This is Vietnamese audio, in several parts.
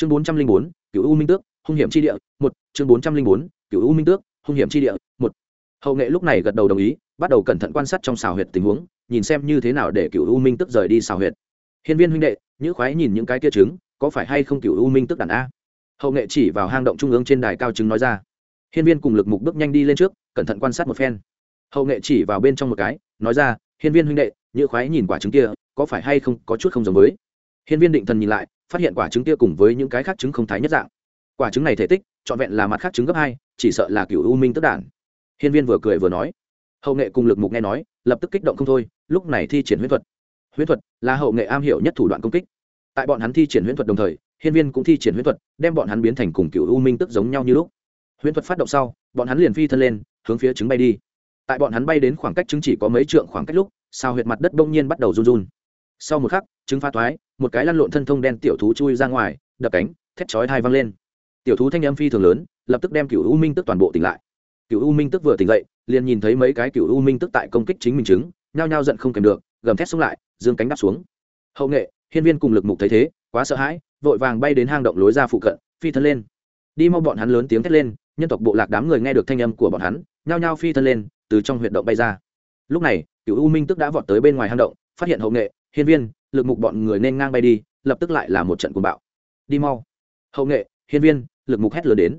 chương bốn trăm linh bốn cựu u minh tước, hung hiểm chi địa, một. Chương bốn trăm linh bốn cựu u minh tước, hung hiểm chi địa, một. Hậu nghệ lúc này gật đầu đồng ý, bắt đầu cẩn thận quan sát trong xào huyệt tình huống, nhìn xem như thế nào để cựu u minh tức rời đi xào huyệt. Hiên viên huynh đệ, nhữ khoái nhìn những cái kia trứng, có phải hay không cựu u minh tức đàn a? Hậu nghệ chỉ vào hang động trung ương trên đài cao trứng nói ra. Hiên viên cùng lực mục bước nhanh đi lên trước, cẩn thận quan sát một phen. Hậu nghệ chỉ vào bên trong một cái, nói ra, hiên viên huynh đệ, nhữ khoái nhìn quả trứng kia, có phải hay không có chút không giống với? Hiên viên định thần nhìn lại, phát hiện quả trứng kia cùng với những cái khác trứng không thái nhất dạng. Quả trứng này thể tích, trọn vẹn là mặt khác trứng gấp hai, chỉ sợ là cựu u minh tức đản. Hiên viên vừa cười vừa nói. Hậu nghệ cùng lực mục nghe nói, lập tức kích động không thôi, lúc này thi triển huyễn thuật. Huyễn thuật là hậu nghệ am hiểu nhất thủ đoạn công kích. Tại bọn hắn thi triển huyễn thuật đồng thời, hiên viên cũng thi triển huyễn thuật, đem bọn hắn biến thành cùng cựu u minh tức giống nhau như lúc. Huyễn thuật phát động sau, bọn hắn liền phi thân lên, hướng phía trứng bay đi. Tại bọn hắn bay đến khoảng cách trứng chỉ có mấy trượng khoảng cách lúc, sao huyệt mặt đất bỗng nhiên bắt đầu run run sau một khắc, trứng pha toái một cái lăn lộn thân thông đen tiểu thú chui ra ngoài, đập cánh, thét chói hai văng lên. Tiểu thú thanh âm phi thường lớn, lập tức đem cựu u minh tức toàn bộ tỉnh lại. Cựu u minh tức vừa tỉnh dậy, liền nhìn thấy mấy cái cựu u minh tức tại công kích chính mình trứng, nhao nhao giận không kèm được, gầm thét xuống lại, dương cánh đáp xuống. Hậu nghệ, hiên viên cùng lực mục thấy thế, quá sợ hãi, vội vàng bay đến hang động lối ra phụ cận, phi thân lên. Đi mau bọn hắn lớn tiếng thét lên, nhân tộc bộ lạc đám người nghe được thanh âm của bọn hắn, nhao nhao phi thân lên, từ trong huyệt động bay ra. Lúc này cựu u minh tức đã vọt tới bên ngoài hang động, phát hiện hậu nghệ hiên viên, lực mục bọn người nên ngang bay đi, lập tức lại là một trận cuồng bạo. Đi mau. Hậu nghệ, hiên viên, lực mục hét lớn đến.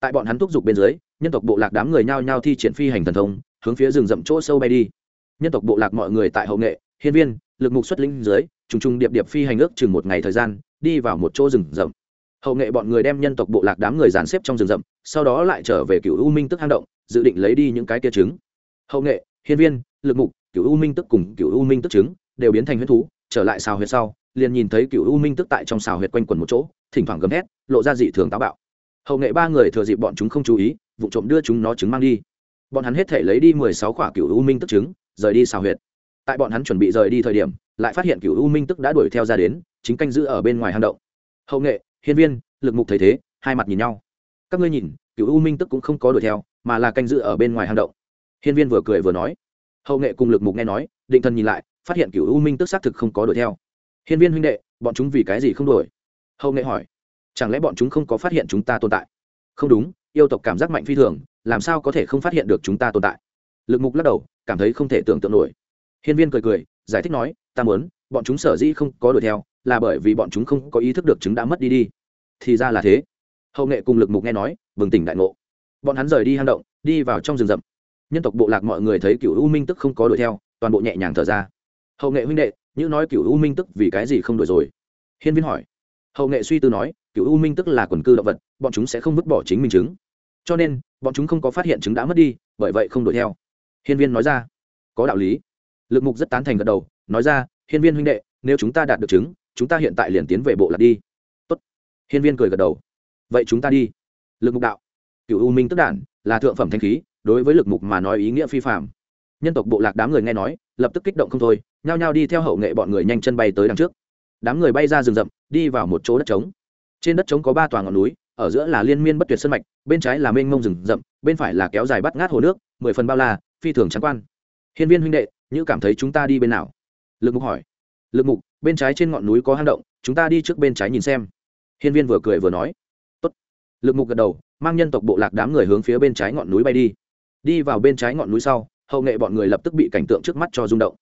Tại bọn hắn thúc giục bên dưới, nhân tộc bộ lạc đám người nhao nhao thi triển phi hành thần thông, hướng phía rừng rậm chỗ sâu bay đi. Nhân tộc bộ lạc mọi người tại hậu nghệ, hiên viên, lực mục xuất linh dưới, trùng trùng điệp điệp phi hành ước chừng một ngày thời gian, đi vào một chỗ rừng rậm. Hậu nghệ bọn người đem nhân tộc bộ lạc đám người dàn xếp trong rừng rậm, sau đó lại trở về cựu u minh tức hang động, dự định lấy đi những cái tia trứng. Hậu nghệ, hiên viên, lực mục, cựu u minh tức cùng cựu u minh tức trứng đều biến thành huyết thú, trở lại xào huyệt sau, liền nhìn thấy cựu u minh tức tại trong xào huyệt quanh quần một chỗ, thỉnh thoảng gầm hét, lộ ra dị thường táo bạo. Hậu nghệ ba người thừa dịp bọn chúng không chú ý, vụ trộm đưa chúng nó trứng mang đi. Bọn hắn hết thể lấy đi mười sáu quả cựu u minh tức trứng, rời đi xào huyệt. Tại bọn hắn chuẩn bị rời đi thời điểm, lại phát hiện cựu u minh tức đã đuổi theo ra đến, chính canh giữ ở bên ngoài hang động. Hậu nghệ, hiên viên, lực mục thấy thế, hai mặt nhìn nhau. Các ngươi nhìn, cựu u minh tức cũng không có đuổi theo, mà là canh giữ ở bên ngoài hang động. Hiên viên vừa cười vừa nói. Hậu nghệ cùng lực mục nghe nói định thần nhìn lại, phát hiện cựu u minh tức xác thực không có đuổi theo. Hiên viên huynh đệ, bọn chúng vì cái gì không đuổi? Hậu nghệ hỏi. Chẳng lẽ bọn chúng không có phát hiện chúng ta tồn tại? Không đúng, yêu tộc cảm giác mạnh phi thường, làm sao có thể không phát hiện được chúng ta tồn tại? Lực mục lắc đầu, cảm thấy không thể tưởng tượng nổi. Hiên viên cười cười, giải thích nói, ta muốn, bọn chúng sở dĩ không có đuổi theo, là bởi vì bọn chúng không có ý thức được chúng đã mất đi đi. Thì ra là thế. Hậu nghệ cùng lực mục nghe nói, bừng tỉnh đại ngộ. Bọn hắn rời đi hang động, đi vào trong rừng rậm. Nhân tộc bộ lạc mọi người thấy cựu u minh tức không có đuổi theo toàn bộ nhẹ nhàng thở ra. Hậu nghệ huynh đệ, như nói cựu u minh tức vì cái gì không đổi rồi? Hiên viên hỏi. Hậu nghệ suy tư nói cựu u minh tức là quần cư động vật, bọn chúng sẽ không vứt bỏ chính mình trứng. Cho nên, bọn chúng không có phát hiện trứng đã mất đi, bởi vậy không đuổi theo. Hiên viên nói ra. Có đạo lý. Lực mục rất tán thành gật đầu, nói ra, hiên viên huynh đệ, nếu chúng ta đạt được trứng, chúng ta hiện tại liền tiến về bộ lạc đi. Tốt. hiên viên cười gật đầu. Vậy chúng ta đi. Lực mục đạo. Cựu u minh tức đản, là thượng phẩm thanh khí, đối với lực mục mà nói ý nghĩa phi phạm nhân tộc bộ lạc đám người nghe nói, lập tức kích động không thôi, nhao nhao đi theo hậu nghệ bọn người nhanh chân bay tới đằng trước. Đám người bay ra rừng rậm, đi vào một chỗ đất trống. Trên đất trống có ba tòa ngọn núi, ở giữa là liên miên bất tuyệt sân mạch, bên trái là mênh mông rừng rậm, bên phải là kéo dài bắt ngát hồ nước, mười phần bao la, phi thường trắng quan. Hiên viên huynh đệ như cảm thấy chúng ta đi bên nào? Lực mục hỏi. Lực mục, bên trái trên ngọn núi có hang động, chúng ta đi trước bên trái nhìn xem. Hiên viên vừa cười vừa nói. Tốt. lực mục gật đầu, mang nhân tộc bộ lạc đám người hướng phía bên trái ngọn núi bay đi. Đi vào bên trái ngọn núi sau hậu nghệ bọn người lập tức bị cảnh tượng trước mắt cho rung động.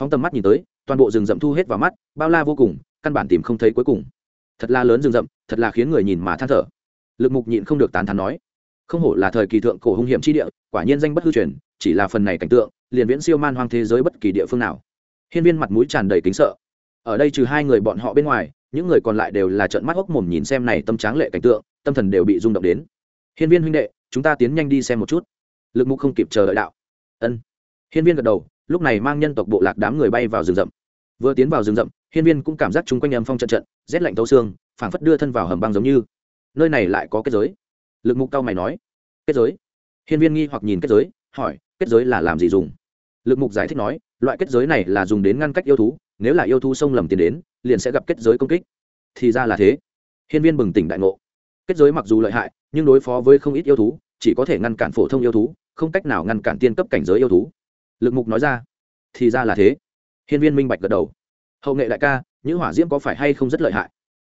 Phóng tầm mắt nhìn tới, toàn bộ rừng rậm thu hết vào mắt, bao la vô cùng, căn bản tìm không thấy cuối cùng. Thật là lớn rừng rậm, thật là khiến người nhìn mà than thở. Lực mục nhịn không được tán thán nói, không hổ là thời kỳ thượng cổ hung hiểm chi địa, quả nhiên danh bất hư truyền, chỉ là phần này cảnh tượng, liền viễn siêu man hoang thế giới bất kỳ địa phương nào. Hiên viên mặt mũi tràn đầy kính sợ. Ở đây trừ hai người bọn họ bên ngoài, những người còn lại đều là trợn mắt hốc mồm nhìn xem này tâm tráng lệ cảnh tượng, tâm thần đều bị rung động đến. Hiên viên huynh đệ, chúng ta tiến nhanh đi xem một chút. Lực mục không kịp chờ đợi đạo ân. Hiên viên gật đầu, lúc này mang nhân tộc bộ lạc đám người bay vào rừng rậm. Vừa tiến vào rừng rậm, hiên viên cũng cảm giác chung quanh âm phong trận trận, rét lạnh thấu xương, phảng phất đưa thân vào hầm băng giống như. Nơi này lại có kết giới. Lực mục cao mày nói, kết giới? Hiên viên nghi hoặc nhìn kết giới, hỏi, kết giới là làm gì dùng? Lực mục giải thích nói, loại kết giới này là dùng đến ngăn cách yêu thú, nếu là yêu thú xông lầm tiến đến, liền sẽ gặp kết giới công kích. Thì ra là thế. Hiên viên bừng tỉnh đại ngộ. Kết giới mặc dù lợi hại, nhưng đối phó với không ít yêu thú, chỉ có thể ngăn cản phổ thông yêu thú không cách nào ngăn cản tiên cấp cảnh giới yêu thú. Lực mục nói ra, thì ra là thế. Hiên viên minh bạch gật đầu. Hậu nghệ đại ca những hỏa diễm có phải hay không rất lợi hại?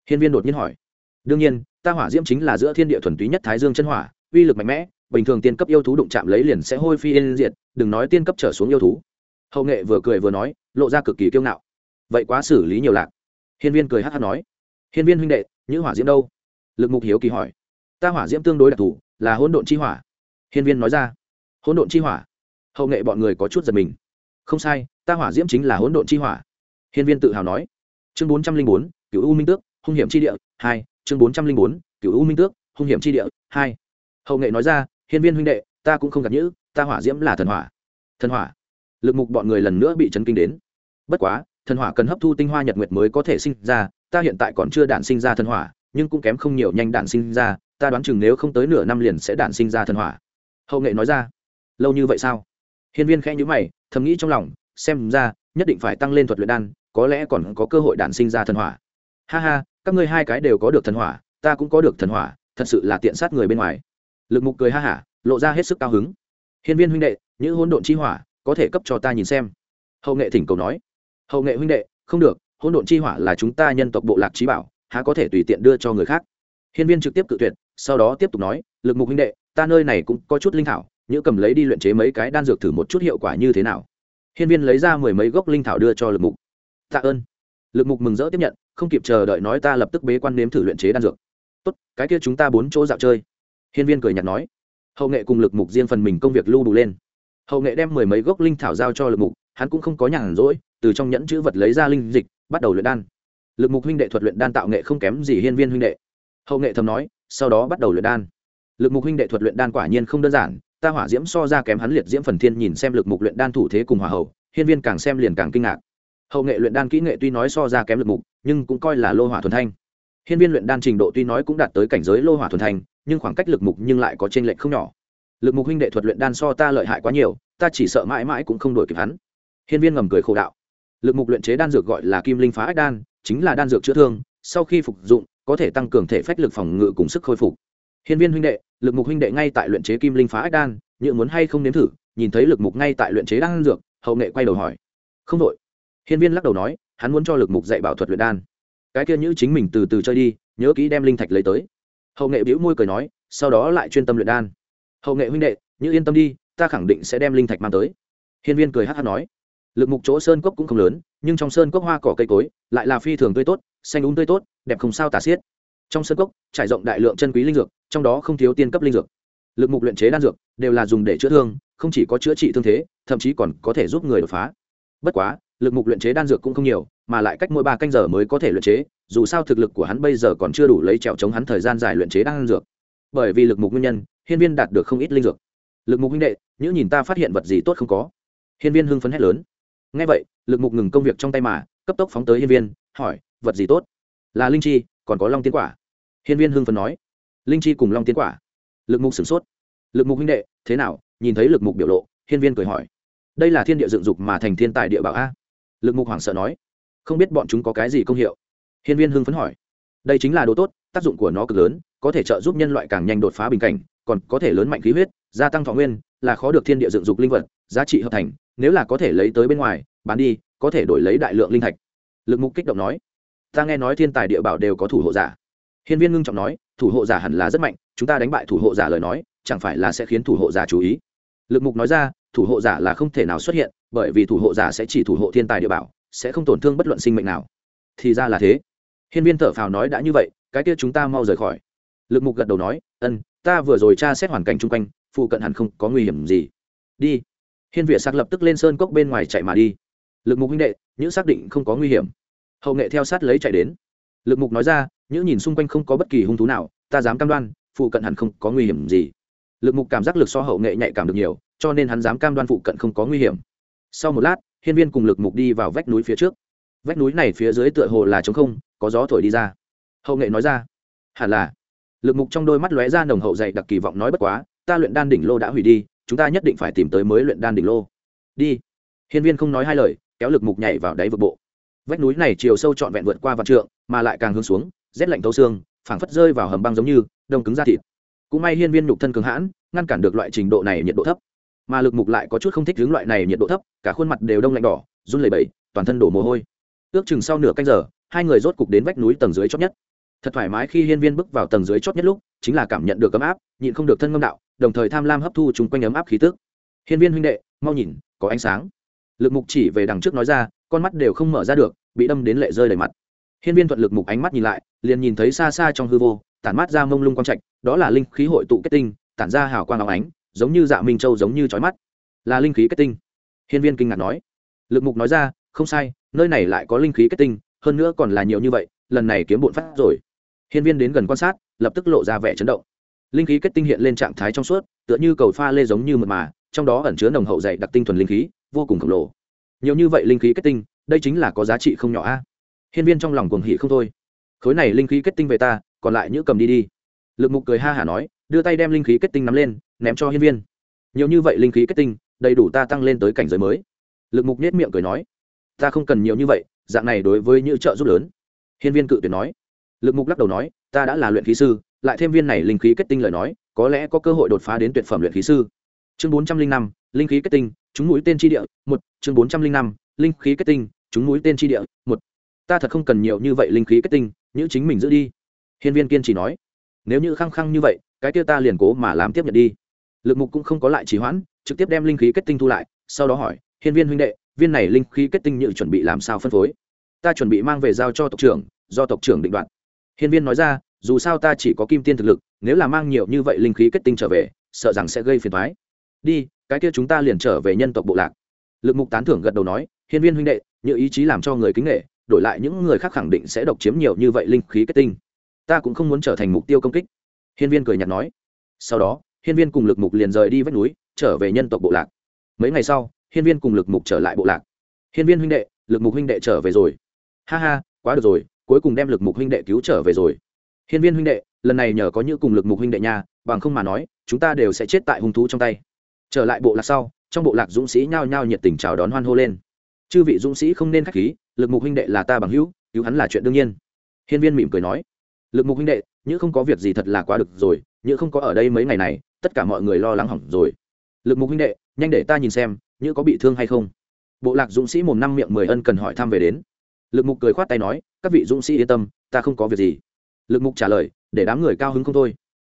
Hiên viên đột nhiên hỏi. Đương nhiên, ta hỏa diễm chính là giữa thiên địa thuần túy nhất thái dương chân hỏa, uy lực mạnh mẽ, bình thường tiên cấp yêu thú đụng chạm lấy liền sẽ hôi phi yên diệt, đừng nói tiên cấp trở xuống yêu thú. Hậu nghệ vừa cười vừa nói, lộ ra cực kỳ kiêu ngạo. Vậy quá xử lý nhiều lạc. Hiên viên cười hát hát nói. Hiên viên huynh đệ những hỏa diễm đâu? Lực mục hiếu kỳ hỏi. Ta hỏa diễm tương đối đặc thù, là hỗn độn chi hỏa. Hiên viên nói ra hỗn độn chi hỏa. Hậu nghệ bọn người có chút giật mình. Không sai, ta hỏa diễm chính là hỗn độn chi hỏa. Hiên viên tự hào nói. Chương bốn trăm linh bốn cựu u minh tước, hung hiểm chi địa, hai. Chương bốn trăm linh bốn cựu u minh tước, hung hiểm chi địa, hai. Hậu nghệ nói ra, hiên viên huynh đệ, ta cũng không gặp nhữ, ta hỏa diễm là thần hỏa. Thần hỏa. Lực mục bọn người lần nữa bị chấn kinh đến. Bất quá, thần hỏa cần hấp thu tinh hoa nhật nguyệt mới có thể sinh ra, ta hiện tại còn chưa đản sinh ra thần hỏa, nhưng cũng kém không nhiều nhanh đản sinh ra, ta đoán chừng nếu không tới nửa năm liền sẽ đản sinh ra thần hỏa. Hậu nghệ nói ra lâu như vậy sao? Hiên viên khẽ nhữ mày, thầm nghĩ trong lòng, xem ra, nhất định phải tăng lên thuật luyện đan, có lẽ còn có cơ hội đản sinh ra thần hỏa. Ha ha, các ngươi hai cái đều có được thần hỏa, ta cũng có được thần hỏa, thật sự là tiện sát người bên ngoài. Lực mục cười ha hả, lộ ra hết sức cao hứng. Hiên viên huynh đệ, những hôn độn chi hỏa, có thể cấp cho ta nhìn xem. Hậu nghệ thỉnh cầu nói. Hậu nghệ huynh đệ, không được hôn độn chi hỏa là chúng ta nhân tộc bộ lạc trí bảo, há có thể tùy tiện đưa cho người khác. Hiên viên trực tiếp cự tuyệt, sau đó tiếp tục nói, lực mục huynh đệ, ta nơi này cũng có chút linh thảo nhữ cầm lấy đi luyện chế mấy cái đan dược thử một chút hiệu quả như thế nào. Hiên viên lấy ra mười mấy gốc linh thảo đưa cho lực mục. Tạ ơn. Lực mục mừng rỡ tiếp nhận, không kịp chờ đợi nói ta lập tức bế quan nếm thử luyện chế đan dược. Tốt, cái kia chúng ta bốn chỗ dạo chơi. Hiên viên cười nhạt nói. Hậu nghệ cùng lực mục riêng phần mình công việc lưu đủ lên. Hậu nghệ đem mười mấy gốc linh thảo giao cho lực mục, hắn cũng không có nhàn rỗi, từ trong nhẫn chữ vật lấy ra linh dịch, bắt đầu luyện đan. Lực mục huynh đệ thuật luyện đan tạo nghệ không kém gì hiên viên huynh đệ. Hậu nghệ thầm nói, sau đó bắt đầu luyện đan. Lực mục huynh đệ thuật luyện đan quả nhiên không đơn giản ta hỏa diễm so ra kém hắn liệt diễm phần thiên nhìn xem lực mục luyện đan thủ thế cùng hỏa hậu hiên viên càng xem liền càng kinh ngạc. Hậu nghệ luyện đan kỹ nghệ tuy nói so ra kém lực mục, nhưng cũng coi là lô hỏa thuần thanh. Hiên viên luyện đan trình độ tuy nói cũng đạt tới cảnh giới lô hỏa thuần thanh, nhưng khoảng cách lực mục nhưng lại có trên lệnh không nhỏ. Lực mục huynh đệ thuật luyện đan so ta lợi hại quá nhiều, ta chỉ sợ mãi mãi cũng không đổi kịp hắn. Hiên viên ngầm cười khổ đạo. Lực mục luyện chế đan dược gọi là kim linh phá ách đan, chính là đan dược chữa thương, sau khi phục dụng, có thể tăng cường thể phách lực phòng ngự cùng sức khôi phục hiên viên huynh đệ, lực mục huynh đệ ngay tại luyện chế kim linh phá ách đan, như muốn hay không nếm thử, nhìn thấy lực mục ngay tại luyện chế đan dược, hậu nghệ quay đầu hỏi. Không đội hiên viên lắc đầu nói, hắn muốn cho lực mục dạy bảo thuật luyện đan. Cái kia như chính mình từ từ chơi đi, nhớ kỹ đem linh thạch lấy tới. Hậu nghệ bĩu môi cười nói, sau đó lại chuyên tâm luyện đan. Hậu nghệ huynh đệ, như yên tâm đi, ta khẳng định sẽ đem linh thạch mang tới. Hiên viên cười hát hát nói. Lực mục chỗ sơn cốc cũng không lớn, nhưng trong sơn cốc hoa cỏ cây cối, lại là phi thường tươi tốt, xanh úng tươi tốt, đẹp không sao tả xiết trong sân cốc, trải rộng đại lượng chân quý linh dược, trong đó không thiếu tiên cấp linh dược. Lực mục luyện chế đan dược đều là dùng để chữa thương, không chỉ có chữa trị thương thế, thậm chí còn có thể giúp người đột phá. Bất quá, lực mục luyện chế đan dược cũng không nhiều, mà lại cách mỗi ba canh giờ mới có thể luyện chế, dù sao thực lực của hắn bây giờ còn chưa đủ lấy trèo chống hắn thời gian dài luyện chế đan dược. Bởi vì lực mục nguyên nhân, hiên viên đạt được không ít linh dược. Lực mục huynh đệ nhữ nhìn ta phát hiện vật gì tốt không có? Hiên viên hưng phấn hét lớn. Ngay vậy, lực mục ngừng công việc trong tay mà, cấp tốc phóng tới hiên viên, hỏi, vật gì tốt? Là linh chi? Còn có long tiến quả. Hiên viên hưng phấn nói. Linh chi cùng long tiến quả. Lực mục sửng sốt. Lực mục huynh đệ, thế nào? Nhìn thấy lực mục biểu lộ, hiên viên cười hỏi. Đây là thiên địa dựng dục mà thành thiên tài địa bảo a? Lực mục hoảng sợ nói. Không biết bọn chúng có cái gì công hiệu? Hiên viên hưng phấn hỏi. Đây chính là đồ tốt, tác dụng của nó cực lớn, có thể trợ giúp nhân loại càng nhanh đột phá bình cảnh, còn có thể lớn mạnh khí huyết, gia tăng thọ nguyên, là khó được thiên địa dựng dục linh vật, giá trị hợp thành, nếu là có thể lấy tới bên ngoài, bán đi, có thể đổi lấy đại lượng linh thạch. Lực mục kích động nói ta nghe nói thiên tài địa bảo đều có thủ hộ giả. Hiên viên ngưng trọng nói, thủ hộ giả hẳn là rất mạnh, chúng ta đánh bại thủ hộ giả lời nói, chẳng phải là sẽ khiến thủ hộ giả chú ý. Lực mục nói ra, thủ hộ giả là không thể nào xuất hiện, bởi vì thủ hộ giả sẽ chỉ thủ hộ thiên tài địa bảo, sẽ không tổn thương bất luận sinh mệnh nào. Thì ra là thế. Hiên viên thở phào nói đã như vậy, cái kia chúng ta mau rời khỏi. Lực mục gật đầu nói, ân, ta vừa rồi tra xét hoàn cảnh chung quanh, phụ cận hẳn không có nguy hiểm gì. Đi. Hiên việt sắc lập tức lên sơn cốc bên ngoài chạy mà đi. Lực mục huynh đệ, những xác định không có nguy hiểm hậu nghệ theo sát lấy chạy đến. Lực mục nói ra, những nhìn xung quanh không có bất kỳ hung thú nào, ta dám cam đoan, phụ cận hẳn không có nguy hiểm gì. Lực mục cảm giác lực so hậu nghệ nhạy cảm được nhiều, cho nên hắn dám cam đoan phụ cận không có nguy hiểm. Sau một lát, hiên viên cùng lực mục đi vào vách núi phía trước. Vách núi này phía dưới tựa hồ là trống không, có gió thổi đi ra. Hậu nghệ nói ra, hẳn là. Lực mục trong đôi mắt lóe ra nồng hậu dày đặc kỳ vọng nói bất quá, ta luyện đan đỉnh lô đã hủy đi, chúng ta nhất định phải tìm tới mới luyện đan đỉnh lô. Đi. Hiên viên không nói hai lời, kéo lực mục nhảy vào đáy vực bộ vách núi này chiều sâu trọn vẹn vượt qua vạn trượng, mà lại càng hướng xuống, rét lạnh thấu xương, phảng phất rơi vào hầm băng giống như, đông cứng da thịt. Cũng may hiên viên nhục thân cường hãn, ngăn cản được loại trình độ này nhiệt độ thấp. Mà lực mục lại có chút không thích hướng loại này nhiệt độ thấp, cả khuôn mặt đều đông lạnh đỏ, run lẩy bẩy, toàn thân đổ mồ hôi. Ước chừng sau nửa canh giờ, hai người rốt cục đến vách núi tầng dưới chót nhất. Thật thoải mái khi hiên viên bước vào tầng dưới chót nhất lúc, chính là cảm nhận được ấm áp, nhịn không được thân ngâm đạo, đồng thời tham lam hấp thu chung quanh ấm áp khí tức. Hiên viên huynh đệ, mau nhìn, có ánh sáng. Lực mục chỉ về đằng trước nói ra con mắt đều không mở ra được, bị đâm đến lệ rơi đầy mặt. Hiên viên thuận lực mục ánh mắt nhìn lại, liền nhìn thấy xa xa trong hư vô, tản mát ra mông lung quang trạch, đó là linh khí hội tụ kết tinh, tản ra hào quang áo ánh, giống như dạ minh châu giống như trói mắt. Là linh khí kết tinh. Hiên viên kinh ngạc nói. Lực mục nói ra, không sai, nơi này lại có linh khí kết tinh, hơn nữa còn là nhiều như vậy, lần này kiếm bộn phát rồi. Hiên viên đến gần quan sát, lập tức lộ ra vẻ chấn động. Linh khí kết tinh hiện lên trạng thái trong suốt, tựa như cầu pha lê giống như mật mà, trong đó ẩn chứa nồng hậu dày đặc tinh thuần linh khí, vô cùng khổng lồ nhiều như vậy linh khí kết tinh, đây chính là có giá trị không nhỏ a. Hiên viên trong lòng cuồng hỉ không thôi. Khối này linh khí kết tinh về ta, còn lại nhữ cầm đi đi. Lực mục cười ha hả nói, đưa tay đem linh khí kết tinh nắm lên, ném cho hiên viên. Nhiều như vậy linh khí kết tinh, đầy đủ ta tăng lên tới cảnh giới mới. Lực mục nết miệng cười nói, ta không cần nhiều như vậy, dạng này đối với những trợ giúp lớn. Hiên viên cự tuyệt nói. Lực mục lắc đầu nói, ta đã là luyện khí sư, lại thêm viên này linh khí kết tinh lời nói, có lẽ có cơ hội đột phá đến tuyệt phẩm luyện khí sư. Chương bốn trăm linh năm linh khí kết tinh, chúng mũi tên tri địa, một, chương bốn trăm linh năm, linh khí kết tinh, chúng mũi tên tri địa, một. Ta thật không cần nhiều như vậy linh khí kết tinh như chính mình giữ đi. Hiên viên kiên trì nói. Nếu như khăng khăng như vậy, cái kia ta liền cố mà làm tiếp nhận đi. Lực mục cũng không có lại trì hoãn, trực tiếp đem linh khí kết tinh thu lại, sau đó hỏi, hiên viên huynh đệ, viên này linh khí kết tinh như chuẩn bị làm sao phân phối? Ta chuẩn bị mang về giao cho tộc trưởng, do tộc trưởng định đoạt. Hiên viên nói ra, dù sao ta chỉ có kim tiên thực lực, nếu là mang nhiều như vậy linh khí kết tinh trở về, sợ rằng sẽ gây phiền thoái đi cái kia chúng ta liền trở về nhân tộc bộ lạc. Lực mục tán thưởng gật đầu nói, hiên viên huynh đệ như ý chí làm cho người kính nghệ đổi lại những người khác khẳng định sẽ độc chiếm nhiều như vậy linh khí kết tinh. Ta cũng không muốn trở thành mục tiêu công kích. Hiên viên cười nhạt nói. Sau đó, hiên viên cùng lực mục liền rời đi vách núi, trở về nhân tộc bộ lạc. Mấy ngày sau, hiên viên cùng lực mục trở lại bộ lạc. Hiên viên huynh đệ, lực mục huynh đệ trở về rồi. Ha ha, quá được rồi, cuối cùng đem lực mục huynh đệ cứu trở về rồi. Hiên viên huynh đệ, lần này nhờ có như cùng lực mục huynh đệ nha, bằng không mà nói, chúng ta đều sẽ chết tại hung thú trong tay trở lại bộ lạc sau, trong bộ lạc dũng sĩ nhao nhao nhiệt tình chào đón hoan hô lên. Chư vị dũng sĩ không nên k h á c h khí, lực mục huynh đệ là ta bằng hữu, cứu hắn là chuyện đương nhiên. Hiên viên mỉm cười nói, lực mục huynh đệ như không có việc gì thật là quá được rồi như không có ở đây mấy ngày này, tất cả mọi người lo lắng hỏng rồi. Lực mục huynh đệ, nhanh để ta nhìn xem như có bị thương hay không. Bộ lạc dũng sĩ mồm năm miệng mười ân cần hỏi thăm về đến. Lực mục cười khoát tay nói, các vị dũng sĩ yên tâm, ta không có việc gì. Lực mục trả lời, để đám người cao hứng không thôi.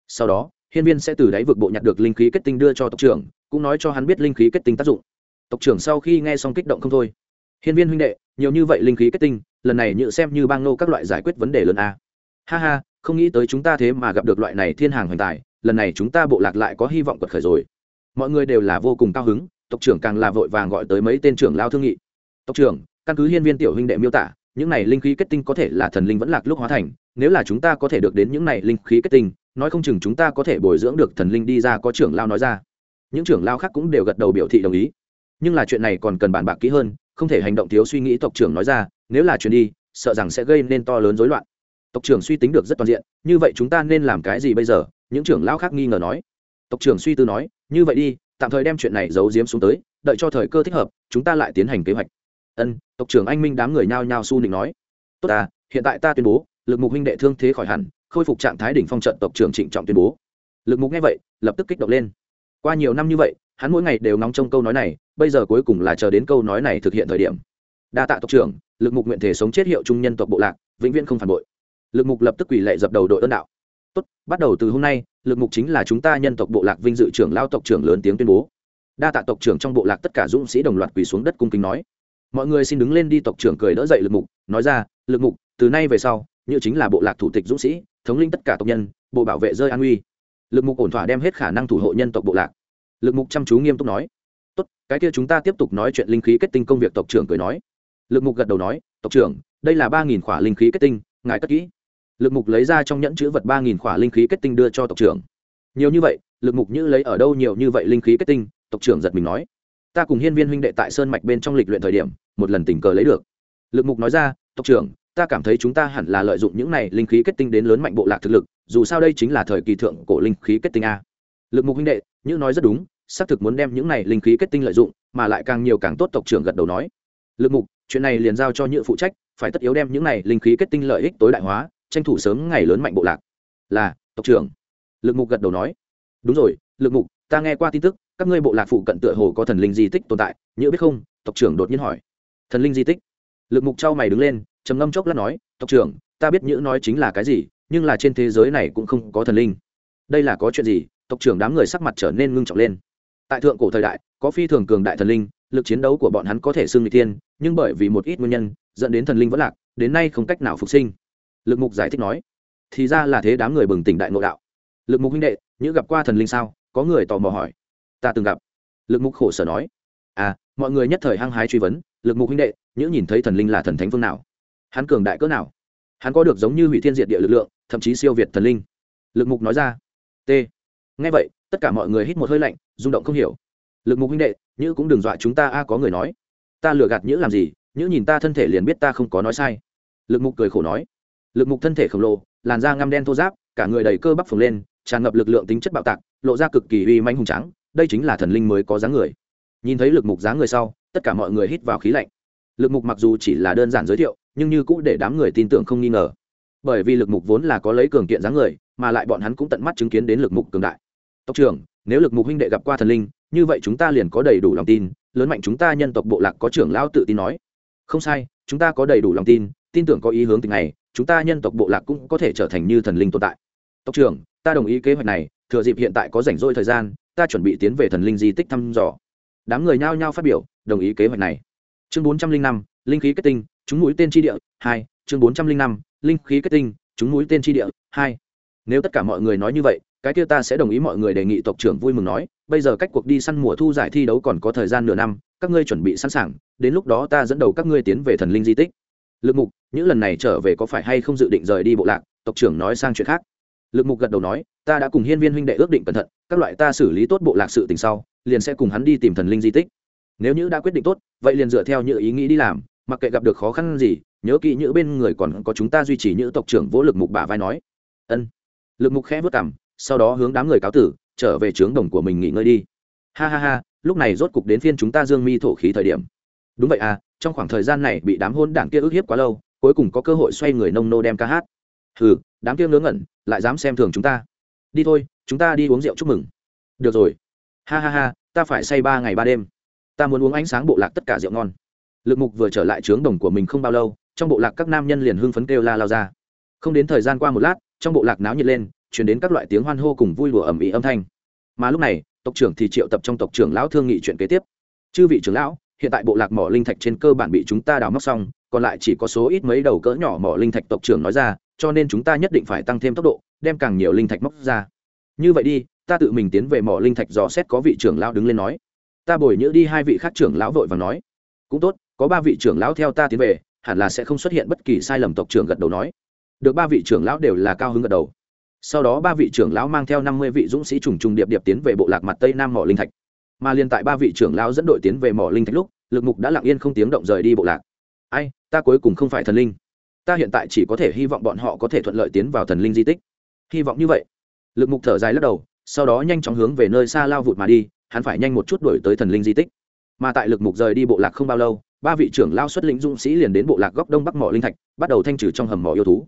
Sau đó, hiên viên sẽ từ đáy vực bộ nhặt được linh khí kết tinh đưa cho tộc trưởng cũng nói cho hắn biết linh khí kết tinh tác dụng. Tộc trưởng sau khi nghe xong kích động không thôi. Hiên viên huynh đệ, nhiều như vậy linh khí kết tinh, lần này nhựa xem như bang nô các loại giải quyết vấn đề lớn a. Ha ha, không nghĩ tới chúng ta thế mà gặp được loại này thiên hàng hoành tài, lần này chúng ta bộ lạc lại có hy vọng quật khởi rồi. Mọi người đều là vô cùng cao hứng, tộc trưởng càng là vội vàng gọi tới mấy tên trưởng lao thương nghị. Tộc trưởng, căn cứ hiên viên tiểu huynh đệ miêu tả, những này linh khí kết tinh có thể là thần linh vẫn lạc lúc hóa thành, nếu là chúng ta có thể được đến những này linh khí kết tinh, nói không chừng chúng ta có thể bồi dưỡng được thần linh đi ra có trưởng lao nói ra những trưởng lao khác cũng đều gật đầu biểu thị đồng ý. Nhưng là chuyện này còn cần bàn bạc kỹ hơn, không thể hành động thiếu suy nghĩ, tộc trưởng nói ra, nếu là chuyện đi, sợ rằng sẽ gây nên to lớn rối loạn. Tộc trưởng suy tính được rất toàn diện, như vậy chúng ta nên làm cái gì bây giờ? Những trưởng lao khác nghi ngờ nói. Tộc trưởng suy tư nói, như vậy đi, tạm thời đem chuyện này giấu giếm xuống tới, đợi cho thời cơ thích hợp, chúng ta lại tiến hành kế hoạch. Ân, tộc trưởng anh minh đám người nhao nhao su nịnh nói. Tốt ta hiện tại ta tuyên bố, lực mục huynh đệ thương thế khỏi hẳn, khôi phục trạng thái đỉnh phong trận tộc trưởng trịnh trọng tuyên bố. Lực mục nghe vậy, lập tức kích động lên qua nhiều năm như vậy, hắn mỗi ngày đều nóng trong câu nói này, bây giờ cuối cùng là chờ đến câu nói này thực hiện thời điểm. Đa tạ tộc trưởng, lực mục nguyện thể sống chết hiệu trung nhân tộc bộ lạc, vĩnh viễn không phản bội. Lực mục lập tức quỷ lệ dập đầu đội ơn đạo. Tốt, bắt đầu từ hôm nay, lực mục chính là chúng ta nhân tộc bộ lạc vinh dự trưởng lao tộc trưởng lớn tiếng tuyên bố. Đa tạ tộc trưởng trong bộ lạc tất cả dũng sĩ đồng loạt quỳ xuống đất cung kính nói. Mọi người xin đứng lên đi, tộc trưởng cười đỡ dậy lực mục, nói ra, lực mục, từ nay về sau, như chính là bộ lạc thủ tịch dũng sĩ, thống linh tất cả tộc nhân, bộ bảo vệ rơi an uy lực mục ổn thỏa đem hết khả năng thủ hộ nhân tộc bộ lạc. Lực mục chăm chú nghiêm túc nói, tốt, cái kia chúng ta tiếp tục nói chuyện linh khí kết tinh công việc tộc trưởng cười nói. Lực mục gật đầu nói, tộc trưởng, đây là ba nghìn khỏa linh khí kết tinh, ngài cất kỹ. Lực mục lấy ra trong nhẫn chữ vật ba nghìn khỏa linh khí kết tinh đưa cho tộc trưởng. Nhiều như vậy, lực mục như lấy ở đâu nhiều như vậy linh khí kết tinh? Tộc trưởng giật mình nói, ta cùng hiên viên huynh đệ tại sơn mạch bên trong lịch luyện thời điểm, một lần tình cờ lấy được. Lực mục nói ra, tộc trưởng, ta cảm thấy chúng ta hẳn là lợi dụng những này linh khí kết tinh đến lớn mạnh bộ lạc thực lực dù sao đây chính là thời kỳ thượng cổ linh khí kết tinh a. Lực mục huynh đệ, như nói rất đúng, xác thực muốn đem những này linh khí kết tinh lợi dụng, mà lại càng nhiều càng tốt tộc trưởng gật đầu nói. Lực mục, chuyện này liền giao cho nhựa phụ trách, phải tất yếu đem những này linh khí kết tinh lợi ích tối đại hóa, tranh thủ sớm ngày lớn mạnh bộ lạc. Là, tộc trưởng. Lực mục gật đầu nói. Đúng rồi, lực mục, ta nghe qua tin tức, các ngươi bộ lạc phụ cận tựa hồ có thần linh di tích tồn tại nhớ biết không? Tộc trưởng đột nhiên hỏi. Thần linh di tích? Lực mục trao mày đứng lên, trầm ngâm chốc lát nói, tộc trưởng ta biết nhữ nói chính là cái gì, nhưng là trên thế giới này cũng không có thần linh. Đây là có chuyện gì? Tộc trưởng đám người sắc mặt trở nên ngưng trọng lên. Tại thượng cổ thời đại, có phi thường cường đại thần linh, lực chiến đấu của bọn hắn có thể xưng n thiên, nhưng bởi vì một ít nguyên nhân, dẫn đến thần linh vẫn lạc, đến nay không cách nào phục sinh. Lực mục giải thích nói, thì ra là thế, đám người bừng tỉnh đại nội đạo. Lực mục huynh đệ những gặp qua thần linh sao? Có người tò mò hỏi. Ta từng gặp. Lực mục khổ sở nói à mọi người nhất thời hăng hái truy vấn, lực mục huynh đệ những nhìn thấy thần linh là thần thánh phương nào? Hắn cường đại cỡ nào? Hắn có được giống như hủy thiên diệt địa lực lượng, thậm chí siêu việt thần linh. Lực mục nói ra. T. Ngay vậy, tất cả mọi người hít một hơi lạnh, rung động không hiểu. Lực mục huynh đệ, nhữ cũng đừng dọa chúng ta a, có người nói. Ta lừa gạt nhữ làm gì, nhữ nhìn ta thân thể liền biết ta không có nói sai. Lực mục cười khổ nói. Lực mục thân thể khổng lồ, làn da ngăm đen thô giáp cả người đầy cơ bắp phồng lên, tràn ngập lực lượng tính chất bạo tạc, lộ ra cực kỳ uy manh hùng trắng đây chính là thần linh mới có dáng người. Nhìn thấy lực mục dáng người sau, tất cả mọi người hít vào khí lạnh. Lực mục mặc dù chỉ là đơn giản giới thiệu nhưng như cũ để đám người tin tưởng không nghi ngờ. Bởi vì lực mục vốn là có lấy cường kiện dáng người, mà lại bọn hắn cũng tận mắt chứng kiến đến lực mục cường đại. Tộc trưởng, nếu lực mục huynh đệ gặp qua thần linh, như vậy chúng ta liền có đầy đủ lòng tin, lớn mạnh chúng ta nhân tộc bộ lạc có trưởng lão tự tin nói. Không sai, chúng ta có đầy đủ lòng tin tin tưởng có ý hướng từng ngày chúng ta nhân tộc bộ lạc cũng có thể trở thành như thần linh tồn tại. Tộc trưởng, ta đồng ý kế hoạch này, thừa dịp hiện tại có rảnh rỗi thời gian, ta chuẩn bị tiến về thần linh di tích thăm dò. Đám người nhao nhao phát biểu, đồng ý kế hoạch này. Chương bốn trăm linh năm linh khí kết tinh, chúng mũi tên tri địa, hai, chương bốn trăm linh năm, linh khí kết tinh, chúng mũi tên tri địa, hai. Nếu tất cả mọi người nói như vậy, cái kia ta sẽ đồng ý mọi người đề nghị tộc trưởng vui mừng nói, bây giờ cách cuộc đi săn mùa thu giải thi đấu còn có thời gian nửa năm, các ngươi chuẩn bị sẵn sàng, đến lúc đó ta dẫn đầu các ngươi tiến về thần linh di tích. Lực mục, những lần này trở về có phải hay không dự định rời đi bộ lạc? Tộc trưởng nói sang chuyện khác. Lực mục gật đầu nói, ta đã cùng hiên viên huynh đệ ước định cẩn thận, các loại ta xử lý tốt bộ lạc sự tình sau, liền sẽ cùng hắn đi tìm thần linh di tích. Nếu như đã quyết định tốt, vậy liền dựa theo những ý nghĩ đi làm mặc kệ gặp được khó khăn gì, nhớ kỹ những bên người còn có chúng ta duy trì những tộc trưởng vỗ lực mục bả vai nói. Ân. Lực mục khẽ vất cảm sau đó hướng đám người cáo tử, trở về trướng đồng của mình nghỉ ngơi đi. Ha ha ha, lúc này rốt cục đến phiên chúng ta dương mi thổ khí thời điểm. Đúng vậy à trong khoảng thời gian này bị đám hôn đảng kia ức hiếp quá lâu, cuối cùng có cơ hội xoay người nông nô đem ca hát. Hừ, đám kia ngớ ngẩn, lại dám xem thường chúng ta. Đi thôi, chúng ta đi uống rượu chúc mừng. Được rồi. Ha ha ha, ta phải say ba ngày ba đêm. Ta muốn uống ánh sáng bộ lạc tất cả rượu ngon lực mục vừa trở lại trướng đồng của mình không bao lâu, trong bộ lạc các nam nhân liền hưng phấn kêu la lao ra. Không đến thời gian qua một lát, trong bộ lạc náo nhiệt lên chuyển đến các loại tiếng hoan hô cùng vui đùa ẩm ý âm thanh. Mà lúc này, tộc trưởng thì triệu tập trong tộc trưởng lão thương nghị chuyện kế tiếp. Chư vị trưởng lão, hiện tại bộ lạc mỏ linh thạch trên cơ bản bị chúng ta đào móc xong, còn lại chỉ có số ít mấy đầu cỡ nhỏ mỏ linh thạch tộc trưởng nói ra, cho nên chúng ta nhất định phải tăng thêm tốc độ, đem càng nhiều linh thạch móc ra. Như vậy đi, ta tự mình tiến về mỏ linh thạch dò xét có vị trưởng lão đứng lên nói. Ta bồi nhữ đi hai vị khác trưởng lão vội và nói. Cũng tốt có ba vị trưởng lão theo ta tiến về, hẳn là sẽ không xuất hiện bất kỳ sai lầm tộc trưởng gật đầu nói. Được ba vị trưởng lão đều là cao hứng gật đầu. Sau đó ba vị trưởng lão mang theo năm mươi vị dũng sĩ trùng trùng điệp điệp tiến về bộ lạc mặt tây nam mỏ linh thạch. Mà liên tại ba vị trưởng lão dẫn đội tiến về mỏ linh thạch lúc, lực mục đã lặng yên không tiếng động rời đi bộ lạc. Ai, ta cuối cùng không phải thần linh. Ta hiện tại chỉ có thể hy vọng bọn họ có thể thuận lợi tiến vào thần linh di tích. Hy vọng như vậy. Lực mục thở dài lắc đầu, sau đó nhanh chóng hướng về nơi xa lao vụt mà đi, hắn phải nhanh một chút đổi tới thần linh di tích. Mà tại lực mục rời đi bộ lạc không bao lâu ba vị trưởng lao xuất lĩnh dũng sĩ liền đến bộ lạc góc đông bắc mỏ linh thạch, bắt đầu thanh trừ trong hầm mỏ yêu thú.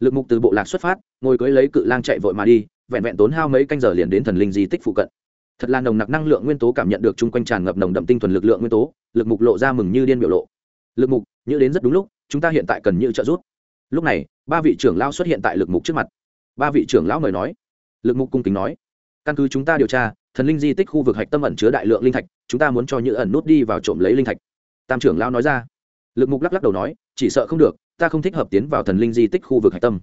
Lực mục từ bộ lạc xuất phát, ngồi cưới lấy cự lang chạy vội mà đi, vẹn vẹn tốn hao mấy canh giờ liền đến thần linh di tích phụ cận. Thật là nồng nặc năng lượng nguyên tố cảm nhận được chung quanh tràn ngập nồng đậm tinh thuần lực lượng nguyên tố, lực mục lộ ra mừng như điên biểu lộ. Lực mục như đến rất đúng lúc, chúng ta hiện tại cần như trợ giúp. Lúc này, ba vị trưởng lao xuất hiện tại lực mục trước mặt. Ba vị trưởng lão mời nói. Lực mục cung kính nói. Căn cứ chúng ta điều tra, thần linh di tích khu vực hạch tâm ẩn chứa đại lượng linh thạch, chúng ta muốn cho như ẩn nút đi vào trộm lấy linh thạch tam trưởng lão nói ra. Lực mục lắc lắc đầu nói, chỉ sợ không được, ta không thích hợp tiến vào thần linh di tích khu vực hạch tâm.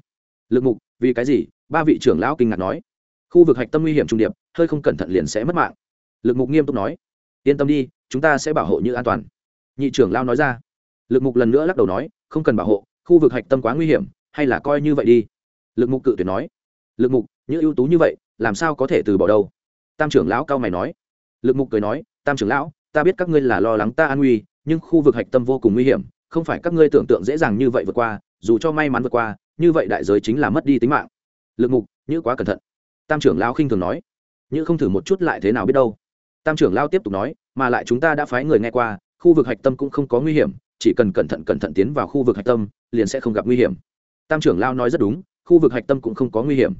Lực mục, vì cái gì? Ba vị trưởng lão kinh ngạc nói. Khu vực hạch tâm nguy hiểm trung điệp, hơi không cẩn thận liền sẽ mất mạng. Lực mục nghiêm túc nói. Yên tâm đi, chúng ta sẽ bảo hộ như an toàn. Nhị trưởng lão nói ra. Lực mục lần nữa lắc đầu nói, không cần bảo hộ, khu vực hạch tâm quá nguy hiểm, hay là coi như vậy đi. Lực mục cự tuyệt nói. Lực mục như ưu tú như vậy, làm sao có thể từ bỏ đâu? Tam trưởng lão cao mày nói. Lực mục cười nói, tam trưởng lão, ta biết các ngươi là lo lắng ta an nguy nhưng khu vực hạch tâm vô cùng nguy hiểm, không phải các ngươi tưởng tượng dễ dàng như vậy vượt qua, dù cho may mắn vượt qua, như vậy đại giới chính là mất đi tính mạng. Lực mục như quá cẩn thận. Tam trưởng lão khinh thường nói. Như không thử một chút lại thế nào biết đâu. Tam trưởng lão tiếp tục nói, mà lại chúng ta đã phái người nghe qua, khu vực hạch tâm cũng không có nguy hiểm, chỉ cần cẩn thận cẩn thận tiến vào khu vực hạch tâm, liền sẽ không gặp nguy hiểm. Tam trưởng lão nói rất đúng, khu vực hạch tâm cũng không có nguy hiểm.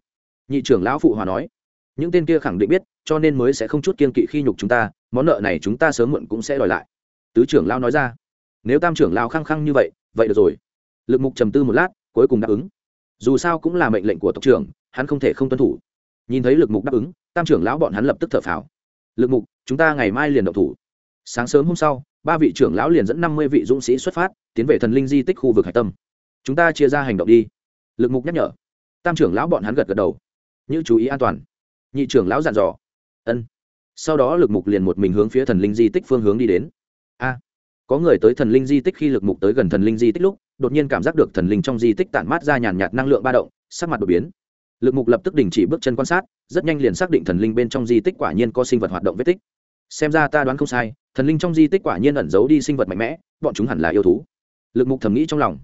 Nhị trưởng lão phụ hòa nói. Những tên kia khẳng định biết, cho nên mới sẽ không chút kiên kỵ khi nhục chúng ta, món nợ này chúng ta sớm muộn cũng sẽ đòi lại tứ trưởng lão nói ra. Nếu tam trưởng lão khăng khăng như vậy vậy được rồi. Lực mục trầm tư một lát, cuối cùng đáp ứng. Dù sao cũng là mệnh lệnh của tộc trưởng, hắn không thể không tuân thủ. Nhìn thấy lực mục đáp ứng, tam trưởng lão bọn hắn lập tức thở phào. Lực mục, chúng ta ngày mai liền động thủ. Sáng sớm hôm sau, ba vị trưởng lão liền dẫn năm mươi vị dũng sĩ xuất phát, tiến về thần linh di tích khu vực hải tâm. Chúng ta chia ra hành động đi. Lực mục nhắc nhở. Tam trưởng lão bọn hắn gật gật đầu. Như chú ý an toàn. Nhị trưởng lão dặn dò. Ân. Sau đó lực mục liền một mình hướng phía thần linh di tích phương hướng đi đến a có người tới thần linh di tích khi lực mục tới gần thần linh di tích lúc, đột nhiên cảm giác được thần linh trong di tích tản mát ra nhàn nhạt năng lượng ba động, sắc mặt đột biến. Lực mục lập tức đình chỉ bước chân quan sát, rất nhanh liền xác định thần linh bên trong di tích quả nhiên có sinh vật hoạt động vết tích. Xem ra ta đoán không sai, thần linh trong di tích quả nhiên ẩn giấu đi sinh vật mạnh mẽ, bọn chúng hẳn là yêu thú. Lực mục thầm nghĩ trong lòng.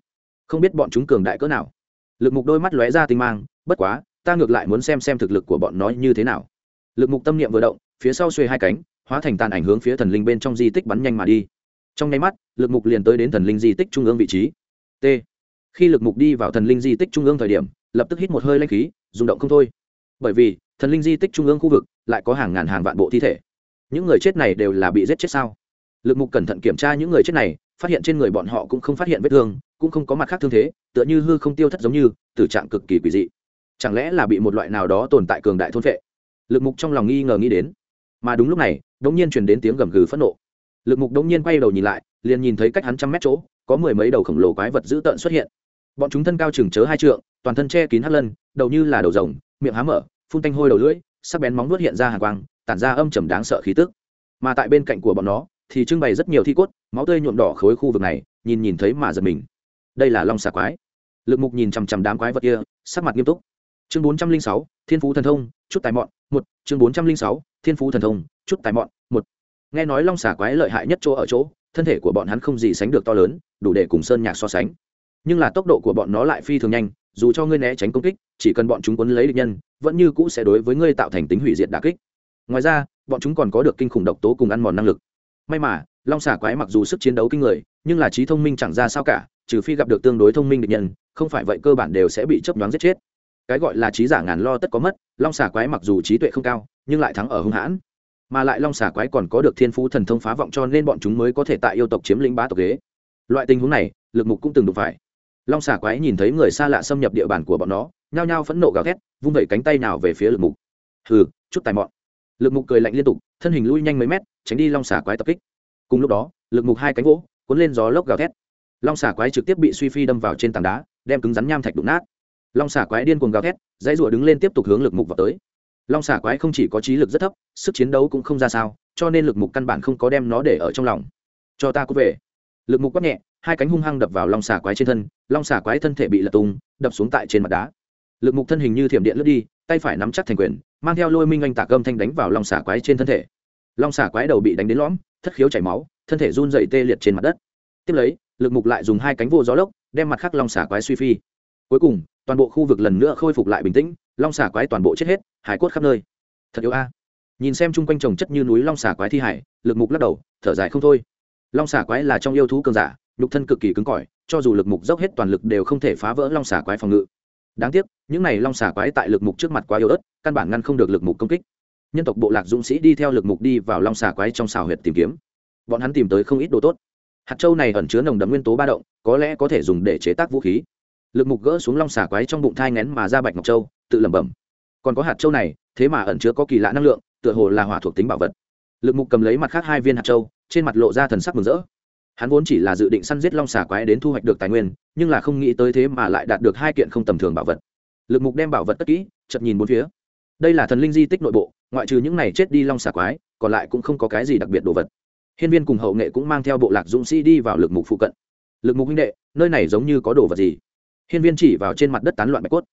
Không biết bọn chúng cường đại cỡ nào. Lực mục đôi mắt lóe ra tinh mang, bất quá, ta ngược lại muốn xem xem thực lực của bọn nó như thế nào. Lực mục tâm niệm vừa động, phía sau xuê hai cánh hóa thành tàn ảnh hướng phía thần linh bên trong di tích bắn nhanh mà đi. Trong nháy mắt, lực mục liền tới đến thần linh di tích trung ương vị trí. T. Khi lực mục đi vào thần linh di tích trung ương thời điểm, lập tức hít một hơi lanh khí, rung động không thôi. Bởi vì, thần linh di tích trung ương khu vực lại có hàng ngàn hàng vạn bộ thi thể. Những người chết này đều là bị giết chết sao? Lực mục cẩn thận kiểm tra những người chết này, phát hiện trên người bọn họ cũng không phát hiện vết thương, cũng không có mặt khác thương thế, tựa như hư không tiêu thất giống như, tử trạng cực kỳ quỷ dị. Chẳng lẽ là bị một loại nào đó tồn tại cường đại thôn vệ lực mục trong lòng nghi ngờ nghĩ đến mà đúng lúc này đống nhiên truyền đến tiếng gầm gừ phẫn nộ. Lực mục đống nhiên quay đầu nhìn lại, liền nhìn thấy cách hắn trăm mét chỗ, có mười mấy đầu khổng lồ quái vật dữ tợn xuất hiện. Bọn chúng thân cao chừng chớ hai trượng, toàn thân che kín hắt lân, đầu như là đầu rồng, miệng há mở, phun tanh hôi đầu lưỡi, sắc bén móng nuốt hiện ra hàng quang, tản ra âm trầm đáng sợ khí tức. Mà tại bên cạnh của bọn nó, thì trưng bày rất nhiều thi cốt, máu tươi nhuộm đỏ khối khu vực này, nhìn nhìn thấy mà giật mình. Đây là long xà quái. Lực mục nhìn chằm chằm đám quái vật kia, sắc mặt nghiêm túc. Chương bốn trăm linh sáu, thiên phú thần thông, chút tài mọn, một, chương bốn trăm linh sáu thiên phú thần thông, chút tài mọn, một. Nghe nói long xà quái lợi hại nhất chỗ ở chỗ, thân thể của bọn hắn không gì sánh được to lớn, đủ để cùng sơn nhạc so sánh. Nhưng là tốc độ của bọn nó lại phi thường nhanh, dù cho ngươi né tránh công kích, chỉ cần bọn chúng quấn lấy địch nhân, vẫn như cũ sẽ đối với ngươi tạo thành tính hủy diệt đà kích. Ngoài ra, bọn chúng còn có được kinh khủng độc tố cùng ăn mòn năng lực. May mà, long xà quái mặc dù sức chiến đấu kinh người, nhưng là trí thông minh chẳng ra sao cả, trừ phi gặp được tương đối thông minh địch nhân, không phải vậy cơ bản đều sẽ bị chấp đoán giết chết cái gọi là trí giả ngàn lo tất có mất, long xà quái mặc dù trí tuệ không cao, nhưng lại thắng ở hung hãn. Mà lại long xà quái còn có được thiên phú thần thông phá vọng cho nên bọn chúng mới có thể tại yêu tộc chiếm lĩnh bá tộc ghế. Loại tình huống này, lực mục cũng từng đụng phải. Long xà quái nhìn thấy người xa lạ xâm nhập địa bàn của bọn nó, nhao nhao phẫn nộ gào thét, vung vẩy cánh tay nào về phía lực mục. Hừ, chút tài mọn. Lực mục cười lạnh liên tục, thân hình lui nhanh mấy mét, tránh đi long xà quái tập kích. Cùng lúc đó, lực mục hai cánh gỗ cuốn lên gió lốc gào thét. Long xà quái trực tiếp bị suy phi đâm vào trên tảng đá, đem cứng rắn nham thạch đụng nát long xà quái điên cuồng gào thét, dãy rụa đứng lên tiếp tục hướng lực mục vào tới. Long xà quái không chỉ có trí lực rất thấp, sức chiến đấu cũng không ra sao, cho nên lực mục căn bản không có đem nó để ở trong lòng. Cho ta cút về. Lực mục quát nhẹ, hai cánh hung hăng đập vào long xà quái trên thân, long xà quái thân thể bị lật tung, đập xuống tại trên mặt đá. Lực mục thân hình như thiểm điện lướt đi, tay phải nắm chắc thành quyền, mang theo lôi minh anh tạc âm thanh đánh vào long xà quái trên thân thể. Long xà quái đầu bị đánh đến lõm, thất khiếu chảy máu, thân thể run dậy tê liệt trên mặt đất. Tiếp lấy, lực mục lại dùng hai cánh vô gió lốc, đem mặt khắc long xà quái suy phi cuối cùng, toàn bộ khu vực lần nữa khôi phục lại bình tĩnh, long xà quái toàn bộ chết hết, hải cốt khắp nơi. Thật yếu a. Nhìn xem chung quanh trồng chất như núi long xà quái thi hải, lực mục lắc đầu, thở dài không thôi. Long xà quái là trong yêu thú cường giả, nhục thân cực kỳ cứng cỏi, cho dù lực mục dốc hết toàn lực đều không thể phá vỡ long xà quái phòng ngự. Đáng tiếc, những này long xà quái tại lực mục trước mặt quá yếu ớt, căn bản ngăn không được lực mục công kích. Nhân tộc bộ lạc dũng sĩ đi theo lực mục đi vào long xà quái trong xào huyệt tìm kiếm. Bọn hắn tìm tới không ít đồ tốt. Hạt châu này ẩn chứa nồng đậm nguyên tố ba động, có lẽ có thể dùng để chế tác vũ khí lực mục gỡ xuống long xà quái trong bụng thai ngén mà ra bạch ngọc châu, tự lẩm bẩm. Còn có hạt châu này, thế mà ẩn chứa có kỳ lạ năng lượng, tựa hồ là hỏa thuộc tính bảo vật. Lực mục cầm lấy mặt khác hai viên hạt châu, trên mặt lộ ra thần sắc mừng rỡ. Hắn vốn chỉ là dự định săn giết long xà quái đến thu hoạch được tài nguyên, nhưng là không nghĩ tới thế mà lại đạt được hai kiện không tầm thường bảo vật. Lực mục đem bảo vật tất kỹ chật nhìn bốn phía. Đây là thần linh di tích nội bộ, ngoại trừ những này chết đi long xà quái, còn lại cũng không có cái gì đặc biệt đồ vật. Hiên viên cùng hậu nghệ cũng mang theo bộ lạc dũng sĩ đi vào lực mục phụ cận. Lực mục huynh đệ, nơi này giống như có đồ vật gì? Hiên viên chỉ vào trên mặt đất tán loạn bạch cốt.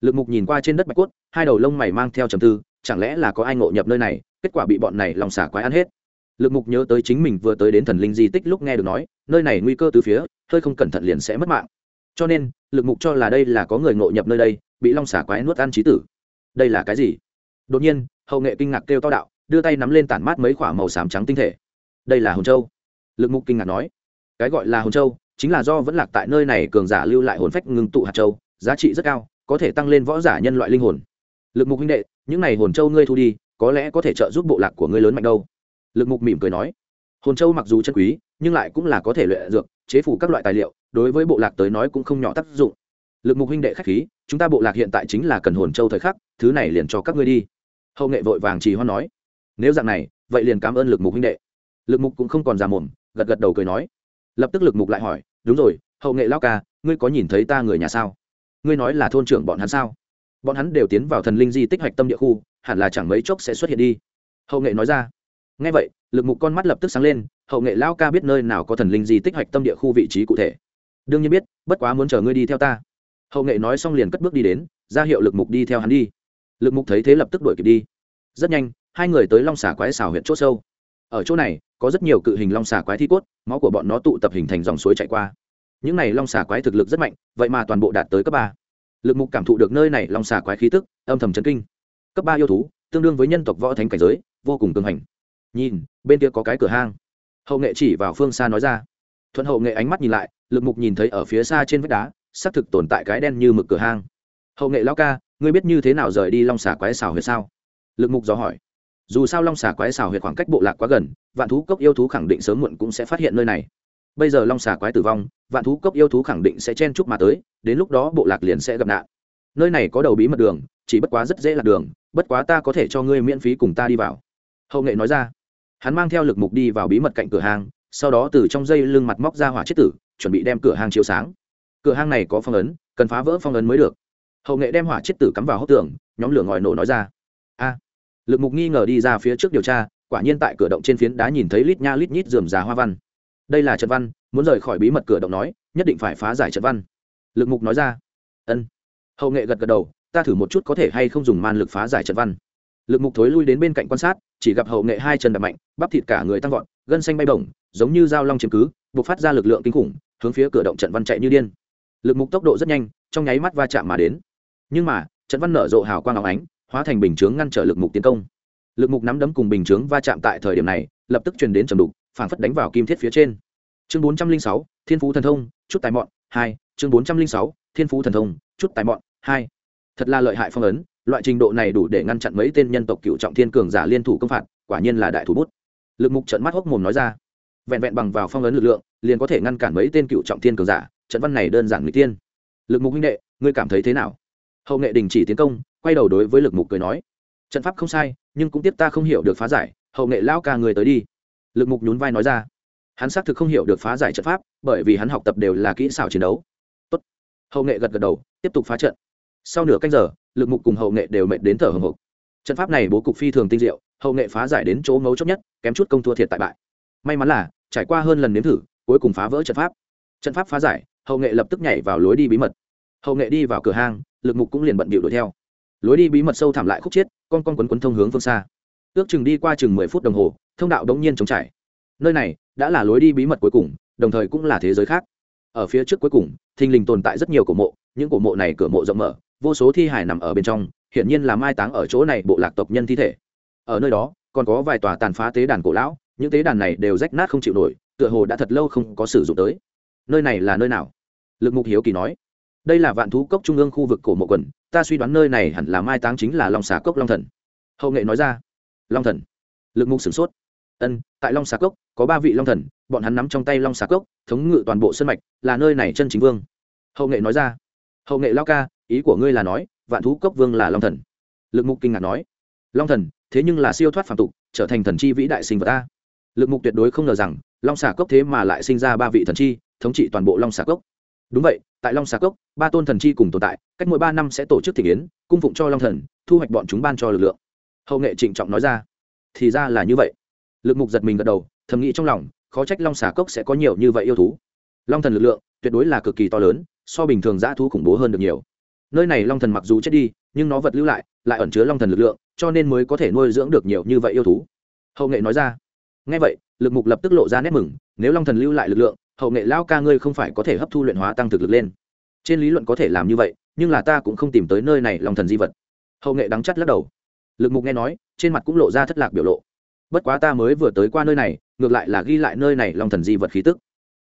Lực mục nhìn qua trên đất bạch cốt, hai đầu lông mày mang theo trầm tư, chẳng lẽ là có ai ngộ nhập nơi này, kết quả bị bọn này lòng xả quái ăn hết. Lực mục nhớ tới chính mình vừa tới đến thần linh di tích lúc nghe được nói, nơi này nguy cơ từ phía, hơi không cẩn thận liền sẽ mất mạng. Cho nên, lực mục cho là đây là có người ngộ nhập nơi đây, bị long xả quái nuốt ăn trí tử. Đây là cái gì? Đột nhiên, hậu nghệ kinh ngạc kêu to đạo, đưa tay nắm lên tản mát mấy k h ỏ a màu xám trắng tinh thể. Đây là hồn châu. Lực mục kinh ngạc nói, cái gọi là hồn châu chính là do vẫn lạc tại nơi này cường giả lưu lại hồn phách ngưng tụ hạt châu, giá trị rất cao, có thể tăng lên võ giả nhân loại linh hồn. Lực mục huynh đệ, những này hồn châu ngươi thu đi, có lẽ có thể trợ giúp bộ lạc của ngươi lớn mạnh đâu. Lực mục mỉm cười nói. Hồn châu mặc dù chân quý, nhưng lại cũng là có thể luyện dược, chế phủ các loại tài liệu, đối với bộ lạc tới nói cũng không nhỏ tác dụng. Lực mục huynh đệ khách khí, chúng ta bộ lạc hiện tại chính là cần hồn châu thời khắc, thứ này liền cho các ngươi đi. Hậu nghệ vội vàng trì hoan nói. Nếu dạng này, vậy liền cảm ơn lực mục huynh đệ. Lực mục cũng không còn già mồm, gật gật đầu cười nói. Lập tức lực mục lại hỏi đúng rồi, hậu nghệ lao ca, ngươi có nhìn thấy ta người nhà sao? Ngươi nói là thôn trưởng bọn hắn sao? Bọn hắn đều tiến vào thần linh di tích hạch tâm địa khu, hẳn là chẳng mấy chốc sẽ xuất hiện đi. Hậu nghệ nói ra. Ngay vậy, lực mục con mắt lập tức sáng lên, hậu nghệ lao ca biết nơi nào có thần linh di tích hạch tâm địa khu vị trí cụ thể. Đương nhiên biết, bất quá muốn chờ ngươi đi theo ta. Hậu nghệ nói xong liền cất bước đi đến, ra hiệu lực mục đi theo hắn đi. Lực mục thấy thế lập tức đuổi kịp đi. Rất nhanh, hai người tới long xà quái xào huyện c h ỗ sâu. Ở chỗ này có rất nhiều cự hình long xà quái thi cốt, máu của bọn nó tụ tập hình thành dòng suối chạy qua. Những này long xà quái thực lực rất mạnh, vậy mà toàn bộ đạt tới cấp ba. Lực mục cảm thụ được nơi này long xà quái khí tức, âm thầm chấn kinh. Cấp ba yêu thú, tương đương với nhân tộc võ thánh cảnh giới, vô cùng cường hành. Nhìn, bên kia có cái cửa hang. Hậu nghệ chỉ vào phương xa nói ra. Thuận hậu nghệ ánh mắt nhìn lại, lực mục nhìn thấy ở phía xa trên vách đá, xác thực tồn tại cái đen như mực cửa hang. Hậu nghệ lao ca, ngươi biết như thế nào rời đi long xà quái xào huyệt sao? Lực mục dò hỏi dù sao long xà quái xào huyệt khoảng cách bộ lạc quá gần, vạn thú cốc yêu thú khẳng định sớm muộn cũng sẽ phát hiện nơi này. Bây giờ long xà quái tử vong, vạn thú cốc yêu thú khẳng định sẽ chen chúc mà tới, đến lúc đó bộ lạc liền sẽ gặp nạn. Nơi này có đầu bí mật đường, chỉ bất quá rất dễ lạc đường, bất quá ta có thể cho ngươi miễn phí cùng ta đi vào. Hậu nghệ nói ra. Hắn mang theo lực mục đi vào bí mật cạnh cửa hàng sau đó từ trong dây lưng mặt móc ra hỏa chết tử, chuẩn bị đem cửa hàng chiếu sáng. Cửa hàng này có phong ấn, cần phá vỡ phong ấn mới được. Hậu nghệ đem hỏa chết tử cắm vào hốc tường, nhóm lửa ngòi nổ nói ra. A lực mục nghi ngờ đi ra phía trước điều tra, quả nhiên tại cửa động trên phiến đá nhìn thấy lít nha lít nhít dườm già hoa văn. Đây là trận văn, muốn rời khỏi bí mật cửa động nói, nhất định phải phá giải trận văn. Lực mục nói ra. Ân. Hậu nghệ gật gật đầu, ta thử một chút có thể hay không dùng man lực phá giải trận văn. Lực mục thối lui đến bên cạnh quan sát, chỉ gặp hậu nghệ hai chân đập mạnh, bắp thịt cả người tăng vọt, gân xanh bay bổng, giống như dao long chiếm cứ buộc phát ra lực lượng kinh khủng, hướng phía cửa động trận văn chạy như điên. Lực mục tốc độ rất nhanh, trong nháy mắt va chạm mà đến. Nhưng mà, trận văn nở rộ hào quang áo ánh hóa thành bình chướng ngăn trở lực mục tiến công. Lực mục nắm đấm cùng bình chướng va chạm tại thời điểm này, lập tức truyền đến trầm đục, phảng phất đánh vào kim thiết phía trên. Chương bốn trăm linh sáu, thiên phú thần thông, chút tài mọn, hai. Chương bốn trăm linh sáu, thiên phú thần thông, chút tài mọn, hai. Thật là lợi hại phong ấn, loại trình độ này đủ để ngăn chặn mấy tên nhân tộc cựu trọng thiên cường giả liên thủ công phạt, quả nhiên là đại thủ bút. Lực mục trận mắt hốc mồm nói ra. Vẹn vẹn bằng vào phong ấn lực lượng, liền có thể ngăn cản mấy tên cựu trọng thiên cường giả, trận văn này đơn giản người tiên. Lực mục huynh đệ, ngươi cảm thấy thế nào? Hậu nghệ đình chỉ tiến công, quay đầu đối với lực mục cười nói, trận pháp không sai, nhưng cũng tiếp ta không hiểu được phá giải, hậu nghệ lao ca người tới đi. Lực mục nhún vai nói ra, hắn xác thực không hiểu được phá giải trận pháp, bởi vì hắn học tập đều là kỹ xảo chiến đấu. Tốt. hậu nghệ gật gật đầu, tiếp tục phá trận. Sau nửa canh giờ, lực mục cùng hậu nghệ đều mệt đến thở hồng hộc trận pháp này bố cục phi thường tinh diệu, hậu nghệ phá giải đến chỗ mấu chốt nhất, kém chút công thua thiệt tại bại. May mắn là, trải qua hơn lần nếm thử, cuối cùng phá vỡ trận pháp. Trận pháp phá giải, hậu nghệ lập tức nhảy vào lối đi bí mật. Hậu nghệ đi vào cửa hang lực mục cũng liền bận bịu đuổi theo. Lối đi bí mật sâu thẳm lại khúc chết, con con quấn quấn thông hướng phương xa. Ước chừng đi qua chừng mười phút đồng hồ thông đạo đống nhiên chống trải. Nơi này đã là lối đi bí mật cuối cùng đồng thời cũng là thế giới khác. Ở phía trước cuối cùng thình lình tồn tại rất nhiều cổ mộ những cổ mộ này cửa mộ rộng mở vô số thi hài nằm ở bên trong hiển nhiên là mai táng ở chỗ này bộ lạc tộc nhân thi thể. Ở nơi đó còn có vài tòa tàn phá tế đàn cổ lão những tế đàn này đều rách nát không chịu nổi tựa hồ đã thật lâu không có sử dụng tới. Nơi này là nơi nào? Lực mục hiếu kỳ nói đây là vạn thú cốc trung ương khu vực cổ mộ quần, ta suy đoán nơi này hẳn là mai táng chính là long xà cốc long thần. Hậu nghệ nói ra. Long thần. Lực mục sửng sốt. Ân, tại long xà cốc, có ba vị long thần, bọn hắn nắm trong tay long xà cốc, thống ngự toàn bộ sân mạch, là nơi này chân chính vương. Hậu nghệ nói ra. Hậu nghệ lao ca, ý của ngươi là nói, vạn thú cốc vương là long thần. Lực mục kinh ngạc nói. Long thần, thế nhưng là siêu thoát phạm tục, trở thành thần chi vĩ đại sinh vật ta. Lực mục tuyệt đối không ngờ rằng, long xà cốc thế mà lại sinh ra ba vị thần chi, thống trị toàn bộ long xà cốc đúng vậy, tại long xà cốc, ba tôn thần chi cùng tồn tại, cách mỗi ba năm sẽ tổ chức thị kiến cung phụng cho long thần, thu hoạch bọn chúng ban cho lực lượng. Hậu nghệ trịnh trọng nói ra. Thì ra là như vậy. Lực mục giật mình gật đầu, thầm nghĩ trong lòng, khó trách long xà cốc sẽ có nhiều như vậy yêu thú. Long thần lực lượng, tuyệt đối là cực kỳ to lớn, so bình thường dã thú khủng bố hơn được nhiều. Nơi này long thần mặc dù chết đi, nhưng nó vật lưu lại lại ẩn chứa long thần lực lượng, cho nên mới có thể nuôi dưỡng được nhiều như vậy yêu thú. Hậu nghệ nói ra. Ngay vậy, lực mục lập tức lộ ra nét mừng, nếu long thần lưu lại lực lượng hậu nghệ lao ca ngươi không phải có thể hấp thu luyện hóa tăng thực lực lên. Trên lý luận có thể làm như vậy, nhưng là ta cũng không tìm tới nơi này long thần di vật. Hậu nghệ đắng chắt lắc đầu. Lực mục nghe nói, trên mặt cũng lộ ra thất lạc biểu lộ. Bất quá ta mới vừa tới qua nơi này, ngược lại là ghi lại nơi này long thần di vật khí tức.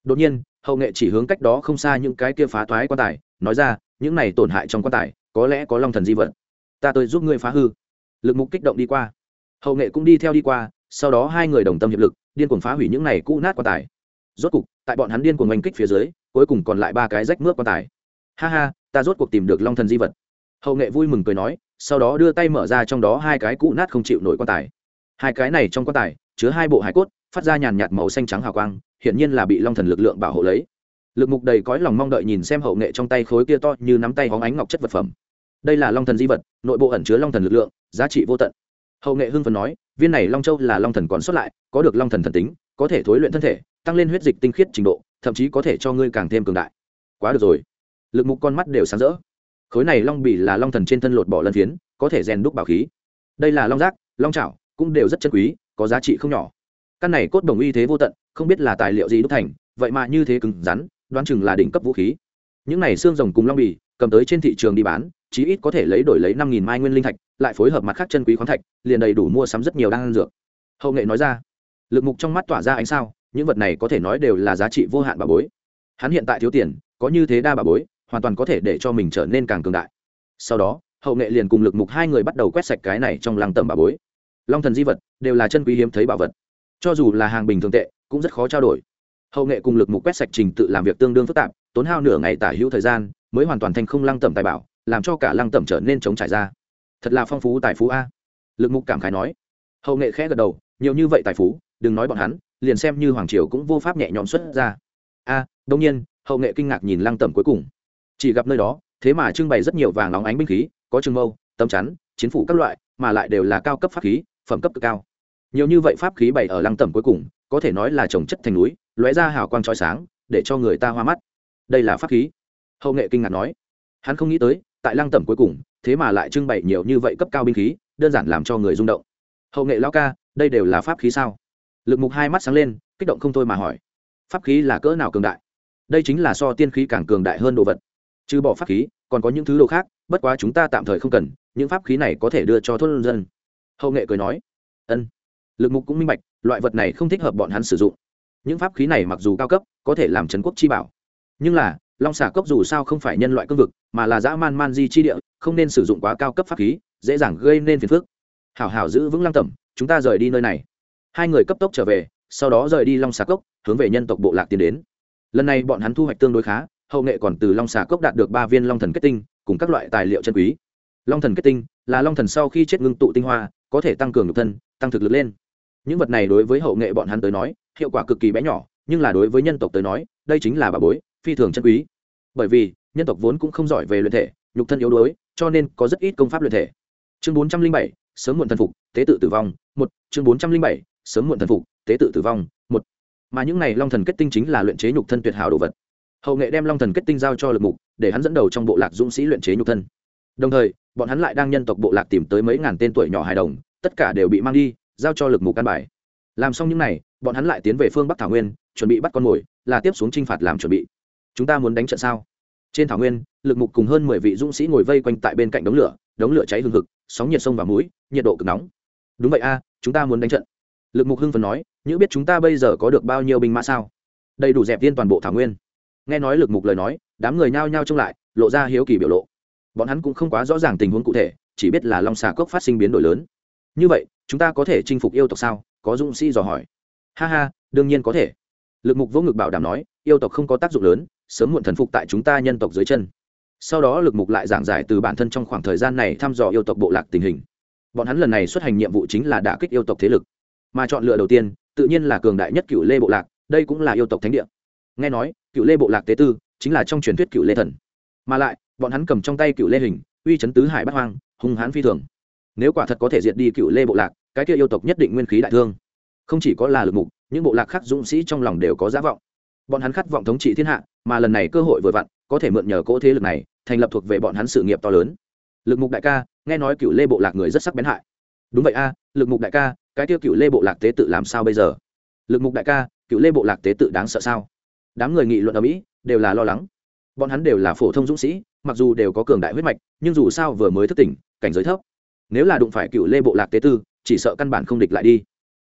Đột nhiên, hậu nghệ chỉ hướng cách đó không xa những cái kia phá thoái quan tài, nói ra, những này tổn hại trong quan tài, có lẽ có long thần di vật. Ta tới giúp ngươi phá hư. Lực mục kích động đi qua. Hậu nghệ cũng đi theo đi qua, sau đó hai người đồng tâm hiệp lực, điên cuồng phá hủy những này cũ nát quan tài rốt cục, tại bọn hắn điên cuồng oanh kích phía dưới, cuối cùng còn lại ba cái rách mướp quan tài. Ha ha, ta rốt cuộc tìm được long thần di vật. Hậu nghệ vui mừng cười nói, sau đó đưa tay mở ra trong đó hai cái cũ nát không chịu nổi quan tài. Hai cái này trong quan tài, chứa hai bộ hải cốt, phát ra nhàn nhạt màu xanh trắng hào quang, hiển nhiên là bị long thần lực lượng bảo hộ lấy. Lực mục đầy cõi lòng mong đợi nhìn xem hậu nghệ trong tay khối kia to như nắm tay hóng ánh ngọc chất vật phẩm. Đây là long thần di vật, nội bộ ẩn chứa long thần lực lượng, giá trị vô tận. Hậu nghệ hưng phần nói, viên này long châu là long thần còn xuất lại, có được long thần thần tính, có thể thối luyện thân thể tăng lên huyết dịch tinh khiết trình độ, thậm chí có thể cho ngươi càng thêm cường đại. Quá được rồi. Lực mục con mắt đều sáng rỡ. Khối này long bỉ là long thần trên thân lột bỏ lân phiến, có thể rèn đúc bảo khí. Đây là long giác long trảo cũng đều rất chân quý, có giá trị không nhỏ. Căn này cốt đồng uy thế vô tận, không biết là tài liệu gì đúc thành, vậy mà như thế cứng rắn, đoán chừng là đỉnh cấp vũ khí. Những này xương rồng cùng long bì, cầm tới trên thị trường đi bán, chí ít có thể lấy đổi lấy năm nghìn mai nguyên linh thạch, lại phối hợp mặt khác chân quý khoáng thạch, liền đầy đủ mua sắm rất nhiều đan dược. Hậu nghệ nói ra. Lực mục trong mắt tỏa ra ánh sao những vật này có thể nói đều là giá trị vô hạn bà bối. Hắn hiện tại thiếu tiền, có như thế đa bà bối, hoàn toàn có thể để cho mình trở nên càng cường đại. Sau đó, hậu nghệ liền cùng lực mục hai người bắt đầu quét sạch cái này trong lăng tầm bà bối. Long thần di vật, đều là chân quý hiếm thấy bảo vật. Cho dù là hàng bình thường tệ, cũng rất khó trao đổi. Hậu nghệ cùng lực mục quét sạch trình tự làm việc tương đương phức tạp, tốn hao nửa ngày tả hữu thời gian, mới hoàn toàn thành không lăng tẩm tài bảo, làm cho cả lăng tẩm trở nên chống trải ra. Thật là phong phú tài phú a. Lực mục cảm khái nói. Hậu nghệ khẽ gật đầu, nhiều như vậy tài phú, đừng nói bọn hắn liền xem như hoàng triều cũng vô pháp nhẹ nhõm xuất ra. A đông nhiên, hậu nghệ kinh ngạc nhìn lăng tẩm cuối cùng. Chỉ gặp nơi đó, thế mà trưng bày rất nhiều vàng óng ánh binh khí, có trường mâu, tấm chắn, chiến phủ các loại, mà lại đều là cao cấp pháp khí, phẩm cấp cực cao. Nhiều như vậy pháp khí bày ở lăng tẩm cuối cùng, có thể nói là trồng chất thành núi, lóe ra hào quang trói sáng, để cho người ta hoa mắt. Đây là pháp khí. Hậu nghệ kinh ngạc nói. Hắn không nghĩ tới, tại lăng tẩm cuối cùng, thế mà lại trưng bày nhiều như vậy cấp cao binh khí, đơn giản làm cho người rung động. Hậu nghệ lao ca, đây đều là pháp khí sao? Lực mục hai mắt sáng lên, kích động không thôi mà hỏi, pháp khí là cỡ nào cường đại? Đây chính là so tiên khí càng cường đại hơn đồ vật. Trừ bỏ pháp khí, còn có những thứ đồ khác, bất quá chúng ta tạm thời không cần, những pháp khí này có thể đưa cho thôn dân. Hậu nghệ cười nói, ân. Lực mục cũng minh bạch, loại vật này không thích hợp bọn hắn sử dụng. Những pháp khí này mặc dù cao cấp, có thể làm trấn quốc chi bảo. Nhưng là, long xả cốc dù sao không phải nhân loại cương vực, mà là dã man man di chi địa, không nên sử dụng quá cao cấp pháp khí, dễ dàng gây nên phiền phức. Hảo hảo giữ vững lăng tẩm, chúng ta rời đi nơi này hai người cấp tốc trở về, sau đó rời đi long xà cốc, hướng về nhân tộc bộ lạc tiến đến. Lần này bọn hắn thu hoạch tương đối khá, hậu nghệ còn từ long xà cốc đạt được ba viên long thần kết tinh, cùng các loại tài liệu chân quý. Long thần kết tinh là long thần sau khi chết ngưng tụ tinh hoa, có thể tăng cường nhục thân, tăng thực lực lên. Những vật này đối với hậu nghệ bọn hắn tới nói, hiệu quả cực kỳ bé nhỏ, nhưng là đối với nhân tộc tới nói, đây chính là bà bối, phi thường chân quý. Bởi vì, nhân tộc vốn cũng không giỏi về luyện thể, nhục thân yếu đuối, cho nên có rất ít công pháp luyện thể. Chương bốn trăm linh bảy, sớm muộn thần phục, tế tự tử vong. Một, chương bốn trăm linh bảy sớm muộn thần phục, tế tự tử vong, một. Mà những này long thần kết tinh chính là luyện chế nhục thân tuyệt hảo đồ vật. Hậu nghệ đem long thần kết tinh giao cho lực mục, để hắn dẫn đầu trong bộ lạc dũng sĩ luyện chế nhục thân. Đồng thời, bọn hắn lại đang nhân tộc bộ lạc tìm tới mấy ngàn tên tuổi nhỏ hài đồng, tất cả đều bị mang đi, giao cho lực mục căn bài. Làm xong những n à y bọn hắn lại tiến về phương bắc thảo nguyên, chuẩn bị bắt con mồi, là tiếp xuống t r i n h phạt làm chuẩn bị. Chúng ta muốn đánh trận sao? Trên thảo nguyên, lực mục cùng hơn mười vị dũng sĩ ngồi vây quanh tại bên cạnh đống lửa đống lửa cháy hừng hực, sóng nhiệt sông và mũi, nhiệt độ cực nóng. Đúng vậy a, chúng ta muốn đánh trận lực mục hưng phần nói, nhữ biết chúng ta bây giờ có được bao nhiêu binh mã sao? Đầy đủ dẹp viên toàn bộ thảo nguyên. Nghe nói lực mục lời nói, đám người nhao nhao trông lại, lộ ra hiếu kỳ biểu lộ. Bọn hắn cũng không quá rõ ràng tình huống cụ thể, chỉ biết là long xà cốc phát sinh biến đổi lớn. Như vậy, chúng ta có thể chinh phục yêu tộc sao? Có dũng sĩ dò hỏi. Ha ha, đương nhiên có thể. Lực mục vô ngực bảo đảm nói, yêu tộc không có tác dụng lớn, sớm muộn thần phục tại chúng ta nhân tộc dưới chân. Sau đó lực mục lại giảng giải từ bản thân trong khoảng thời gian này thăm dò yêu tộc bộ lạc tình hình. Bọn hắn lần này xuất hành nhiệm vụ chính là đả kích yêu tộc thế lực mà chọn lựa đầu tiên, tự nhiên là cường đại nhất cựu lê bộ lạc, đây cũng là yêu tộc thánh địa. Nghe nói, cựu lê bộ lạc tế tư chính là trong truyền thuyết cựu lê thần. Mà lại, bọn hắn cầm trong tay cựu lê hình, uy chấn tứ hải bắt hoang, hung hãn phi thường. Nếu quả thật có thể diệt đi cựu lê bộ lạc, cái kia yêu tộc nhất định nguyên khí đại thương. Không chỉ có là lực mục, những bộ lạc khác dũng sĩ trong lòng đều có giá vọng. Bọn hắn khát vọng thống trị thiên hạ, mà lần này cơ hội vừa vặn, có thể mượn nhờ cỗ thế lực này, thành lập thuộc về bọn hắn sự nghiệp to lớn. Lực mục đại ca, nghe nói cựu lê bộ lạc người rất sắc bén hại. Đúng vậy a, lực mục đại ca cái tiêu cựu lê bộ lạc tế tự làm sao bây giờ? Lực mục đại ca, cựu lê bộ lạc tế tự đáng sợ sao? Đám người nghị luận ở mỹ đều là lo lắng. Bọn hắn đều là phổ thông dũng sĩ, mặc dù đều có cường đại huyết mạch, nhưng dù sao vừa mới thức tỉnh, cảnh giới thấp. Nếu là đụng phải cựu lê bộ lạc tế tư, chỉ sợ căn bản không địch lại đi.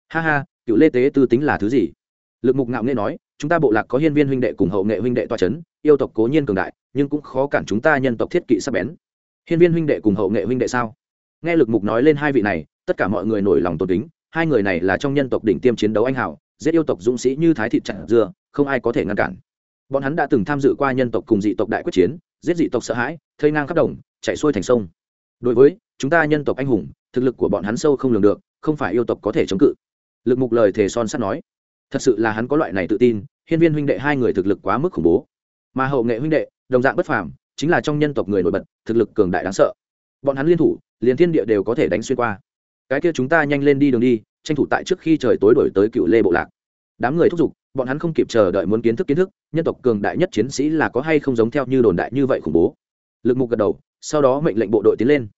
Ha ha, cựu lê tế tư tính là thứ gì? Lực mục ngạo nghệ nói, chúng ta bộ lạc có hiên viên huynh đệ cùng hậu nghệ huynh đệ toa c h ấ n yêu tộc cố nhiên cường đại, nhưng cũng khó cản chúng ta nhân tộc thiết kỵ sắp bén. Hiên viên huynh đệ cùng hậu nghệ huynh đệ sao? Nghe lực mục nói lên hai vị này, tất cả mọi người nổi lòng tôn kính hai người này là trong nhân tộc đỉnh tiêm chiến đấu anh hào, giết yêu tộc dũng sĩ như thái thị chặn dưa không ai có thể ngăn cản. Bọn hắn đã từng tham dự qua nhân tộc cùng dị tộc đại quyết chiến, giết dị tộc sợ hãi, thây ngang khắp đồng, chạy xuôi thành sông. Đối với chúng ta nhân tộc anh hùng, thực lực của bọn hắn sâu không lường được, không phải yêu tộc có thể chống cự. Lực mục lời thề son sắt nói, thật sự là hắn có loại này tự tin, hiên viên huynh đệ hai người thực lực quá mức khủng bố. Mà hậu nghệ huynh đệ, đồng dạng bất phàm, chính là trong nhân tộc người nổi bật, thực lực cường đại đáng sợ. Bọn hắn liên thủ, liền thiên địa đều có thể đánh xuyên qua cái kia chúng ta nhanh lên đi đường đi, tranh thủ tại trước khi trời tối đổi tới cựu lê bộ lạc. Đám người thúc giục, bọn hắn không kịp chờ đợi muốn kiến thức kiến thức, nhân tộc cường đại nhất chiến sĩ là có hay không giống theo như đồn đại như vậy khủng bố. Lực mục gật đầu, sau đó mệnh lệnh bộ đội tiến lên.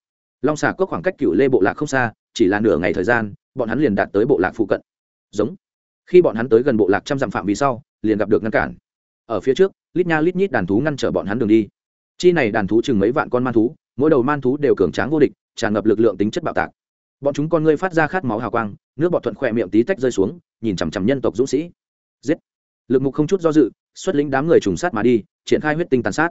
Long xà cốc khoảng cách cựu lê bộ lạc không xa, chỉ là nửa ngày thời gian, bọn hắn liền đạt tới bộ lạc phụ cận. Giống. Khi bọn hắn tới gần bộ lạc trăm dặm phạm vì sau, liền gặp được ngăn cản. Ở phía trước, lít nha lít nhít đàn thú ngăn trở bọn hắn đường đi. Chi này đàn thú chừng mấy vạn con man thú, mỗi đầu man thú đều cường tráng vô địch, tràn ngập lực lượng tính chất bạo tạc bọn chúng con ngươi phát ra khát máu hào quang, nước bọt thuận khỏe miệng tí tách rơi xuống, nhìn chằm chằm nhân tộc dũng sĩ. Giết! Lực mục không chút do dự, xuất lĩnh đám người trùng sát mà đi, triển khai huyết tinh tàn sát.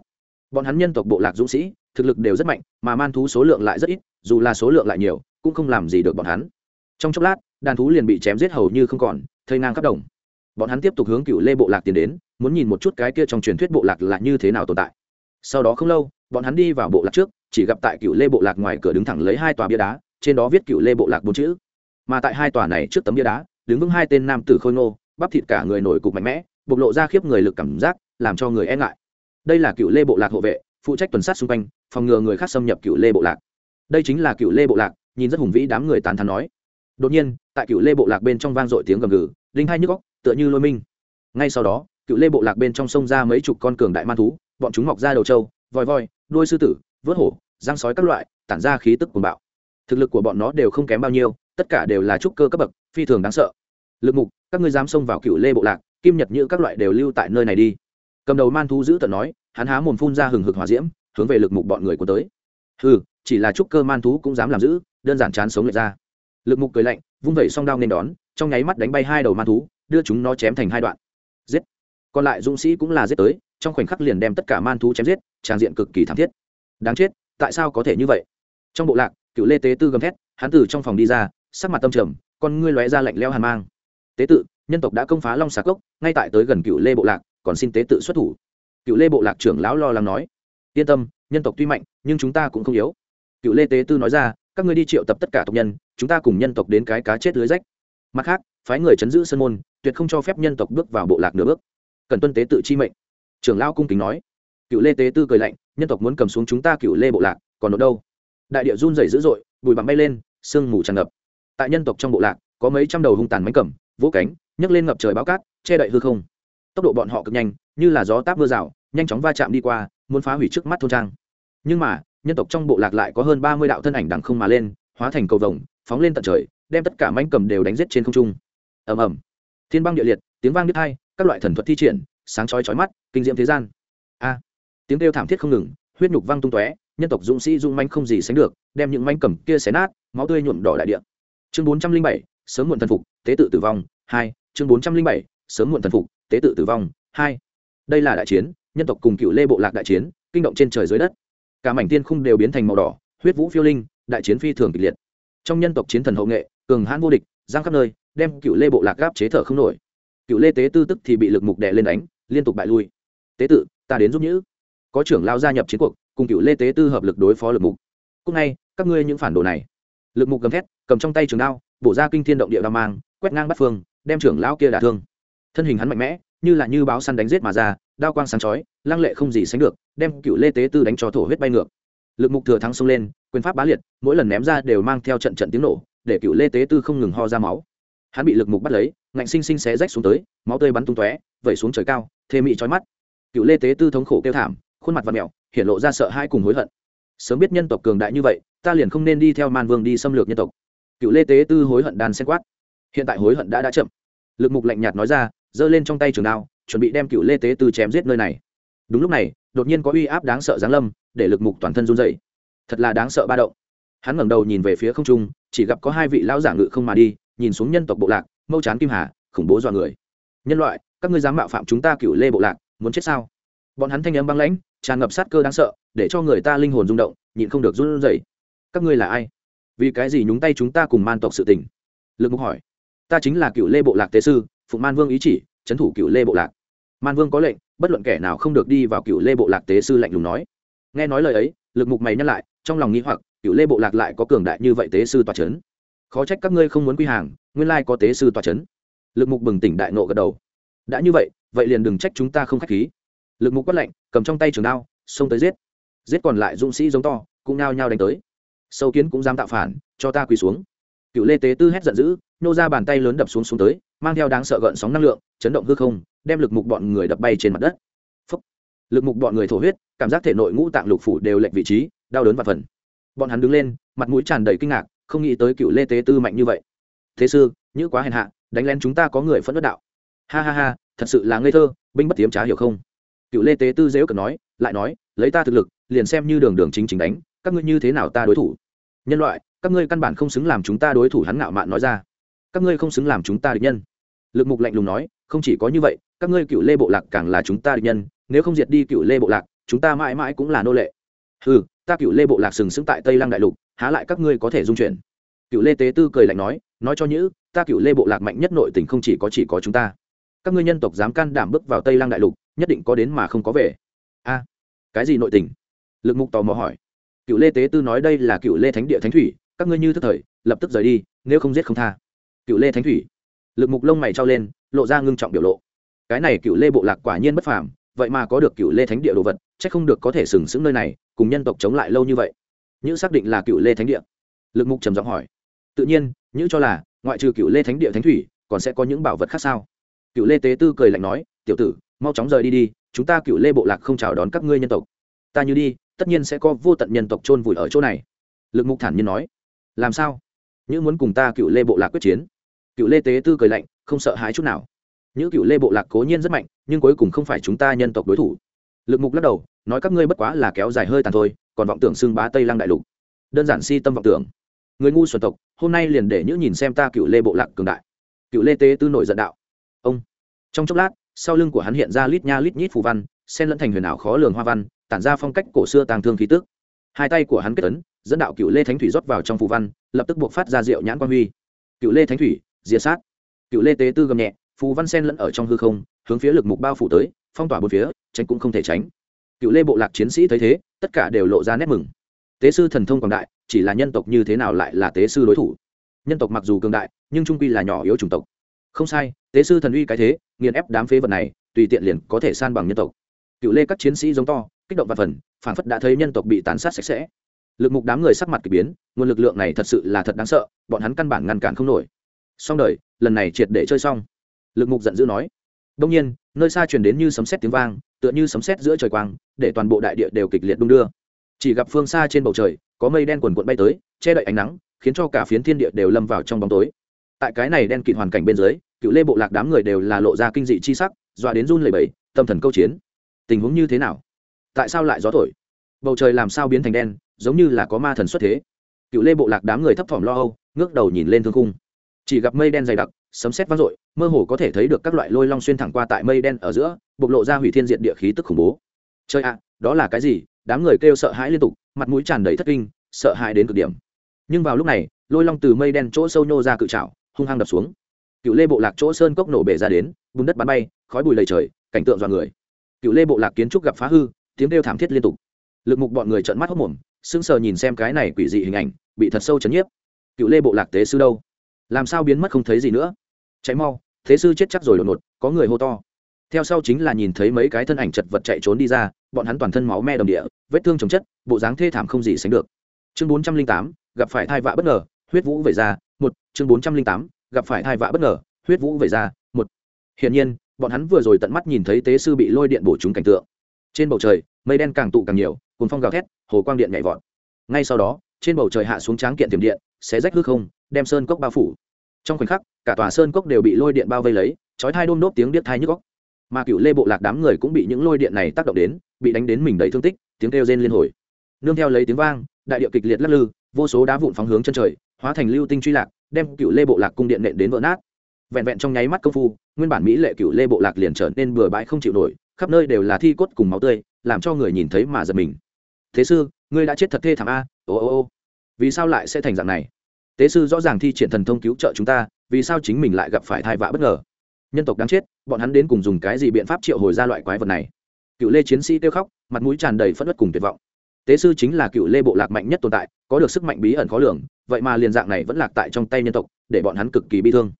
Bọn hắn nhân tộc bộ lạc dũng sĩ, thực lực đều rất mạnh, mà man thú số lượng lại rất ít, dù là số lượng lại nhiều, cũng không làm gì được bọn hắn. Trong chốc lát, đàn thú liền bị chém giết hầu như không còn, thây ngang khắp đồng. Bọn hắn tiếp tục hướng cựu lê bộ lạc tiến đến, muốn nhìn một chút cái kia trong truyền thuyết bộ lạc là như thế nào tồn tại. Sau đó không lâu, bọn hắn đi vào bộ lạc trước, chỉ gặp tại cựu lê bộ lạc ngoài cửa đứng thẳng lấy hai tòa bia đá trên đó viết cựu lê bộ lạc bốn chữ. Mà tại hai tòa này trước tấm bia đá, đứng vững hai tên nam tử khôi ngô, bắp thịt cả người nổi cục mạnh mẽ, bộc lộ ra khiếp người lực cảm giác, làm cho người e ngại. Đây là cựu lê bộ lạc hộ vệ, phụ trách tuần sát xung quanh, phòng ngừa người khác xâm nhập cựu lê bộ lạc. Đây chính là cựu lê bộ lạc, nhìn rất hùng vĩ đám người tán thắn nói. Đột nhiên, tại cựu lê bộ lạc bên trong vang dội tiếng gầm gừ linh hai nhức góc tựa như lôi minh. Ngay sau đó, cựu lê bộ lạc bên trong sông ra mấy chục con cường đại man thú, bọn chúng mọc ra đầu trâu vòi voi, đuôi sư tử, vớt hổ giang sói các loại, tản ra khí tức cuồng bạo thực lực của bọn nó đều không kém bao nhiêu, tất cả đều là trúc cơ cấp bậc, phi thường đáng sợ. Lực mục, các ngươi dám xông vào cựu lê bộ lạc, kim nhật như các loại đều lưu tại nơi này đi. Cầm đầu man thú giữ tận nói, hắn há mồm phun ra hừng hực hỏa diễm, hướng về lực mục bọn người của tới. Ừ chỉ là trúc cơ man thú cũng dám làm giữ, đơn giản chán sống lệch ra. Lực mục cười lạnh, vung vẩy song đao nên đón, trong nháy mắt đánh bay hai đầu man thú, đưa chúng nó chém thành hai đoạn. Giết. Còn lại dũng sĩ cũng là giết tới, trong khoảnh khắc liền đem tất cả man thú chém giết, tràn diện cực kỳ thảm thiết. Đáng chết, tại sao có thể như vậy? Trong bộ lạc cựu lê tế tư gầm thét, hắn từ trong phòng đi ra, sắc mặt tâm trầm, con ngươi lóe ra lạnh leo hàn mang. Tế tự, nhân tộc đã công phá long xà cốc, ngay tại tới gần cựu lê bộ lạc, còn xin tế tự xuất thủ. Cựu lê bộ lạc trưởng lão lo lắng nói, yên tâm, nhân tộc tuy mạnh, nhưng chúng ta cũng không yếu. Cựu lê tế tư nói ra, các ngươi đi triệu tập tất cả tộc nhân, chúng ta cùng nhân tộc đến cái cá chết lưới rách. Mặt khác, phái người chấn giữ sân môn, tuyệt không cho phép nhân tộc bước vào bộ lạc nửa bước. Cần tuân tế tự chi mệnh. Trưởng lão cung kính nói. Cựu lê tế tư cười lạnh, nhân tộc muốn cầm xuống chúng ta cựu lê bộ lạc, còn ở đâu? Đại địa run rẩy dữ dội, bụi bặm bay lên, sương mù tràn ngập. Tại nhân tộc trong bộ lạc, có mấy trăm đầu hung tàn mánh cầm vỗ cánh, nhấc lên ngập trời báo cát, che đậy hư không. Tốc độ bọn họ cực nhanh, như là gió táp mưa rào, nhanh chóng va chạm đi qua, muốn phá hủy trước mắt thôn trang. Nhưng mà, nhân tộc trong bộ lạc lại có hơn ba mươi đạo thân ảnh đằng không mà lên, hóa thành cầu vồng, phóng lên tận trời, đem tất cả mánh cầm đều đánh giết trên không trung. Ầm ầm. Thiên băng địa liệt, tiếng vang đứt hai các loại thần thuật thi triển, sáng chói chói mắt, kinh diễm thế gian. A. Tiếng kêu thảm thiết không ngừng, huyết nhục văng tung tóe nhân tộc dũng sĩ dung manh không gì sánh được, đem những manh cầm kia xé nát, máu tươi nhuộm đỏ đại địa. Chương bốn trăm linh bảy, sớm muộn thần phục, tế tự tử vong, hai. Chương bốn trăm linh bảy, sớm muộn thần phục, tế tự tử vong, hai. Đây là đại chiến, nhân tộc cùng cựu lê bộ lạc đại chiến, kinh động trên trời dưới đất. Cả mảnh tiên khung đều biến thành màu đỏ, huyết vũ phiêu linh, đại chiến phi thường kịch liệt. Trong nhân tộc chiến thần hậu nghệ, cường hãn vô địch, giang khắp nơi, đem cựu lê bộ lạc gáp chế thở không nổi. Cựu lê tế tư tức thì bị lực mục đè lên đánh, liên tục bại lui. Tế tự, ta đến giúp nhữ. Có trưởng lao gia nhập chiến cuộc cùng cựu lê tế tư hợp lực đối phó lực mục. Cúc ngay, các ngươi những phản đồ này. Lực mục gầm thét, cầm trong tay trường đao, bổ ra kinh thiên động địa đao mang, quét ngang bắt phương, đem trưởng lão kia đả thương. Thân hình hắn mạnh mẽ, như là như báo săn đánh giết mà ra, đao quang sáng chói, lăng lệ không gì sánh được, đem cựu lê tế tư đánh cho thổ huyết bay ngược. Lực mục thừa thắng xông lên, quyền pháp bá liệt, mỗi lần ném ra đều mang theo trận trận tiếng nổ, để cựu lê tế tư không ngừng ho ra máu. Hắn bị lực mục bắt lấy, ngạnh sinh sinh xé rách xuống tới, máu tươi bắn tung tóe, vẩy xuống trời cao, thê mị trói mắt. Cựu lê tế tư thống khổ kêu thảm khuôn mặt và mẹo hiện lộ ra sợ hai cùng hối hận. Sớm biết nhân tộc cường đại như vậy, ta liền không nên đi theo man vương đi xâm lược nhân tộc. Cựu lê tế tư hối hận đàn xen quát. Hiện tại hối hận đã đã chậm. Lực mục lạnh nhạt nói ra, giơ lên trong tay trường đao, chuẩn bị đem cựu lê tế tư chém giết nơi này. Đúng lúc này, đột nhiên có uy áp đáng sợ giáng lâm, để lực mục toàn thân run dậy thật là đáng sợ ba động. Hắn ngẩng đầu nhìn về phía không trung, chỉ gặp có hai vị lão giả ngự không mà đi, nhìn xuống nhân tộc bộ lạc, mâu chán kim hà, khủng bố dọa người. Nhân loại, các ngươi dám mạo phạm chúng ta cựu lê bộ lạc, muốn chết sao? Bọn hắn thanh âm băng lãnh, tràn ngập sát cơ đáng sợ, để cho người ta linh hồn rung động, nhịn không được run rẩy. Các ngươi là ai? Vì cái gì nhúng tay chúng ta cùng man tộc sự tình? Lực mục hỏi. Ta chính là cựu lê bộ lạc tế sư, phụng man vương ý chỉ trấn thủ cựu lê bộ lạc. Man vương có lệnh, bất luận kẻ nào không được đi vào cựu lê bộ lạc tế sư lạnh lùng nói. Nghe nói lời ấy, lực mục mày nhắc lại, trong lòng nghĩ hoặc, cựu lê bộ lạc lại có cường đại như vậy tế sư tòa c h ấ n khó trách các ngươi không muốn quy hàng, nguyên lai có tế sư tòa c h ấ n lực mục bừng tỉnh đại nộ gật đầu. Đã như vậy vậy liền đừng trách chúng ta không k h á c h khí lực mục quất lạnh, cầm trong tay trường đao, xông tới giết. Giết còn lại dũng sĩ giống to, cũng nao nhao đánh tới. Sâu kiến cũng dám tạo phản, cho ta quỳ xuống. Cựu lê tế tư hét giận dữ nhô ra bàn tay lớn đập xuống xuống tới, mang theo đáng sợ gợn sóng năng lượng, chấn động hư không, đem lực mục bọn người đập bay trên mặt đất. Lực mục bọn người thổ huyết, cảm giác thể nội ngũ tạng lục phủ đều lệch vị trí, đau đớn và phần. Bọn hắn đứng lên, mặt mũi tràn đầy kinh ngạc, không nghĩ tới cựu lê tế tư mạnh như vậy. Thế sư như quá hèn hạ, đánh lén chúng ta có người phẫn nộ đạo. Ha ha ha, thật sự là ngây thơ, binh bất tiếm trá hiểu không? Cựu lê tế tư dễ cần nói, lại nói, lấy ta thực lực, liền xem như đường đường chính chính đánh, các ngươi như thế nào ta đối thủ? Nhân loại, các ngươi căn bản không xứng làm chúng ta đối thủ, hắn ngạo mạn nói ra. Các ngươi không xứng làm chúng ta địch nhân. Lực mục lạnh lùng nói, không chỉ có như vậy, các ngươi cựu lê bộ lạc càng là chúng ta địch nhân, nếu không diệt đi cựu lê bộ lạc, chúng ta mãi mãi cũng là nô lệ. Ừ ta cựu lê bộ lạc sừng sững tại tây lăng đại lục, há lại các ngươi có thể dung chuyển? Cựu lê tế tư cười lạnh nói nói cho nhữ, ta cựu lê bộ lạc mạnh nhất nội tình không chỉ có chỉ có chúng ta. Các ngươi nhân tộc dám can đảm bước vào tây lăng đại lục nhất định có đến mà không có về. A, cái gì nội tình? Lực mục tò mò hỏi. Cựu lê tế tư nói đây là cựu lê thánh địa thánh thủy, các ngươi như thức thời, lập tức rời đi, nếu không giết không tha. Cựu lê thánh thủy. Lực mục lông mày trao lên, lộ ra ngưng trọng biểu lộ. Cái này cựu lê bộ lạc quả nhiên bất phàm, vậy mà có được cựu lê thánh địa đồ vật c h ắ c không được có thể sừng sững nơi này, cùng nhân tộc chống lại lâu như vậy. Những xác định là cựu lê thánh địa. Lực mục trầm giọng hỏi. Tự nhiên những cho là, ngoại trừ cựu lê thánh địa thánh thủy, còn sẽ có những bảo vật khác sao? Cựu lê tế tư cười lạnh nói, tiểu tử mau chóng rời đi đi, chúng ta cựu lê bộ lạc không chào đón các ngươi nhân tộc. Ta như đi, tất nhiên sẽ có vô tận nhân tộc chôn vùi ở chỗ này. Lực mục thản nhiên nói. Làm sao? Nhữ muốn cùng ta cựu lê bộ lạc quyết chiến? Cựu lê tế tư cười lạnh, không sợ hãi chút nào. Những cựu lê bộ lạc cố nhiên rất mạnh, nhưng cuối cùng không phải chúng ta nhân tộc đối thủ. Lực mục lắc đầu, nói các ngươi bất quá là kéo dài hơi tàn thôi, còn vọng tưởng xưng bá tây lăng đại lục. Đơn giản si tâm vọng tưởng. Người ngu xuẩn tộc, hôm nay liền để nhữ nhìn xem ta cựu lê bộ lạc cường đại. Cựu lê tế tư nổi giận đạo. Ông. Trong chốc lát sau lưng của hắn hiện ra lít nha lít nhít phù văn, sen lẫn thành huyền ảo khó lường hoa văn, tản ra phong cách cổ xưa tàng thương khí tức. Hai tay của hắn kết tấn dẫn đạo cựu lê thánh thủy rót vào trong phù văn, lập tức buộc phát ra rượu nhãn quan huy. Cựu lê thánh thủy, diệt sát. Cựu lê tế tư gầm nhẹ, phù văn sen lẫn ở trong hư không, hướng phía lực mục bao phủ tới, phong tỏa bốn phía, tránh cũng không thể tránh. Cựu lê bộ lạc chiến sĩ thấy thế, tất cả đều lộ ra nét mừng. Tế sư thần thông quảng đại, chỉ là nhân tộc như thế nào lại là tế sư đối thủ? Nhân tộc mặc dù cường đại, nhưng trung quy là nhỏ yếu chủng tộc. Không sai, tế sư thần uy cái thế nghiền ép đám phế vật này, tùy tiện liền có thể san bằng nhân tộc. Cựu lê các chiến sĩ giống to, kích động và phần phản phất đã thấy nhân tộc bị tàn sát sạch sẽ. Lực mục đám người sắc mặt k ỳ biến, nguồn lực lượng này thật sự là thật đáng sợ, bọn hắn căn bản ngăn cản không nổi. Xong đời, lần này triệt để chơi xong. Lực mục giận dữ nói. Đông nhiên, nơi xa truyền đến như sấm sét tiếng vang, tựa như sấm sét giữa trời quang, để toàn bộ đại địa đều kịch liệt đung đưa. Chỉ gặp phương xa trên bầu trời, có mây đen quần quận bay tới, che đậy ánh nắng, khiến cho cả phiến thiên địa đều lâm vào trong bóng tối. Tại cái này đen kịt hoàn cảnh bên dưới cựu lê bộ lạc đám người đều là lộ ra kinh dị chi sắc, dọa đến run lẩy bẩy, tâm thần câu chiến. Tình huống như thế nào? Tại sao lại gió thổi? Bầu trời làm sao biến thành đen, giống như là có ma thần xuất thế. Cựu lê bộ lạc đám người thấp thỏm lo âu, ngước đầu nhìn lên thương cung chỉ gặp mây đen dày đặc, sấm sét vang dội, mơ hồ có thể thấy được các loại lôi long xuyên thẳng qua tại mây đen ở giữa, bộc lộ ra hủy thiên diện địa khí tức khủng bố. Chơi ạ, đó là cái gì? Đám người kêu sợ hãi liên tục, mặt mũi tràn đầy thất kinh, sợ hãi đến cực điểm. Nhưng vào lúc này, lôi long từ mây đen chỗ sâu nhô ra cự trào hung hăng đập xuống cựu lê bộ lạc chỗ sơn cốc nổ bể ra đến, bùn đất bắn bay, khói bùi lầy trời, cảnh tượng dọa người. Cựu lê bộ lạc kiến trúc gặp phá hư, tiếng kêu thảm thiết liên tục. Lực mục bọn người trợn mắt hốc mồm, sững sờ nhìn xem cái này quỷ dị hình ảnh, bị thật sâu chấn nhiếp. Cựu lê bộ lạc tế sư đâu? Làm sao biến mất không thấy gì nữa? Cháy mau thế sư chết chắc rồi đột ngột, có người hô to. Theo sau chính là nhìn thấy mấy cái thân ảnh chật vật chạy trốn đi ra, bọn hắn toàn thân máu me đồng địa, vết thương chồng chất, bộ dáng thê thảm không gì sánh được. Chương bốn trăm linh tám, gặp phải thai vạ bất ngờ, huyết vũ về ra, một, chương bốn trăm linh tám gặp phải thai vạ bất ngờ, huyết vũ về ra một. Hiển nhiên, bọn hắn vừa rồi tận mắt nhìn thấy tế sư bị lôi điện bổ trúng cảnh tượng. Trên bầu trời, mây đen càng tụ càng nhiều cùng phong gào thét, hồ quang điện nhảy vọt. Ngay sau đó, trên bầu trời hạ xuống tráng kiện tiềm điện, xé rách hư không, đem sơn cốc bao phủ. Trong khoảnh khắc, cả tòa sơn cốc đều bị lôi điện bao vây lấy, chói thai đôm nốt tiếng điếc thai nhức góc mà cựu lê bộ lạc đám người cũng bị những lôi điện này tác động đến, bị đánh đến mình đầy thương tích, tiếng kêu rên liên hồi. Nương theo lấy tiếng vang, đại điệu kịch liệt lắc lư, vô số đá vụn phóng hướng chân trời, hóa thành lưu tinh truy lạc đem cựu lê bộ lạc cung điện nện đến vỡ nát. Vẹn vẹn trong nháy mắt công phu, nguyên bản mỹ lệ cựu lê bộ lạc liền trở nên bừa bãi không chịu nổi, khắp nơi đều là thi cốt cùng máu tươi, làm cho người nhìn thấy mà giật mình. Thế sư, ngươi đã chết thật thê thảm a, ô ô ô, vì sao lại sẽ thành dạng này? Tế sư rõ ràng thi triển thần thông cứu trợ chúng ta, vì sao chính mình lại gặp phải thai vạ bất ngờ? Nhân tộc đáng chết, bọn hắn đến cùng dùng cái gì biện pháp triệu hồi ra loại quái vật này? Cựu lê chiến sĩ kêu khóc, mặt mũi tràn đầy phất đất cùng tuyệt vọng. Tế sư chính là cựu lê bộ lạc mạnh nhất tồn tại có được sức mạnh bí ẩn khó lường, vậy mà liền dạng này vẫn lạc tại trong tay nhân tộc, để bọn hắn cực kỳ bi thương.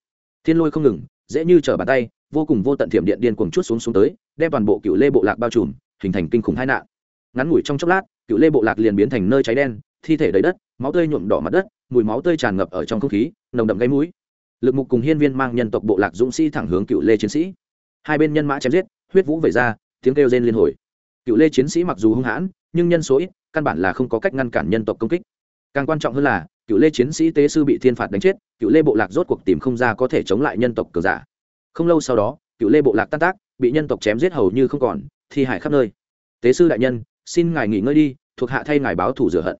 Thiên lôi không ngừng, dễ như trở bàn tay, vô cùng vô tận thiểm điện điên cuồng chút xuống xuống tới, đem toàn bộ cựu lê bộ lạc bao trùm, hình thành kinh khủng hai nạn. Ngắn ngủi trong chốc lát cựu lê bộ lạc liền biến thành nơi cháy đen, thi thể đầy đất, máu tươi nhuộm đỏ mặt đất, mùi máu tươi tràn ngập ở trong không khí, nồng đậm gáy mũi. Lực mục cùng hiên viên mang nhân tộc bộ lạc dũng sĩ thẳng hướng cựu lê chiến sĩ. Hai bên nhân mã chém giết, huyết vũ vẩy ra, tiếng kêu rên liên hồi. Cựu lê chiến sĩ mặc dù hung hãn, nhưng nhân số ít, căn bản là không có cách ngăn cản nhân tộc công kích càng quan trọng hơn là, cựu lê chiến sĩ tế sư bị thiên phạt đánh chết, cựu lê bộ lạc rốt cuộc tìm không ra có thể chống lại nhân tộc cờ giả. Không lâu sau đó, cựu lê bộ lạc tan tác, bị nhân tộc chém giết hầu như không còn, thi hải khắp nơi. Tế sư đại nhân, xin ngài nghỉ ngơi đi, thuộc hạ thay ngài báo thủ rửa hận.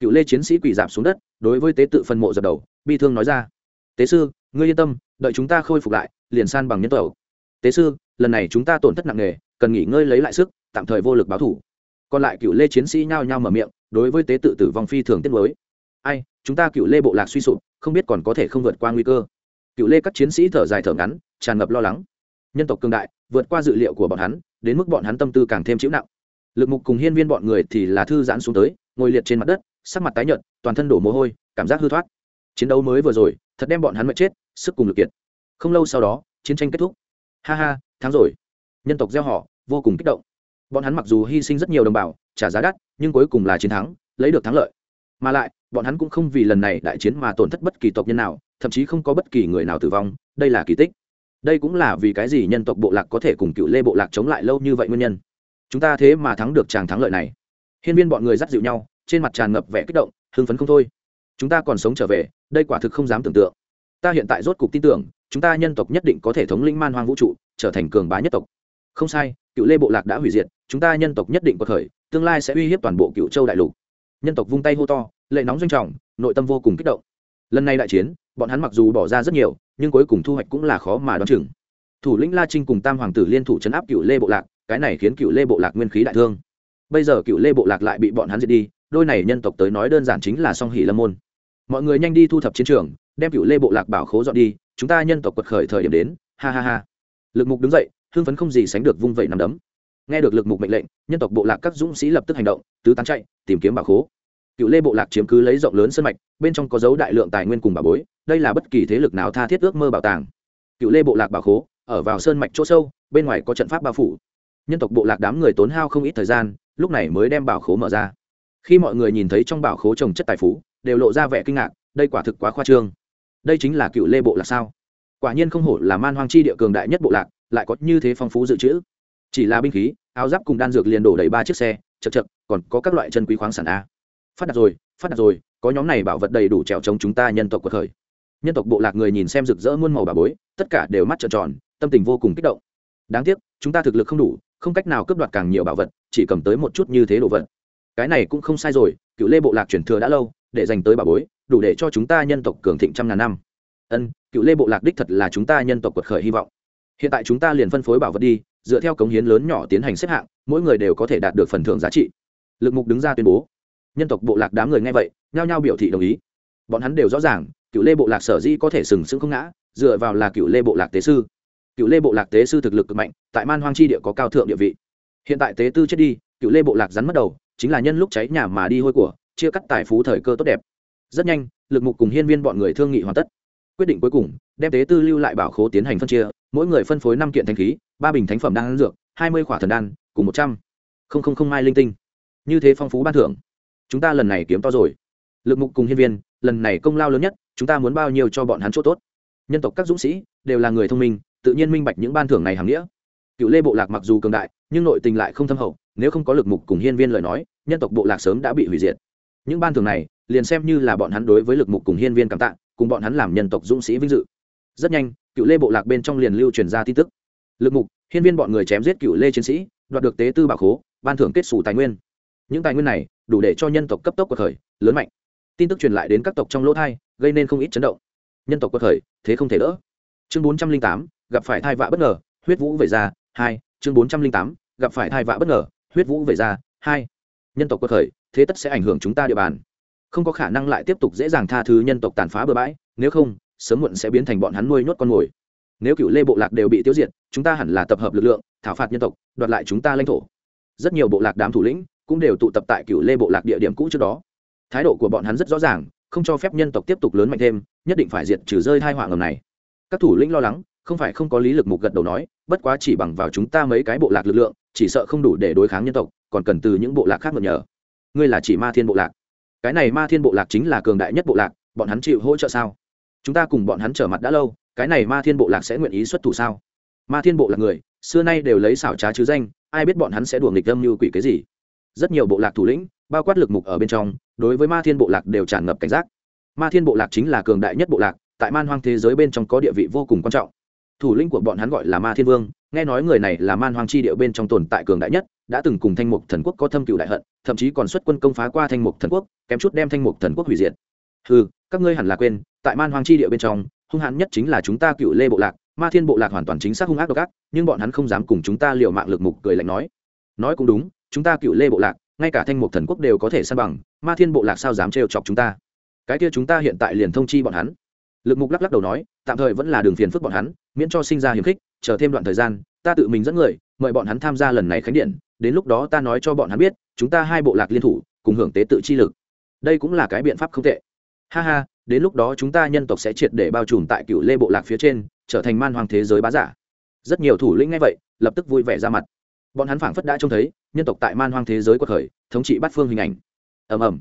Cựu lê chiến sĩ quỳ dạp xuống đất, đối với tế tự phân mộ dập đầu, bi thương nói ra. Tế sư, ngươi yên tâm, đợi chúng ta khôi phục lại, liền san bằng nhân tộc. Tế sư, lần này chúng ta tổn thất nặng nề, cần nghỉ ngơi lấy lại sức, tạm thời vô lực báo thủ còn lại cựu lê chiến sĩ nhao nhao mở miệng đối với tế tự tử vong phi thường tiết mới ai, chúng ta cựu lê bộ lạc suy sụp, không biết còn có thể không vượt qua nguy cơ. Cựu lê các chiến sĩ thở dài thở ngắn, tràn ngập lo lắng. Nhân tộc cương đại, vượt qua dự liệu của bọn hắn, đến mức bọn hắn tâm tư càng thêm chịu nặng. Lực mục cùng hiên viên bọn người thì là thư giãn xuống tới, ngồi liệt trên mặt đất, sắc mặt tái nhợt, toàn thân đổ mồ hôi, cảm giác hư thoát. Chiến đấu mới vừa rồi, thật đem bọn hắn mệt chết, sức cùng lực kiệt. Không lâu sau đó, chiến tranh kết thúc. Ha ha, thắng rồi. Nhân tộc gieo họ, vô cùng kích động bọn hắn mặc dù hy sinh rất nhiều đồng bào, trả giá đắt, nhưng cuối cùng là chiến thắng, lấy được thắng lợi. Mà lại, bọn hắn cũng không vì lần này đại chiến mà tổn thất bất kỳ tộc nhân nào, thậm chí không có bất kỳ người nào tử vong, đây là kỳ tích. Đây cũng là vì cái gì nhân tộc bộ lạc có thể cùng cựu lê bộ lạc chống lại lâu như vậy nguyên nhân. Chúng ta thế mà thắng được tràng thắng lợi này. Hiên viên bọn người dắt dịu nhau, trên mặt tràn ngập vẻ kích động, hưng phấn không thôi. Chúng ta còn sống trở về, đây quả thực không dám tưởng tượng. Ta hiện tại rốt cục tin tưởng, chúng ta nhân tộc nhất định có thể thống lĩnh man hoang vũ trụ, trở thành cường bá nhất tộc. Không sai cựu lê bộ lạc đã hủy diệt, chúng ta nhân tộc nhất định có thời, tương lai sẽ uy hiếp toàn bộ cựu châu đại lục. Nhân tộc vung tay hô to, lệ nóng doanh trọng, nội tâm vô cùng kích động. Lần này đại chiến, bọn hắn mặc dù bỏ ra rất nhiều, nhưng cuối cùng thu hoạch cũng là khó mà đoán chừng. Thủ lĩnh la trinh cùng tam hoàng tử liên thủ chấn áp cựu lê bộ lạc, cái này khiến cựu lê bộ lạc nguyên khí đại thương. Bây giờ cựu lê bộ lạc lại bị bọn hắn diệt đi, đôi này nhân tộc tới nói đơn giản chính là song hỷ lâm môn. Mọi người nhanh đi thu thập chiến trường, đem cựu lê bộ lạc bảo khố dọn đi, chúng ta nhân tộc quật khởi thời điểm đến, ha ha ha. Lực mục đứng dậy hưng phấn không gì sánh được vung vẩy nằm đấm. Nghe được lực mục mệnh lệnh, nhân tộc bộ lạc các dũng sĩ lập tức hành động, tứ tán chạy, tìm kiếm bảo khố. Cựu lê bộ lạc chiếm cứ lấy rộng lớn sân mạch, bên trong có dấu đại lượng tài nguyên cùng bảo bối, đây là bất kỳ thế lực nào tha thiết ước mơ bảo tàng. Cựu lê bộ lạc bảo khố, ở vào sơn mạch chỗ sâu, bên ngoài có trận pháp bao phủ. Nhân tộc bộ lạc đám người tốn hao không ít thời gian, lúc này mới đem bảo khố mở ra. Khi mọi người nhìn thấy trong bảo khố trồng chất tài phú, đều lộ ra vẻ kinh ngạc, đây quả thực quá khoa trương. Đây chính là cựu lê bộ lạc sao? Quả nhiên không hổ là man hoang chi địa cường đại nhất bộ lạc lại có như thế phong phú dự trữ. Chỉ là binh khí, áo giáp cùng đan dược liền đổ đầy ba chiếc xe, chật chật, còn có các loại chân quý khoáng sản a. Phát đạt rồi, phát đạt rồi, có nhóm này bảo vật đầy đủ trèo chống chúng ta nhân tộc cuộc khởi. Nhân tộc bộ lạc người nhìn xem rực rỡ muôn màu bà bối, tất cả đều mắt trợn tròn, tâm tình vô cùng kích động. Đáng tiếc, chúng ta thực lực không đủ, không cách nào cướp đoạt càng nhiều bảo vật, chỉ cầm tới một chút như thế đồ vật. Cái này cũng không sai rồi, cựu lê bộ lạc truyền thừa đã lâu, để dành tới bà bối, đủ để cho chúng ta nhân tộc cường thịnh trăm ngàn năm. Ân, cựu lê bộ lạc đích thật là chúng ta nhân tộc quật khởi hy vọng hiện tại chúng ta liền phân phối bảo vật đi, dựa theo cống hiến lớn nhỏ tiến hành xếp hạng, mỗi người đều có thể đạt được phần thưởng giá trị. Lực mục đứng ra tuyên bố. Nhân tộc bộ lạc đám người nghe vậy, nhao nhao biểu thị đồng ý. Bọn hắn đều rõ ràng, cựu lê bộ lạc sở dĩ có thể sừng sững không ngã, dựa vào là cựu lê bộ lạc tế sư. Cựu lê bộ lạc tế sư thực lực cực mạnh, tại man hoang chi địa có cao thượng địa vị. Hiện tại tế tư chết đi, cựu lê bộ lạc rắn mất đầu, chính là nhân lúc cháy nhà mà đi hôi của, chia cắt tài phú thời cơ tốt đẹp. Rất nhanh, lực mục cùng hiên viên bọn người thương nghị hoàn tất. Quyết định cuối cùng, đem tế tư lưu lại bảo khố tiến hành phân chia mỗi người phân phối năm kiện thanh khí, ba bình thánh phẩm đan dược, hai mươi khỏa thần đan, cùng một trăm. Không không không mai linh tinh. Như thế phong phú ban thưởng. Chúng ta lần này kiếm to rồi. Lực mục cùng hiên viên, lần này công lao lớn nhất, chúng ta muốn bao nhiêu cho bọn hắn chỗ tốt? Nhân tộc các dũng sĩ, đều là người thông minh, tự nhiên minh bạch những ban thưởng này hàm nghĩa. Cựu lê bộ lạc mặc dù cường đại, nhưng nội tình lại không thâm hậu, nếu không có lực mục cùng hiên viên lời nói, nhân tộc bộ lạc sớm đã bị hủy diệt. Những ban thưởng này, liền xem như là bọn hắn đối với lực mục cùng hiên viên cảm tạ, cùng bọn hắn làm nhân tộc dũng sĩ vinh dự. Rất nhanh cựu lê bộ lạc bên trong liền lưu truyền ra tin tức. Lực mục, hiên viên bọn người chém giết cựu lê chiến sĩ, đoạt được tế tư bảo khố, ban thưởng kết xù tài nguyên. Những tài nguyên này, đủ để cho nhân tộc cấp tốc cuộc khởi, lớn mạnh. Tin tức truyền lại đến các tộc trong lỗ thai, gây nên không ít chấn động. Nhân tộc cuộc khởi, thế không thể đỡ. Chương bốn trăm linh tám, gặp phải thai vạ bất ngờ, huyết vũ về ra, hai. Chương bốn trăm linh tám, gặp phải thai vạ bất ngờ, huyết vũ về ra, hai. Nhân tộc cuộc khởi, thế tất sẽ ảnh hưởng chúng ta địa bàn. Không có khả năng lại tiếp tục dễ dàng tha thứ nhân tộc tàn phá bừa bãi, nếu không sớm muộn sẽ biến thành bọn hắn nuôi nhốt con mồi. Nếu cựu lê bộ lạc đều bị tiêu diệt, chúng ta hẳn là tập hợp lực lượng, thảo phạt nhân tộc, đoạt lại chúng ta lãnh thổ. Rất nhiều bộ lạc đám thủ lĩnh cũng đều tụ tập tại cựu lê bộ lạc địa điểm cũ trước đó. Thái độ của bọn hắn rất rõ ràng, không cho phép nhân tộc tiếp tục lớn mạnh thêm, nhất định phải diệt trừ rơi hai họa ngầm này. Các thủ lĩnh lo lắng, không phải không có lý lực mục gật đầu nói, bất quá chỉ bằng vào chúng ta mấy cái bộ lạc lực lượng, chỉ sợ không đủ để đối kháng nhân tộc, còn cần từ những bộ lạc khác mượn nhờ. Ngươi là chỉ ma thiên bộ lạc. Cái này ma thiên bộ lạc chính là cường đại nhất bộ lạc, bọn hắn chịu hỗ trợ sao? Chúng ta cùng bọn hắn trở mặt đã lâu, cái này ma thiên bộ lạc sẽ nguyện ý xuất thủ sao? Ma thiên bộ lạc người, xưa nay đều lấy xảo trá chứ danh, ai biết bọn hắn sẽ đùa nghịch âm như quỷ cái gì? Rất nhiều bộ lạc thủ lĩnh, bao quát lực mục ở bên trong, đối với ma thiên bộ lạc đều tràn ngập cảnh giác. Ma thiên bộ lạc chính là cường đại nhất bộ lạc, tại man hoang thế giới bên trong có địa vị vô cùng quan trọng. Thủ lĩnh của bọn hắn gọi là ma thiên vương, nghe nói người này là man hoang chi địa bên trong tồn tại cường đại nhất, đã từng cùng thanh mục thần quốc có thâm cựu đại hận, thậm chí còn xuất quân công phá qua thanh mục thần quốc, kém chút đem thanh mục thần quốc hủy diệt ừ các ngươi hẳn là quên, tại man hoang chi địa bên trong, hung hãn nhất chính là chúng ta cựu lê bộ lạc, ma thiên bộ lạc hoàn toàn chính xác hung ác độc ác, nhưng bọn hắn không dám cùng chúng ta liều mạng lực mục cười lạnh nói. Nói cũng đúng, chúng ta cựu lê bộ lạc, ngay cả thanh mục thần quốc đều có thể san bằng, ma thiên bộ lạc sao dám trêu chọc chúng ta? Cái kia chúng ta hiện tại liền thông chi bọn hắn. Lực mục lắc lắc đầu nói, tạm thời vẫn là đường phiền phức bọn hắn, miễn cho sinh ra hiềm khích, chờ thêm đoạn thời gian, ta tự mình dẫn người, mời bọn hắn tham gia lần này khánh điện, đến lúc đó ta nói cho bọn hắn biết, chúng ta hai bộ lạc liên thủ, cùng hưởng tế tự chi lực. Đây cũng là cái biện pháp không tệ ha ha, đến lúc đó chúng ta nhân tộc sẽ triệt để bao trùm tại cựu lê bộ lạc phía trên, trở thành man hoàng thế giới bá giả. Rất nhiều thủ lĩnh ngay vậy, lập tức vui vẻ ra mặt. Bọn hắn phảng phất đã trông thấy, nhân tộc tại man hoang thế giới quật khởi, thống trị bát phương hình ảnh. Ầm ầm.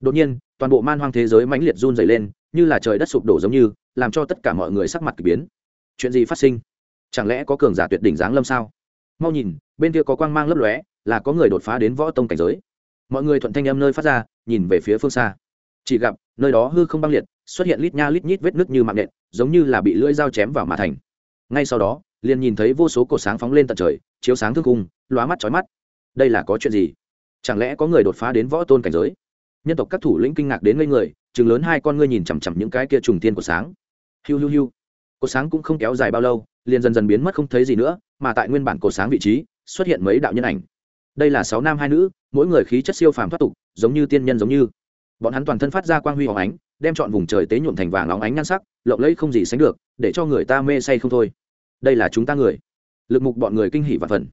Đột nhiên, toàn bộ man hoang thế giới mãnh liệt run dày lên, như là trời đất sụp đổ giống như, làm cho tất cả mọi người sắc mặt k ỳ biến. Chuyện gì phát sinh? Chẳng lẽ có cường giả tuyệt đỉnh giáng lâm sao? Mau nhìn, bên kia có quang mang lấp lóe, là có người đột phá đến võ tông cảnh giới. Mọi người thuận thanh âm nơi phát ra, nhìn về phía phương xa. Chỉ gặp nơi đó hư không băng liệt, xuất hiện lít nha lít nhít vết nứt như mạng nện, giống như là bị lưỡi dao chém vào mà thành. Ngay sau đó, liền nhìn thấy vô số cột sáng phóng lên tận trời, chiếu sáng thương cung lóa mắt chói mắt. Đây là có chuyện gì? Chẳng lẽ có người đột phá đến võ tôn cảnh giới? Nhân tộc các thủ lĩnh kinh ngạc đến ngây người, chừng lớn hai con ngươi nhìn chằm chằm những cái kia trùng tiên của sáng. Hiu hiu hiu. Cột sáng cũng không kéo dài bao lâu, liền dần dần biến mất không thấy gì nữa, mà tại nguyên bản cột sáng vị trí, xuất hiện mấy đạo nhân ảnh. Đây là sáu nam hai nữ, mỗi người khí chất siêu phàm thoát tục, giống như tiên nhân giống như bọn hắn toàn thân phát ra quang huy hóng ánh đem chọn vùng trời tế nhuộm thành vàng óng ánh nhan sắc lộng lẫy không gì sánh được để cho người ta mê say không thôi. Đây là chúng ta người. Lực mục bọn người kinh hỉ và phần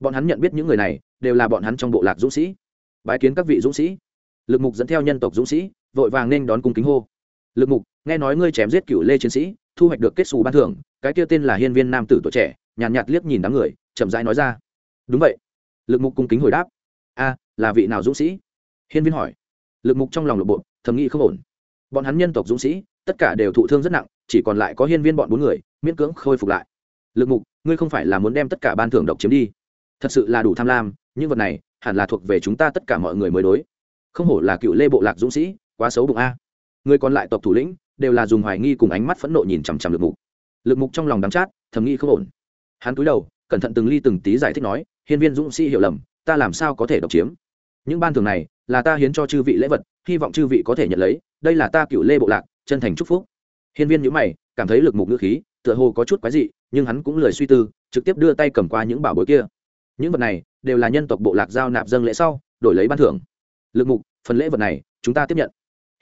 bọn hắn nhận biết những người này đều là bọn hắn trong bộ lạc dũng sĩ. Bái kiến các vị dũng sĩ. Lực mục dẫn theo nhân tộc dũng sĩ vội vàng nên đón cung kính hô. Lực mục nghe nói ngươi chém giết cựu lê chiến sĩ thu hoạch được kết xù ban thưởng cái kia tên là hiên viên nam tử tuổi trẻ nhàn nhạt, nhạt liếc nhìn đám người chậm rãi nói ra. Đúng vậy. Lực mục cung kính hồi đáp. A là vị nào dũng sĩ? Hiên viên hỏi lực mục trong lòng lộp bộ, thầm nghĩ không ổn. Bọn hắn nhân tộc dũng sĩ, tất cả đều thụ thương rất nặng, chỉ còn lại có hiên viên bọn bốn người, miễn cưỡng khôi phục lại. Lực mục, ngươi không phải là muốn đem tất cả ban thưởng độc chiếm đi. Thật sự là đủ tham lam, những vật này hẳn là thuộc về chúng ta tất cả mọi người mới đối. Không hổ là cựu lê bộ lạc dũng sĩ, quá xấu bụng a. Người còn lại tộc thủ lĩnh đều là dùng hoài nghi cùng ánh mắt phẫn nộ nhìn chằm chằm lực mục. Lực mục trong lòng đắng chát, thầm nghĩ không ổn. Hắn cúi đầu, cẩn thận từng ly từng tí giải thích nói, hiên viên dũng sĩ hiểu lầm, ta làm sao có thể độc chiếm? Những ban thường này là ta hiến cho chư vị lễ vật, hy vọng chư vị có thể nhận lấy, đây là ta cựu lê bộ lạc, chân thành chúc phúc. Hiên viên nhữ mày, cảm thấy lực mục ngữ khí, tựa hồ có chút quái dị, nhưng hắn cũng lười suy tư, trực tiếp đưa tay cầm qua những bảo bối kia. Những vật này đều là nhân tộc bộ lạc giao nạp dâng lễ sau, đổi lấy ban thưởng. Lực mục, phần lễ vật này, chúng ta tiếp nhận.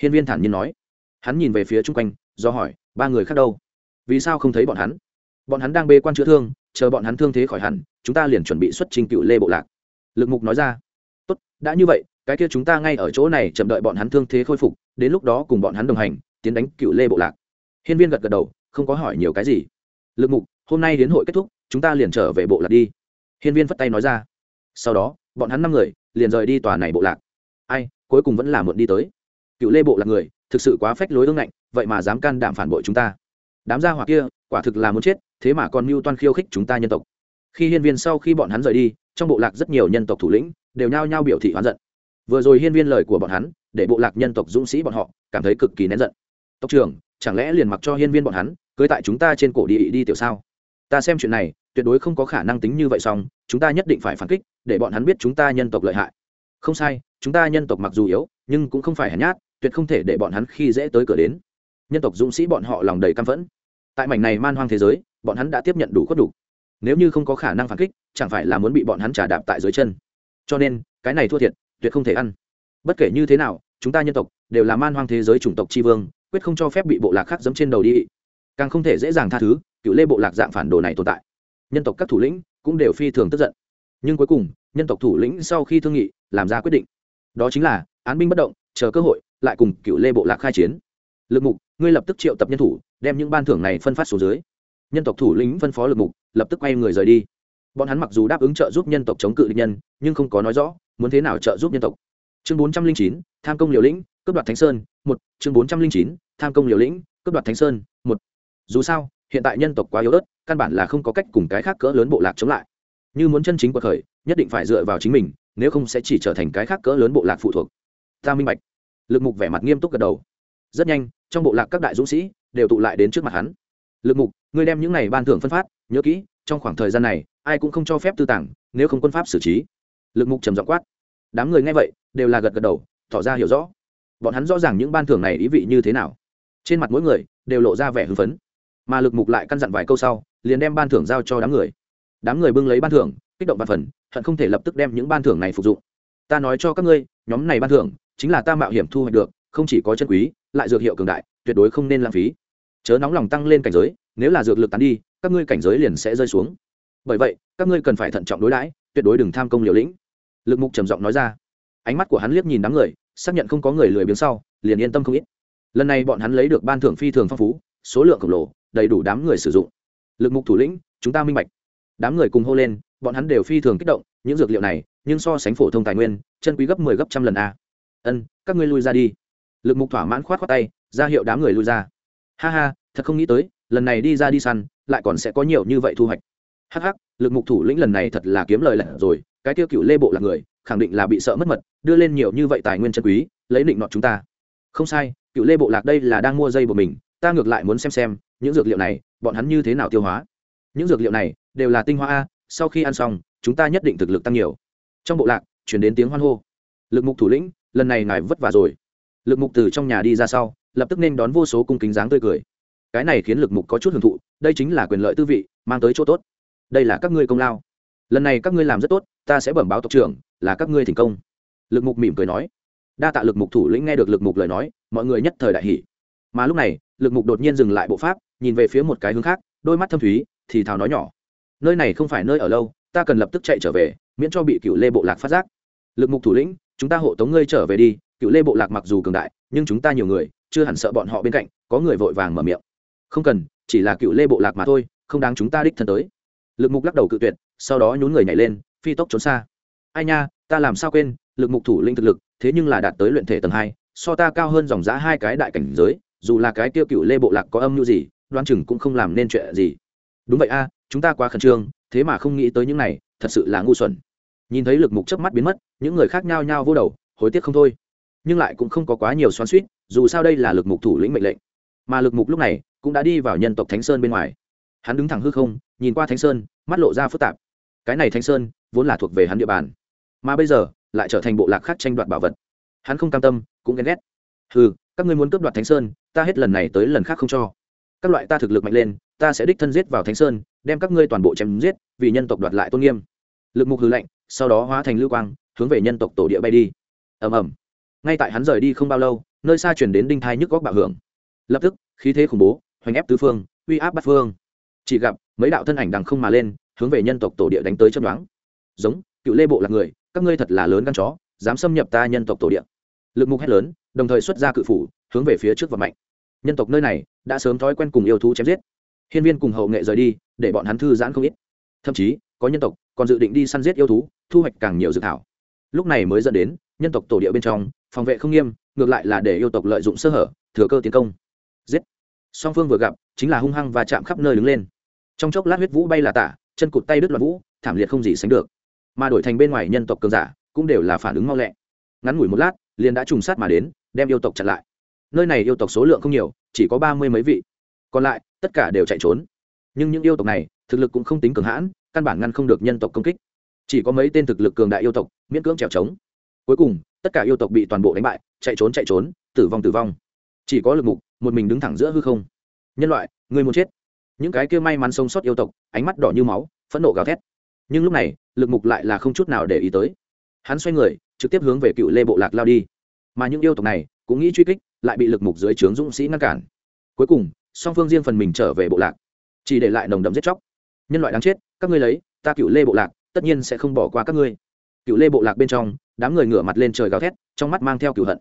Hiên viên thản nhiên nói. Hắn nhìn về phía chung quanh, do hỏi, ba người khác đâu? Vì sao không thấy bọn hắn? Bọn hắn đang bê quan chữa thương, chờ bọn hắn thương thế khỏi hẳn, chúng ta liền chuẩn bị xuất trình cựu lê bộ lạc. Lực mục nói ra đã như vậy, cái kia chúng ta ngay ở chỗ này chậm đợi bọn hắn thương thế khôi phục, đến lúc đó cùng bọn hắn đồng hành, tiến đánh cựu lê bộ lạc. Hiên viên gật gật đầu, không có hỏi nhiều cái gì. Lực mục, hôm nay đến hội kết thúc, chúng ta liền trở về bộ lạc đi. Hiên viên phất tay nói ra. Sau đó, bọn hắn năm người, liền rời đi tòa này bộ lạc. Ai, cuối cùng vẫn là muộn đi tới. Cựu lê bộ lạc người, thực sự quá phách lối ương ngạnh, vậy mà dám can đảm phản bội chúng ta. Đám gia hỏa kia, quả thực là muốn chết, thế mà còn mưu toan khiêu khích chúng ta nhân tộc. Khi hiên viên sau khi bọn hắn rời đi trong bộ lạc rất nhiều nhân tộc thủ lĩnh đều nhao nhao biểu thị oán giận. Vừa rồi hiên viên lời của bọn hắn, để bộ lạc nhân tộc dũng sĩ bọn họ cảm thấy cực kỳ nén giận. Tộc trưởng, chẳng lẽ liền mặc cho hiên viên bọn hắn, cưới tại chúng ta trên cổ đi đi tiểu sao? Ta xem chuyện này, tuyệt đối không có khả năng tính như vậy xong, chúng ta nhất định phải phản kích, để bọn hắn biết chúng ta nhân tộc lợi hại. Không sai, chúng ta nhân tộc mặc dù yếu, nhưng cũng không phải hèn nhát, tuyệt không thể để bọn hắn khi dễ tới cửa đến. Nhân tộc dũng sĩ bọn họ lòng đầy căm phẫn. Tại mảnh này man hoang thế giới, bọn hắn đã tiếp nhận đủ khuất đủ nếu như không có khả năng phản kích, chẳng phải là muốn bị bọn hắn trả đạp tại dưới chân. Cho nên, cái này thua thiệt, tuyệt không thể ăn. Bất kể như thế nào, chúng ta nhân tộc đều là man hoang thế giới chủng tộc tri vương, quyết không cho phép bị bộ lạc khác dẫm trên đầu đi. Càng không thể dễ dàng tha thứ, cựu lê bộ lạc dạng phản đồ này tồn tại. Nhân tộc các thủ lĩnh cũng đều phi thường tức giận. Nhưng cuối cùng, nhân tộc thủ lĩnh sau khi thương nghị, làm ra quyết định. Đó chính là, án binh bất động, chờ cơ hội, lại cùng cựu lê bộ lạc khai chiến. Lực mục, ngươi lập tức triệu tập nhân thủ, đem những ban thưởng này phân phát xuống dưới nhân tộc thủ lĩnh phân phó lực mục, lập tức quay người rời đi. Bọn hắn mặc dù đáp ứng trợ giúp nhân tộc chống cự địch nhân, nhưng không có nói rõ, muốn thế nào trợ giúp nhân tộc. Chương bốn trăm linh chín, tham công liều lĩnh, cướp đoạt thánh sơn, một. Chương bốn trăm linh chín, tham công liều lĩnh, cướp đoạt thánh sơn, một. Dù sao, hiện tại nhân tộc quá yếu ớt, căn bản là không có cách cùng cái khác cỡ lớn bộ lạc chống lại. Như muốn chân chính cuộc khởi, nhất định phải dựa vào chính mình, nếu không sẽ chỉ trở thành cái khác cỡ lớn bộ lạc phụ thuộc. Ta minh bạch. Lực mục vẻ mặt nghiêm túc gật đầu. Rất nhanh, trong bộ lạc các đại dũng sĩ đều tụ lại đến trước mặt hắn lực mục, ngươi đem những này ban thưởng phân phát, nhớ kỹ, trong khoảng thời gian này, ai cũng không cho phép tư tảng nếu không quân pháp xử trí. Lực mục trầm giọng quát. Đám người nghe vậy, đều là gật gật đầu, tỏ ra hiểu rõ. Bọn hắn rõ ràng những ban thưởng này ý vị như thế nào. Trên mặt mỗi người, đều lộ ra vẻ hưng phấn. Mà lực mục lại căn dặn vài câu sau, liền đem ban thưởng giao cho đám người. Đám người bưng lấy ban thưởng, kích động văn phần hận không thể lập tức đem những ban thưởng này phục dụng. Ta nói cho các ngươi, nhóm này ban thưởng, chính là ta mạo hiểm thu hoạch được, không chỉ có chân quý, lại dược hiệu cường đại, tuyệt đối không nên lãng phí chớ nóng lòng tăng lên cảnh giới, nếu là dược lực tán đi, các ngươi cảnh giới liền sẽ rơi xuống. Bởi vậy, các ngươi cần phải thận trọng đối đãi, tuyệt đối đừng tham công liều lĩnh. Lực mục trầm giọng nói ra. Ánh mắt của hắn liếc nhìn đám người, xác nhận không có người lười biếng sau, liền yên tâm không ít. Lần này bọn hắn lấy được ban thưởng phi thường phong phú, số lượng khổng lồ, đầy đủ đám người sử dụng. Lực mục thủ lĩnh, chúng ta minh bạch. Đám người cùng hô lên, bọn hắn đều phi thường kích động, những dược liệu này, nhưng so sánh phổ thông tài nguyên, chân quý gấp mười 10 gấp trăm lần a. Ân, các ngươi lui ra đi. Lực mục thỏa mãn khoát khoát tay, ra hiệu đám người lui ra ha ha, thật không nghĩ tới, lần này đi ra đi săn, lại còn sẽ có nhiều như vậy thu hoạch. Hắc hắc, lực mục thủ lĩnh lần này thật là kiếm lời lận rồi, cái tiêu cựu lê bộ là người, khẳng định là bị sợ mất mật, đưa lên nhiều như vậy tài nguyên chân quý, lấy định nọt chúng ta. Không sai, cựu lê bộ lạc đây là đang mua dây của mình, ta ngược lại muốn xem xem, những dược liệu này, bọn hắn như thế nào tiêu hóa. Những dược liệu này, đều là tinh hoa a, sau khi ăn xong, chúng ta nhất định thực lực tăng nhiều. Trong bộ lạc, chuyển đến tiếng hoan hô. Lực mục thủ lĩnh, lần này ngài vất vả rồi. Lực mục từ trong nhà đi ra sau lập tức nên đón vô số cung kính dáng tươi cười. Cái này khiến lực mục có chút hưởng thụ, đây chính là quyền lợi tư vị, mang tới chỗ tốt. Đây là các ngươi công lao. Lần này các ngươi làm rất tốt, ta sẽ bẩm báo tộc trưởng, là các ngươi thành công. Lực mục mỉm cười nói. Đa tạ lực mục thủ lĩnh nghe được lực mục lời nói, mọi người nhất thời đại hỷ mà lúc này, lực mục đột nhiên dừng lại bộ pháp, nhìn về phía một cái hướng khác, đôi mắt thâm thúy, thì thào nói nhỏ. Nơi này không phải nơi ở lâu, ta cần lập tức chạy trở về, miễn cho bị cựu lê bộ lạc phát giác. Lực mục thủ lĩnh, chúng ta hộ tống ngươi trở về đi, cựu lê bộ lạc mặc dù cường đại, nhưng chúng ta nhiều người chưa hẳn sợ bọn họ bên cạnh, có người vội vàng mở miệng. Không cần, chỉ là cựu lê bộ lạc mà thôi, không đáng chúng ta đích thân tới. Lực mục lắc đầu cự tuyệt, sau đó nhún người nhảy lên, phi tốc trốn xa. Ai nha, ta làm sao quên, lực mục thủ linh thực lực, thế nhưng là đạt tới luyện thể tầng hai, so ta cao hơn dòng giã hai cái đại cảnh giới, dù là cái tiêu cựu lê bộ lạc có âm mưu gì đoan chừng cũng không làm nên chuyện gì. Đúng vậy a, chúng ta quá khẩn trương, thế mà không nghĩ tới những này, thật sự là ngu xuẩn. Nhìn thấy lực mục chớp mắt biến mất, những người khác nhao nhao vô đầu, hối tiếc không thôi nhưng lại cũng không có quá nhiều xoắn suýt, dù sao đây là lực mục thủ lĩnh mệnh lệnh. Mà lực mục lúc này cũng đã đi vào nhân tộc thánh sơn bên ngoài. Hắn đứng thẳng hư không, nhìn qua thánh sơn, mắt lộ ra phức tạp. Cái này thánh sơn vốn là thuộc về hắn địa bàn, mà bây giờ lại trở thành bộ lạc khác tranh đoạt bảo vật. Hắn không cam tâm, cũng ghen ghét. Ừ các ngươi muốn cướp đoạt thánh sơn, ta hết lần này tới lần khác không cho. Các loại ta thực lực mạnh lên, ta sẽ đích thân giết vào thánh sơn, đem các ngươi toàn bộ chém giết, vì nhân tộc đoạt lại tôn nghiêm. Lực mục hư lệnh sau đó hóa thành lưu quang, hướng về nhân tộc tổ địa bay đi. Ầm ầm ngay tại hắn rời đi không bao lâu, nơi xa chuyển đến đinh thai nhức góc bạo hưởng. Lập tức, khí thế khủng bố, hoành ép tứ phương, uy áp bắt phương. Chỉ gặp, mấy đạo thân ảnh đằng không mà lên, hướng về nhân tộc tổ địa đánh tới chân đoán giống, cựu lê bộ là người, các ngươi thật là lớn gan chó, dám xâm nhập ta nhân tộc tổ địa. Lực mục hét lớn, đồng thời xuất ra cự phủ, hướng về phía trước và mạnh nhân tộc nơi này, đã sớm thói quen cùng yêu thú chém giết. Hiên viên cùng hậu nghệ rời đi, để bọn hắn thư giãn không ít. Thậm chí, có nhân tộc còn dự định đi săn giết yêu thú, thu hoạch càng nhiều dự thảo. Lúc này mới dẫn đến nhân tộc tổ địa bên trong, phòng vệ không nghiêm, ngược lại là để yêu tộc lợi dụng sơ hở, thừa cơ tiến công. Giết. Song phương vừa gặp, chính là hung hăng và chạm khắp nơi đứng lên. Trong chốc lát huyết vũ bay là tả, chân cụt tay đứt loạn vũ, thảm liệt không gì sánh được. Mà đổi thành bên ngoài nhân tộc cường giả, cũng đều là phản ứng mau lẹ. Ngắn ngủi một lát, liền đã trùng sát mà đến, đem yêu tộc chặn lại. Nơi này yêu tộc số lượng không nhiều, chỉ có ba mươi mấy vị. Còn lại, tất cả đều chạy trốn. Nhưng những yêu tộc này, thực lực cũng không tính cường hãn, căn bản ngăn không được nhân tộc công kích. Chỉ có mấy tên thực lực cường đại yêu tộc, miễn cưỡng trèo trống cuối cùng, tất cả yêu tộc bị toàn bộ đánh bại, chạy trốn chạy trốn, tử vong tử vong. Chỉ có lực mục, một mình đứng thẳng giữa hư không. Nhân loại người muốn chết. Những cái kia may mắn sống sót yêu tộc, ánh mắt đỏ như máu, phẫn nộ gào thét. Nhưng lúc này, lực mục lại là không chút nào để ý tới. Hắn xoay người, trực tiếp hướng về cựu lê bộ lạc lao đi. Mà những yêu tộc này, cũng nghĩ truy kích, lại bị lực mục dưới trướng dũng sĩ ngăn cản. Cuối cùng, song phương riêng phần mình trở về bộ lạc. Chỉ để lại nồng đậm giết chóc. Nhân loại đáng chết, các ngươi lấy, ta cựu lê bộ lạc, tất nhiên sẽ không bỏ qua các ngươi. Cựu lê bộ lạc bên trong đám người ngửa mặt lên trời gào thét, trong mắt mang theo cựu hận.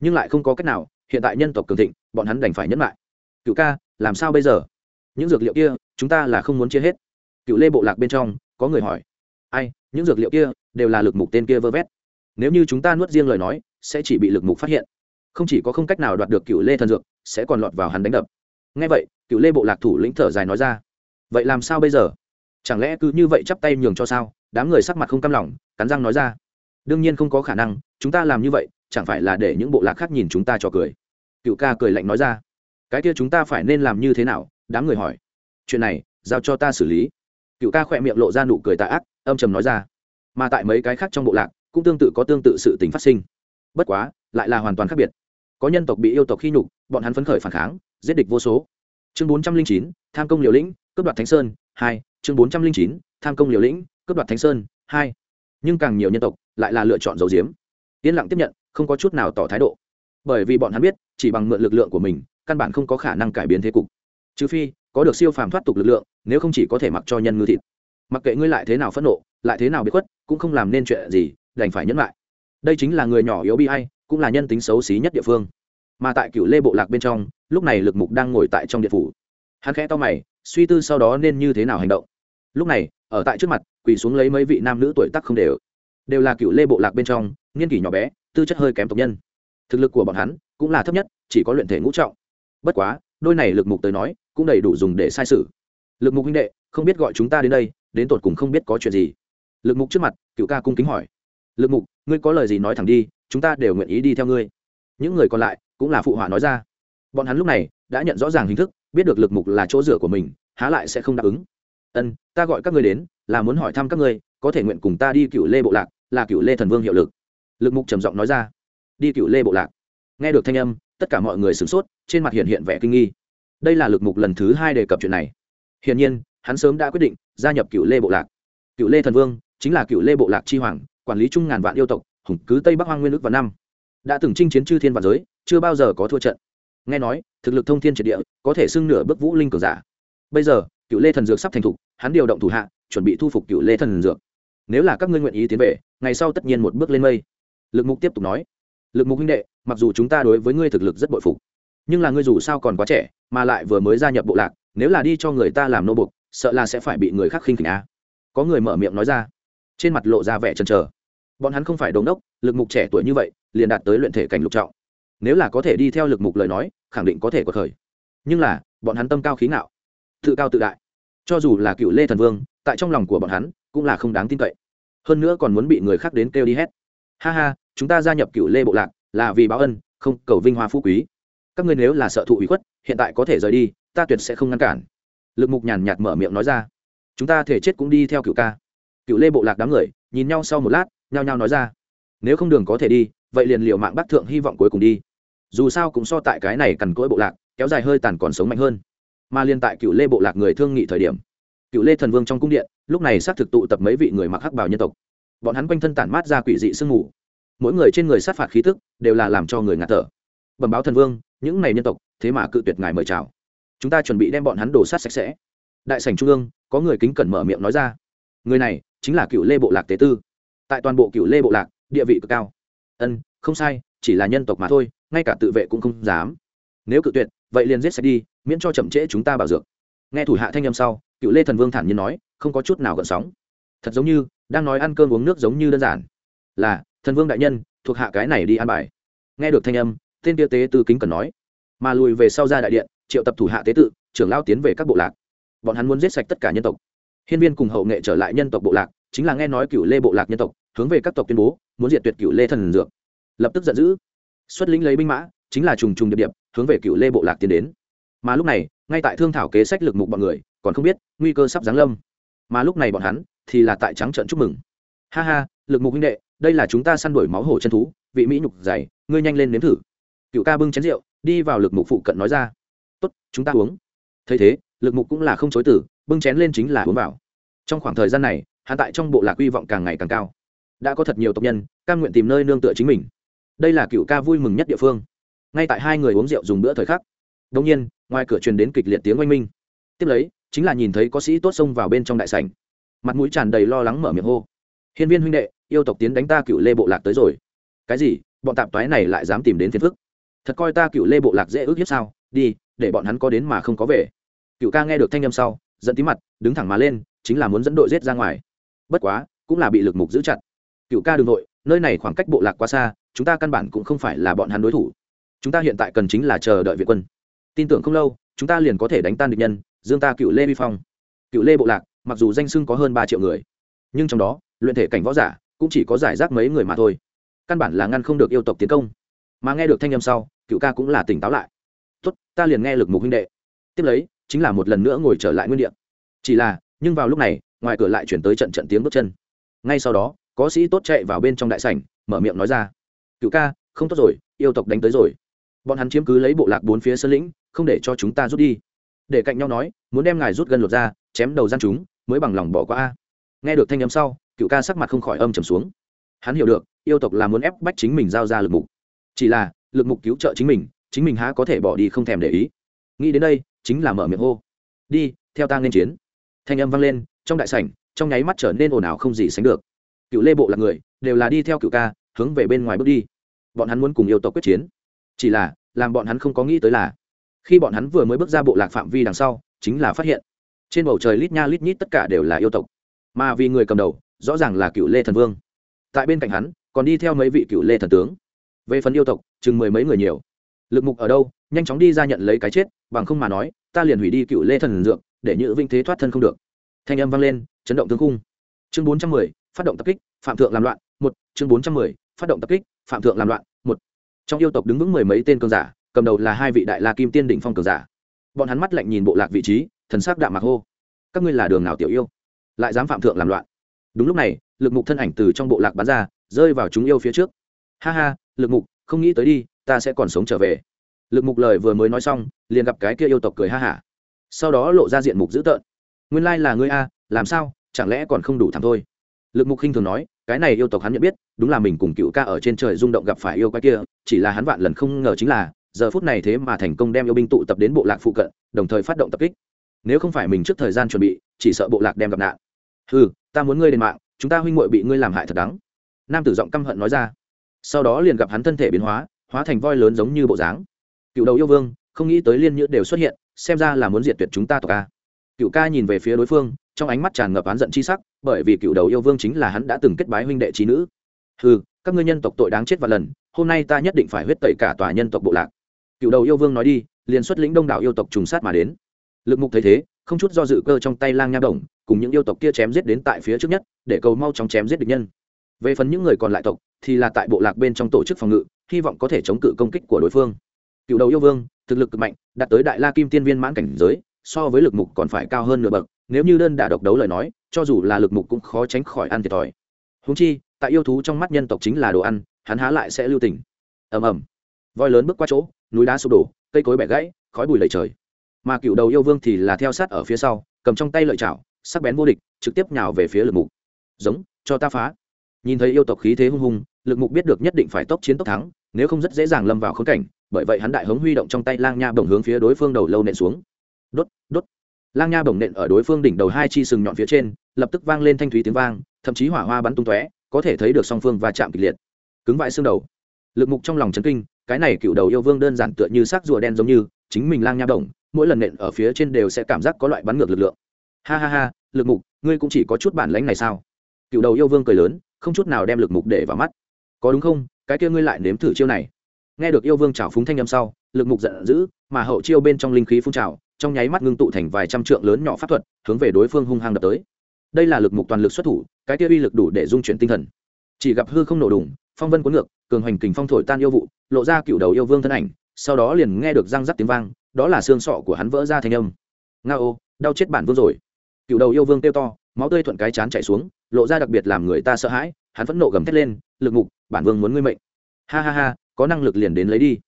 Nhưng lại không có cách nào, hiện tại nhân tộc cường thịnh, bọn hắn đành phải nhẫn lại. Cựu ca, làm sao bây giờ? Những dược liệu kia, chúng ta là không muốn chia hết. Cựu lê bộ lạc bên trong, có người hỏi. Ai, những dược liệu kia đều là lực mục tên kia vơ vét. Nếu như chúng ta nuốt riêng lời nói, sẽ chỉ bị lực mục phát hiện. Không chỉ có không cách nào đoạt được cựu lê thần dược, sẽ còn lọt vào hắn đánh đập. Ngay vậy, cựu lê bộ lạc thủ lĩnh thở dài nói ra. Vậy làm sao bây giờ? Chẳng lẽ cứ như vậy chắp tay nhường cho sao? Đám người sắc mặt không cam lòng, cắn răng nói ra đương nhiên không có khả năng, chúng ta làm như vậy, chẳng phải là để những bộ lạc khác nhìn chúng ta cho cười. Cựu ca cười lạnh nói ra. Cái kia chúng ta phải nên làm như thế nào? Đám người hỏi. Chuyện này, giao cho ta xử lý. Cựu ca khỏe miệng lộ ra nụ cười tạ ác, âm trầm nói ra. Mà tại mấy cái khác trong bộ lạc, cũng tương tự có tương tự sự tình phát sinh. Bất quá, lại là hoàn toàn khác biệt. Có nhân tộc bị yêu tộc khi nhục, bọn hắn phấn khởi phản kháng, giết địch vô số. Chương bốn trăm linh chín, tham công liều lĩnh, cướp đoạt thánh sơn, hai. Chương bốn trăm linh chín, tham công liều lĩnh, cướp đoạt thánh sơn, hai. Nhưng càng nhiều nhân tộc lại là lựa chọn dầu diếm. Yên lặng tiếp nhận, không có chút nào tỏ thái độ. Bởi vì bọn hắn biết, chỉ bằng mượn lực lượng của mình, căn bản không có khả năng cải biến thế cục. Trừ phi, có được siêu phàm thoát tục lực lượng, nếu không chỉ có thể mặc cho nhân ngư thịt. Mặc kệ ngươi lại thế nào phẫn nộ, lại thế nào bị khuất, cũng không làm nên chuyện gì, đành phải nhẫn lại. Đây chính là người nhỏ yếu bi hay cũng là nhân tính xấu xí nhất địa phương. Mà tại cựu lê bộ lạc bên trong, lúc này lực mục đang ngồi tại trong điện phủ. Hắn khẽ to mày, suy tư sau đó nên như thế nào hành động. Lúc này, ở tại trước mặt, quỳ xuống lấy mấy vị nam nữ tuổi tắc không đều đều là cựu lê bộ lạc bên trong nghiên kỷ nhỏ bé, tư chất hơi kém tộc nhân. Thực lực của bọn hắn cũng là thấp nhất, chỉ có luyện thể ngũ trọng. Bất quá, đôi này lực mục tới nói, cũng đầy đủ dùng để sai sự. Lực mục huynh đệ, không biết gọi chúng ta đến đây, đến tột cùng không biết có chuyện gì. Lực mục trước mặt, cựu ca cung kính hỏi. Lực mục, ngươi có lời gì nói thẳng đi, chúng ta đều nguyện ý đi theo ngươi. Những người còn lại cũng là phụ họa nói ra. Bọn hắn lúc này đã nhận rõ ràng hình thức, biết được lực mục là chỗ rửa của mình, há lại sẽ không đáp ứng. Ân, ta gọi các ngươi đến, là muốn hỏi thăm các ngươi, có thể nguyện cùng ta đi cựu lê bộ lạc là cựu lê thần vương hiệu lực lực mục trầm giọng nói ra đi cựu lê bộ lạc nghe được thanh âm tất cả mọi người sửng sốt trên mặt hiện hiện vẻ kinh nghi đây là lực mục lần thứ hai đề cập chuyện này hiển nhiên hắn sớm đã quyết định gia nhập cựu lê bộ lạc cựu lê thần vương chính là cựu lê bộ lạc chi hoàng quản lý chung ngàn vạn yêu tộc hùng cứ tây bắc hoang nguyên nước và năm đã từng chinh chiến chư thiên và giới chưa bao giờ có thua trận nghe nói thực lực thông thiên triệt địa có thể xưng nửa bước vũ linh cường giả bây giờ cựu lê thần dược sắp thành thục hắn điều động thủ hạ chuẩn bị thu phục cựu lê thần dược nếu là các ngươi nguyện ý tiến về ngày sau tất nhiên một bước lên mây. Lực mục tiếp tục nói, lực mục huynh đệ, mặc dù chúng ta đối với ngươi thực lực rất bội phục, nhưng là ngươi dù sao còn quá trẻ, mà lại vừa mới gia nhập bộ lạc, nếu là đi cho người ta làm nô bục, sợ là sẽ phải bị người khác khinh khỉnh á có người mở miệng nói ra. Trên mặt lộ ra vẻ chần chờ. Bọn hắn không phải đống đốc, lực mục trẻ tuổi như vậy, liền đạt tới luyện thể cảnh lục trọng. Nếu là có thể đi theo lực mục lời nói, khẳng định có thể có khởi nhưng là, bọn hắn tâm cao khí ngạo, tự cao tự đại. Cho dù là cựu lê thần vương, tại trong lòng của bọn hắn, cũng là không đáng tin cậy hơn nữa còn muốn bị người khác đến kêu đi hết. Ha ha, chúng ta gia nhập cựu lê bộ lạc là vì báo ân, không, cầu vinh hoa phú quý. Các ngươi nếu là sợ thụ ủy khuất, hiện tại có thể rời đi, ta tuyệt sẽ không ngăn cản. Lực mục nhàn nhạt mở miệng nói ra. Chúng ta thể chết cũng đi theo cựu ca. Cựu lê bộ lạc đám người nhìn nhau sau một lát, nhao nhao nói ra. Nếu không đường có thể đi, vậy liền liệu mạng bác thượng hy vọng cuối cùng đi. Dù sao cũng so tại cái này cằn cỗi bộ lạc, kéo dài hơi tàn còn sống mạnh hơn. Mà liên tại cựu lê bộ lạc người thương nghị thời điểm cựu lê thần vương trong cung điện lúc này xác thực tụ tập mấy vị người mặc hắc bào nhân tộc. Bọn hắn quanh thân tản mát ra quỷ dị sương mù. Mỗi người trên người sát phạt khí tức đều là làm cho người ngạt thở. Bẩm báo thần vương, những này nhân tộc, thế mà cự tuyệt ngài mời chào. Chúng ta chuẩn bị đem bọn hắn đổ sát sạch sẽ. Đại sảnh trung ương, có người kính cẩn mở miệng nói ra. Người này chính là cựu lê bộ lạc tế tư. Tại toàn bộ cựu lê bộ lạc, địa vị cực cao. Ân, không sai, chỉ là nhân tộc mà thôi, ngay cả tự vệ cũng không dám. Nếu cự tuyệt, vậy liền giết sạch đi, miễn cho chậm trễ chúng ta bảo dược. Nghe thủ hạ thanh âm sau, cựu lê thần vương thản nhiên nói không có chút nào gợn sóng. Thật giống như, đang nói ăn cơm uống nước giống như đơn giản. Là, thần vương đại nhân, thuộc hạ cái này đi ăn bài. Nghe được thanh âm, tên kia tế tư kính cần nói. Mà lùi về sau ra đại điện, triệu tập thủ hạ tế tự, trưởng lao tiến về các bộ lạc. Bọn hắn muốn giết sạch tất cả nhân tộc. Hiên viên cùng hậu nghệ trở lại nhân tộc bộ lạc, chính là nghe nói cựu lê bộ lạc nhân tộc, hướng về các tộc tuyên bố, muốn diệt tuyệt cựu lê thần dược. Lập tức giận dữ. Xuất lĩnh lấy binh mã, chính là trùng trùng điệp điệp, hướng về cựu lê bộ lạc tiến đến. Mà lúc này, ngay tại thương thảo kế sách lực mục bọn người, còn không biết, nguy cơ sắp giáng lâm mà lúc này bọn hắn thì là tại trắng trận chúc mừng. Ha ha, lực mục huynh đệ, đây là chúng ta săn đuổi máu hổ chân thú, vị mỹ nhục dày, ngươi nhanh lên nếm thử. Cựu ca bưng chén rượu, đi vào lực mục phụ cận nói ra. Tốt, chúng ta uống. Thấy thế, lực mục cũng là không chối tử bưng chén lên chính là uống vào. Trong khoảng thời gian này hạ tại trong bộ lạc hy vọng càng ngày càng cao. Đã có thật nhiều tộc nhân, cam nguyện tìm nơi nương tựa chính mình. Đây là cựu ca vui mừng nhất địa phương. Ngay tại hai người uống rượu dùng bữa thời khắc đông nhiên, ngoài cửa truyền đến kịch liệt tiếng oanh minh. Tiếp lấy chính là nhìn thấy có sĩ tốt xông vào bên trong đại sảnh. Mặt mũi tràn đầy lo lắng mở miệng hô. Hiên viên huynh đệ, yêu tộc tiến đánh ta cựu lê bộ lạc tới rồi. Cái gì? Bọn tạp toái này lại dám tìm đến phiền phức? Thật coi ta cựu lê bộ lạc dễ ước hiếp sao? Đi, để bọn hắn có đến mà không có về. Cựu ca nghe được thanh â m sau dẫn tí mặt, đứng thẳng mà lên, chính là muốn dẫn đội rết ra ngoài. Bất quá, cũng là bị lực mục giữ chặt. Cựu ca đường nội nơi này khoảng cách bộ lạc quá xa, chúng ta căn bản cũng không phải là bọn hắn đối thủ. Chúng ta hiện tại cần chính là chờ đợi viện quân. Tin tưởng không lâu, chúng ta liền có thể đánh tan địch nhân dương ta cựu lê vi phong. Cựu lê bộ lạc, mặc dù danh sưng có hơn ba triệu người, nhưng trong đó, luyện thể cảnh võ giả cũng chỉ có giải rác mấy người mà thôi. Căn bản là ngăn không được yêu tộc tiến công. Mà nghe được thanh âm sau, cựu ca cũng là tỉnh táo lại. Tuất ta liền nghe lực mục huynh đệ. Tiếp lấy, chính là một lần nữa ngồi trở lại nguyên địa. Chỉ là, nhưng vào lúc này, ngoài cửa lại chuyển tới trận trận tiếng bước chân. Ngay sau đó, có sĩ tốt chạy vào bên trong đại sảnh, mở miệng nói ra, cựu ca, không tốt rồi, yêu tộc đánh tới rồi. Bọn hắn chiếm cứ lấy bộ lạc bốn phía sơn lĩnh, không để cho chúng ta rút đi để cạnh nhau nói, muốn đem ngài rút gần lột ra, chém đầu gian chúng, mới bằng lòng bỏ qua a. Nghe được thanh âm sau, cựu ca sắc mặt không khỏi âm trầm xuống. Hắn hiểu được, yêu tộc là muốn ép bách chính mình giao ra lực mục. Chỉ là, lực mục cứu trợ chính mình chính mình há có thể bỏ đi không thèm để ý. Nghĩ đến đây, chính là mở miệng hô. Đi, theo ta nên chiến. Thanh âm vang lên, trong đại sảnh, trong nháy mắt trở nên ồn ào không gì sánh được. Cựu lê bộ là người, đều là đi theo cựu ca, hướng về bên ngoài bước đi. Bọn hắn muốn cùng yêu tộc quyết chiến. Chỉ là, làm bọn hắn không có nghĩ tới là khi bọn hắn vừa mới bước ra bộ lạc phạm vi đằng sau, chính là phát hiện. Trên bầu trời lít nha lít nhít tất cả đều là yêu tộc. Mà vì người cầm đầu, rõ ràng là cựu lê thần vương. Tại bên cạnh hắn, còn đi theo mấy vị cựu lê thần tướng. Về phần yêu tộc, chừng mười mấy người nhiều. Lực mục ở đâu, nhanh chóng đi ra nhận lấy cái chết, bằng không mà nói, ta liền hủy đi cựu lê thần dược, để nhữ vinh thế thoát thân không được. Thanh âm vang lên, chấn động tướng cung chương bốn trăm mười, phát động tập kích, phạm thượng làm loạn, một. Chương bốn trăm mười, phát động tập kích, phạm thượng làm loạn, một. Trong yêu tộc đứng vững mười mấy tên cơn giả cầm đầu là hai vị đại la kim tiên đỉnh phong cường giả. Bọn hắn mắt lạnh nhìn bộ lạc vị trí, thần sắc đạm mạc hô. Các ngươi là đường nào tiểu yêu? Lại dám phạm thượng làm loạn. Đúng lúc này, lực mục thân ảnh từ trong bộ lạc bắn ra, rơi vào chúng yêu phía trước. Ha ha, lực mục, không nghĩ tới đi, ta sẽ còn sống trở về. Lực mục lời vừa mới nói xong, liền gặp cái kia yêu tộc cười ha hả. Sau đó lộ ra diện mục dữ tợn. Nguyên lai là ngươi a, làm sao, chẳng lẽ còn không đủ thảm thôi? Lực mục khinh thường nói, cái này yêu tộc hắn nhận biết, đúng là mình cùng cựu ca ở trên trời rung động gặp phải yêu quái kia, chỉ là hắn vạn lần không ngờ chính là giờ phút này thế mà thành công đem yêu binh tụ tập đến bộ lạc phụ cận, đồng thời phát động tập kích. Nếu không phải mình trước thời gian chuẩn bị, chỉ sợ bộ lạc đem gặp nạn. Ừ ta muốn ngươi đền mạng, chúng ta huynh muội bị ngươi làm hại thật đắng. Nam tử giọng căm hận nói ra. Sau đó liền gặp hắn thân thể biến hóa hóa thành voi lớn giống như bộ dáng. Cựu đầu yêu vương, không nghĩ tới liên nhữ đều xuất hiện, xem ra là muốn diệt tuyệt chúng ta tộc ca cựu ca nhìn về phía đối phương, trong ánh mắt tràn ngập oán giận chi sắc, bởi vì cựu đầu yêu vương chính là hắn đã từng kết bái huynh đệ trí nữ. Ừ các ngươi nhân tộc tội đáng chết và lần, hôm nay ta nhất định phải huyết tẩy cả tòa nhân tộc bộ lạc cựu đầu yêu vương nói đi, liền xuất lĩnh đông đảo yêu tộc trùng sát mà đến. Lực mục thấy thế, không chút do dự cơ trong tay lang nha đồng, cùng những yêu tộc kia chém giết đến tại phía trước nhất, để cầu mau chóng chém giết địch nhân. Về phần những người còn lại tộc, thì là tại bộ lạc bên trong tổ chức phòng ngự, hy vọng có thể chống cự công kích của đối phương. Cựu đầu yêu vương, thực lực cực mạnh, đạt tới đại la kim tiên viên mãn cảnh giới, so với lực mục còn phải cao hơn nửa bậc, nếu như đơn đả độc đấu lời nói, cho dù là lực mục cũng khó tránh khỏi ăn thiệt thòi. Húng chi, tại yêu thú trong mắt nhân tộc chính là đồ ăn, hắn há lại sẽ lưu tình. Ầm ầm. Voi lớn bước qua chỗ núi đá sụp đổ, cây cối bẻ gãy, khói bùi lầy trời. Mà cựu đầu yêu vương thì là theo sát ở phía sau, cầm trong tay lợi chảo, sắc bén vô địch, trực tiếp nhào về phía lực mục. Giống, cho ta phá. Nhìn thấy yêu tộc khí thế hung hùng, lực mục biết được nhất định phải tốc chiến tốc thắng, nếu không rất dễ dàng lâm vào khốn cảnh, bởi vậy hắn đại hống huy động trong tay lang nha bổng hướng phía đối phương đầu lâu nện xuống. Đốt đốt. Lang nha bổng nện ở đối phương đỉnh đầu hai chi sừng nhọn phía trên, lập tức vang lên thanh thúy tiếng vang, thậm chí hỏa hoa bắn tung tóe, có thể thấy được song phương va chạm kịch liệt. Cứng vãi xương đầu. Lực mục trong lòng chấn kinh cái này cựu đầu yêu vương đơn giản tựa như xác rùa đen giống như, chính mình lang nha động mỗi lần nện ở phía trên đều sẽ cảm giác có loại bắn ngược lực lượng. Ha ha ha, lực mục, ngươi cũng chỉ có chút bản lãnh này sao? Cựu đầu yêu vương cười lớn, không chút nào đem lực mục để vào mắt. Có đúng không? Cái kia ngươi lại nếm thử chiêu này. Nghe được yêu vương trào phúng thanh âm sau, lực mục giận dữ, mà hậu chiêu bên trong linh khí phun trào, trong nháy mắt ngưng tụ thành vài trăm trượng lớn nhỏ pháp thuật, hướng về đối phương hung hăng đập tới. Đây là lực mục toàn lực xuất thủ, cái kia uy lực đủ để dung chuyển tinh thần. Chỉ gặp hư không nổ đùng phong vân cuốn ngược, cường hoành kình phong thổi tan yêu vụ, lộ ra cựu đầu yêu vương thân ảnh, sau đó liền nghe được răng rắc tiếng vang, đó là xương sọ của hắn vỡ ra thành âm. Nga ô, đau chết bản vương rồi. Cựu đầu yêu vương kêu to, máu tươi thuận cái chán chảy xuống, lộ ra đặc biệt làm người ta sợ hãi, hắn phẫn nộ gầm thét lên, lực mục, bản vương muốn ngươi mệnh. Ha ha ha, có năng lực liền đến lấy đi.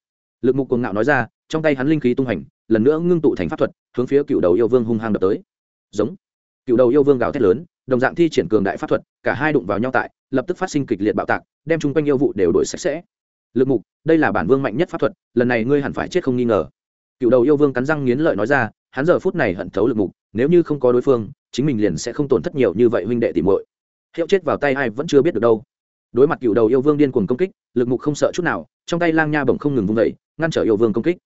Lực mục cuồng ngạo nói ra, trong tay hắn linh khí tung hành lần nữa ngưng tụ thành pháp thuật, hướng phía cựu đầu yêu vương hung hăng đập tới. Giống. Cựu đầu yêu vương gào thét lớn, đồng dạng thi triển cường đại pháp thuật, cả hai đụng vào nhau tại lập tức phát sinh kịch liệt bạo tạc, đem chung quanh yêu vụ đều đổi sạch sẽ. Lực mục, đây là bản vương mạnh nhất pháp thuật, lần này ngươi hẳn phải chết không nghi ngờ. Cựu đầu yêu vương cắn răng nghiến lợi nói ra, hắn giờ phút này hận thấu lực mục, nếu như không có đối phương, chính mình liền sẽ không tổn thất nhiều như vậy huynh đệ tìm muội. Hiệu chết vào tay ai vẫn chưa biết được đâu. Đối mặt cựu đầu yêu vương điên cuồng công kích, lực mục không sợ chút nào, trong tay lang nha bổng không ngừng vung vẩy ngăn trở yêu vương công kích.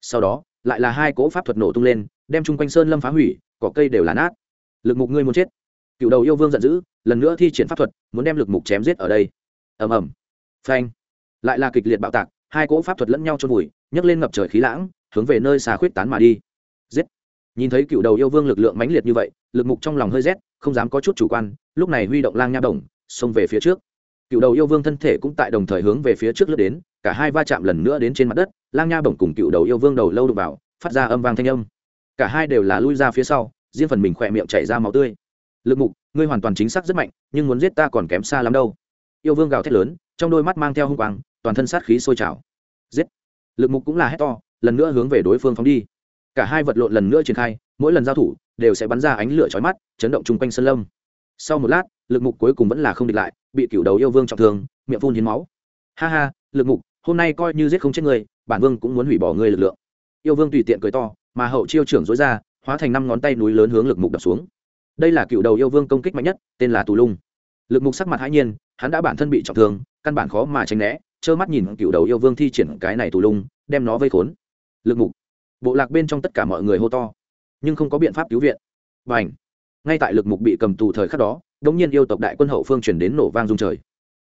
Sau đó, lại là hai cỗ pháp thuật nổ tung lên, đem chung quanh sơn lâm phá hủy, cỏ cây đều là nát. Lực mục ngươi muốn chết cựu đầu yêu vương giận dữ, lần nữa thi triển pháp thuật, muốn đem lực mục chém giết ở đây. Ầm ầm. Phanh. Lại là kịch liệt bạo tạc, hai cỗ pháp thuật lẫn nhau trôn vùi, nhấc lên ngập trời khí lãng, hướng về nơi xà khuyết tán mà đi. Giết. Nhìn thấy cựu đầu yêu vương lực lượng mãnh liệt như vậy, lực mục trong lòng hơi rét, không dám có chút chủ quan, lúc này huy động lang nha đồng, xông về phía trước. Cựu đầu yêu vương thân thể cũng tại đồng thời hướng về phía trước lướt đến, cả hai va chạm lần nữa đến trên mặt đất, lang nha bổng cùng cựu đầu yêu vương đầu lâu đục vào, phát ra âm vang thanh âm. Cả hai đều là lui ra phía sau, riêng phần mình khỏe miệng chảy ra máu tươi lực mục, ngươi hoàn toàn chính xác rất mạnh, nhưng muốn giết ta còn kém xa lắm đâu. Yêu vương gào thét lớn, trong đôi mắt mang theo hung quang, toàn thân sát khí sôi trào. Giết. Lực mục cũng là hét to, lần nữa hướng về đối phương phóng đi. Cả hai vật lộn lần nữa triển khai, mỗi lần giao thủ, đều sẽ bắn ra ánh lửa chói mắt, chấn động chung quanh sân lâm. Sau một lát, lực mục cuối cùng vẫn là không địch lại, bị cựu đầu yêu vương trọng thương, miệng phun hiến máu. Ha ha, lực mục, hôm nay coi như giết không chết người bản vương cũng muốn hủy bỏ ngươi lực lượng. Yêu vương tùy tiện cười to, mà hậu chiêu trưởng dối ra, hóa thành năm ngón tay núi lớn hướng lực mục đập xuống đây là cựu đầu yêu vương công kích mạnh nhất, tên là tù lung. Lực mục sắc mặt hãi nhiên, hắn đã bản thân bị trọng thương, căn bản khó mà tránh né, trơ mắt nhìn cựu đầu yêu vương thi triển cái này tù lung, đem nó vây khốn. Lực mục. Bộ lạc bên trong tất cả mọi người hô to, nhưng không có biện pháp cứu viện. Và ảnh ngay tại lực mục bị cầm tù thời khắc đó, đống nhiên yêu tộc đại quân hậu phương chuyển đến nổ vang dung trời.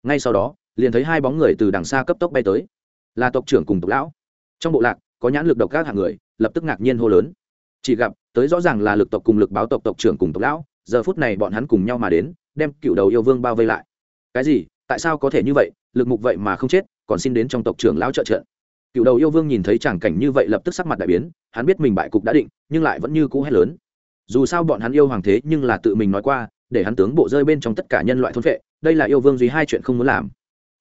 Ngay sau đó, liền thấy hai bóng người từ đằng xa cấp tốc bay tới. Là tộc trưởng cùng tộc lão. Trong bộ lạc, có nhãn lực độc các hạng người, lập tức ngạc nhiên hô lớn chỉ gặp, tới rõ ràng là lực tộc cùng lực báo tộc tộc trưởng cùng tộc lão, giờ phút này bọn hắn cùng nhau mà đến, đem cựu đầu yêu vương bao vây lại. Cái gì? Tại sao có thể như vậy? Lực mục vậy mà không chết, còn xin đến trong tộc trưởng lão trợ trợ. Cựu đầu yêu vương nhìn thấy tràng cảnh như vậy lập tức sắc mặt đại biến, hắn biết mình bại cục đã định, nhưng lại vẫn như cũ hét lớn. Dù sao bọn hắn yêu hoàng thế nhưng là tự mình nói qua, để hắn tướng bộ rơi bên trong tất cả nhân loại thôn vệ đây là yêu vương duy hai chuyện không muốn làm.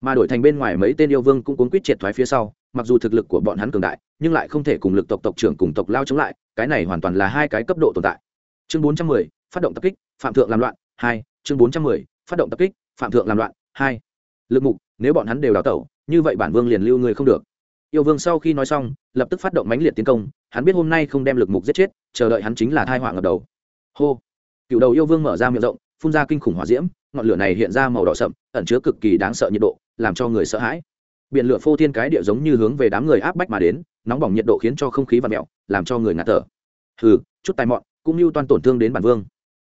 Mà đổi thành bên ngoài mấy tên yêu vương cũng cuốn quýt triệt thoái phía sau mặc dù thực lực của bọn hắn cường đại, nhưng lại không thể cùng lực tộc tộc trưởng cùng tộc lao chống lại, cái này hoàn toàn là hai cái cấp độ tồn tại. Chương bốn trăm mười, phát động tập kích, phạm thượng làm loạn, hai, chương bốn trăm mười, phát động tập kích, phạm thượng làm loạn, hai. Lực mục, nếu bọn hắn đều đào tẩu, như vậy bản vương liền lưu người không được. Yêu vương sau khi nói xong, lập tức phát động mãnh liệt tiến công, hắn biết hôm nay không đem lực mục giết chết, chờ đợi hắn chính là thai họa ngập đầu. Hô. Cựu đầu yêu vương mở ra miệng rộng, phun ra kinh khủng hỏa diễm, ngọn lửa này hiện ra màu đỏ sậm, ẩn chứa cực kỳ đáng sợ nhiệt độ, làm cho người sợ hãi biển lửa phô thiên cái địa giống như hướng về đám người áp bách mà đến, nóng bỏng nhiệt độ khiến cho không khí và mẹo làm cho người ngạt thở. Hừ, chút tài mọn, cũng như toàn tổn thương đến bản vương.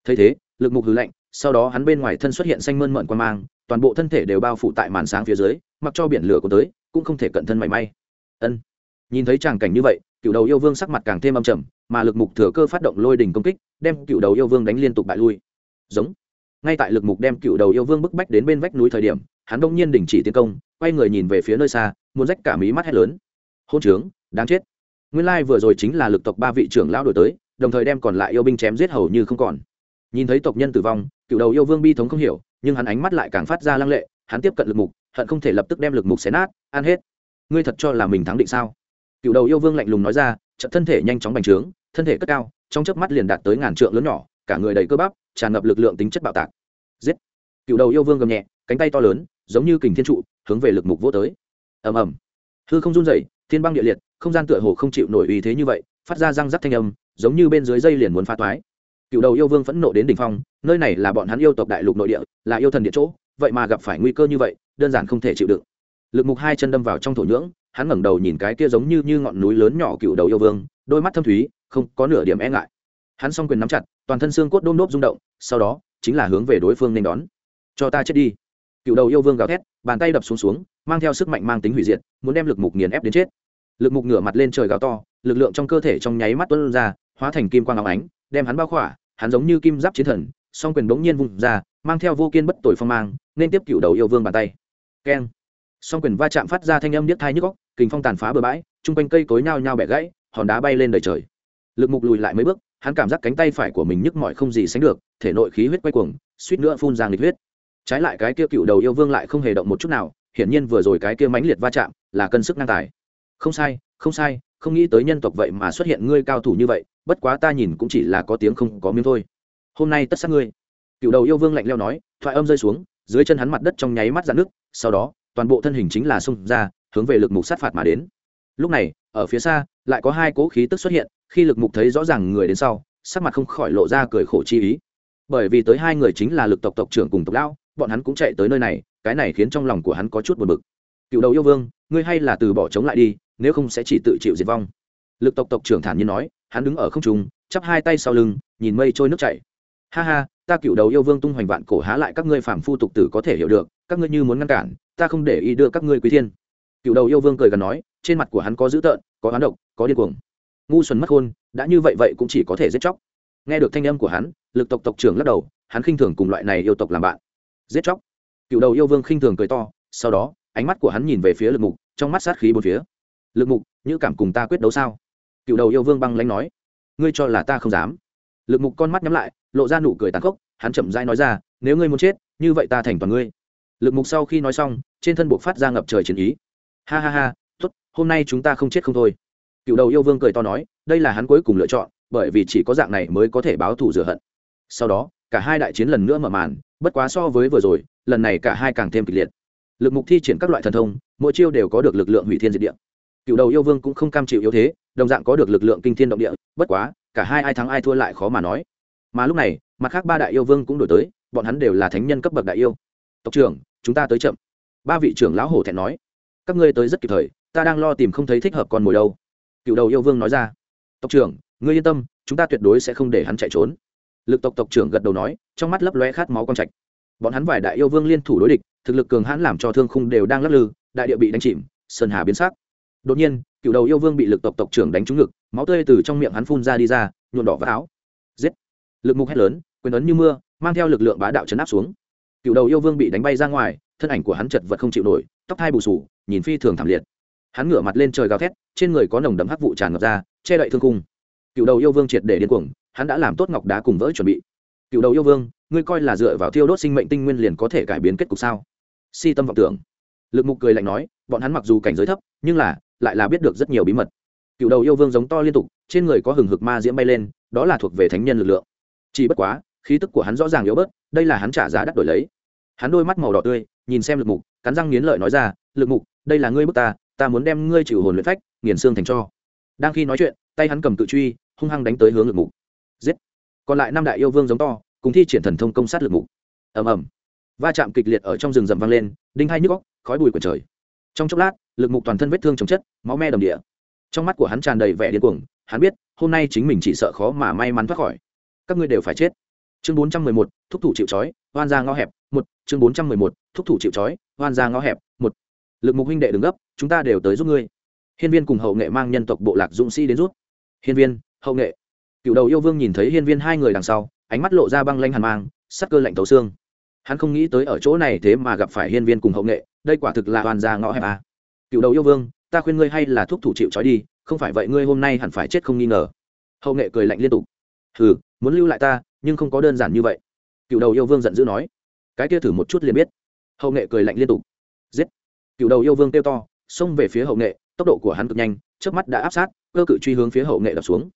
Thấy thế, lực mục hừ lạnh, sau đó hắn bên ngoài thân xuất hiện xanh mơn mận quan mang, toàn bộ thân thể đều bao phủ tại màn sáng phía dưới, mặc cho biển lửa có tới, cũng không thể cận thân mảy may. Ân. Nhìn thấy tràng cảnh như vậy, cựu đầu yêu vương sắc mặt càng thêm âm trầm, mà lực mục thừa cơ phát động lôi đình công kích, đem cựu đầu yêu vương đánh liên tục bại lui. Giống. Ngay tại lực mục đem cựu đầu yêu vương bức bách đến bên vách núi thời điểm, hắn đông nhiên đình chỉ tiến công quay người nhìn về phía nơi xa, muốn rách cả mí mắt hét lớn. Hôn trướng, đáng chết. Nguyên lai vừa rồi chính là lực tộc ba vị trưởng lão đổi tới, đồng thời đem còn lại yêu binh chém giết hầu như không còn. Nhìn thấy tộc nhân tử vong, cựu đầu yêu vương bi thống không hiểu, nhưng hắn ánh mắt lại càng phát ra lăng lệ, hắn tiếp cận lực mục, hận không thể lập tức đem lực mục xé nát, ăn hết. Ngươi thật cho là mình thắng định sao? Cựu đầu yêu vương lạnh lùng nói ra trận thân thể nhanh chóng bành trướng, thân thể cất cao, trong chớp mắt liền đạt tới ngàn trượng lớn nhỏ, cả người đầy cơ bắp, tràn ngập lực lượng tính chất bạo tạc. Giết. Cựu đầu yêu vương gầm nhẹ, cánh tay to lớn, giống như kình thiên trụ hướng về lực mục vô tới. Ầm ầm. Hư không run rẩy, thiên băng địa liệt, không gian tựa hồ không chịu nổi uy thế như vậy, phát ra răng rắc thanh âm, giống như bên dưới dây liền muốn phá toái. Cựu đầu yêu vương phẫn nộ đến đỉnh phong, nơi này là bọn hắn yêu tộc đại lục nội địa, là yêu thần địa chỗ, vậy mà gặp phải nguy cơ như vậy, đơn giản không thể chịu đựng. Lực mục hai chân đâm vào trong thổ nhưỡng, hắn ngẩng đầu nhìn cái kia giống như như ngọn núi lớn nhỏ cựu đầu yêu vương, đôi mắt thâm thúy, không có nửa điểm e ngại. Hắn s o n g quyền nắm chặt, toàn thân xương cốt đôm đốp rung động, sau đó chính là hướng về đối phương nên đón. Cho ta chết đi cựu đầu yêu vương gào thét, bàn tay đập xuống xuống, mang theo sức mạnh mang tính hủy diệt, muốn đem lực mục nghiền ép đến chết. Lực mục ngửa mặt lên trời gào to, lực lượng trong cơ thể trong nháy mắt tuân ra, hóa thành kim quang áo ánh, đem hắn bao khỏa, hắn giống như kim giáp chiến thần, song quyền bỗng nhiên vùng ra, mang theo vô kiên bất tội phong mang, nên tiếp cựu đầu yêu vương bàn tay. Keng. Song quyền va chạm phát ra thanh âm điếc thai nhức góc kình phong tàn phá bừa bãi, chung quanh cây cối nhao nhao bẻ gãy, hòn đá bay lên đời trời. Lực mục lùi lại mấy bước, hắn cảm giác cánh tay phải của mình nhức mỏi không gì sánh được, thể nội khí huyết quay cuồng, suýt nữa phun ra nghịch huyết trái lại cái kia cựu đầu yêu vương lại không hề động một chút nào, hiển nhiên vừa rồi cái kia mãnh liệt va chạm là cân sức ngang tài. Không sai không sai, không nghĩ tới nhân tộc vậy mà xuất hiện ngươi cao thủ như vậy, bất quá ta nhìn cũng chỉ là có tiếng không có miếng thôi. Hôm nay tất sát ngươi. Cựu đầu yêu vương lạnh leo nói, thoại âm rơi xuống, dưới chân hắn mặt đất trong nháy mắt dạn nước sau đó, toàn bộ thân hình chính là xông ra, hướng về lực mục sát phạt mà đến. Lúc này, ở phía xa, lại có hai cố khí tức xuất hiện, khi lực mục thấy rõ ràng người đến sau, sắc mặt không khỏi lộ ra cười khổ chi ý. Bởi vì tới hai người chính là lực tộc tộc trưởng cùng tộc lão bọn hắn cũng chạy tới nơi này cái này khiến trong lòng của hắn có chút buồn bực. Cựu đầu yêu vương ngươi hay là từ bỏ chống lại đi nếu không sẽ chỉ tự chịu diệt vong. Lực tộc tộc trưởng thản nhiên nói hắn đứng ở không trung chắp hai tay sau lưng nhìn mây trôi nước chảy. Ha ha ta cựu đầu yêu vương tung hoành vạn cổ há lại các ngươi phàm phu tục tử có thể hiểu được các ngươi như muốn ngăn cản ta không để ý đưa các ngươi quý thiên. Cựu đầu yêu vương cười gần nói trên mặt của hắn có dữ tợn có hoán độc có điên cuồng. Ngu xuẩn mất hôn, đã như vậy vậy cũng chỉ có thể giết chóc. Nghe được thanh âm của hắn lực tộc tộc trưởng lắc đầu hắn khinh thường cùng loại này yêu tộc làm bạn giết chóc. Cựu đầu yêu vương khinh thường cười to, sau đó, ánh mắt của hắn nhìn về phía lực mục, trong mắt sát khí bốn phía. Lực mục như cảm cùng ta quyết đấu sao? Cựu đầu yêu vương băng lãnh nói. Ngươi cho là ta không dám. Lực mục con mắt nhắm lại, lộ ra nụ cười tàn khốc, hắn chậm rãi nói ra, nếu ngươi muốn chết, như vậy ta thành toàn ngươi. Lực mục sau khi nói xong, trên thân buộc phát ra ngập trời chiến ý. Ha ha ha, tốt, hôm nay chúng ta không chết không thôi. Cựu đầu yêu vương cười to nói, đây là hắn cuối cùng lựa chọn, bởi vì chỉ có dạng này mới có thể báo thù rửa hận. Sau đó, cả hai đại chiến lần nữa mở màn bất quá so với vừa rồi, lần này cả hai càng thêm kịch liệt. Lực mục thi triển các loại thần thông, mỗi chiêu đều có được lực lượng hủy thiên diệt địa. Cựu đầu yêu vương cũng không cam chịu yếu thế, đồng dạng có được lực lượng kinh thiên động địa, bất quá, cả hai ai thắng ai thua lại khó mà nói. Mà lúc này, mặt khác ba đại yêu vương cũng đổi tới, bọn hắn đều là thánh nhân cấp bậc đại yêu. Tộc trưởng, chúng ta tới chậm. Ba vị trưởng lão hổ thẹn nói. Các ngươi tới rất kịp thời, ta đang lo tìm không thấy thích hợp con mồi đâu. Cựu đầu yêu vương nói ra. Tộc trưởng, ngươi yên tâm, chúng ta tuyệt đối sẽ không để hắn chạy trốn lực tộc tộc trưởng gật đầu nói, trong mắt lấp lóe khát máu con trạch. Bọn hắn vài đại yêu vương liên thủ đối địch, thực lực cường hãn làm cho thương khung đều đang lắc lư, đại địa bị đánh chìm, sơn hà biến sắc. Đột nhiên, cựu đầu yêu vương bị lực tộc tộc trưởng đánh trúng ngực, máu tươi từ trong miệng hắn phun ra đi ra nhuộn đỏ vào áo. Giết! Lực mục hét lớn, quyền ấn như mưa, mang theo lực lượng bá đạo chấn áp xuống. Cựu đầu yêu vương bị đánh bay ra ngoài, thân ảnh của hắn chật vật không chịu nổi, tóc thai bù sù nhìn phi thường thảm liệt. Hắn ngửa mặt lên trời gào thét, trên người có nồng đấm hắc vụ tràn ngập ra, che đậy thương cung cựu đầu yêu vương triệt để điên cuồng hắn đã làm tốt ngọc đá cùng vỡ chuẩn bị. Cựu đầu yêu vương, ngươi coi là dựa vào thiêu đốt sinh mệnh tinh nguyên liền có thể cải biến kết cục sao? Si tâm vọng tưởng. Lực mục cười lạnh nói, bọn hắn mặc dù cảnh giới thấp, nhưng là, lại là biết được rất nhiều bí mật. Cựu đầu yêu vương giống to liên tục, trên người có hừng hực ma diễm bay lên, đó là thuộc về thánh nhân lực lượng. Chỉ bất quá, khí tức của hắn rõ ràng yếu bớt, đây là hắn trả giá đắt đổi lấy. Hắn đôi mắt màu đỏ tươi, nhìn xem lực mục, cắn răng nghiến lợi nói ra, lực mục, đây là ngươi bức ta ta muốn đem ngươi chịu hồn luyện phách, nghiền xương thành cho. Đang khi nói chuyện, tay hắn cầm cự truy, hung hăng đánh tới hướng lực mục còn lại năm đại yêu vương giống to, cùng thi triển thần thông công sát lực mục. Ầm ầm. Va chạm kịch liệt ở trong rừng rậm vang lên, đinh hai nhức góc khói bùi của trời. Trong chốc lát, lực mục toàn thân vết thương chồng chất, máu me đầm địa. Trong mắt của hắn tràn đầy vẻ điên cuồng, hắn biết, hôm nay chính mình chỉ sợ khó mà may mắn thoát khỏi. Các ngươi đều phải chết. Chương bốn trăm mười một, thúc thủ chịu trói hoan ra ngõ hẹp, một. Chương bốn trăm mười một, thúc thủ chịu trói hoan ra ngõ hẹp, một. Lực mục huynh đệ đứng gấp, chúng ta đều tới giúp ngươi. Hiên viên cùng hậu nghệ mang nhân tộc bộ lạc dũng sĩ đến giúp. Hiên viên, hậu nghệ cựu đầu yêu vương nhìn thấy hiên viên hai người đằng sau, ánh mắt lộ ra băng lanh hàn mang, sắc cơ lạnh tấu xương. Hắn không nghĩ tới ở chỗ này thế mà gặp phải hiên viên cùng hậu nghệ, đây quả thực là hoàn ra ngõ hẹp à. cựu đầu yêu vương, ta khuyên ngươi hay là thuốc thủ chịu trói đi, không phải vậy ngươi hôm nay hẳn phải chết không nghi ngờ. Hậu nghệ cười lạnh liên tục. Hừ, muốn lưu lại ta, nhưng không có đơn giản như vậy. Cựu đầu yêu vương giận dữ nói. Cái kia thử một chút liền biết. Hậu nghệ cười lạnh liên tục. Giết. Cựu đầu yêu vương kêu to, xông về phía hậu nghệ, tốc độ của hắn cực nhanh trước mắt đã áp sát, cơ cự truy hướng phía hậu nghệ đập xuống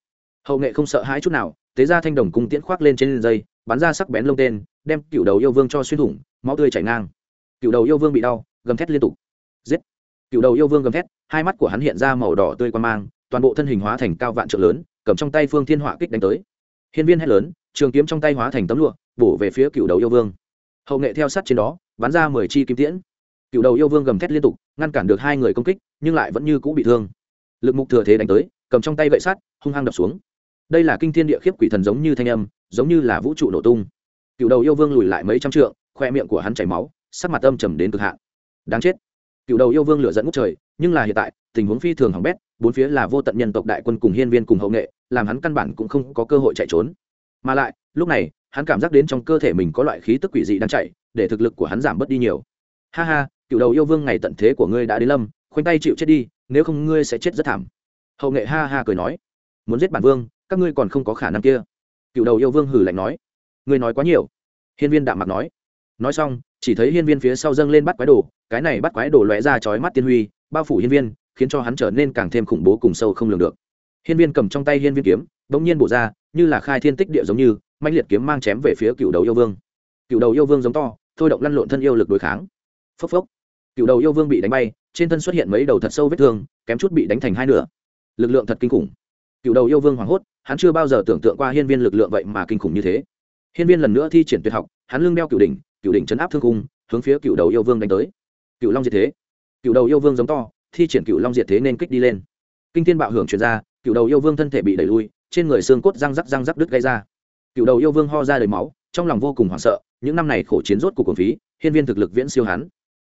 hậu nghệ không sợ hãi chút nào, tế ra thanh đồng cung tiễn khoác lên trên dây, bắn ra sắc bén lông tên, đem cựu đầu yêu vương cho xuyên thủng, máu tươi chảy ngang. Cựu đầu yêu vương bị đau, gầm thét liên tục. Giết! Cựu đầu yêu vương gầm thét, hai mắt của hắn hiện ra màu đỏ tươi quan mang, toàn bộ thân hình hóa thành cao vạn trượng lớn, cầm trong tay phương thiên họa kích đánh tới. Hiên viên hét lớn, trường kiếm trong tay hóa thành tấm lụa, bổ về phía cựu đầu yêu vương. Hậu nghệ theo sát trên đó, bắn ra mười chi kim tiễn. Cựu đầu yêu vương gầm thét liên tục, ngăn cản được hai người công kích, nhưng lại vẫn như cũ bị thương. Lực mục thừa thế đánh tới, cầm trong tay gậy sắt, hung hăng đập xuống đây là kinh thiên địa khiếp quỷ thần giống như thanh âm, giống như là vũ trụ nổ tung. Cựu đầu yêu vương lùi lại mấy trăm trượng, khoe miệng của hắn chảy máu, sắc mặt âm trầm đến cực hạn. Đáng chết. Cựu đầu yêu vương lửa dẫn ngút trời, nhưng là hiện tại, tình huống phi thường hỏng bét, bốn phía là vô tận nhân tộc đại quân cùng hiên viên cùng hậu nghệ, làm hắn căn bản cũng không có cơ hội chạy trốn. Mà lại, lúc này, hắn cảm giác đến trong cơ thể mình có loại khí tức quỷ dị đang chạy, để thực lực của hắn giảm bớt đi nhiều. Ha ha, cựu đầu yêu vương ngày tận thế của ngươi đã đến lâm, khoanh tay chịu chết đi, nếu không ngươi sẽ chết rất thảm. Hậu nghệ ha ha cười nói, muốn giết bản vương các ngươi còn không có khả năng kia. Cựu đầu yêu vương hử lạnh nói. Ngươi nói quá nhiều. Hiên viên đạm mặt nói. Nói xong, chỉ thấy hiên viên phía sau dâng lên bắt quái đồ, cái này bắt quái đồ lóe ra chói mắt tiên huy, bao phủ hiên viên, khiến cho hắn trở nên càng thêm khủng bố cùng sâu không lường được. Hiên viên cầm trong tay hiên viên kiếm đ ỗ n g nhiên bổ ra, như là khai thiên tích địa giống như mạnh liệt kiếm mang chém về phía cựu đầu yêu vương. Cựu đầu yêu vương giống to, thôi động lăn lộn thân yêu lực đối kháng. Phốc phốc. Cựu đầu yêu vương bị đánh bay, trên thân xuất hiện mấy đầu thật sâu vết thương, kém chút bị đánh thành hai nửa. Lực lượng thật kinh khủng. Cựu đầu yêu vương hoảng hốt hắn chưa bao giờ tưởng tượng qua hiên viên lực lượng vậy mà kinh khủng như thế. Hiên viên lần nữa thi triển tuyệt học, hắn lưng đeo cựu đỉnh cựu đỉnh chấn áp thương cung hướng phía cựu đầu yêu vương đánh tới. Cựu long diệt thế. Cựu đầu yêu vương giống to, thi triển cựu long diệt thế nên kích đi lên. Kinh thiên bạo hưởng chuyển ra cựu đầu yêu vương thân thể bị đẩy lui, trên người xương cốt răng rắc răng rắc đứt gây ra. Cựu đầu yêu vương ho ra đầy máu, trong lòng vô cùng hoảng sợ, những năm này khổ chiến rốt của cồn phí, hiên viên thực lực viễn siêu hắn.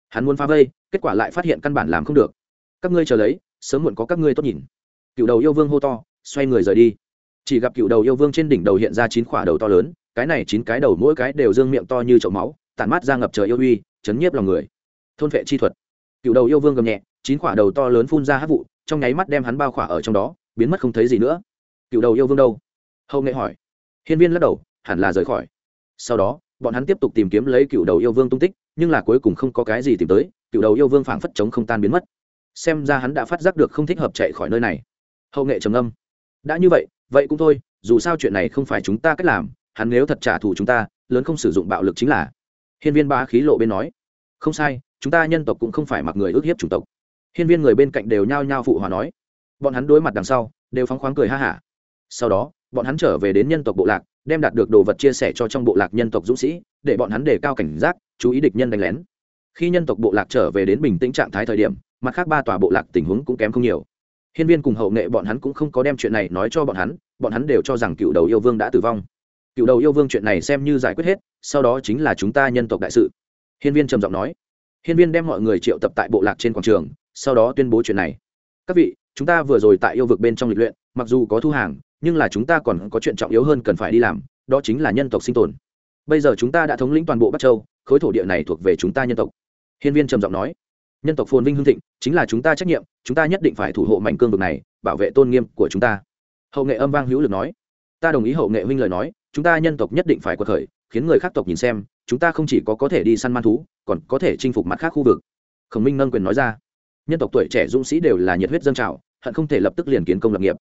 Hắn muốn phá vây, kết quả lại phát hiện căn bản làm không được. Các ngươi chờ lấy, sớm muộn có các ngươi tốt nhìn. Cựu đầu yêu vương hô to, xoay người rời đi chỉ gặp cựu đầu yêu vương trên đỉnh đầu hiện ra chín khỏa đầu to lớn, cái này chín cái đầu mỗi cái đều dương miệng to như chậu máu, tản mát ra ngập trời yêu uy, chấn nhiếp lòng người. Thôn vệ chi thuật. Cựu đầu yêu vương gầm nhẹ, chín khỏa đầu to lớn phun ra hát vụ, trong nháy mắt đem hắn bao khỏa ở trong đó, biến mất không thấy gì nữa. Cựu đầu yêu vương đâu? Hậu nghệ hỏi. Hiên viên lắc đầu, hẳn là rời khỏi. Sau đó, bọn hắn tiếp tục tìm kiếm lấy cựu đầu yêu vương tung tích, nhưng là cuối cùng không có cái gì tìm tới, cựu đầu yêu vương phảng phất chống không tan biến mất. Xem ra hắn đã phát giác được không thích hợp chạy khỏi nơi này. Hậu nghệ trầm âm đã như vậy vậy cũng thôi, dù sao chuyện này không phải chúng ta cách làm, hắn nếu thật trả thù chúng ta, lớn không sử dụng bạo lực chính là. Hiên viên ba khí lộ bên nói. Không sai, chúng ta nhân tộc cũng không phải mặc người ước hiếp chủng tộc. Hiên viên người bên cạnh đều nhao nhao phụ hòa nói. Bọn hắn đối mặt đằng sau, đều phóng khoáng cười ha hả. Sau đó, bọn hắn trở về đến nhân tộc bộ lạc, đem đạt được đồ vật chia sẻ cho trong bộ lạc nhân tộc dũng sĩ, để bọn hắn đề cao cảnh giác, chú ý địch nhân đánh lén. Khi nhân tộc bộ lạc trở về đến bình tĩnh trạng thái thời điểm, mặt khác ba tòa bộ lạc tình huống cũng kém không nhiều hiên viên cùng hậu nghệ bọn hắn cũng không có đem chuyện này nói cho bọn hắn bọn hắn đều cho rằng cựu đầu yêu vương đã tử vong. Cựu đầu yêu vương chuyện này xem như giải quyết hết, sau đó chính là chúng ta nhân tộc đại sự. Hiên viên trầm giọng nói. Hiên viên đem mọi người triệu tập tại bộ lạc trên quảng trường, sau đó tuyên bố chuyện này. Các vị, chúng ta vừa rồi tại yêu vực bên trong lịch luyện, mặc dù có thu hàng, nhưng là chúng ta còn có chuyện trọng yếu hơn cần phải đi làm, đó chính là nhân tộc sinh tồn. Bây giờ chúng ta đã thống lĩnh toàn bộ bắc châu, khối thổ địa này thuộc về chúng ta nhân tộc. Hiên viên trầm giọng nói nhân tộc phồn vinh hưng thịnh, chính là chúng ta trách nhiệm, chúng ta nhất định phải thủ hộ mảnh cương vực này, bảo vệ tôn nghiêm của chúng ta. Hậu nghệ âm vang hữu lực nói. Ta đồng ý hậu nghệ huynh lời nói, chúng ta nhân tộc nhất định phải quật khởi, khiến người khác tộc nhìn xem, chúng ta không chỉ có có thể đi săn man thú, còn có thể chinh phục mặt khác khu vực. Khổng minh nâng quyền nói ra. Nhân tộc tuổi trẻ dũng sĩ đều là nhiệt huyết dân trào, hận không thể lập tức liền kiến công lập nghiệp.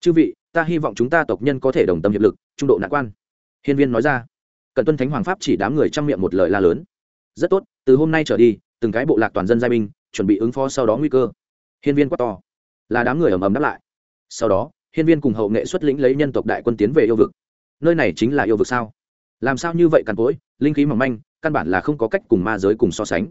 Chư vị, ta hy vọng chúng ta tộc nhân có thể đồng tâm hiệp lực, trung độ nạn quan. Hiên viên nói ra. Cần tuân thánh hoàng pháp chỉ đám người trong miệng một lời la lớn. Rất tốt, từ hôm nay trở đi từng cái bộ lạc toàn dân giai binh, chuẩn bị ứng phó sau đó nguy cơ. Hiên viên quát to. Là đám người ầm ầm đáp lại. Sau đó, hiên viên cùng hậu nghệ xuất lĩnh lấy nhân tộc đại quân tiến về yêu vực. Nơi này chính là yêu vực sao? Làm sao như vậy càn cối linh khí mỏng manh, căn bản là không có cách cùng ma giới cùng so sánh.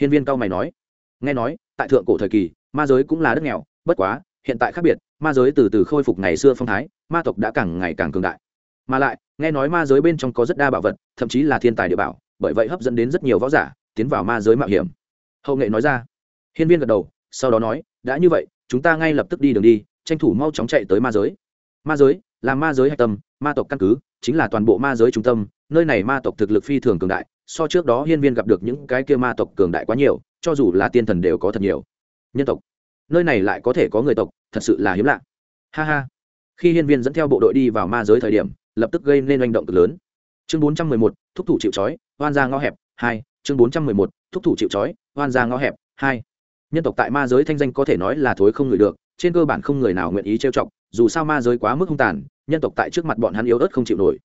Hiên viên cao mày nói. Nghe nói, tại thượng cổ thời kỳ, ma giới cũng là đất nghèo, bất quá, hiện tại khác biệt, ma giới từ từ khôi phục ngày xưa phong thái, ma tộc đã càng ngày càng cường đại. Mà lại, nghe nói ma giới bên trong có rất đa bảo vật, thậm chí là thiên tài địa bảo, bởi vậy hấp dẫn đến rất nhiều võ giả tiến vào ma giới mạo hiểm. Hậu nghệ nói ra. Hiên viên gật đầu, sau đó nói, đã như vậy, chúng ta ngay lập tức đi đường đi, tranh thủ mau chóng chạy tới ma giới. Ma giới, là ma giới hạch tâm, ma tộc căn cứ, chính là toàn bộ ma giới trung tâm, nơi này ma tộc thực lực phi thường cường đại, so trước đó hiên viên gặp được những cái kia ma tộc cường đại quá nhiều, cho dù là tiên thần đều có thật nhiều. Nhân tộc. Nơi này lại có thể có người tộc, thật sự là hiếm lạ. Ha ha. Khi hiên viên dẫn theo bộ đội đi vào ma giới thời điểm, lập tức gây nên manh động cực lớn. Chương bốn trăm mười một, thúc thủ chịu trói hoan ra ngõ hẹp, hai chương bốn trăm mười một, thúc thủ chịu trói hoan ra ngõ hẹp, hai. Nhân tộc tại ma giới thanh danh có thể nói là thối không người được, trên cơ bản không người nào nguyện ý trêu chọc, dù sao ma giới quá mức hung tàn, nhân tộc tại trước mặt bọn hắn yếu ớt không chịu nổi.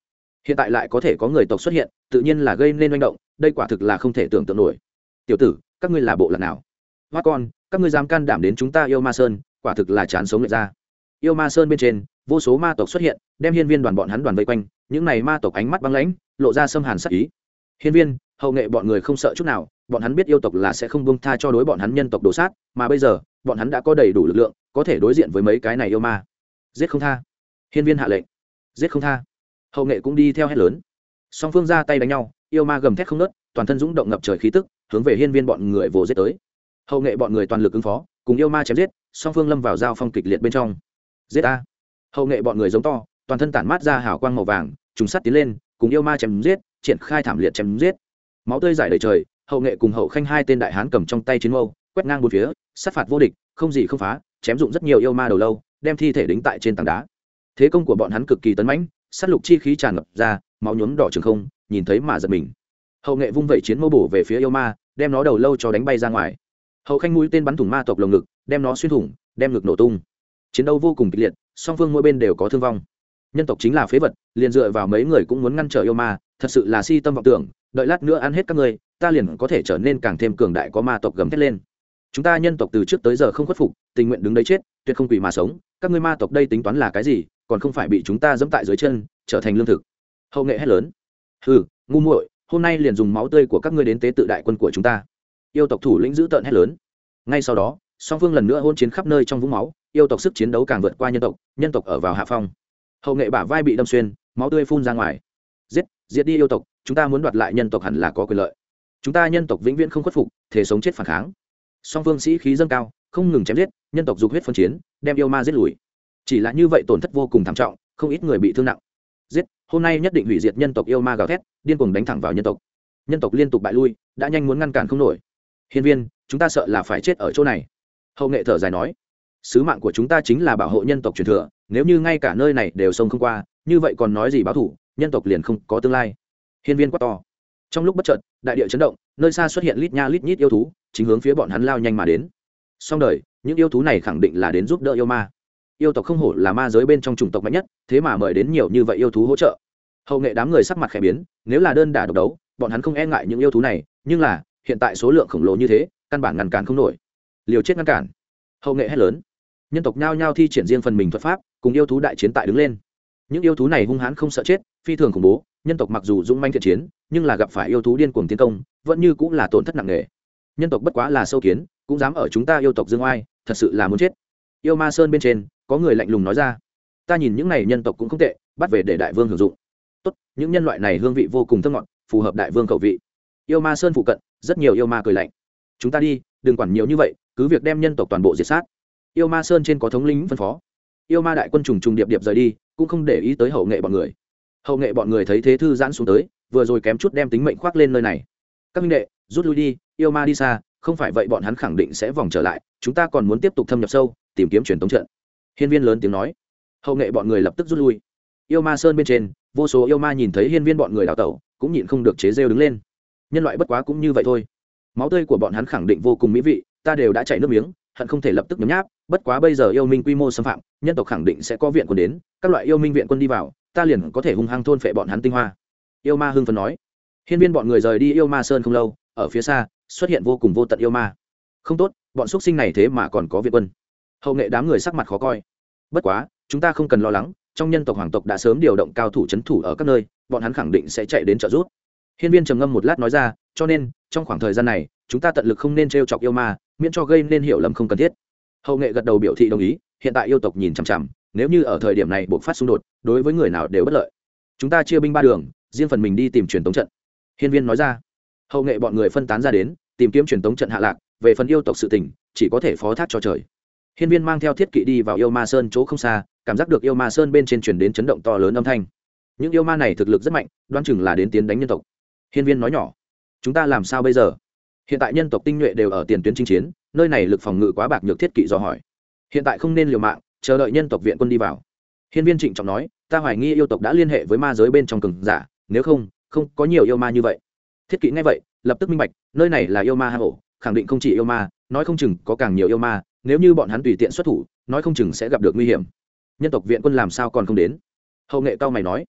Hiện tại lại có thể có người tộc xuất hiện, tự nhiên là gây nên manh động, đây quả thực là không thể tưởng tượng nổi. Tiểu tử, các ngươi là bộ lạc nào? Hoa con, các ngươi dám can đảm đến chúng ta yêu ma sơn, quả thực là chán sống lệch ra. Yêu ma sơn bên trên, vô số ma tộc xuất hiện, đem hiên viên đoàn bọn hắn đoàn vây quanh, những này ma tộc ánh mắt băng lãnh, lộ ra xâm hàn sắc ý. Hiên viên hậu nghệ bọn người không sợ chút nào, bọn hắn biết yêu tộc là sẽ không buông tha cho đối bọn hắn nhân tộc đồ sát, mà bây giờ, bọn hắn đã có đầy đủ lực lượng, có thể đối diện với mấy cái này yêu ma. Giết không tha. Hiên viên hạ lệnh. Giết không tha. Hậu nghệ cũng đi theo hét lớn. Song phương ra tay đánh nhau, yêu ma gầm thét không nớt toàn thân dũng động ngập trời khí tức, hướng về hiên viên bọn người vồ giết tới. Hậu nghệ bọn người toàn lực ứng phó, cùng yêu ma chém giết, song phương lâm vào giao phong kịch liệt bên trong. Giết a hậu nghệ bọn người giống to, toàn thân tản mát ra hào quang màu vàng, trùng sắt tiến lên, cùng yêu ma chém giết, triển khai thảm liệt chém giết máu tươi giải đầy trời, hậu nghệ cùng hậu khanh hai tên đại hán cầm trong tay chiến mâu, quét ngang một phía, sát phạt vô địch, không gì không phá, chém dụng rất nhiều yêu ma đầu lâu, đem thi thể đính tại trên tảng đá. Thế công của bọn hắn cực kỳ tấn mãnh, sát lục chi khí tràn ngập ra, máu nhuốm đỏ trường không, nhìn thấy mà giật mình. Hậu nghệ vung vẩy chiến mâu bổ về phía yêu ma, đem nó đầu lâu cho đánh bay ra ngoài. Hậu khanh mũi tên bắn thủng ma tộc lồng ngực, đem nó xuyên thủng, đem ngực nổ tung. Chiến đấu vô cùng kịch liệt, song phương mỗi bên đều có thương vong. Nhân tộc chính là phế vật, liền dựa vào mấy người cũng muốn ngăn trở yêu ma, thật sự là si tâm vọng tưởng đợi lát nữa ăn hết các ngươi ta liền có thể trở nên càng thêm cường đại có ma tộc gầm thét lên. Chúng ta nhân tộc từ trước tới giờ không khuất phục tình nguyện đứng đấy chết tuyệt không quỷ mà sống. Các ngươi ma tộc đây tính toán là cái gì còn không phải bị chúng ta dẫm tại dưới chân trở thành lương thực. Hậu nghệ hét lớn. Hừ, ngu muội hôm nay liền dùng máu tươi của các ngươi đến tế tự đại quân của chúng ta. Yêu tộc thủ lĩnh giữ tợn hét lớn. Ngay sau đó song phương lần nữa hôn chiến khắp nơi trong vũng máu yêu tộc sức chiến đấu càng vượt qua nhân tộc nhân tộc ở vào hạ phong. Hậu nghệ bả vai bị đâm xuyên máu tươi phun ra ngoài. Giết giết đi yêu tộc chúng ta muốn đoạt lại nhân tộc hẳn là có quyền lợi. Chúng ta nhân tộc vĩnh viễn không khuất phục thể sống chết phản kháng. Song phương sĩ khí dâng cao, không ngừng chém giết, nhân tộc dục huyết phân chiến, đem yêu ma giết lùi. Chỉ là như vậy tổn thất vô cùng thảm trọng, không ít người bị thương nặng. Giết, hôm nay nhất định hủy diệt nhân tộc yêu ma gào thét, điên cuồng đánh thẳng vào nhân tộc. Nhân tộc liên tục bại lui, đã nhanh muốn ngăn cản không nổi. Hiên viên, chúng ta sợ là phải chết ở chỗ này. Hậu nghệ thở dài nói, sứ mạng của chúng ta chính là bảo hộ nhân tộc truyền thừa, nếu như ngay cả nơi này đều sông không qua, như vậy còn nói gì báo thủ, nhân tộc liền không có tương lai hiên viên quát to. Trong lúc bất chợt, đại địa chấn động, nơi xa xuất hiện lít nha lít nhít yêu thú, chính hướng phía bọn hắn lao nhanh mà đến. Song đời, những yêu thú này khẳng định là đến giúp đỡ yêu ma. Yêu tộc không hổ là ma giới bên trong chủng tộc mạnh nhất, thế mà mời đến nhiều như vậy yêu thú hỗ trợ. Hậu nghệ đám người sắc mặt khẽ biến, nếu là đơn đả độc đấu, bọn hắn không e ngại những yêu thú này, nhưng là, hiện tại số lượng khổng lồ như thế, căn bản ngăn cản không nổi. Liều chết ngăn cản. Hậu nghệ hét lớn. Nhân tộc nhao nhao thi triển riêng phần mình thuật pháp, cùng yêu thú đại chiến tại đứng lên. Những yêu thú này hung hãn không sợ chết, phi thường khủng bố nhân tộc mặc dù dũng manh thiện chiến, nhưng là gặp phải yêu thú điên cuồng tiến công, vẫn như cũng là tổn thất nặng nề. Nhân tộc bất quá là sâu kiến, cũng dám ở chúng ta yêu tộc dương oai, thật sự là muốn chết. Yêu ma sơn bên trên, có người lạnh lùng nói ra, ta nhìn những này nhân tộc cũng không tệ, bắt về để đại vương hưởng dụng. Tốt, những nhân loại này hương vị vô cùng thơ ngọt, phù hợp đại vương khẩu vị. Yêu ma sơn phụ cận, rất nhiều yêu ma cười lạnh, chúng ta đi, đừng quản nhiều như vậy, cứ việc đem nhân tộc toàn bộ diệt sát. Yêu ma sơn trên có thống lĩnh phân phó. Yêu ma đại quân trùng trùng điệp điệp rời đi, cũng không để ý tới hậu nghệ bọn người hậu nghệ bọn người thấy thế thư giãn xuống tới, vừa rồi kém chút đem tính mệnh khoác lên nơi này. Các minh đệ, rút lui đi, yêu ma đi xa, không phải vậy bọn hắn khẳng định sẽ vòng trở lại, chúng ta còn muốn tiếp tục thâm nhập sâu, tìm kiếm truyền thống trận. Hiên viên lớn tiếng nói. Hậu nghệ bọn người lập tức rút lui. Yêu ma sơn bên trên, vô số yêu ma nhìn thấy hiên viên bọn người đào tẩu, cũng nhịn không được chế rêu đứng lên. Nhân loại bất quá cũng như vậy thôi. Máu tươi của bọn hắn khẳng định vô cùng mỹ vị, ta đều đã chảy nước miếng, hận không thể lập tức nhấm nháp, bất quá bây giờ yêu minh quy mô xâm phạm, nhân tộc khẳng định sẽ có viện quân đến, các loại yêu minh viện quân đi vào ta liền có thể hung hăng thôn phệ bọn hắn tinh hoa. Yêu ma hưng phấn nói. Hiên viên bọn người rời đi yêu ma sơn không lâu, ở phía xa, xuất hiện vô cùng vô tận yêu ma. Không tốt, bọn x sinh này thế mà còn có việt quân. Hậu nghệ đám người sắc mặt khó coi. Bất quá, chúng ta không cần lo lắng, trong nhân tộc hoàng tộc đã sớm điều động cao thủ c h ấ n thủ ở các nơi, bọn hắn khẳng định sẽ chạy đến trợ giúp. Hiên viên trầm ngâm một lát nói ra, cho nên, trong khoảng thời gian này, chúng ta tận lực không nên t r e o chọc yêu ma, miễn cho gây nên hiểu lầm không cần thiết. Hậu nghệ gật đầu biểu thị đồng ý, hiện tại yêu tộc nhìn chằm chằm nếu như ở thời điểm này buộc phát xung đột, đối với người nào đều bất lợi. Chúng ta chia binh ba đường, riêng phần mình đi tìm truyền tống trận. Hiên viên nói ra. Hậu nghệ bọn người phân tán ra đến, tìm kiếm truyền tống trận hạ lạc, về phần yêu tộc sự tình, chỉ có thể phó thác cho trời. Hiên viên mang theo thiết kỵ đi vào yêu ma sơn chỗ không xa, cảm giác được yêu ma sơn bên trên truyền đến chấn động to lớn âm thanh. Những yêu ma này thực lực rất mạnh, đoán chừng là đến tiến đánh nhân tộc. Hiên viên nói nhỏ. Chúng ta làm sao bây giờ? Hiện tại nhân tộc tinh nhuệ đều ở tiền tuyến chinh chiến, nơi này lực phòng ngự quá bạc nhược thiết kỵ dò hỏi. Hiện tại không nên liều mạng chờ đợi nhân tộc viện quân đi vào. Hiên viên trịnh trọng nói, ta hoài nghi yêu tộc đã liên hệ với ma giới bên trong cường giả, nếu không không có nhiều yêu ma như vậy. Thiết kỵ ngay vậy, lập tức minh bạch, nơi này là yêu ma hang ổ, khẳng định không chỉ yêu ma, nói không chừng có càng nhiều yêu ma, nếu như bọn hắn tùy tiện xuất thủ, nói không chừng sẽ gặp được nguy hiểm. Nhân tộc viện quân làm sao còn không đến? Hậu nghệ cao mày nói,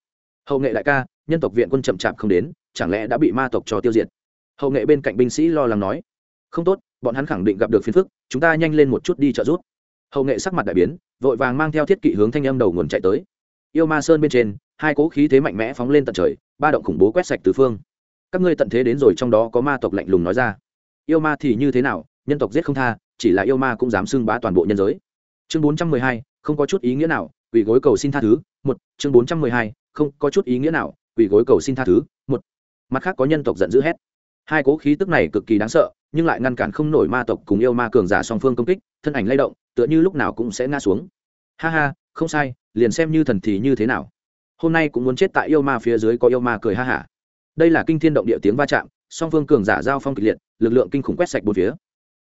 hậu nghệ đại ca, nhân tộc viện quân chậm chạp không đến, chẳng lẽ đã bị ma tộc cho tiêu diệt? Hậu nghệ bên cạnh binh sĩ lo lắng nói, không tốt, bọn hắn khẳng định gặp được phiền phức, chúng ta nhanh lên một chút đi trợ giúp hậu nghệ sắc mặt đại biến, vội vàng mang theo thiết kỵ hướng thanh âm đầu nguồn chạy tới. Yêu ma sơn bên trên, hai cỗ khí thế mạnh mẽ phóng lên tận trời, ba động khủng bố quét sạch từ phương. Các ngươi tận thế đến rồi trong đó có ma tộc lạnh lùng nói ra. Yêu ma thì như thế nào, nhân tộc giết không tha, chỉ là yêu ma cũng dám xưng bá toàn bộ nhân giới. Chương bốn trăm mười hai, không có chút ý nghĩa nào, quỷ gối cầu xin tha thứ, một. Chương bốn trăm mười hai, không có chút ý nghĩa nào, quỷ gối cầu xin tha thứ, một. Mặt khác có nhân tộc giận dữ hét hai cố khí tức này cực kỳ đáng sợ, nhưng lại ngăn cản không nổi ma tộc cùng yêu ma cường giả song phương công kích, thân ảnh lay động, tựa như lúc nào cũng sẽ ngã xuống. Ha ha, không sai, liền xem như thần thì như thế nào. Hôm nay cũng muốn chết tại yêu ma phía dưới có yêu ma cười ha hả. Đây là kinh thiên động địa tiếng va chạm, song phương cường giả giao phong kịch liệt, lực lượng kinh khủng quét sạch bốn phía.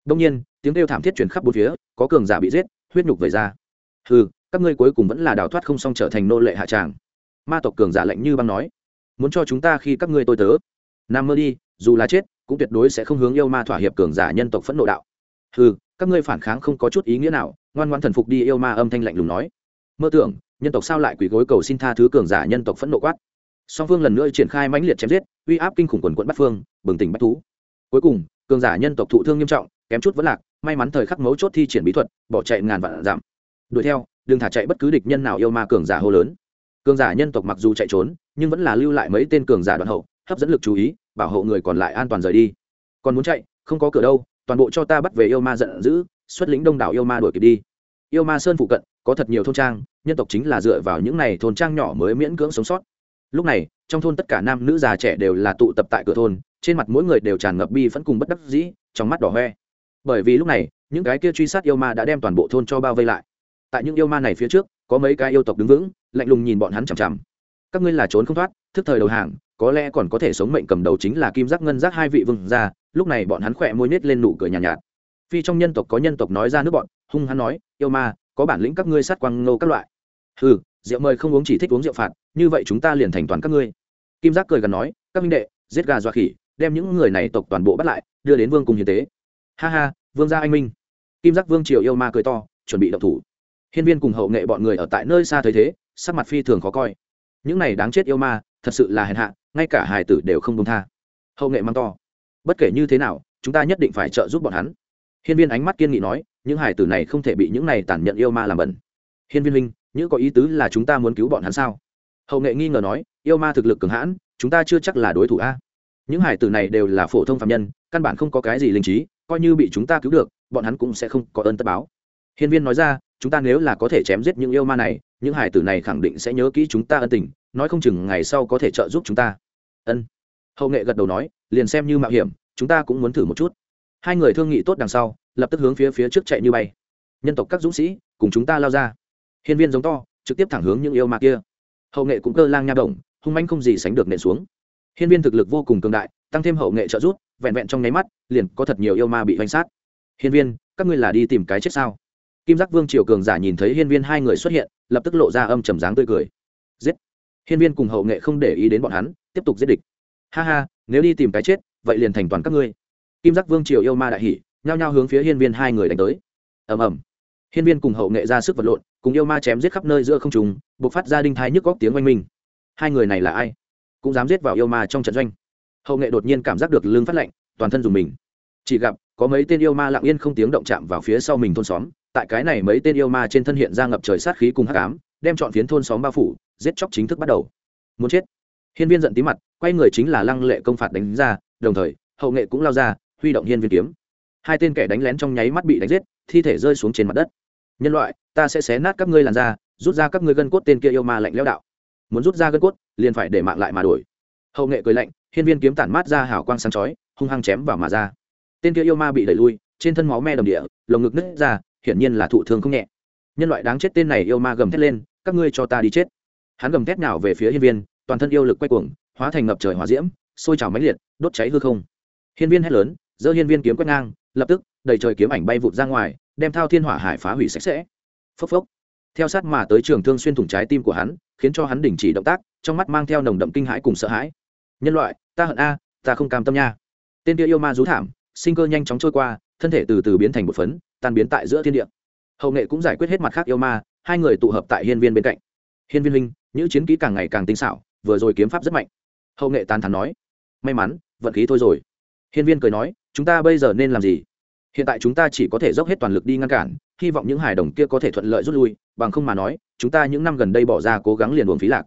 Đông nhiên, tiếng kêu thảm thiết chuyển khắp bốn phía, có cường giả bị giết, huyết nhục về ra. Hừ, các ngươi cuối cùng vẫn là đào thoát không xong trở thành nô lệ hạ tràng. Ma tộc cường giả lạnh như băng nói, muốn cho chúng ta khi các ngươi tôi tớ nam mơ đi, dù là chết, cũng tuyệt đối sẽ không hướng yêu ma thỏa hiệp cường giả nhân tộc phẫn nộ đạo. Ừ các ngươi phản kháng không có chút ý nghĩa nào, ngoan ngoan thần phục đi, yêu ma âm thanh lạnh lùng nói. Mơ tưởng, nhân tộc sao lại quỳ gối cầu xin tha thứ cường giả nhân tộc phẫn nộ quát. Song phương lần nữa triển khai mãnh liệt chém giết, uy áp kinh khủng quần quận bắt phương, bừng tỉnh bắt thú. Cuối cùng, cường giả nhân tộc thụ thương nghiêm trọng, kém chút vẫn lạc, may mắn thời khắc mấu chốt thi triển bí thuật, bỏ chạy ngàn vạn giảm đuổi theo, đừng thả chạy bất cứ địch nhân nào yêu ma cường giả hô lớn. Cường giả nhân tộc mặc dù chạy trốn, nhưng vẫn là lưu lại mấy tên cường giả đoạn hậu hấp dẫn lực chú ý, bảo hộ người còn lại an toàn rời đi. Còn muốn chạy, không có cửa đâu, toàn bộ cho ta bắt về yêu ma giận dữ, xuất lĩnh đông đảo yêu ma đuổi kịp đi. Yêu ma sơn phụ cận, có thật nhiều thôn trang, nhân tộc chính là dựa vào những này thôn trang nhỏ mới miễn cưỡng sống sót. Lúc này, trong thôn tất cả nam nữ già trẻ đều là tụ tập tại cửa thôn, trên mặt mỗi người đều tràn ngập bi vẫn cùng bất đắc dĩ, trong mắt đỏ hoe. Bởi vì lúc này, những cái kia truy sát yêu ma đã đem toàn bộ thôn cho bao vây lại. Tại những yêu ma này phía trước, có mấy cái yêu tộc đứng vững, lạnh lùng nhìn bọn hắn chằm chằm. Các ngươi là trốn không thoát, thức thời đầu hàng có lẽ còn có thể sống mệnh cầm đầu chính là kim giác ngân giác hai vị vương gia lúc này bọn hắn khỏe môi nết lên nụ cười nhàn nhạt, nhạt phi trong nhân tộc có nhân tộc nói ra nước bọn hung hắn nói yêu ma có bản lĩnh các ngươi sát quang ngô các loại. Ừ rượu mời không uống chỉ thích uống rượu phạt như vậy chúng ta liền thành toàn các ngươi. Kim giác cười gần nói các minh đệ giết gà dọa khỉ đem những người này tộc toàn bộ bắt lại đưa đến vương cùng hiến tế. Ha ha vương gia anh minh. Kim giác vương triều yêu ma cười to chuẩn bị động thủ. Hiên viên cùng hậu nghệ bọn người ở tại nơi xa thấy thế sắc mặt phi thường khó coi. Những này đáng chết yêu ma thật sự là hèn hạ ngay cả hài tử đều không công tha. Hậu nghệ mang to. Bất kể như thế nào, chúng ta nhất định phải trợ giúp bọn hắn. Hiên viên ánh mắt kiên nghị nói, những hài tử này không thể bị những này tàn nhẫn yêu ma làm bẩn. Hiên viên linh như có ý tứ là chúng ta muốn cứu bọn hắn sao? Hậu nghệ nghi ngờ nói, yêu ma thực lực cường hãn, chúng ta chưa chắc là đối thủ a. Những hải tử này đều là phổ thông phạm nhân, căn bản không có cái gì linh trí, coi như bị chúng ta cứu được, bọn hắn cũng sẽ không có ơn tất báo. Hiên viên nói ra, chúng ta nếu là có thể chém giết những yêu ma này, những hải tử này khẳng định sẽ nhớ kỹ chúng ta ân tình nói không chừng ngày sau có thể trợ giúp chúng ta. Ân. Hậu nghệ gật đầu nói, liền xem như mạo hiểm, chúng ta cũng muốn thử một chút. Hai người thương nghị tốt đằng sau, lập tức hướng phía phía trước chạy như bay. Nhân tộc các dũng sĩ, cùng chúng ta lao ra. Hiên viên giống to, trực tiếp thẳng hướng những yêu ma kia. Hậu nghệ cũng cơ lang nha động, hung manh không gì sánh được nện xuống. Hiên viên thực lực vô cùng cường đại, tăng thêm hậu nghệ trợ giúp, vẹn vẹn trong nháy mắt, liền có thật nhiều yêu ma bị vanh sát. Hiên viên, các ngươi là đi tìm cái chết sao? Kim giác vương triều cường giả nhìn thấy hiên viên hai người xuất hiện, lập tức lộ ra âm trầm dáng tươi cười. Giết! Hiên viên cùng hậu nghệ không để ý đến bọn hắn tiếp tục giết địch. Ha ha nếu đi tìm cái chết vậy liền thành toàn các ngươi. Kim giác vương triều yêu ma đại hỉ, nhao nhao hướng phía hiên viên hai người đánh tới. Ầm ầm. Hiên viên cùng hậu nghệ ra sức vật lộn cùng yêu ma chém giết khắp nơi giữa không trùng buộc phát ra đinh thái nhức góc tiếng oanh minh. Hai người này là ai? Cũng dám giết vào yêu ma trong trận doanh. Hậu nghệ đột nhiên cảm giác được lưng phát lạnh toàn thân dùng mình. Chỉ gặp có mấy tên yêu ma lặng yên không tiếng động chạm vào phía sau mình thôn xóm tại cái này mấy tên yêu ma trên thân hiện ra ngập trời sát khí cùng hắc ám đem chọn phiến thôn xóm bao phủ giết chóc chính thức bắt đầu. Muốn chết. Hiên viên giận tí mặt, quay người chính là lăng lệ công phạt đánh ra, đồng thời, hậu nghệ cũng lao ra, huy động hiên viên kiếm. Hai tên kẻ đánh lén trong nháy mắt bị đánh giết, thi thể rơi xuống trên mặt đất. Nhân loại, ta sẽ xé nát các ngươi làn da, rút ra các ngươi gân cốt tên kia yêu ma lạnh lẽo đạo. Muốn rút ra gân cốt, liền phải để mạng lại mà đổi. Hậu nghệ cười lạnh, hiên viên kiếm tản mát ra hào quang sáng chói, hung hăng chém vào mà ra. Tên kia yêu ma bị đẩy lui, trên thân máu me đầm địa, lồng ngực nứt ra, hiển nhiên là thụ thương không nhẹ. Nhân loại đáng chết tên này yêu ma gầm thét lên, các ngươi cho ta đi chết hắn gầm thét nào về phía hiên viên, toàn thân yêu lực quay cuồng, hóa thành ngập trời hỏa diễm, sôi trào mãnh liệt, đốt cháy hư không. Hiên viên hét lớn, giơ hiên viên kiếm quét ngang, lập tức đầy trời kiếm ảnh bay vụt ra ngoài, đem thao thiên hỏa hải phá hủy sạch sẽ. Phốc phốc. Theo sát mà tới trường thương xuyên thủng trái tim của hắn, khiến cho hắn đình chỉ động tác, trong mắt mang theo nồng đậm kinh hãi cùng sợ hãi. Nhân loại, ta hận a, ta không cam tâm nha. Tên kia yêu ma rú thảm, sinh cơ nhanh chóng trôi qua, thân thể từ từ biến thành một phấn, tan biến tại giữa thiên địa. Hậu nghệ cũng giải quyết hết mặt khác yêu ma, hai người tụ hợp tại hiên viên bên cạnh hiên viên huynh những chiến kỹ càng ngày càng tinh xảo, vừa rồi kiếm pháp rất mạnh. Hậu nghệ tán thắn nói, may mắn, vận khí thôi rồi. Hiên viên cười nói, chúng ta bây giờ nên làm gì? Hiện tại chúng ta chỉ có thể dốc hết toàn lực đi ngăn cản, hy vọng những hài đồng kia có thể thuận lợi rút lui, bằng không mà nói, chúng ta những năm gần đây bỏ ra cố gắng liền buồn phí lạc.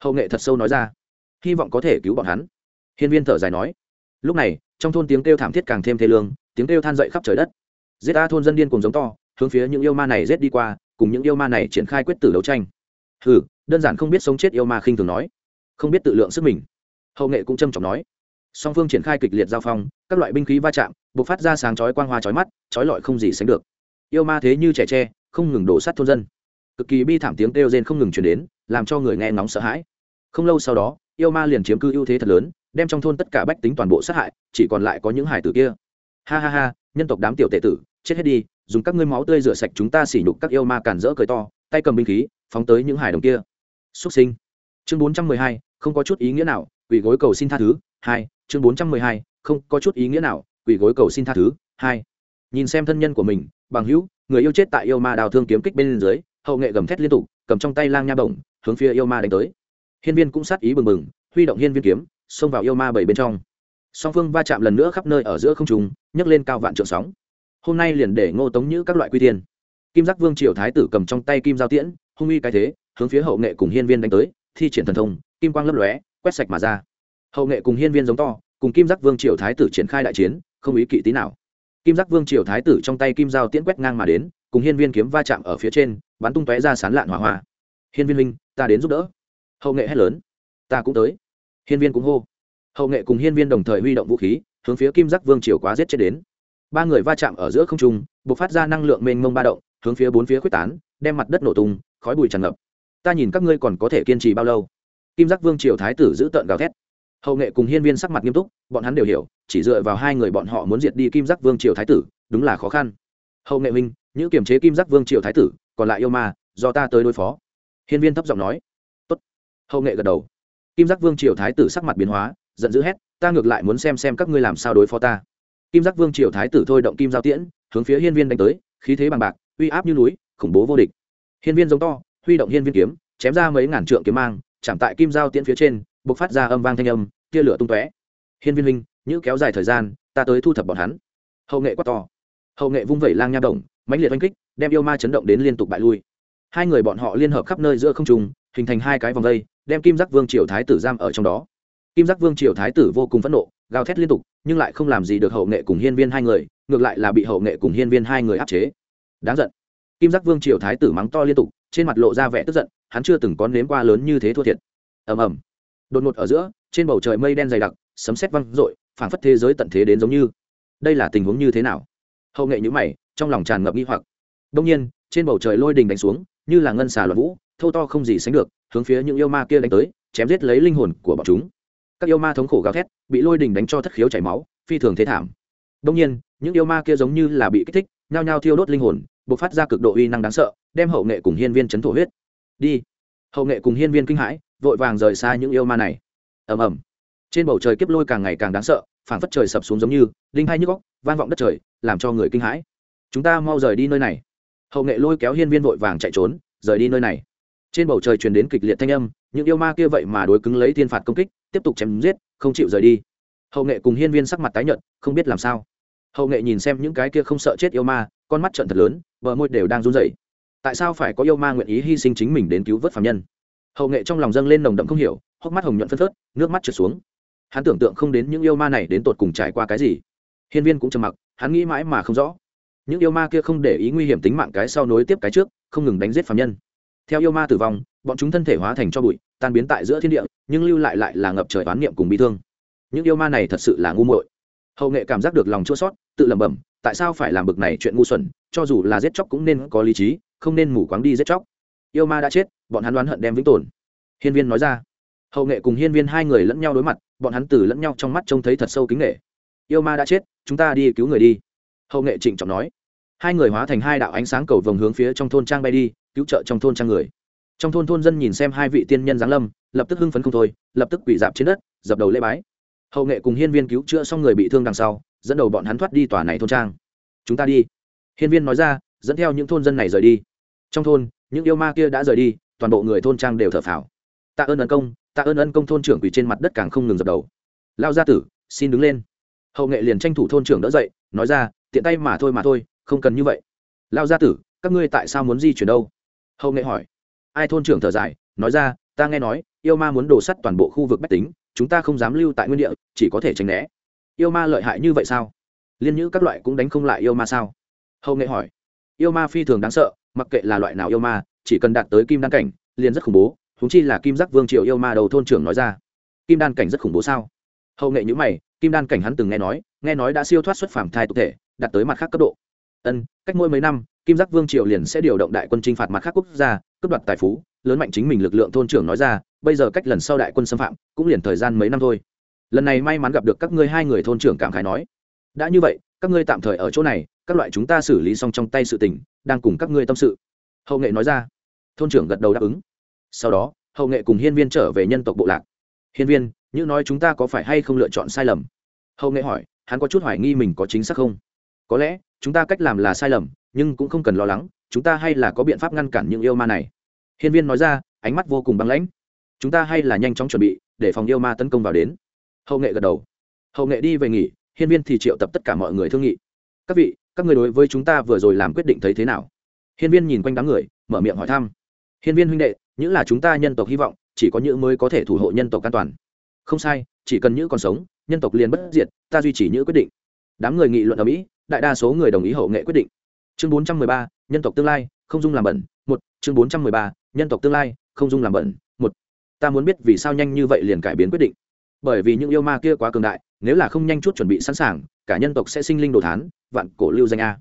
Hậu nghệ thật sâu nói ra, hy vọng có thể cứu bọn hắn. Hiên viên thở dài nói, lúc này, trong thôn tiếng kêu thảm thiết càng thêm thê lương, tiếng kêu than dậy khắp trời đất. Giết a thôn dân điên cùng giống to, hướng phía những yêu ma này giết đi qua, cùng những yêu ma này triển khai quyết tử đấu tranh hừ, đơn giản không biết sống chết yêu ma khinh thường nói. Không biết tự lượng sức mình. Hậu nghệ cũng trầm trọng nói. Song phương triển khai kịch liệt giao phong, các loại binh khí va chạm b ộ c phát ra sáng chói quang hoa chói mắt, chói lọi không gì sánh được. Yêu ma thế như trẻ tre, không ngừng đổ sát thôn dân. Cực kỳ bi thảm tiếng kêu rên không ngừng chuyển đến, làm cho người nghe ngóng sợ hãi. Không lâu sau đó, yêu ma liền chiếm cư ưu thế thật lớn, đem trong thôn tất cả bách tính toàn bộ sát hại, chỉ còn lại có những hải tử kia. Ha ha ha, nhân tộc đám tiểu tệ tử, chết hết đi, dùng các ngươi máu tươi rửa sạch chúng ta xỉ nhục các yêu ma cản rỡ cười to, tay cầm binh khí phóng tới những hải đồng kia. Xuất sinh. Chương bốn trăm mười hai, không có chút ý nghĩa nào, quỷ gối cầu xin tha thứ, hai. Chương bốn trăm mười hai, không có chút ý nghĩa nào, quỷ gối cầu xin tha thứ, hai. Nhìn xem thân nhân của mình, bằng hữu, người yêu chết tại yêu ma đào thương kiếm kích bên dưới, hậu nghệ gầm thét liên tục, cầm trong tay lang nha bổng, hướng phía yêu ma đánh tới. Hiên viên cũng sát ý bừng bừng, huy động hiên viên kiếm, xông vào yêu ma bảy bên trong. Song phương va chạm lần nữa khắp nơi ở giữa không trùng nhấc lên cao vạn trượng sóng. Hôm nay liền để ngô tống như các loại quy tiên kim giác vương triều thái tử cầm trong tay kim giao tiễn hung uy cái thế, hướng phía hậu nghệ cùng hiên viên đánh tới, thi triển thần thông, kim quang lấp lóe, quét sạch mà ra. Hậu nghệ cùng hiên viên giống to, cùng kim giác vương triều thái tử triển khai đại chiến, không ý kỵ tí nào. Kim giác vương triều thái tử trong tay kim dao tiễn quét ngang mà đến, cùng hiên viên kiếm va chạm ở phía trên, bắn tung tóe ra sán lạn hỏa hoa. Hiên viên minh ta đến giúp đỡ. Hậu nghệ hét lớn. Ta cũng tới. Hiên viên cũng hô. Hậu nghệ cùng hiên viên đồng thời huy động vũ khí, hướng phía kim giác vương triều quá giết chết đến. Ba người va chạm ở giữa không trung b ộ c phát ra năng lượng mênh mông ba động, hướng phía bốn phía quyết tán, đem mặt đất nổ tung khói bụi tràn ngập. Ta nhìn các ngươi còn có thể kiên trì bao lâu? Kim giác vương triều thái tử giữ tợn gào thét. Hậu nghệ cùng hiên viên sắc mặt nghiêm túc, bọn hắn đều hiểu, chỉ dựa vào hai người bọn họ muốn diệt đi kim giác vương triều thái tử, đúng là khó khăn. Hậu nghệ minh những kiềm chế kim giác vương triều thái tử, còn lại yêu ma, do ta tới đối phó. Hiên viên thấp giọng nói. Tốt. hậu nghệ gật đầu. Kim giác vương triều thái tử sắc mặt biến hóa, giận dữ hét, ta ngược lại muốn xem xem các ngươi làm sao đối phó ta. Kim giác vương triều thái tử thôi động kim giao tiễn, hướng phía hiên viên đánh tới, khí thế bằng bạc, uy áp như núi, khủng bố vô địch hiên viên giống to, huy động hiên viên kiếm, chém ra mấy ngàn trượng kiếm mang, chạm tại kim giao tiễn phía trên, bộc phát ra âm vang thanh âm, tia lửa tung tóe. Hiên viên minh như kéo dài thời gian, ta tới thu thập bọn hắn. Hậu nghệ quát to. Hậu nghệ vung vẩy lang nha động, mãnh liệt oanh kích, đem yêu ma chấn động đến liên tục bại lui. Hai người bọn họ liên hợp khắp nơi giữa không trung, hình thành hai cái vòng vây, đem kim giác vương triều thái tử giam ở trong đó. Kim giác vương triều thái tử vô cùng phẫn nộ, gào thét liên tục, nhưng lại không làm gì được hậu nghệ cùng hiên viên hai người, ngược lại là bị hậu nghệ cùng hiên viên hai người áp chế. Đáng giận kim giác vương triều thái tử mắng to liên tục, trên mặt lộ ra vẻ tức giận, hắn chưa từng có nếm qua lớn như thế thua thiệt. Ầm ầm. Đột ngột ở giữa, trên bầu trời mây đen dày đặc, sấm sét văng rội phảng phất thế giới tận thế đến giống như. Đây là tình huống như thế nào? Hậu nghệ nhữ mày, trong lòng tràn ngập nghi hoặc. Đông nhiên, trên bầu trời lôi đình đánh xuống, như là ngân xà loạn vũ, thâu to không gì sánh được, hướng phía những yêu ma kia đánh tới, chém giết lấy linh hồn của bọn chúng. Các yêu ma thống khổ gào thét, bị lôi đình đánh cho thất khiếu chảy máu, phi thường thế thảm. Đông nhiên, những yêu ma kia giống như là bị kích thích, nhao nhao thiêu đốt linh hồn bộc phát ra cực độ uy năng đáng sợ, đem hậu nghệ cùng hiên viên chấn thổ huyết. Đi. Hậu nghệ cùng hiên viên kinh hãi, vội vàng rời xa những yêu ma này. Ầm ầm. Trên bầu trời kiếp lôi càng ngày càng đáng sợ, phảng phất trời sập xuống giống như linh hai nhức góc vang vọng đất trời, làm cho người kinh hãi. Chúng ta mau rời đi nơi này. Hậu nghệ lôi kéo hiên viên vội vàng chạy trốn, rời đi nơi này. Trên bầu trời truyền đến kịch liệt thanh âm, những yêu ma kia vậy mà đối cứng lấy thiên phạt công kích, tiếp tục chém giết, không chịu rời đi. Hậu nghệ cùng hiên viên sắc mặt tái nhợt, không biết làm sao hậu nghệ nhìn xem những cái kia không sợ chết yêu ma, con mắt trận thật lớn, bờ môi đều đang run rẩy. Tại sao phải có yêu ma nguyện ý hy sinh chính mình đến cứu vớt phạm nhân? Hậu nghệ trong lòng dâng lên nồng đậm không hiểu, hốc mắt hồng nhuận phân phớt, nước mắt trượt xuống. Hắn tưởng tượng không đến những yêu ma này đến tột cùng trải qua cái gì. Hiên viên cũng trầm mặc, hắn nghĩ mãi mà không rõ. Những yêu ma kia không để ý nguy hiểm tính mạng cái sau nối tiếp cái trước, không ngừng đánh giết phạm nhân. Theo yêu ma tử vong, bọn chúng thân thể hóa thành cho bụi, tan biến tại giữa thiên địa, nhưng lưu lại lại là ngập trời oán niệm cùng bi thương. Những yêu ma này thật sự là ngu muội hậu nghệ cảm giác được lòng chua sót tự lẩm bẩm tại sao phải làm bực này chuyện ngu xuẩn cho dù là giết chóc cũng nên có lý trí không nên mù quáng đi giết chóc yêu ma đã chết bọn hắn đoán hận đem vĩnh tồn hiên viên nói ra hậu nghệ cùng hiên viên hai người lẫn nhau đối mặt bọn hắn từ lẫn nhau trong mắt trông thấy thật sâu kính nghệ yêu ma đã chết chúng ta đi cứu người đi hậu nghệ trịnh trọng nói hai người hóa thành hai đạo ánh sáng cầu vồng hướng phía trong thôn trang bay đi cứu trợ trong thôn trang người trong thôn thôn dân nhìn xem hai vị tiên nhân giáng lâm lập tức hưng phấn không thôi lập tức quỷ dạp trên đất dập đầu lễ bái hậu nghệ cùng hiên viên cứu chữa xong người bị thương đằng sau, dẫn đầu bọn hắn thoát đi tòa này thôn trang. Chúng ta đi. Hiên viên nói ra, dẫn theo những thôn dân này rời đi. Trong thôn, những yêu ma kia đã rời đi, toàn bộ người thôn trang đều thở phào. Tạ ơn ân công, tạ ơn ân công thôn trưởng quỳ trên mặt đất càng không ngừng dập đầu. Lao gia tử, xin đứng lên. Hậu nghệ liền tranh thủ thôn trưởng đỡ dậy, nói ra, tiện tay mà thôi mà thôi, không cần như vậy. Lao gia tử, các ngươi tại sao muốn di chuyển đâu? Hậu nghệ hỏi. Ai thôn trưởng thở dài, nói ra, ta nghe nói, yêu ma muốn đổ sắt toàn bộ khu vực bách tính chúng ta không dám lưu tại nguyên địa, chỉ có thể tránh né. Yêu ma lợi hại như vậy sao? Liên nhữ các loại cũng đánh không lại yêu ma sao? Hậu nghệ hỏi. Yêu ma phi thường đáng sợ, mặc kệ là loại nào yêu ma, chỉ cần đạt tới kim đan cảnh, liền rất khủng bố thúng chi là kim giác vương triều yêu ma đầu thôn trưởng nói ra. Kim đan cảnh rất khủng bố sao? Hậu nghệ nhữ mày, kim đan cảnh hắn từng nghe nói nghe nói đã siêu thoát xuất phàm thai tục thể, đạt tới mặt khác cấp độ. Ân, cách mỗi mấy năm, kim giác vương triều liền sẽ điều động đại quân chinh phạt mặt khác quốc gia, cướp đoạt tài phú lớn mạnh chính mình lực lượng thôn trưởng nói ra, bây giờ cách lần sau đại quân xâm phạm, cũng liền thời gian mấy năm thôi. Lần này may mắn gặp được các ngươi hai người thôn trưởng cảm khái nói, đã như vậy, các ngươi tạm thời ở chỗ này, các loại chúng ta xử lý xong trong tay sự tình, đang cùng các ngươi tâm sự. Hậu nghệ nói ra. Thôn trưởng gật đầu đáp ứng. Sau đó, hậu nghệ cùng hiên viên trở về nhân tộc bộ lạc. Hiên viên, như nói chúng ta có phải hay không lựa chọn sai lầm? Hậu nghệ hỏi, hắn có chút hoài nghi mình có chính xác không? Có lẽ, chúng ta cách làm là sai lầm, nhưng cũng không cần lo lắng, chúng ta hay là có biện pháp ngăn cản những yêu ma này hiên viên nói ra, ánh mắt vô cùng băng lãnh. Chúng ta hay là nhanh chóng chuẩn bị, để phòng yêu ma tấn công vào đến. Hậu nghệ gật đầu. Hậu nghệ đi về nghỉ, hiên viên thì triệu tập tất cả mọi người thương nghị. Các vị, các người đối với chúng ta vừa rồi làm quyết định thấy thế nào? Hiên viên nhìn quanh đám người, mở miệng hỏi thăm. Hiên viên huynh đệ, những là chúng ta nhân tộc hy vọng, chỉ có những mới có thể thủ hộ nhân tộc an toàn. Không sai, chỉ cần những còn sống, nhân tộc liền bất diệt, ta duy trì những quyết định. Đám người nghị luận ở mỹ, đại đa số người đồng ý hậu nghệ quyết định. Chương bốn trăm mười ba, nhân tộc tương lai, không dung làm bẩn. Một, chương bốn trăm mười ba nhân tộc tương lai, không dung làm bẩn, một, ta muốn biết vì sao nhanh như vậy liền cải biến quyết định. Bởi vì những yêu ma kia quá cường đại, nếu là không nhanh chút chuẩn bị sẵn sàng, cả nhân tộc sẽ sinh linh đồ thán, vạn cổ lưu danh a.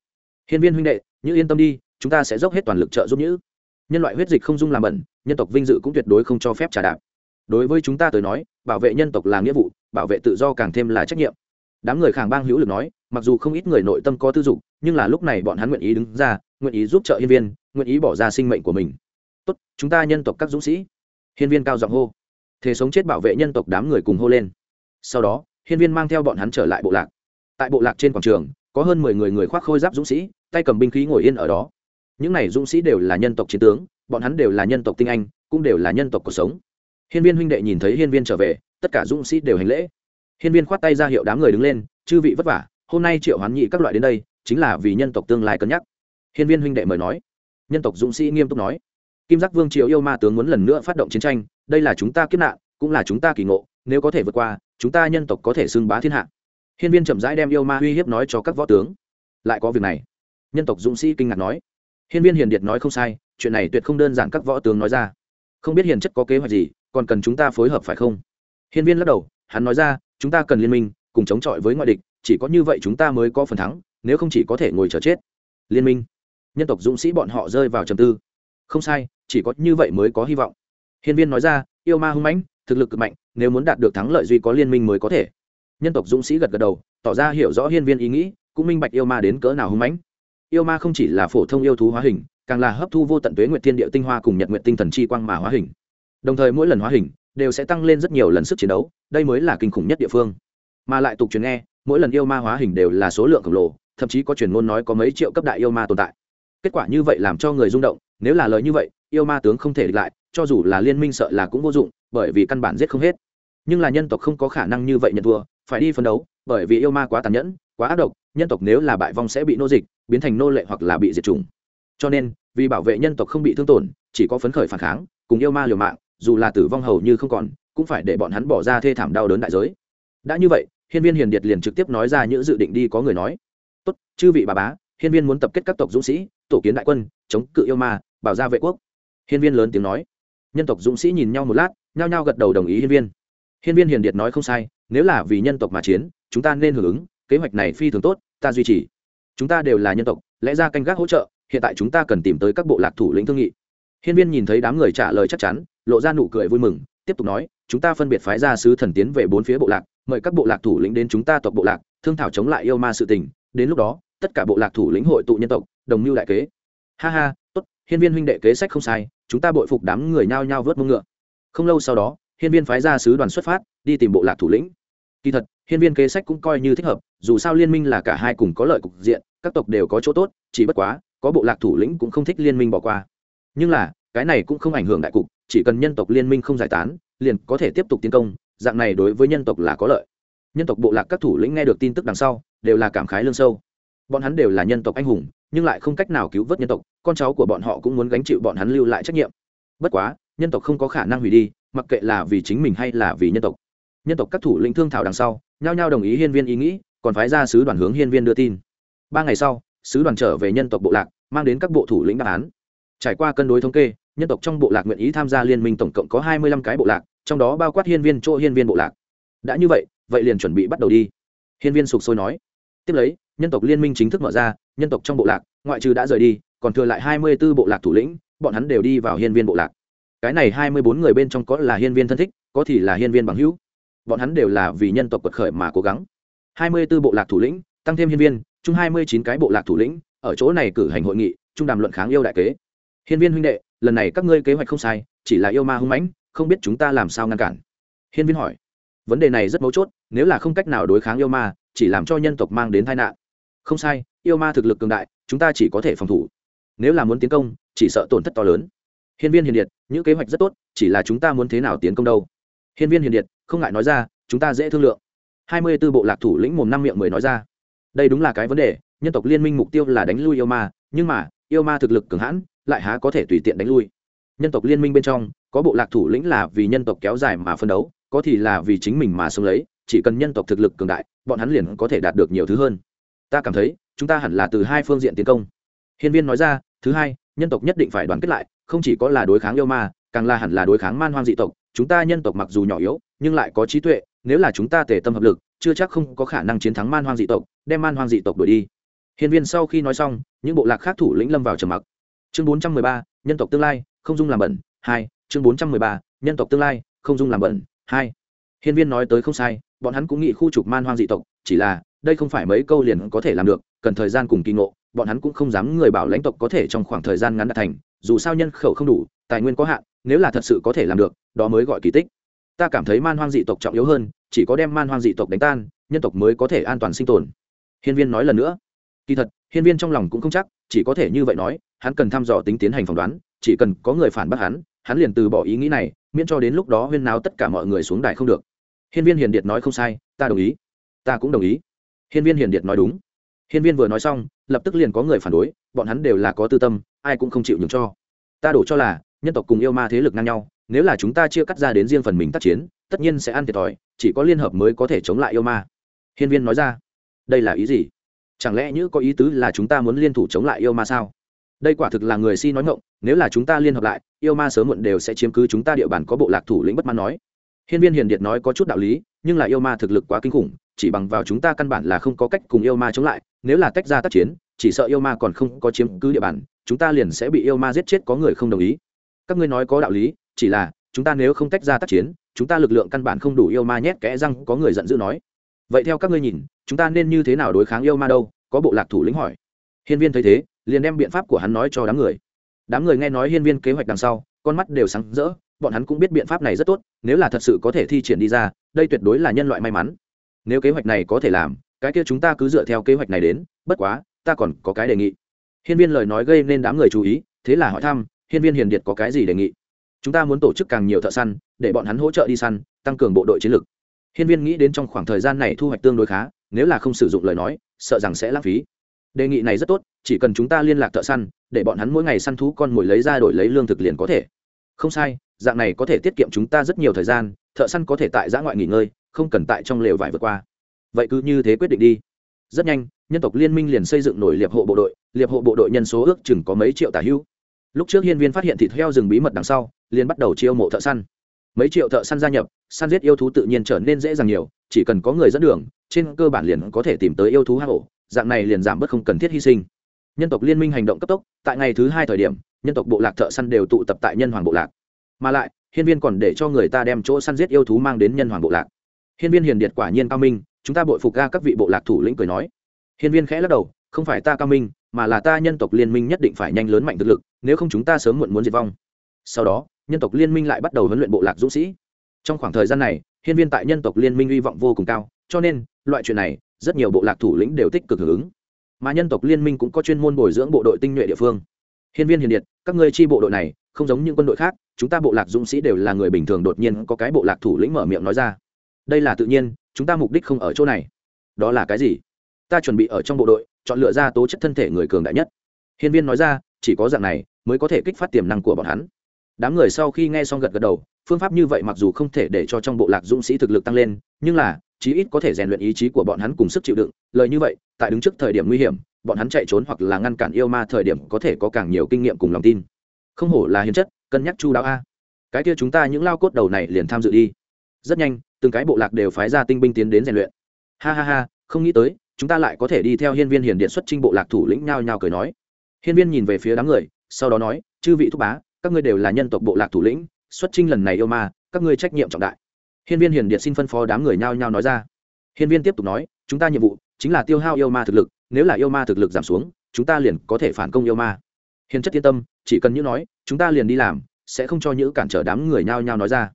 Hiên viên huynh đệ, như yên tâm đi, chúng ta sẽ dốc hết toàn lực trợ giúp nhữ. Nhân loại huyết dịch không dung làm bẩn, nhân tộc vinh dự cũng tuyệt đối không cho phép trả đạp. Đối với chúng ta tới nói, bảo vệ nhân tộc là nghĩa vụ, bảo vệ tự do càng thêm là trách nhiệm. Đám người khàng bang hữu lực nói, mặc dù không ít người nội tâm có tư dục, nhưng là lúc này bọn hắn nguyện ý đứng ra, nguyện ý giúp trợ hiên viên, nguyện ý bỏ ra sinh mệnh của mình tốt, chúng ta nhân tộc các dũng sĩ. Hiên viên cao giọng hô. Thế sống chết bảo vệ nhân tộc đám người cùng hô lên. Sau đó, hiên viên mang theo bọn hắn trở lại bộ lạc. Tại bộ lạc trên quảng trường, có hơn mười người người khoác khôi giáp dũng sĩ, tay cầm binh khí ngồi yên ở đó. Những này dũng sĩ đều là nhân tộc chiến tướng, bọn hắn đều là nhân tộc tinh anh, cũng đều là nhân tộc cuộc sống. Hiên viên huynh đệ nhìn thấy hiên viên trở về, tất cả dũng sĩ đều hành lễ. Hiên viên khoát tay ra hiệu đám người đứng lên, chư vị vất vả, hôm nay triệu hoán nhị các loại đến đây, chính là vì nhân tộc tương lai cân nhắc. Hiên viên huynh đệ mời nói. Nhân tộc dũng sĩ nghiêm túc nói kim giác vương triều yêu ma tướng muốn lần nữa phát động chiến tranh, đây là chúng ta kiếp nạn, cũng là chúng ta kỳ ngộ, nếu có thể vượt qua, chúng ta nhân tộc có thể xưng bá thiên hạ. Hiên viên chậm rãi đem yêu ma uy hiếp nói cho các võ tướng. Lại có việc này. Nhân tộc dũng sĩ kinh ngạc nói. Hiên viên hiền điệt nói không sai, chuyện này tuyệt không đơn giản các võ tướng nói ra. Không biết hiền chất có kế hoạch gì, còn cần chúng ta phối hợp phải không? Hiên viên lắc đầu, hắn nói ra, chúng ta cần liên minh, cùng chống chọi với ngoại địch, chỉ có như vậy chúng ta mới có phần thắng, nếu không chỉ có thể ngồi chờ chết. Liên minh. Nhân tộc dũng sĩ bọn họ rơi vào trầm tư không sai, chỉ có như vậy mới có hy vọng. Hiên viên nói ra, yêu ma hung mãnh, thực lực cực mạnh, nếu muốn đạt được thắng lợi duy có liên minh mới có thể. Nhân tộc dũng sĩ gật gật đầu, tỏ ra hiểu rõ hiên viên ý nghĩ, cũng minh bạch yêu ma đến cỡ nào hung mãnh. Yêu ma không chỉ là phổ thông yêu thú hóa hình, càng là hấp thu vô tận tuế nguyện thiên địa tinh hoa cùng nhật nguyện tinh thần chi quang mà hóa hình. Đồng thời mỗi lần hóa hình, đều sẽ tăng lên rất nhiều lần sức chiến đấu, đây mới là kinh khủng nhất địa phương. Mà lại tục truyền nghe, mỗi lần yêu ma hóa hình đều là số lượng khổng lồ, thậm chí có truyền ngôn nói có mấy triệu cấp đại yêu ma tồn tại. Kết quả như vậy làm cho người rung động nếu là lời như vậy, yêu ma tướng không thể địch lại, cho dù là liên minh sợ là cũng vô dụng, bởi vì căn bản giết không hết. Nhưng là nhân tộc không có khả năng như vậy nhận thua, phải đi phấn đấu, bởi vì yêu ma quá tàn nhẫn, quá ác độc, nhân tộc nếu là bại vong sẽ bị nô dịch, biến thành nô lệ hoặc là bị diệt chủng. Cho nên, vì bảo vệ nhân tộc không bị thương tổn, chỉ có phấn khởi phản kháng, cùng yêu ma liều mạng, dù là tử vong hầu như không còn, cũng phải để bọn hắn bỏ ra thê thảm đau đớn đại giới. Đã như vậy, hiên viên hiền điệt liền trực tiếp nói ra những dự định đi có người nói. Tốt, chư vị bà bá, hiên viên muốn tập kết các tộc dũng sĩ, tổ kiến đại quân, chống cự yêu ma bảo gia vệ quốc. Hiên viên lớn tiếng nói. Nhân tộc dũng sĩ nhìn nhau một lát, nhao nhao gật đầu đồng ý hiên viên. Hiên viên hiền điệt nói không sai, nếu là vì nhân tộc mà chiến, chúng ta nên hưởng ứng, kế hoạch này phi thường tốt, ta duy trì. Chúng ta đều là nhân tộc, lẽ ra canh gác hỗ trợ, hiện tại chúng ta cần tìm tới các bộ lạc thủ lĩnh thương nghị. Hiên viên nhìn thấy đám người trả lời chắc chắn, lộ ra nụ cười vui mừng, tiếp tục nói, chúng ta phân biệt phái ra sứ thần tiến về bốn phía bộ lạc, mời các bộ lạc thủ lĩnh đến chúng ta tộc bộ lạc, thương thảo chống lại yêu ma sự tình, đến lúc đó, tất cả bộ lạc thủ lĩnh hội tụ nhân tộc, đồng mưu đại kế. Ha ha hiên viên huynh đệ kế sách không sai, chúng ta bội phục đám người nhao nhao vớt mông ngựa. Không lâu sau đó, hiên viên phái ra sứ đoàn xuất phát, đi tìm bộ lạc thủ lĩnh. Kỳ thật, hiên viên kế sách cũng coi như thích hợp, dù sao liên minh là cả hai cùng có lợi cục diện, các tộc đều có chỗ tốt, chỉ bất quá, có bộ lạc thủ lĩnh cũng không thích liên minh bỏ qua. Nhưng là, cái này cũng không ảnh hưởng đại cục, chỉ cần nhân tộc liên minh không giải tán, liền có thể tiếp tục tiến công, dạng này đối với nhân tộc là có lợi. Nhân tộc bộ lạc các thủ lĩnh nghe được tin tức đằng sau, đều là cảm khái lương sâu bọn hắn đều là nhân tộc anh hùng, nhưng lại không cách nào cứu vớt nhân tộc, con cháu của bọn họ cũng muốn gánh chịu bọn hắn lưu lại trách nhiệm. Bất quá, nhân tộc không có khả năng hủy đi, mặc kệ là vì chính mình hay là vì nhân tộc. Nhân tộc các thủ lĩnh thương thảo đằng sau, nhao nhao đồng ý hiên viên ý nghĩ, còn phái ra sứ đoàn hướng hiên viên đưa tin. Ba ngày sau, sứ đoàn trở về nhân tộc bộ lạc, mang đến các bộ thủ lĩnh đáp án. Trải qua cân đối thống kê, nhân tộc trong bộ lạc nguyện ý tham gia liên minh tổng cộng có hai mươi lăm cái bộ lạc, trong đó bao quát hiên viên chỗ hiên viên bộ lạc. Đã như vậy vậy liền chuẩn bị bắt đầu đi. Hiên viên sục sôi nói. Tiếp lấy nhân tộc liên minh chính thức mở ra, nhân tộc trong bộ lạc, ngoại trừ đã rời đi, còn thừa lại hai mươi b ố bộ lạc thủ lĩnh, bọn hắn đều đi vào hiên viên bộ lạc. Cái này hai mươi bốn người bên trong có là hiên viên thân thích, có thì là hiên viên bằng hữu. Bọn hắn đều là vì nhân tộc quật khởi mà cố gắng. hai mươi b ố bộ lạc thủ lĩnh, tăng thêm hiên viên, chung hai mươi chín cái bộ lạc thủ lĩnh, ở chỗ này cử hành hội nghị, chung đàm luận kháng yêu đại kế. Hiên viên huynh đệ, lần này các ngươi kế hoạch không sai, chỉ là yêu ma hung mãnh, không biết chúng ta làm sao ngăn cản. Hiên viên hỏi. Vấn đề này rất mấu chốt, nếu là không cách nào đối kháng yêu ma, chỉ làm cho nhân tộc mang đến tai nạn không sai, yêu ma thực lực cường đại, chúng ta chỉ có thể phòng thủ. Nếu là muốn tiến công, chỉ sợ tổn thất to lớn. Hiên viên hiền điệt, những kế hoạch rất tốt, chỉ là chúng ta muốn thế nào tiến công đâu? Hiên viên hiền điệt, không ngại nói ra, chúng ta dễ thương lượng. Hai mươi b ố bộ lạc thủ lĩnh mồm năm miệng mười nói ra. Đây đúng là cái vấn đề, nhân tộc liên minh mục tiêu là đánh lui yêu ma, nhưng mà, yêu ma thực lực cường hãn, lại há có thể tùy tiện đánh lui. Nhân tộc liên minh bên trong, có bộ lạc thủ lĩnh là vì nhân tộc kéo dài mà phân đấu, có thì là vì chính mình mà sống lấy, chỉ cần nhân tộc thực lực cường đại, bọn hắn liền có thể đạt được nhiều thứ hơn ta cảm thấy, chúng ta hẳn là từ hai phương diện tiến công. Hiên viên nói ra, thứ hai, nhân tộc nhất định phải đoàn kết lại, không chỉ có là đối kháng yêu ma, càng là hẳn là đối kháng man hoang dị tộc. Chúng ta nhân tộc mặc dù nhỏ yếu, nhưng lại có trí tuệ, nếu là chúng ta tề tâm hợp lực, chưa chắc không có khả năng chiến thắng man hoang dị tộc, đem man hoang dị tộc đuổi đi. Hiên viên sau khi nói xong, những bộ lạc khác thủ lĩnh lâm vào trầm mặc. Chương bốn trăm mười ba, nhân tộc tương lai, không dung làm bẩn. Hai, chương bốn trăm mười ba, nhân tộc tương lai, không dung làm bẩn. Hai, hiên viên nói tới không sai, bọn hắn cũng nghĩ khu trục man hoang dị tộc, chỉ là đây không phải mấy câu liền có thể làm được, cần thời gian cùng kỳ ngộ, bọn hắn cũng không dám người bảo lãnh tộc có thể trong khoảng thời gian ngắn đạt thành, dù sao nhân khẩu không đủ, tài nguyên có hạn, nếu là thật sự có thể làm được, đó mới gọi kỳ tích. Ta cảm thấy man hoang dị tộc trọng yếu hơn, chỉ có đem man hoang dị tộc đánh tan, nhân tộc mới có thể an toàn sinh tồn. Hiên viên nói lần nữa. Kỳ thật, hiên viên trong lòng cũng không chắc, chỉ có thể như vậy nói, hắn cần thăm dò tính tiến hành phỏng đoán, chỉ cần có người phản bác hắn hắn liền từ bỏ ý nghĩ này, miễn cho đến lúc đó huyên náo tất cả mọi người xuống đài không được. Hiên viên hiền điệt nói không sai, ta đồng ý. Ta cũng đồng ý hiên viên hiền điệt nói đúng. Hiên viên vừa nói xong, lập tức liền có người phản đối, bọn hắn đều là có tư tâm, ai cũng không chịu nhường cho. Ta đổ cho là, nhân tộc cùng yêu ma thế lực ngang nhau, nếu là chúng ta chia cắt ra đến riêng phần mình tác chiến, tất nhiên sẽ ăn thiệt thòi, chỉ có liên hợp mới có thể chống lại yêu ma. Hiên viên nói ra. Đây là ý gì? Chẳng lẽ như có ý tứ là chúng ta muốn liên thủ chống lại yêu ma sao? Đây quả thực là người si nói ngộng nếu là chúng ta liên hợp lại, yêu ma sớm muộn đều sẽ chiếm cứ chúng ta địa bàn có bộ lạc thủ lĩnh bất mãn nói. Hiên viên hiền điệt nói có chút đạo lý, nhưng là yêu ma thực lực quá kinh khủng chỉ bằng vào chúng ta căn bản là không có cách cùng yêu ma chống lại, nếu là tách ra tác chiến, chỉ sợ yêu ma còn không có chiếm cứ địa bàn, chúng ta liền sẽ bị yêu ma giết chết, có người không đồng ý. Các ngươi nói có đạo lý, chỉ là, chúng ta nếu không tách ra tác chiến, chúng ta lực lượng căn bản không đủ yêu ma nhét kẽ răng, có người giận dữ nói. Vậy theo các ngươi nhìn, chúng ta nên như thế nào đối kháng yêu ma đâu? Có bộ lạc thủ lĩnh hỏi. Hiên viên thấy thế, liền đem biện pháp của hắn nói cho đám người. Đám người nghe nói hiên viên kế hoạch đằng sau, con mắt đều sáng rỡ, bọn hắn cũng biết biện pháp này rất tốt, nếu là thật sự có thể thi triển đi ra, đây tuyệt đối là nhân loại may mắn nếu kế hoạch này có thể làm, cái kia chúng ta cứ dựa theo kế hoạch này đến, bất quá, ta còn có cái đề nghị. Hiên viên lời nói gây nên đám người chú ý, thế là hỏi thăm, hiên viên hiền điệt có cái gì đề nghị? Chúng ta muốn tổ chức càng nhiều thợ săn, để bọn hắn hỗ trợ đi săn, tăng cường bộ đội chiến lược hiên viên nghĩ đến trong khoảng thời gian này thu hoạch tương đối khá, nếu là không sử dụng lời nói, sợ rằng sẽ lãng phí. Đề nghị này rất tốt, chỉ cần chúng ta liên lạc thợ săn, để bọn hắn mỗi ngày săn thú con mồi lấy ra đổi lấy lương thực liền có thể. Không sai, dạng này có thể tiết kiệm chúng ta rất nhiều thời gian, thợ săn có thể tại giã ngoại nghỉ ngơi không cần tại trong lều vải vượt qua. Vậy cứ như thế quyết định đi. Rất nhanh, nhân tộc liên minh liền xây dựng nổi liệp hộ bộ đội. Liệp hộ bộ đội nhân số ước chừng có mấy triệu tả hữu. Lúc trước hiên viên phát hiện thịt heo rừng bí mật đằng sau, liền bắt đầu chiêu mộ thợ săn. Mấy triệu thợ săn gia nhập, săn giết yêu thú tự nhiên trở nên dễ dàng nhiều, chỉ cần có người dẫn đường, trên cơ bản liền có thể tìm tới yêu thú hạ ổ, dạng này liền giảm bớt không cần thiết hy sinh. Nhân tộc liên minh hành động cấp tốc, tại ngày thứ hai thời điểm, nhân tộc bộ lạc thợ săn đều tụ tập tại nhân hoàng bộ lạc. Mà lại, hiên viên còn để cho người ta đem chỗ săn giết yêu thú mang đến nhân hoàng bộ lạc hiên viên hiền điệt quả nhiên cao minh, chúng ta bội phục ga các vị bộ lạc thủ lĩnh cười nói. Hiên viên khẽ lắc đầu, không phải ta cao minh, mà là ta nhân tộc liên minh nhất định phải nhanh lớn mạnh thực lực, nếu không chúng ta sớm muộn muốn diệt vong. Sau đó, nhân tộc liên minh lại bắt đầu huấn luyện bộ lạc dũng sĩ. Trong khoảng thời gian này, hiên viên tại nhân tộc liên minh hy vọng vô cùng cao, cho nên, loại chuyện này, rất nhiều bộ lạc thủ lĩnh đều tích cực hưởng ứng. Mà nhân tộc liên minh cũng có chuyên môn bồi dưỡng bộ đội tinh nhuệ địa phương. Hiên viên hiền điệt, các ngươi chi bộ đội này, không giống những quân đội khác, chúng ta bộ lạc dũng sĩ đều là người bình thường đột nhiên có cái bộ lạc thủ lĩnh mở miệng nói ra đây là tự nhiên, chúng ta mục đích không ở chỗ này. Đó là cái gì? Ta chuẩn bị ở trong bộ đội, chọn lựa ra tố chất thân thể người cường đại nhất. Hiên viên nói ra, chỉ có dạng này mới có thể kích phát tiềm năng của bọn hắn. Đám người sau khi nghe xong gật gật đầu, phương pháp như vậy mặc dù không thể để cho trong bộ lạc dũng sĩ thực lực tăng lên, nhưng là, chí ít có thể rèn luyện ý chí của bọn hắn cùng sức chịu đựng. Lời như vậy, tại đứng trước thời điểm nguy hiểm, bọn hắn chạy trốn hoặc là ngăn cản yêu ma thời điểm có thể có càng nhiều kinh nghiệm cùng lòng tin. Không hổ là hiến chất, cân nhắc chu đáo a. Cái kia chúng ta những lao cốt đầu này liền tham dự đi. Rất nhanh từng cái bộ lạc đều phái ra tinh binh tiến đến rèn luyện. Ha ha ha, không nghĩ tới, chúng ta lại có thể đi theo hiên viên hiền điện xuất trinh bộ lạc thủ lĩnh nhao nhao cười nói. Hiên viên nhìn về phía đám người, sau đó nói, chư vị thúc bá, các ngươi đều là nhân tộc bộ lạc thủ lĩnh, xuất trinh lần này yêu ma, các ngươi trách nhiệm trọng đại. Hiên viên hiền điện xin phân phó đám người nhao nhao nói ra. Hiên viên tiếp tục nói, chúng ta nhiệm vụ chính là tiêu hao yêu ma thực lực, nếu là yêu ma thực lực giảm xuống, chúng ta liền có thể phản công yêu ma. Hiền chất yên tâm, chỉ cần như nói, chúng ta liền đi làm, sẽ không cho những cản trở đám người nhao nhao nói ra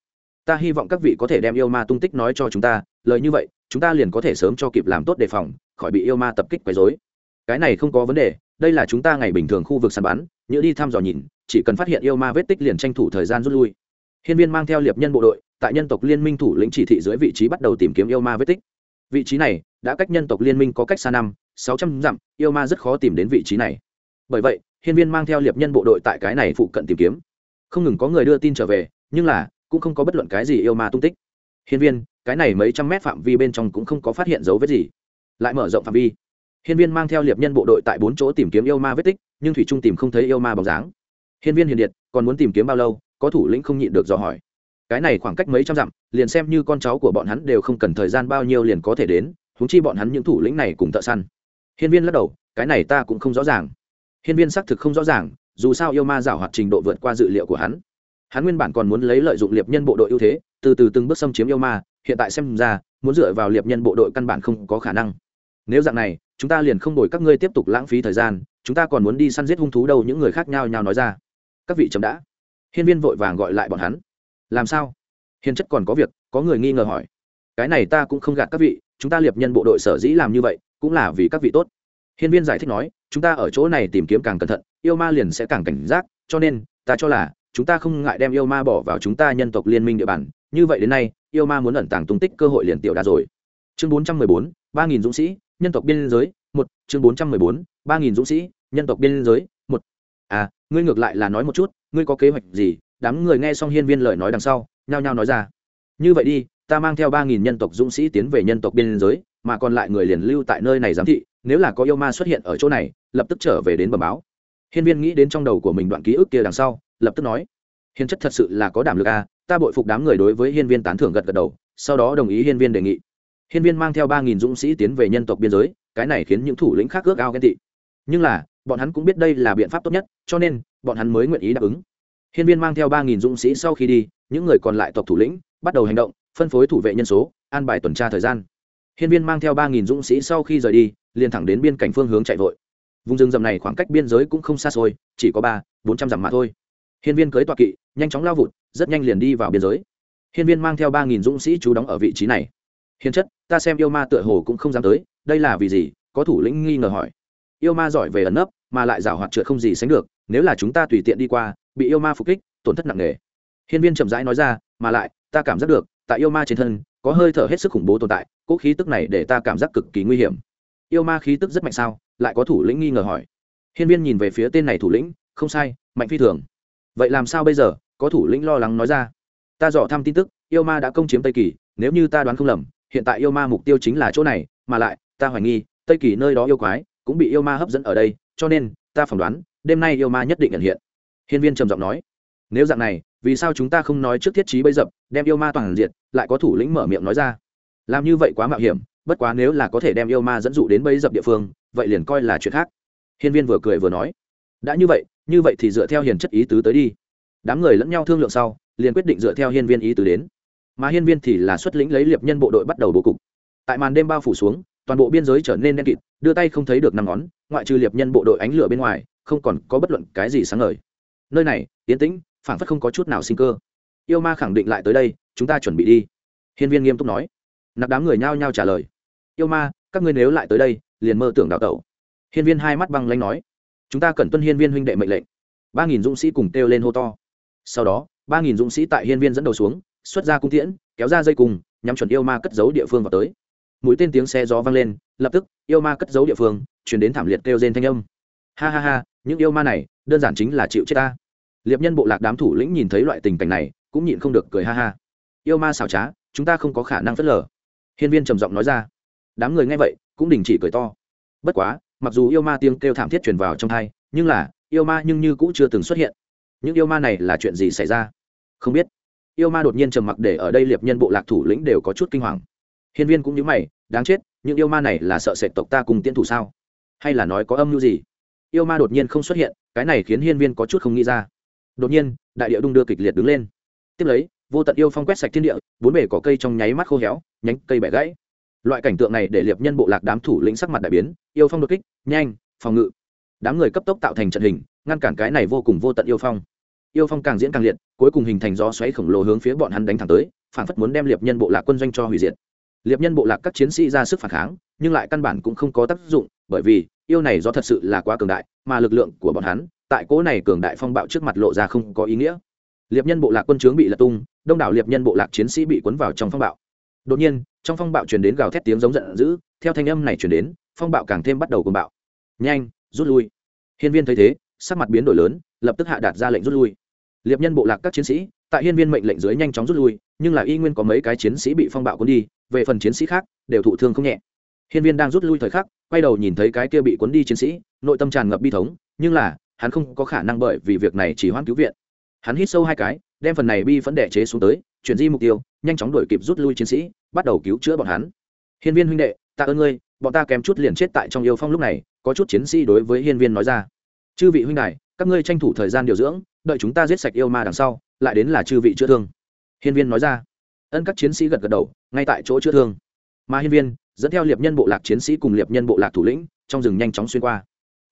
ta hy vọng các vị có thể đem yêu ma tung tích nói cho chúng ta, lời như vậy, chúng ta liền có thể sớm cho kịp làm tốt đề phòng, khỏi bị yêu ma tập kích quấy dối cái này không có vấn đề, đây là chúng ta ngày bình thường khu vực săn bắn, nhớ đi thăm dò nhìn, chỉ cần phát hiện yêu ma vết tích liền tranh thủ thời gian rút lui. Hiên viên mang theo liệp nhân bộ đội, tại nhân tộc liên minh thủ lĩnh chỉ thị dưới vị trí bắt đầu tìm kiếm yêu ma vết tích. Vị trí này, đã cách nhân tộc liên minh có cách xa năm, sáu trăm dặm, yêu ma rất khó tìm đến vị trí này. Bởi vậy, hiên viên mang theo liệp nhân bộ đội tại cái này phụ cận tìm kiếm. Không ngừng có người đưa tin trở về, nhưng là cũng không có bất luận cái gì yêu ma tung tích. Hiên viên, cái này mấy trăm mét phạm vi bên trong cũng không có phát hiện dấu vết gì. Lại mở rộng phạm vi. Hiên viên mang theo liệp nhân bộ đội tại bốn chỗ tìm kiếm yêu ma vết tích, nhưng thủy trung tìm không thấy yêu ma bóng dáng. Hiên viên hiền điệt, còn muốn tìm kiếm bao lâu, có thủ lĩnh không nhịn được dò hỏi. Cái này khoảng cách mấy trăm dặm, liền xem như con cháu của bọn hắn đều không cần thời gian bao nhiêu liền có thể đến húng chi bọn hắn những thủ lĩnh này cùng thợ săn. Hiên viên lắc đầu, cái này ta cũng không rõ ràng. Hiên viên xác thực không rõ ràng, dù sao yêu ma giảo hoạt trình độ vượt qua dự liệu của hắn hắn nguyên bản còn muốn lấy lợi dụng liệp nhân bộ đội ưu thế, từ từ từng bước xâm chiếm yêu ma, hiện tại xem ra, muốn dựa vào liệp nhân bộ đội căn bản không có khả năng. Nếu dạng này, chúng ta liền không đổi các ngươi tiếp tục lãng phí thời gian, chúng ta còn muốn đi săn giết hung thú đâu những người khác nhau nhau nói ra. Các vị chấm đã. Hiên viên vội vàng gọi lại bọn hắn. Làm sao? Hiền chất còn có việc, có người nghi ngờ hỏi. Cái này ta cũng không gạt các vị, chúng ta liệp nhân bộ đội sở dĩ làm như vậy, cũng là vì các vị tốt. Hiên viên giải thích nói, chúng ta ở chỗ này tìm kiếm càng cẩn thận, yêu ma liền sẽ càng cảnh giác, cho nên, ta cho là chúng ta không ngại đem yêu ma bỏ vào chúng ta nhân tộc liên minh địa bàn. Như vậy đến nay, yêu ma muốn ẩn tàng tung tích cơ hội liền tiểu đã rồi. Chương bốn trăm mười bốn, ba nghìn dũng sĩ, nhân tộc biên giới, một. Chương bốn trăm mười bốn, ba nghìn dũng sĩ, nhân tộc biên giới, một. À ngươi ngược lại là nói một chút, ngươi có kế hoạch gì? Đám người nghe xong hiên viên lời nói đằng sau, nhao nhao nói ra. Như vậy đi, ta mang theo ba nghìn nhân tộc dũng sĩ tiến về nhân tộc biên giới, mà còn lại người liền lưu tại nơi này giám thị, nếu là có yêu ma xuất hiện ở chỗ này, lập tức trở về đến bờ báo. Hiên viên nghĩ đến trong đầu của mình đoạn ký ức kia đằng sau lập tức nói hiên chất thật sự là có đảm lực à ta bội phục đám người đối với hiên viên tán thưởng gật gật đầu, sau đó đồng ý hiên viên đề nghị. Hiên viên mang theo ba nghìn dũng sĩ tiến về nhân tộc biên giới, cái này khiến những thủ lĩnh khác ước ao ghen tị. Nhưng là, bọn hắn cũng biết đây là biện pháp tốt nhất, cho nên, bọn hắn mới nguyện ý đáp ứng. Hiên viên mang theo ba nghìn dũng sĩ sau khi đi, những người còn lại tộc thủ lĩnh bắt đầu hành động, phân phối thủ vệ nhân số, an bài tuần tra thời gian. Hiên viên mang theo ba nghìn dũng sĩ sau khi rời đi, liền thẳng đến biên cảnh phương hướng chạy vội. Vùng rừng rậm này khoảng cách biên giới cũng không xa xôi, chỉ có ba, bốn trăm dặm mà thôi hiên viên cưới tọa kỵ, nhanh chóng lao vụt, rất nhanh liền đi vào biên giới. Hiên viên mang theo ba nghìn dũng sĩ trú đóng ở vị trí này. Hiền chất, ta xem yêu ma tựa hồ cũng không dám tới, đây là vì gì? Có thủ lĩnh nghi ngờ hỏi. Yêu ma giỏi về ẩn nấp, mà lại rào hoạt trượt không gì sánh được, nếu là chúng ta tùy tiện đi qua, bị yêu ma phục kích, tổn thất nặng nề. Hiên viên chậm rãi nói ra, mà lại, ta cảm giác được, tại yêu ma trên thân, có hơi thở hết sức khủng bố tồn tại, cỗ khí tức này để ta cảm giác cực kỳ nguy hiểm. Yêu ma khí tức rất mạnh sao? Lại có thủ lĩnh nghi ngờ hỏi. Hiên viên nhìn về phía tên này thủ lĩnh, không sai, mạnh phi thường vậy làm sao bây giờ? Có thủ lĩnh lo lắng nói ra. Ta dò thăm tin tức, yêu ma đã công chiếm tây kỳ, nếu như ta đoán không lầm, hiện tại yêu ma mục tiêu chính là chỗ này, mà lại, ta hoài nghi, tây kỳ nơi đó yêu quái cũng bị yêu ma hấp dẫn ở đây, cho nên, ta phỏng đoán, đêm nay yêu ma nhất định nhận hiện. Hiên viên trầm giọng nói. Nếu dạng này, vì sao chúng ta không nói trước thiết trí bấy dập, đem yêu ma toàn diện, lại có thủ lĩnh mở miệng nói ra? Làm như vậy quá mạo hiểm, bất quá nếu là có thể đem yêu ma dẫn dụ đến bấy dập địa phương, vậy liền coi là chuyện khác. Hiên viên vừa cười vừa nói. Đã như vậy như vậy thì dựa theo hiền chất ý tứ tới đi. Đám người lẫn nhau thương lượng sau, liền quyết định dựa theo hiên viên ý tứ đến. Mà hiên viên thì là xuất lĩnh lấy liệp nhân bộ đội bắt đầu bố cục. Tại màn đêm bao phủ xuống, toàn bộ biên giới trở nên đen kịt, đưa tay không thấy được năm ngón, ngoại trừ liệp nhân bộ đội ánh lửa bên ngoài, không còn có bất luận cái gì sáng ngời. Nơi này yến tĩnh phản phất không có chút nào sinh cơ. Yêu ma khẳng định lại tới đây, chúng ta chuẩn bị đi. Hiên viên nghiêm túc nói. Nạp đám người nhao nhao trả lời. Yêu ma, các ngươi nếu lại tới đây, liền mơ tưởng đào tẩu. Hiên viên hai mắt băng lanh nói chúng ta cần tuân hiên viên huynh đệ mệnh lệnh. Ba nghìn dũng sĩ cùng kêu lên hô to. Sau đó, ba nghìn dũng sĩ tại hiên viên dẫn đầu xuống, xuất ra cung tiễn, kéo ra dây cùng nhằm chuẩn yêu ma cất giấu địa phương vào tới. Mũi tên tiếng xe gió vang lên, lập tức, yêu ma cất giấu địa phương chuyển đến thảm liệt kêu rên thanh âm. Ha ha ha, những yêu ma này, đơn giản chính là chịu chết ta. Liệp nhân bộ lạc đám thủ lĩnh nhìn thấy loại tình cảnh này, cũng nhịn không được cười ha ha. Yêu ma xảo trá, chúng ta không có khả năng phớt lờ. Hiên viên trầm giọng nói ra. Đám người nghe vậy, cũng đình chỉ cười to. Bất quá mặc dù yêu ma tiếng kêu thảm thiết truyền vào trong thai, nhưng là, yêu ma nhưng như cũng chưa từng xuất hiện. Những yêu ma này là chuyện gì xảy ra? Không biết. Yêu ma đột nhiên trầm mặc để ở đây liệp nhân bộ lạc thủ lĩnh đều có chút kinh hoàng. Hiên viên cũng như mày, đáng chết, những yêu ma này là sợ sệt tộc ta cùng tiến thủ sao? Hay là nói có âm mưu gì? Yêu ma đột nhiên không xuất hiện, cái này khiến hiên viên có chút không nghĩ ra. Đột nhiên, đại địa đung đưa kịch liệt đứng lên. Tiếp lấy, vô tận yêu phong quét sạch thiên địa, bốn bể cỏ cây trong nháy mắt khô héo, nhánh cây bẻ gãy loại cảnh tượng này để liệp nhân bộ lạc đám thủ lĩnh sắc mặt đại biến, yêu phong đột kích, nhanh, phòng ngự. Đám người cấp tốc tạo thành trận hình, ngăn cản cái này vô cùng vô tận yêu phong. Yêu phong càng diễn càng liệt, cuối cùng hình thành gió xoáy khổng lồ hướng phía bọn hắn đánh thẳng tới, phản phất muốn đem liệp nhân bộ lạc quân doanh cho hủy diệt. Liệp nhân bộ lạc các chiến sĩ ra sức phản kháng, nhưng lại căn bản cũng không có tác dụng, bởi vì, yêu này do thật sự là quá cường đại, mà lực lượng của bọn hắn, tại cỗ này cường đại phong bạo trước mặt lộ ra không có ý nghĩa. Liệp nhân bộ lạc quân trướng bị lật tung, đông đảo liệp nhân bộ lạc chiến sĩ bị cuốn vào trong phong bạo đột nhiên, trong phong bạo truyền đến gào thét tiếng giống giận dữ, theo thanh âm này truyền đến, phong bạo càng thêm bắt đầu cuồng bạo. Nhanh, rút lui. Hiên viên thấy thế, sắc mặt biến đổi lớn, lập tức hạ đạt ra lệnh rút lui. Liệp nhân bộ lạc các chiến sĩ, tại hiên viên mệnh lệnh dưới nhanh chóng rút lui, nhưng là y nguyên có mấy cái chiến sĩ bị phong bạo cuốn đi, về phần chiến sĩ khác, đều thụ thương không nhẹ. Hiên viên đang rút lui thời khắc, quay đầu nhìn thấy cái kia bị cuốn đi chiến sĩ, nội tâm tràn ngập bi thống, nhưng là, hắn không có khả năng bởi vì việc này chỉ hoãn cứu viện. Hắn hít sâu hai cái, đem phần này bi phấn đẻ chế xuống tới, chuyển di mục tiêu, nhanh chóng đuổi kịp rút lui chiến sĩ bắt đầu cứu chữa bọn hắn. Hiên viên huynh đệ, tạ ơn ngươi, bọn ta kém chút liền chết tại trong yêu phong lúc này, có chút chiến sĩ đối với hiên viên nói ra. Chư vị huynh đài, các ngươi tranh thủ thời gian điều dưỡng, đợi chúng ta giết sạch yêu ma đằng sau, lại đến là chư vị chữa thương. Hiên viên nói ra. Ân các chiến sĩ gật gật đầu, ngay tại chỗ chữa thương. Mà hiên viên, dẫn theo liệp nhân bộ lạc chiến sĩ cùng liệp nhân bộ lạc thủ lĩnh, trong rừng nhanh chóng xuyên qua.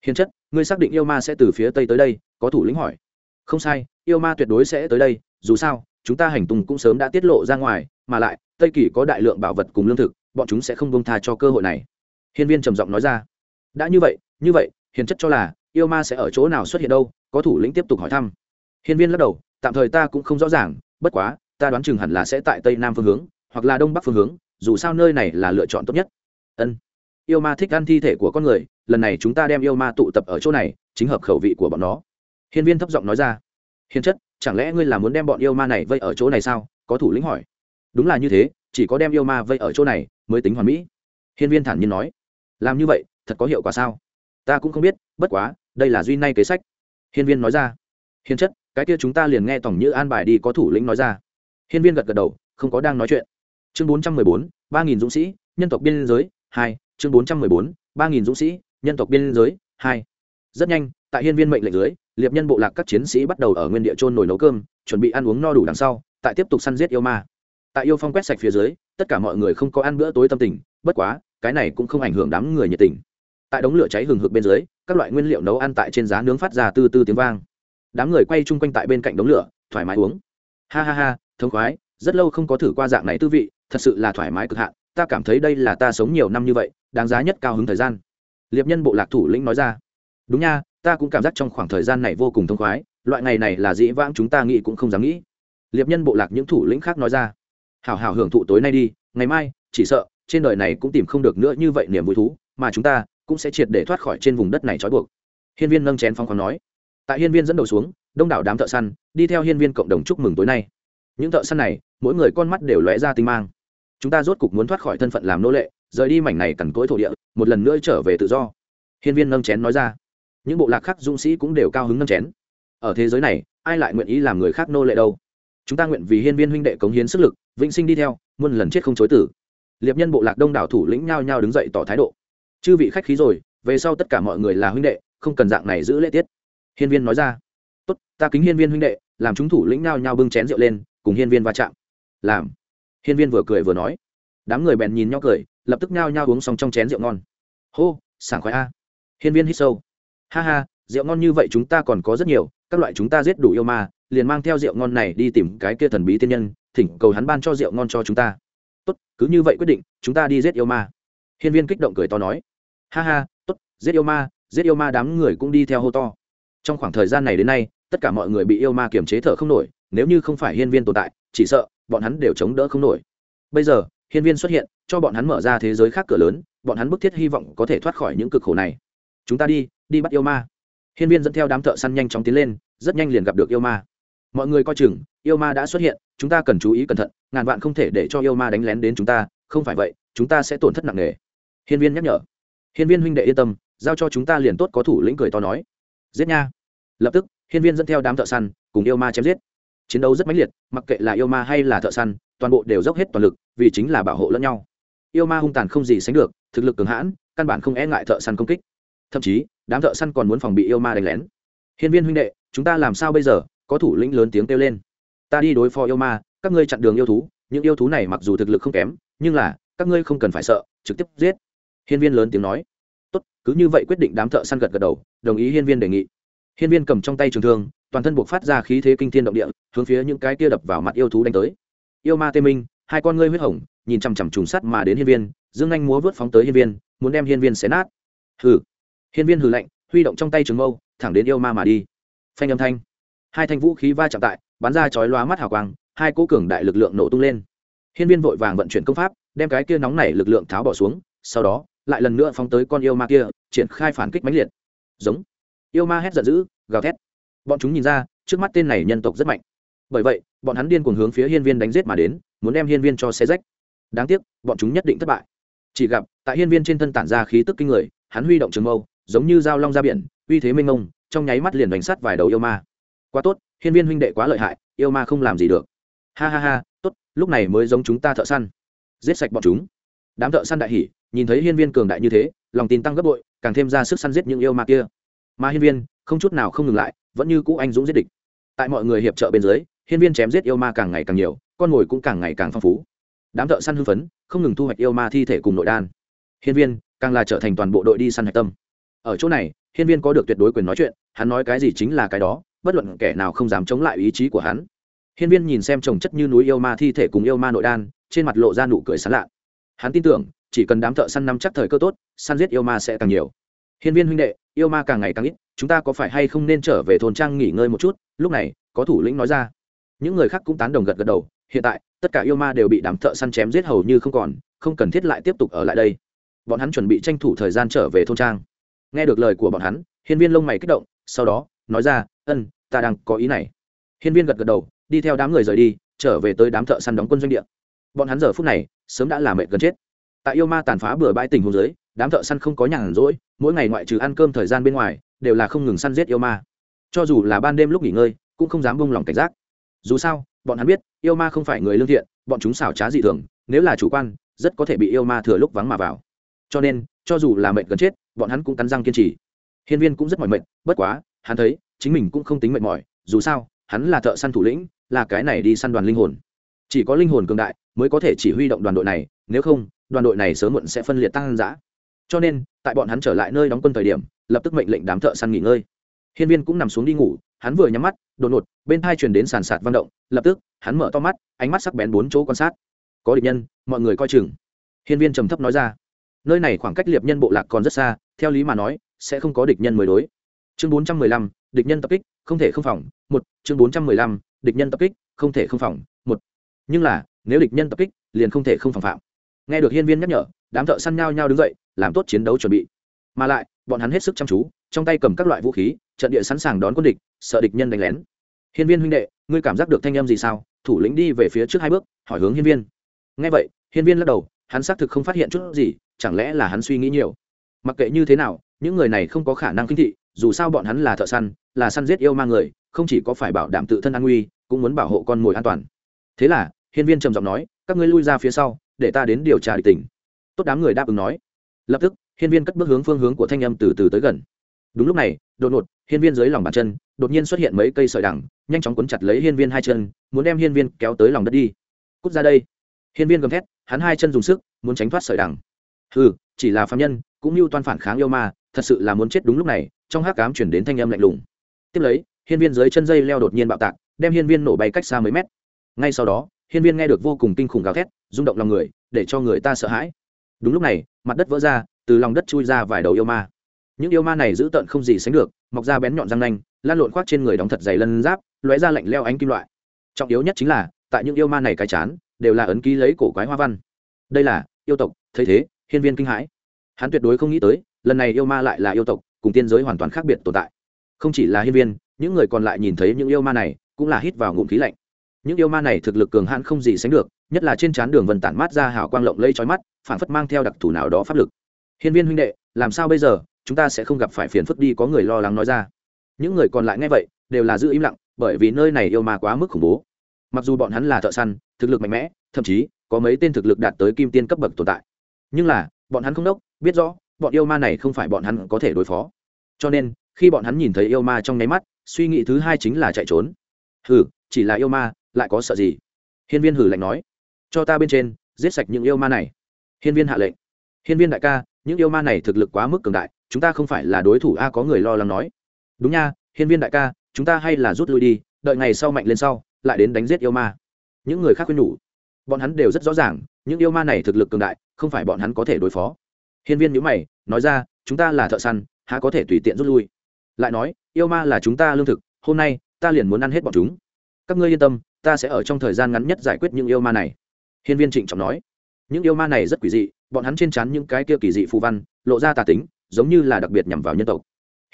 Hiền chất, ngươi xác định yêu ma sẽ từ phía tây tới đây, có thủ lĩnh hỏi. Không sai, yêu ma tuyệt đối sẽ tới đây, dù sao chúng ta hành tung cũng sớm đã tiết lộ ra ngoài, mà lại, tây kỳ có đại lượng bảo vật cùng lương thực, bọn chúng sẽ không bông tha cho cơ hội này. Hiên viên trầm giọng nói ra. Đã như vậy như vậy, hiền chất cho là, yêu ma sẽ ở chỗ nào xuất hiện đâu, có thủ lĩnh tiếp tục hỏi thăm. Hiên viên lắc đầu, tạm thời ta cũng không rõ ràng, bất quá, ta đoán chừng hẳn là sẽ tại tây nam phương hướng, hoặc là đông bắc phương hướng, dù sao nơi này là lựa chọn tốt nhất. Ân, yêu ma thích ăn thi thể của con người, lần này chúng ta đem yêu ma tụ tập ở chỗ này, chính hợp khẩu vị của bọn nó. Hiên viên thấp giọng nói ra. Hiền chất chẳng lẽ ngươi là muốn đem bọn yêu ma này vây ở chỗ này sao? Có thủ lĩnh hỏi. Đúng là như thế, chỉ có đem yêu ma vây ở chỗ này mới tính hoàn mỹ. Hiên viên thản nhiên nói. Làm như vậy, thật có hiệu quả sao? Ta cũng không biết, bất quá, đây là duy nay kế sách. Hiên viên nói ra. Hiên chất, cái kia chúng ta liền nghe tổng như an bài đi có thủ lĩnh nói ra. Hiên viên gật gật đầu, không có đang nói chuyện. Chương bốn trăm mười bốn, ba nghìn dũng sĩ, nhân tộc biên giới, hai. Chương bốn trăm mười bốn, ba nghìn dũng sĩ, nhân tộc biên giới, hai. Rất nhanh tại hiên viên mệnh lệnh dưới, liệp nhân bộ lạc các chiến sĩ bắt đầu ở nguyên địa trôn nồi nấu cơm, chuẩn bị ăn uống no đủ đằng sau, tại tiếp tục săn giết yêu ma. Tại yêu phong quét sạch phía dưới, tất cả mọi người không có ăn bữa tối tâm tình, bất quá, cái này cũng không ảnh hưởng đám người nhiệt tình. Tại đống lửa cháy hừng hực bên dưới, các loại nguyên liệu nấu ăn tại trên giá nướng phát ra từ từ tiếng vang. Đám người quay chung quanh tại bên cạnh đống lửa, thoải mái uống. Ha ha ha thống khoái, rất lâu không có thử qua dạng này tư vị, thật sự là thoải mái cực hạn, ta cảm thấy đây là ta sống nhiều năm như vậy, đáng giá nhất cao hứng thời gian. Liệp nhân bộ lạc thủ lĩnh nói ra. Đúng nha ta cũng cảm giác trong khoảng thời gian này vô cùng thông khoái, loại ngày này là dĩ vãng chúng ta nghĩ cũng không dám nghĩ. Liệp nhân bộ lạc những thủ lĩnh khác nói ra. Hảo hảo hưởng thụ tối nay đi, ngày mai, chỉ sợ, trên đời này cũng tìm không được nữa như vậy niềm vui thú, mà chúng ta cũng sẽ triệt để thoát khỏi trên vùng đất này trói buộc. Hiên viên nâng chén phong khoáng nói. Tại hiên viên dẫn đầu xuống, đông đảo đám thợ săn đi theo hiên viên cộng đồng chúc mừng tối nay. Những thợ săn này, mỗi người con mắt đều lóe ra tinh mang. Chúng ta rốt cục muốn thoát khỏi thân phận làm nô lệ, rời đi mảnh này cằn cỗi thổ địa, một lần nữa trở về tự do. Hiên viên nâng chén nói ra những bộ lạc khác dũng sĩ cũng đều cao hứng nâng chén. Ở thế giới này, ai lại nguyện ý làm người khác nô lệ đâu? Chúng ta nguyện vì hiên viên huynh đệ cống hiến sức lực, vĩnh sinh đi theo, muôn lần chết không chối tử. Liệp nhân bộ lạc đông đảo thủ lĩnh nhao nhao đứng dậy tỏ thái độ. Chư vị khách khí rồi, về sau tất cả mọi người là huynh đệ, không cần dạng này giữ lễ tiết. Hiên viên nói ra. Tốt, ta kính hiên viên huynh đệ, làm chúng thủ lĩnh nhao nhao bưng chén rượu lên, cùng hiên viên va chạm. Làm. Hiên viên vừa cười vừa nói. Đám người bèn nhìn nhau cười, lập tức nhao nhao uống xong trong chén rượu ngon. Hô, sảng khoái a. Hiên viên hít sâu ha ha, rượu ngon như vậy chúng ta còn có rất nhiều, các loại chúng ta giết đủ yêu ma, liền mang theo rượu ngon này đi tìm cái kia thần bí tiên nhân, thỉnh cầu hắn ban cho rượu ngon cho chúng ta. Tốt, cứ như vậy quyết định, chúng ta đi giết yêu ma. Hiên viên kích động cười to nói. Ha ha, tốt, giết yêu ma, giết yêu ma đám người cũng đi theo hô to. Trong khoảng thời gian này đến nay, tất cả mọi người bị yêu ma kiềm chế thở không nổi, nếu như không phải hiên viên tồn tại, chỉ sợ, bọn hắn đều chống đỡ không nổi. Bây giờ, hiên viên xuất hiện, cho bọn hắn mở ra thế giới khác cửa lớn, bọn hắn bức thiết hy vọng có thể thoát khỏi những cực khổ này. Chúng ta đi đi bắt yêu ma. Hiên viên dẫn theo đám thợ săn nhanh chóng tiến lên, rất nhanh liền gặp được yêu ma. Mọi người coi chừng, yêu ma đã xuất hiện, chúng ta cần chú ý cẩn thận, ngàn vạn không thể để cho yêu ma đánh lén đến chúng ta, không phải vậy, chúng ta sẽ tổn thất nặng nề. Hiên viên nhắc nhở. Hiên viên huynh đệ yên tâm, giao cho chúng ta liền tốt, có thủ lĩnh cười to nói. Giết nha. Lập tức, hiên viên dẫn theo đám thợ săn, cùng yêu ma chém giết. Chiến đấu rất mãnh liệt, mặc kệ là yêu ma hay là thợ săn, toàn bộ đều dốc hết toàn lực, vì chính là bảo hộ lẫn nhau. Yêu ma hung tàn không gì sánh được, thực lực cường hãn, căn bản không e ngại thợ săn công kích. Thậm chí đám thợ săn còn muốn phòng bị yêu ma đánh lén. Hiên viên huynh đệ, chúng ta làm sao bây giờ? Có thủ lĩnh lớn tiếng kêu lên. Ta đi đối phó yêu ma, các ngươi chặn đường yêu thú. Những yêu thú này mặc dù thực lực không kém, nhưng là, các ngươi không cần phải sợ, trực tiếp giết. Hiên viên lớn tiếng nói. Tốt, cứ như vậy quyết định đám thợ săn gật gật đầu, đồng ý hiên viên đề nghị. Hiên viên cầm trong tay trường thương, toàn thân buộc phát ra khí thế kinh thiên động địa, hướng phía những cái kia đập vào mặt yêu thú đánh tới. Yêu ma tê minh, hai con ngươi huyết hồng, nhìn chằm chằm trùng sắt mà đến hiên viên, dương anh múa vớt phóng tới hiên viên, muốn đem hiên viên xé nát. Hừ hiên viên hừ lạnh, huy động trong tay trường mâu, thẳng đến yêu ma mà đi. Phanh âm thanh. Hai thanh vũ khí va chạm tại, bắn ra chói lóa mắt hào quang, hai cố cường đại lực lượng nổ tung lên. Hiên viên vội vàng vận chuyển công pháp, đem cái kia nóng nảy lực lượng tháo bỏ xuống, sau đó, lại lần nữa phóng tới con yêu ma kia, triển khai phản kích mãnh liệt. Giống. Yêu ma hét giận dữ, gào thét. Bọn chúng nhìn ra, trước mắt tên này nhân tộc rất mạnh. Bởi vậy, bọn hắn điên cuồng hướng phía hiên viên đánh giết mà đến, muốn đem hiên viên cho xe rách. Đáng tiếc, bọn chúng nhất định thất bại. Chỉ gặp, tại hiên viên trên thân tản ra khí tức kinh người, hắn huy động trường mâu giống như dao long ra biển, uy thế minh mông, trong nháy mắt liền đánh sát vài đầu yêu ma. Quá tốt, hiên viên huynh đệ quá lợi hại, yêu ma không làm gì được. Ha ha ha, tốt, lúc này mới giống chúng ta thợ săn. Giết sạch bọn chúng. Đám thợ săn đại hỉ, nhìn thấy hiên viên cường đại như thế, lòng tin tăng gấp bội, càng thêm ra sức săn giết những yêu ma kia. Mà hiên viên, không chút nào không ngừng lại, vẫn như cũ anh dũng giết địch. Tại mọi người hiệp trợ bên dưới, hiên viên chém giết yêu ma càng ngày càng nhiều, con mồi cũng càng ngày càng phong phú. Đám thợ săn hưng phấn, không ngừng thu hoạch yêu ma thi thể cùng nội đan. Hiên viên, càng là trở thành toàn bộ đội đi săn hạch tâm ở chỗ này, hiên viên có được tuyệt đối quyền nói chuyện, hắn nói cái gì chính là cái đó, bất luận kẻ nào không dám chống lại ý chí của hắn. Hiên viên nhìn xem trồng chất như núi yêu ma thi thể cùng yêu ma nội đan, trên mặt lộ ra nụ cười sán lạ. Hắn tin tưởng, chỉ cần đám thợ săn nắm chắc thời cơ tốt, săn giết yêu ma sẽ càng nhiều. Hiên viên huynh đệ, yêu ma càng ngày càng ít, chúng ta có phải hay không nên trở về thôn trang nghỉ ngơi một chút? Lúc này, có thủ lĩnh nói ra. Những người khác cũng tán đồng gật gật đầu, hiện tại, tất cả yêu ma đều bị đám thợ săn chém giết hầu như không còn, không cần thiết lại tiếp tục ở lại đây. Bọn hắn chuẩn bị tranh thủ thời gian trở về thôn trang nghe được lời của bọn hắn, hiên viên lông mày kích động, sau đó, nói ra, ân, ta đang có ý này. Hiên viên gật gật đầu, đi theo đám người rời đi, trở về tới đám thợ săn đóng quân doanh địa. Bọn hắn giờ phút này, sớm đã làm mệt gần chết. Tại yêu ma tàn phá bừa bãi tình hồ dưới, đám thợ săn không có nhàn rỗi, mỗi ngày ngoại trừ ăn cơm thời gian bên ngoài, đều là không ngừng săn giết yêu ma. Cho dù là ban đêm lúc nghỉ ngơi, cũng không dám bông lòng cảnh giác. Dù sao, bọn hắn biết, yêu ma không phải người lương thiện, bọn chúng xảo trá dị thường, nếu là chủ quan, rất có thể bị yêu ma thừa lúc vắng mà vào. Cho nên, cho dù là mệnh gần chết bọn hắn cũng cắn răng kiên trì. Hiên viên cũng rất mỏi mệt, bất quá, hắn thấy, chính mình cũng không tính mệt mỏi, dù sao, hắn là thợ săn thủ lĩnh, là cái này đi săn đoàn linh hồn. Chỉ có linh hồn cường đại mới có thể chỉ huy động đoàn đội này, nếu không, đoàn đội này sớm muộn sẽ phân liệt tăng giã cho nên, tại bọn hắn trở lại nơi đóng quân thời điểm, lập tức mệnh lệnh đám thợ săn nghỉ ngơi. Hiên viên cũng nằm xuống đi ngủ, hắn vừa nhắm mắt, đột ngột, bên thai truyền đến sàn sạt vang động, lập tức, hắn mở to mắt, ánh mắt sắc bén bốn chỗ quan sát. Có địch nhân, mọi người coi chừng. Hiên viên trầm thấp nói ra nơi này khoảng cách liệp nhân bộ lạc còn rất xa, theo lý mà nói, sẽ không có địch nhân mới đối. Chương bốn trăm mười lăm, địch nhân tập kích, không thể không phòng, một. Chương bốn trăm mười lăm, địch nhân tập kích, không thể không phòng, một. Nhưng là, nếu địch nhân tập kích, liền không thể không phòng phạm. Nghe được hiên viên nhắc nhở, đám thợ săn nhau nhau đứng dậy, làm tốt chiến đấu chuẩn bị. Mà lại, bọn hắn hết sức chăm chú, trong tay cầm các loại vũ khí, trận địa sẵn sàng đón quân địch, sợ địch nhân đánh lén. Hiên viên huynh đệ, ngươi cảm giác được thanh âm gì sao? Thủ lĩnh đi về phía trước hai bước, hỏi hướng hiên viên. Nghe vậy, hiên viên lắc đầu, hắn xác thực không phát hiện chút gì chẳng lẽ là hắn suy nghĩ nhiều? Mặc kệ như thế nào, những người này không có khả năng kinh thị, dù sao bọn hắn là thợ săn, là săn giết yêu ma người, không chỉ có phải bảo đảm tự thân an nguy, cũng muốn bảo hộ con mồi an toàn. Thế là, hiên viên trầm giọng nói, các ngươi lui ra phía sau, để ta đến điều tra địch tình. Tốt đám người đáp ứng nói. Lập tức, hiên viên cất bước hướng phương hướng của thanh âm từ từ tới gần. Đúng lúc này, đột ngột, hiên viên dưới lòng bàn chân, đột nhiên xuất hiện mấy cây sợi đằng, nhanh chóng cuốn chặt lấy hiên viên hai chân, muốn đem hiên viên kéo tới lòng đất đi. Cút ra đây. Hiên viên gầm thét, hắn hai chân dùng sức, muốn tránh thoát sợi đằng ừ chỉ là phạm nhân, cũng như toan phản kháng yêu ma, thật sự là muốn chết đúng lúc này, trong hát cám chuyển đến thanh âm lạnh lùng. Tiếp lấy, hiên viên dưới chân dây leo đột nhiên bạo tạc, đem hiên viên nổ bay cách xa mấy mét. Ngay sau đó, hiên viên nghe được vô cùng kinh khủng gào thét, rung động lòng người, để cho người ta sợ hãi. Đúng lúc này, mặt đất vỡ ra, từ lòng đất chui ra vài đầu yêu ma. Những yêu ma này giữ tợn không gì sánh được, mọc ra bén nhọn răng nanh, lan lộn khoác trên người đóng thật dày lân giáp, lóe ra lạnh leo ánh kim loại. Trọng yếu nhất chính là, tại những yêu ma này cái chán, đều là ấn ký lấy cổ quái hoa văn. Đây là, yêu tộc, thấy thế hiên viên kinh hãi. Hắn tuyệt đối không nghĩ tới, lần này yêu ma lại là yêu tộc, cùng tiên giới hoàn toàn khác biệt tồn tại. Không chỉ là hiên viên, những người còn lại nhìn thấy những yêu ma này, cũng là hít vào ngụm khí lạnh. Những yêu ma này thực lực cường hãn không gì sánh được, nhất là trên trán đường vần tản mát ra hào quang lộng lây trói mắt, phản phất mang theo đặc thù nào đó pháp lực. Hiên viên huynh đệ, làm sao bây giờ? Chúng ta sẽ không gặp phải phiền phức đi, có người lo lắng nói ra. Những người còn lại nghe vậy, đều là giữ im lặng, bởi vì nơi này yêu ma quá mức khủng bố. Mặc dù bọn hắn là thợ săn, thực lực mạnh mẽ, thậm chí có mấy tên thực lực đạt tới kim tiên cấp bậc tồn tại nhưng là, bọn hắn không đốc, biết rõ, bọn yêu ma này không phải bọn hắn có thể đối phó. Cho nên, khi bọn hắn nhìn thấy yêu ma trong nháy mắt, suy nghĩ thứ hai chính là chạy trốn. Hừ, chỉ là yêu ma, lại có sợ gì? Hiên viên hử lạnh nói. Cho ta bên trên, giết sạch những yêu ma này. Hiên viên hạ lệnh. Hiên viên đại ca, những yêu ma này thực lực quá mức cường đại, chúng ta không phải là đối thủ a, có người lo lắng nói. Đúng nha, hiên viên đại ca, chúng ta hay là rút lui đi, đợi ngày sau mạnh lên sau, lại đến đánh giết yêu ma. Những người khác khuyên nhủ bọn hắn đều rất rõ ràng, những yêu ma này thực lực cường đại, không phải bọn hắn có thể đối phó. Hiên viên nhữ mày, nói ra, chúng ta là thợ săn, há có thể tùy tiện rút lui? Lại nói, yêu ma là chúng ta lương thực, hôm nay, ta liền muốn ăn hết bọn chúng. Các ngươi yên tâm, ta sẽ ở trong thời gian ngắn nhất giải quyết những yêu ma này. Hiên viên trịnh trọng nói. Những yêu ma này rất quỷ dị, bọn hắn trên chắn những cái kia kỳ dị phù văn, lộ ra tà tính, giống như là đặc biệt nhằm vào nhân tộc.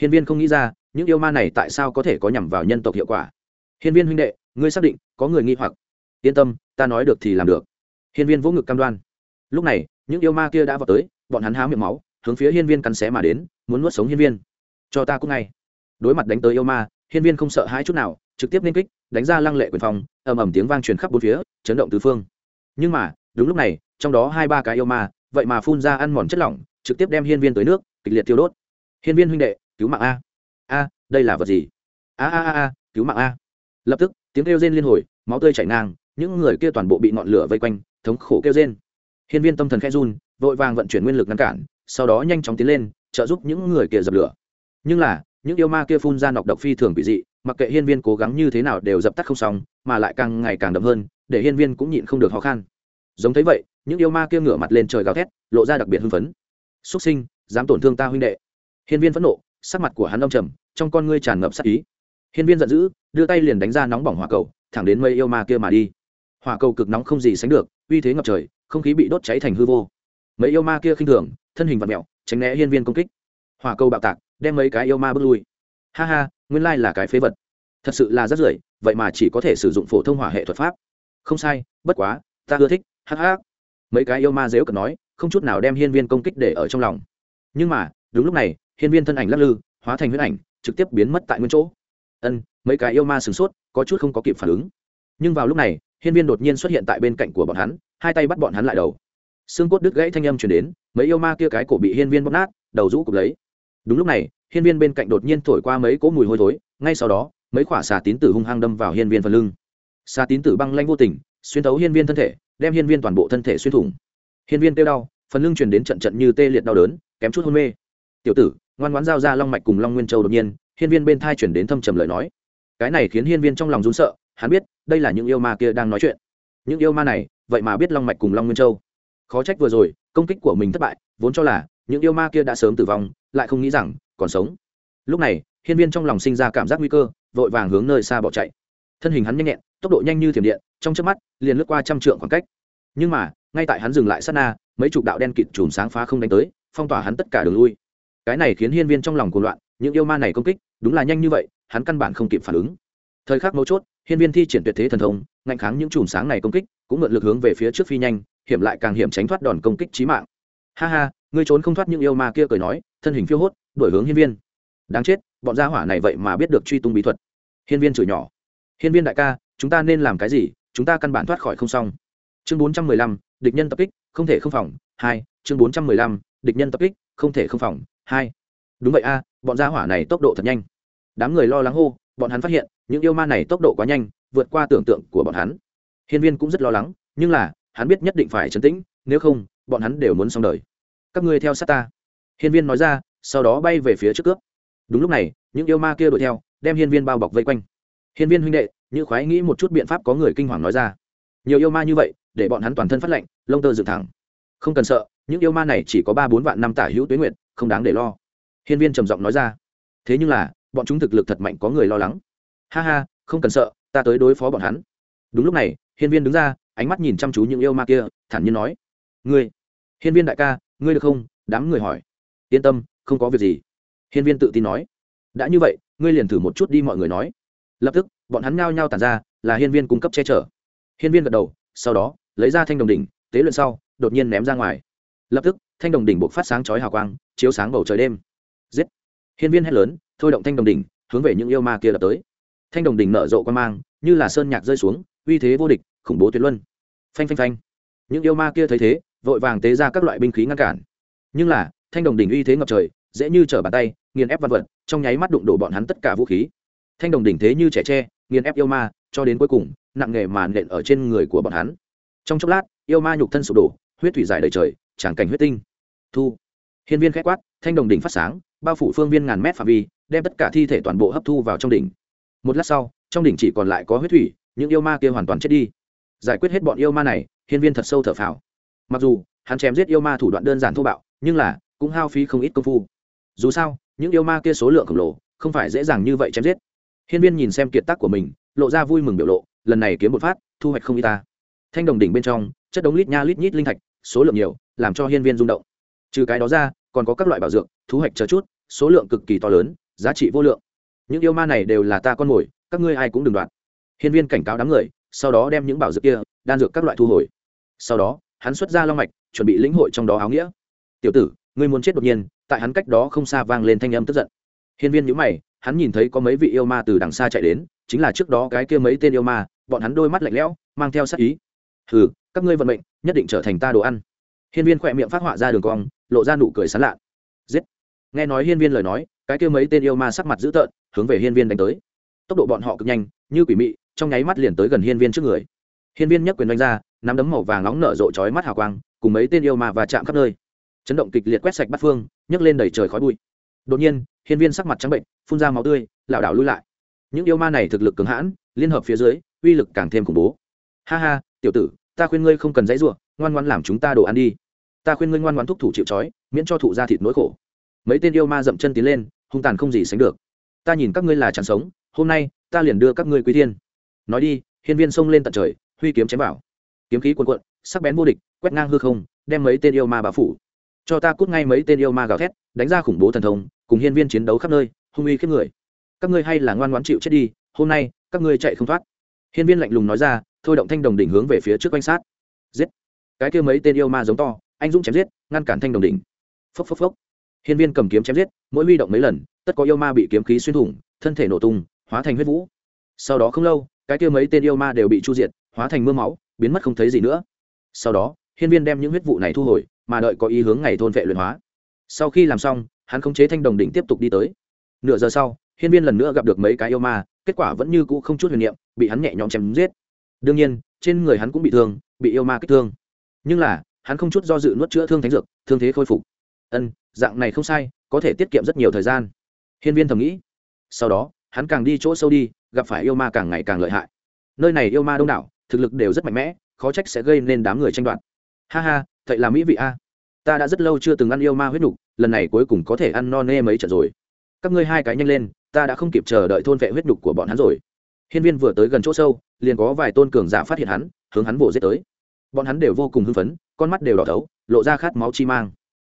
Hiên viên không nghĩ ra, những yêu ma này tại sao có thể có nhằm vào nhân tộc hiệu quả. Hiên viên huynh đệ, ngươi xác định, có người nghi hoặc. Yên tâm ta nói được thì làm được. Hiên viên vỗ ngực cam đoan. Lúc này, những yêu ma kia đã vào tới, bọn hắn há miệng máu, hướng phía hiên viên cắn xé mà đến, muốn nuốt sống hiên viên. Cho ta cũng ngay. Đối mặt đánh tới yêu ma, hiên viên không sợ hãi chút nào, trực tiếp liên kích, đánh ra lăng lệ quyền phòng ầm ầm tiếng vang truyền khắp bốn phía, chấn động tứ phương. Nhưng mà, đúng lúc này, trong đó hai ba cái yêu ma, vậy mà phun ra ăn mòn chất lỏng, trực tiếp đem hiên viên tới nước, kịch liệt tiêu đốt. Hiên viên huynh đệ, cứu mạng a. A, đây là vật gì? A a a a, cứu mạng a. Lập tức, tiếng kêu rên liên hồi, máu tươi chảy ngang những người kia toàn bộ bị ngọn lửa vây quanh, thống khổ kêu rên. Hiên viên tâm thần khẽ run, vội vàng vận chuyển nguyên lực ngăn cản, sau đó nhanh chóng tiến lên, trợ giúp những người kia dập lửa. Nhưng là, những yêu ma kia phun ra nọc độc phi thường bị dị, mặc kệ hiên viên cố gắng như thế nào đều dập tắt không xong, mà lại càng ngày càng đậm hơn, để hiên viên cũng nhịn không được khó khăn giống thấy vậy, những yêu ma kia ngửa mặt lên trời gào thét, lộ ra đặc biệt hưng phấn. Xuất sinh, dám tổn thương ta huynh đệ. Hiên viên phẫn nộ, sắc mặt của hắn đông trầm, trong con ngươi tràn ngập sắc ý. Hiên viên giận dữ, đưa tay liền đánh ra nóng bỏng hỏa cầu, thẳng đến mây yêu ma kia mà đi hỏa cầu cực nóng không gì sánh được, uy thế ngập trời, không khí bị đốt cháy thành hư vô. Mấy yêu ma kia khinh thường, thân hình vật mẹo tránh né hiên viên công kích. Hỏa cầu bạo tạc, đem mấy cái yêu ma bước lui. Ha ha, nguyên lai là cái phế vật. Thật sự là rất rưởi, vậy mà chỉ có thể sử dụng phổ thông hỏa hệ thuật pháp. Không sai, bất quá, ta ưa thích hắc hắc mấy cái yêu ma dếu cần nói, không chút nào đem hiên viên công kích để ở trong lòng. Nhưng mà, đúng lúc này, hiên viên thân ảnh lắc lư, hóa thành huyết ảnh, trực tiếp biến mất tại nguyên chỗ. Ân, mấy cái yêu ma sửng sốt, có chút không có kịp phản ứng. Nhưng vào lúc này hiên viên đột nhiên xuất hiện tại bên cạnh của bọn hắn, hai tay bắt bọn hắn lại đầu. Xương cốt đứt gãy thanh âm chuyển đến, mấy yêu ma kia cái cổ bị hiên viên bóp nát, đầu rũ cục lấy. Đúng lúc này, hiên viên bên cạnh đột nhiên thổi qua mấy cỗ mùi hôi thối, ngay sau đó, mấy khỏa xà tín tử hung hăng đâm vào hiên viên phần lưng. Xà tín tử băng lanh vô tình, xuyên thấu hiên viên thân thể, đem hiên viên toàn bộ thân thể xuyên thủng. Hiên viên kêu đau, phần lưng truyền đến trận trận như tê liệt đau đớn, kém chút hôn mê. Tiểu tử, ngoan ngoãn giao ra long mạch cùng long nguyên châu đột nhiên. Hiên viên bên thai chuyển đến thâm trầm lời nói. Cái này khiến hiên viên trong lòng run sợ hắn biết đây là những yêu ma kia đang nói chuyện. Những yêu ma này, vậy mà biết long mạch cùng long nguyên châu. Khó trách vừa rồi, công kích của mình thất bại, vốn cho là những yêu ma kia đã sớm tử vong, lại không nghĩ rằng còn sống. Lúc này, hiên viên trong lòng sinh ra cảm giác nguy cơ, vội vàng hướng nơi xa bỏ chạy. Thân hình hắn nhanh nhẹn, tốc độ nhanh như thiểm điện, trong chớp mắt, liền lướt qua trăm trượng khoảng cách. Nhưng mà, ngay tại hắn dừng lại sát na, mấy chục đạo đen kịt chùm sáng phá không đánh tới, phong tỏa hắn tất cả đường lui. Cái này khiến hiên viên trong lòng cuồng loạn, những yêu ma này công kích, đúng là nhanh như vậy, hắn căn bản không kịp phản ứng. Thời khắc mấu chốt hiên viên thi triển tuyệt thế thần thông ngạnh kháng những chùm sáng này công kích, cũng mượn lực hướng về phía trước phi nhanh, hiểm lại càng hiểm tránh thoát đòn công kích chí mạng. Ha ha, ngươi trốn không thoát những yêu ma kia cười nói, thân hình phiêu hốt đổi hướng hiên viên. Đáng chết, bọn gia hỏa này vậy mà biết được truy tung bí thuật. Hiên viên chửi nhỏ. Hiên viên đại ca, chúng ta nên làm cái gì? Chúng ta căn bản thoát khỏi không xong. Chương bốn trăm mười lăm, địch nhân tập kích, không thể không phòng. Hai, chương bốn trăm mười lăm, địch nhân tập kích, không thể không phòng. Hai. Đúng vậy a, bọn gia hỏa này tốc độ thật nhanh. Đám người lo lắng hô bọn hắn phát hiện, những yêu ma này tốc độ quá nhanh, vượt qua tưởng tượng của bọn hắn. Hiên viên cũng rất lo lắng, nhưng là, hắn biết nhất định phải chấn tĩnh, nếu không, bọn hắn đều muốn xong đời. Các ngươi theo sát ta. Hiên viên nói ra, sau đó bay về phía trước cướp. Đúng lúc này, những yêu ma kia đuổi theo, đem hiên viên bao bọc vây quanh. Hiên viên huynh đệ, như khoái nghĩ một chút biện pháp có người kinh hoàng nói ra. Nhiều yêu ma như vậy, để bọn hắn toàn thân phát lệnh lông tơ dựng thẳng. Không cần sợ, những yêu ma này chỉ có ba bốn vạn năm tả hữu tuyến nguyện không đáng để lo. Hiên viên trầm giọng nói ra. Thế nhưng là bọn chúng thực lực thật mạnh có người lo lắng. Ha ha, không cần sợ, ta tới đối phó bọn hắn. Đúng lúc này, hiên viên đứng ra, ánh mắt nhìn chăm chú những yêu ma kia, thản nhiên nói. Ngươi, hiên viên đại ca, ngươi được không? Đám người hỏi. Yên tâm, không có việc gì. Hiên viên tự tin nói. Đã như vậy, ngươi liền thử một chút đi mọi người nói. Lập tức, bọn hắn nhao nhao tàn ra, là hiên viên cung cấp che chở. Hiên viên gật đầu, sau đó, lấy ra thanh đồng đỉnh, tế luyện sau, đột nhiên ném ra ngoài. Lập tức, thanh đồng đỉnh buộc phát sáng chói hào quang, chiếu sáng bầu trời đêm. Giết. Hiên viên hét lớn thôi động thanh đồng đỉnh, hướng về những yêu ma kia đập tới. Thanh đồng đỉnh nở rộ quan mang, như là sơn nhạc rơi xuống, uy thế vô địch, khủng bố tuyệt luân. Phanh phanh phanh. Những yêu ma kia thấy thế, vội vàng tế ra các loại binh khí ngăn cản. Nhưng là, thanh đồng đỉnh uy thế ngập trời, dễ như trở bàn tay, nghiền ép văn vật, trong nháy mắt đụng đổ bọn hắn tất cả vũ khí. Thanh đồng đỉnh thế như trẻ tre, nghiền ép yêu ma, cho đến cuối cùng, nặng nghề màn nện ở trên người của bọn hắn. Trong chốc lát, yêu ma nhục thân sụp đổ, huyết thủy dài đầy trời tràng cảnh huyết tinh. Thu hiên viên khét quát, thanh đồng đỉnh phát sáng, bao phủ phương viên ngàn mét phạm vi, đem tất cả thi thể toàn bộ hấp thu vào trong đỉnh. Một lát sau, trong đỉnh chỉ còn lại có huyết thủy, những yêu ma kia hoàn toàn chết đi. Giải quyết hết bọn yêu ma này, hiên viên thật sâu thở phào. Mặc dù, hắn chém giết yêu ma thủ đoạn đơn giản thô bạo, nhưng là, cũng hao phí không ít công phu. Dù sao, những yêu ma kia số lượng khổng lồ, không phải dễ dàng như vậy chém giết. Hiên viên nhìn xem kiệt tác của mình, lộ ra vui mừng biểu lộ, lần này kiếm một phát, thu hoạch không y ta. Thanh đồng đỉnh bên trong, chất đống lít nha lít nhít linh thạch, số lượng nhiều, làm cho hiên viên rung động trừ cái đó ra, còn có các loại bảo dược thu hoạch chờ chút, số lượng cực kỳ to lớn, giá trị vô lượng. Những yêu ma này đều là ta con mồi, các ngươi ai cũng đừng đoạt. Hiên viên cảnh cáo đám người, sau đó đem những bảo dược kia, đan dược các loại thu hồi. Sau đó, hắn xuất ra long mạch, chuẩn bị lĩnh hội trong đó áo nghĩa. Tiểu tử, ngươi muốn chết đột nhiên, tại hắn cách đó không xa vang lên thanh âm tức giận. Hiên viên nhữ mày, hắn nhìn thấy có mấy vị yêu ma từ đằng xa chạy đến, chính là trước đó cái kia mấy tên yêu ma, bọn hắn đôi mắt lạnh lẽo, mang theo sát ý. Hừ, các ngươi vận mệnh, nhất định trở thành ta đồ ăn. Hiên viên khỏe miệng phát họa ra đường cong lộ ra nụ cười sán lạ. Giết. Nghe nói hiên viên lời nói, cái kia mấy tên yêu ma sắc mặt dữ tợn, hướng về hiên viên đánh tới. Tốc độ bọn họ cực nhanh, như quỷ mị, trong nháy mắt liền tới gần hiên viên trước người. Hiên viên nhấc quyền đánh ra, nắm đấm màu vàng nóng nở rộ chói mắt hào quang, cùng mấy tên yêu ma và chạm khắp nơi. Chấn động kịch liệt quét sạch bắt phương, nhấc lên đầy trời khói bụi. Đột nhiên, hiên viên sắc mặt trắng bệnh, phun ra máu tươi, lảo đảo lui lại. Những yêu ma này thực lực cường hãn, liên hợp phía dưới, uy lực càng thêm khủng bố. Ha ha, tiểu tử, ta khuyên ngươi không cần dãy ruộng ngoan ngoan làm chúng ta đồ ăn đi ta khuyên ngươi ngoan ngoan thúc thủ chịu trói miễn cho thụ ra thịt nỗi khổ. Mấy tên yêu ma dậm chân tiến lên hung tàn không gì sánh được. Ta nhìn các ngươi là chẳng sống hôm nay ta liền đưa các ngươi quý thiên. Nói đi hiên viên xông lên tận trời huy kiếm chém bảo, kiếm khí cuồn cuộn sắc bén vô địch quét ngang hư không đem mấy tên yêu ma bá phủ. Cho ta cút ngay mấy tên yêu ma gào thét đánh ra khủng bố thần thông cùng hiên viên chiến đấu khắp nơi hung uy khiếp người. Các ngươi hay là ngoan ngoãn chịu chết đi hôm nay các ngươi chạy không thoát. Hiên viên lạnh lùng nói ra thôi động thanh đồng đỉnh hướng về phía trước quanh sát. Giết. Cái kia mấy tên yêu ma giống to anh dũng chém giết, ngăn cản thanh đồng đỉnh. Phốc phốc phốc. Hiên viên cầm kiếm chém giết, mỗi huy động mấy lần, tất có yêu ma bị kiếm khí xuyên thủng, thân thể nổ tung, hóa thành huyết vũ. Sau đó không lâu, cái kia mấy tên yêu ma đều bị chu diệt, hóa thành mưa máu, biến mất không thấy gì nữa. Sau đó, hiên viên đem những huyết vụ này thu hồi, mà đợi có ý hướng ngày thôn vệ luyện hóa. Sau khi làm xong, hắn khống chế thanh đồng đỉnh tiếp tục đi tới. Nửa giờ sau, hiên viên lần nữa gặp được mấy cái yêu ma, kết quả vẫn như cũ không chút huyền niệm, bị hắn nhẹ nhõm chém giết. Đương nhiên, trên người hắn cũng bị thương, bị yêu ma kích thương. Nhưng là hắn không chút do dự nuốt chữa thương thánh dược, thương thế khôi phục. Ân, dạng này không sai, có thể tiết kiệm rất nhiều thời gian. Hiên viên thầm nghĩ. Sau đó, hắn càng đi chỗ sâu đi, gặp phải yêu ma càng ngày càng lợi hại. Nơi này yêu ma đông đảo, thực lực đều rất mạnh mẽ, khó trách sẽ gây nên đám người tranh đoạt. Ha ha thật là mỹ vị a. Ta đã rất lâu chưa từng ăn yêu ma huyết nục, lần này cuối cùng có thể ăn no nê mấy trận rồi. Các ngươi hai cái nhanh lên, ta đã không kịp chờ đợi thôn vệ huyết nục của bọn hắn rồi. Hiên viên vừa tới gần chỗ sâu, liền có vài tôn cường giả phát hiện hắn, hướng hắn vồ giết tới bọn hắn đều vô cùng hưng phấn, con mắt đều đỏ thấu, lộ ra khát máu chi mang.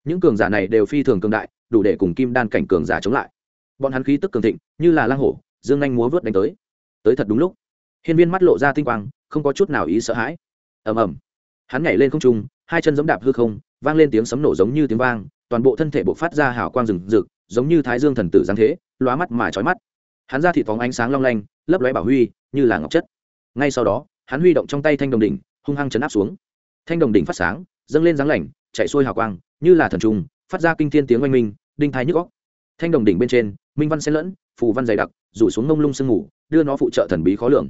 Những cường giả này đều phi thường cường đại, đủ để cùng kim đan cảnh cường giả chống lại. Bọn hắn khí tức cường thịnh, như là lang hổ, dương anh múa vớt đánh tới. Tới thật đúng lúc. Hiên viên mắt lộ ra tinh quang, không có chút nào ý sợ hãi. Ầm ầm. Hắn nhảy lên không trung, hai chân giẫm đạp hư không, vang lên tiếng sấm nổ giống như tiếng vang, toàn bộ thân thể bộc phát ra hào quang rừng rực, giống như thái dương thần tử giáng thế, lóa mắt mà chói mắt. Hắn ra thị phóng ánh sáng long lanh, lấp lóe bảo huy, như là ngọc chất. Ngay sau đó, hắn huy động trong tay thanh đồng đỉnh hung hăng chấn áp xuống. Thanh đồng đỉnh phát sáng, dâng lên dáng lạnh chạy xuôi hào quang, như là thần trùng, phát ra kinh thiên tiếng oanh minh, đinh thái nhức góc thanh đồng đỉnh bên trên, minh văn xen lẫn, phù văn dày đặc, rủ xuống ngông lung sương ngủ, đưa nó phụ trợ thần bí khó lường.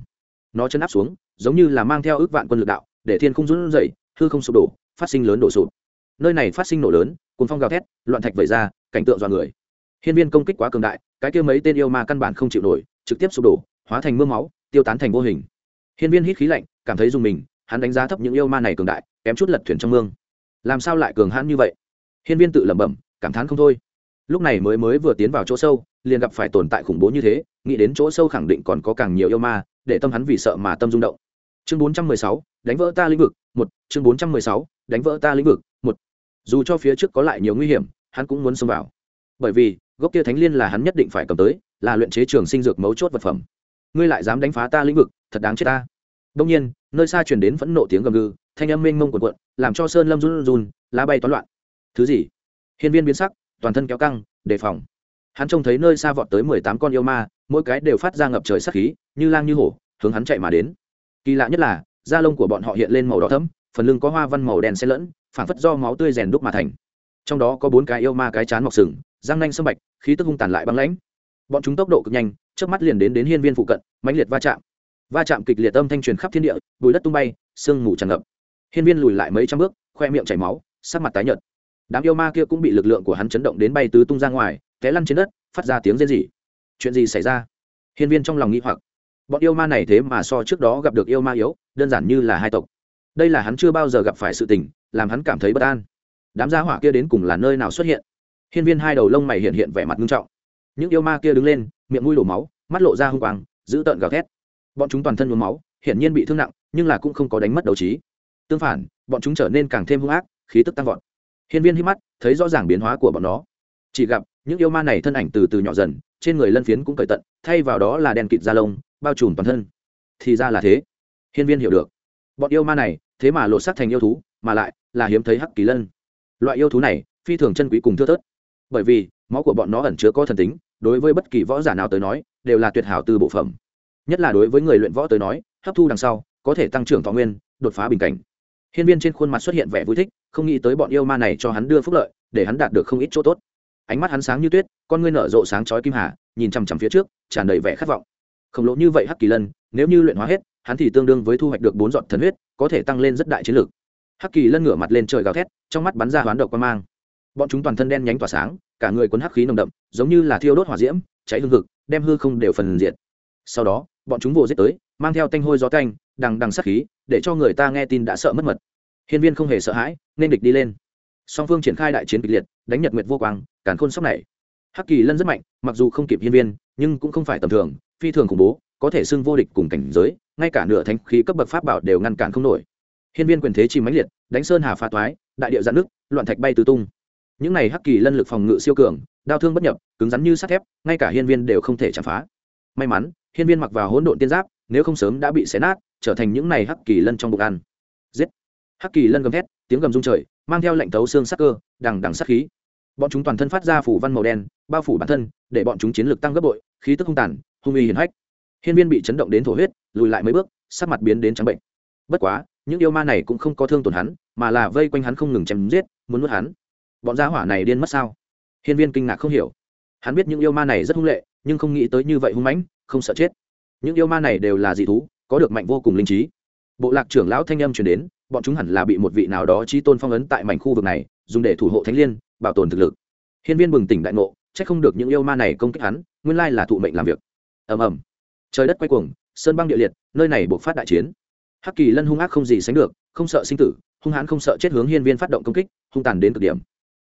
Nó chấn áp xuống, giống như là mang theo ước vạn quân lực đạo, để thiên không run rẩy, hư không sụp đổ, phát sinh lớn đổ sụp. Nơi này phát sinh nổ lớn cùng phong gào thét, loạn thạch vẩy ra, cảnh tượng dọa người. Hiên viên công kích quá cường đại, cái kia mấy tên yêu ma căn bản không chịu nổi, trực tiếp sụp đổ, hóa thành mưa máu, tiêu tán thành vô hình. Hiên viên hít khí lạnh, cảm thấy dùng mình hắn đánh giá thấp những yêu ma này cường đại kém chút lật thuyền trong mương. Làm sao lại cường hãn như vậy? Hiên viên tự lẩm bẩm cảm thán không thôi. Lúc này mới mới vừa tiến vào chỗ sâu liền gặp phải tồn tại khủng bố như thế nghĩ đến chỗ sâu khẳng định còn có càng nhiều yêu ma để tâm hắn vì sợ mà tâm rung động. Chương 416, đánh vỡ ta lĩnh vực một. Chương 416, đánh vỡ ta lĩnh vực một. Dù cho phía trước có lại nhiều nguy hiểm hắn cũng muốn xông vào. Bởi vì gốc kia thánh liên là hắn nhất định phải cầm tới là luyện chế trường sinh dược mấu chốt vật phẩm. Ngươi lại dám đánh phá ta lĩnh vực thật đáng chết ta. Đông nhiên nơi xa truyền đến phẫn nộ tiếng gầm gừ, thanh âm mênh mông cuộn cuộn, làm cho sơn lâm run run, lá bay toán loạn. Thứ gì? Hiên viên biến sắc, toàn thân kéo căng, đề phòng. Hắn trông thấy nơi xa vọt tới mười tám con yêu ma, mỗi cái đều phát ra ngập trời sắc khí, như lang như hổ, hướng hắn chạy mà đến. Kỳ lạ nhất là, da lông của bọn họ hiện lên màu đỏ thẫm, phần lưng có hoa văn màu đen xen lẫn phản phất do máu tươi rèn đúc mà thành. Trong đó có bốn cái yêu ma cái chán mọc sừng, răng nanh sâm bạch, khí tức hung tàn lại băng lãnh. Bọn chúng tốc độ cực nhanh trước mắt liền đến đến hiên viên phụ cận, mãnh liệt va chạm va chạm kịch liệt âm thanh truyền khắp thiên địa, bùi đất tung bay, sương mù tràn ngập. Hiên viên lùi lại mấy trăm bước, khoe miệng chảy máu, sắc mặt tái nhợt. Đám yêu ma kia cũng bị lực lượng của hắn chấn động đến bay tứ tung ra ngoài, té lăn trên đất, phát ra tiếng rên rỉ. Chuyện gì xảy ra? Hiên viên trong lòng nghĩ hoặc. Bọn yêu ma này thế mà so trước đó gặp được yêu ma yếu, đơn giản như là hai tộc. Đây là hắn chưa bao giờ gặp phải sự tình, làm hắn cảm thấy bất an. Đám gia hỏa kia đến cùng là nơi nào xuất hiện? Hiên viên hai đầu lông mày hiện hiện vẻ mặt nghiêm trọng. Những yêu ma kia đứng lên, miệng mũi đổ máu, mắt lộ ra hung quang, giữ tợn gào thét bọn chúng toàn thân nhuốm máu, hiển nhiên bị thương nặng, nhưng là cũng không có đánh mất đấu trí. Tương phản, bọn chúng trở nên càng thêm hung ác, khí tức tăng vọt. Hiên viên hít mắt, thấy rõ ràng biến hóa của bọn nó. Chỉ gặp, những yêu ma này thân ảnh từ từ nhỏ dần, trên người lân phiến cũng cởi tận, thay vào đó là đèn kịt da lông, bao trùm toàn thân. Thì ra là thế. Hiên viên hiểu được. Bọn yêu ma này, thế mà lột xác thành yêu thú, mà lại là hiếm thấy hắc kỳ lân. Loại yêu thú này, phi thường chân quý cùng thưa thớt. Bởi vì, máu của bọn nó ẩn chứa có thần tính, đối với bất kỳ võ giả nào tới nói, đều là tuyệt hảo từ bộ phẩm nhất là đối với người luyện võ tới nói, hấp thu đằng sau, có thể tăng trưởng thọ nguyên, đột phá bình cảnh. Hiên viên trên khuôn mặt xuất hiện vẻ vui thích, không nghĩ tới bọn yêu ma này cho hắn đưa phúc lợi, để hắn đạt được không ít chỗ tốt. Ánh mắt hắn sáng như tuyết, con ngươi nở rộ sáng chói kim hà, nhìn chằm chằm phía trước, tràn đầy vẻ khát vọng. Khổng lồ như vậy hắc kỳ lân, nếu như luyện hóa hết, hắn thì tương đương với thu hoạch được bốn giọt thần huyết, có thể tăng lên rất đại chiến lược. Hắc kỳ lân ngửa mặt lên trời gào thét, trong mắt bắn ra hoán độc quan mang. Bọn chúng toàn thân đen nhánh tỏa sáng, cả người cuốn hắc khí nồng đậm, giống như là thiêu đốt hỏa diễm, cháy hương thực đem hư không đều phần diệt. Sau đó bọn chúng vồ giết tới, mang theo tanh hôi gió canh đằng đằng sát khí, để cho người ta nghe tin đã sợ mất mật. Hiên viên không hề sợ hãi, nên địch đi lên. Song phương triển khai đại chiến kịch liệt, đánh nhật nguyệt vô quang, càn khôn sóc này. Hắc kỳ lân rất mạnh, mặc dù không kịp hiên viên, nhưng cũng không phải tầm thường, phi thường khủng bố, có thể xưng vô địch cùng cảnh giới, ngay cả nửa thánh khí cấp bậc pháp bảo đều ngăn cản không nổi. Hiên viên quyền thế chi mãnh liệt, đánh sơn hà phá toái, đại địa dạn nước loạn thạch bay tứ tung. Những này hắc kỳ lân lực phòng ngự siêu cường, đao thương bất nhập, cứng rắn như sắt thép, ngay cả hiên viên đều không thể chạm phá may mắn, hiên viên mặc vào hỗn độn tiên giáp, nếu không sớm đã bị xé nát, trở thành những này hắc kỳ lân trong bụng ăn. Giết! Hắc kỳ lân gầm thét, tiếng gầm rung trời, mang theo lệnh tấu xương sắc cơ, đằng đằng sắc khí. Bọn chúng toàn thân phát ra phủ văn màu đen, bao phủ bản thân, để bọn chúng chiến lược tăng gấp bội, khí tức hung tàn, hung uy hiển hách. Hiên viên bị chấn động đến thổ huyết, lùi lại mấy bước, sắc mặt biến đến trắng bệnh. Bất quá, những yêu ma này cũng không có thương tổn hắn, mà là vây quanh hắn không ngừng chém giết, muốn nuốt hắn. Bọn gia hỏa này điên mất sao? Hiên viên kinh ngạc không hiểu hắn biết những yêu ma này rất hung lệ, nhưng không nghĩ tới như vậy hung mãnh, không sợ chết. Những yêu ma này đều là dị thú, có được mạnh vô cùng linh trí. Bộ lạc trưởng lão thanh âm truyền đến, bọn chúng hẳn là bị một vị nào đó trí tôn phong ấn tại mảnh khu vực này, dùng để thủ hộ thánh liên, bảo tồn thực lực. Hiên viên bừng tỉnh đại ngộ c không được những yêu ma này công kích hắn, nguyên lai là thụ mệnh làm việc. Ầm ầm. Trời đất quay cuồng, sơn băng địa liệt, nơi này buộc phát đại chiến. Hắc kỳ lân hung ác không gì sánh được, không sợ sinh tử, hung hãn không sợ chết hướng hiên viên phát động công kích, hung tàn đến cực điểm.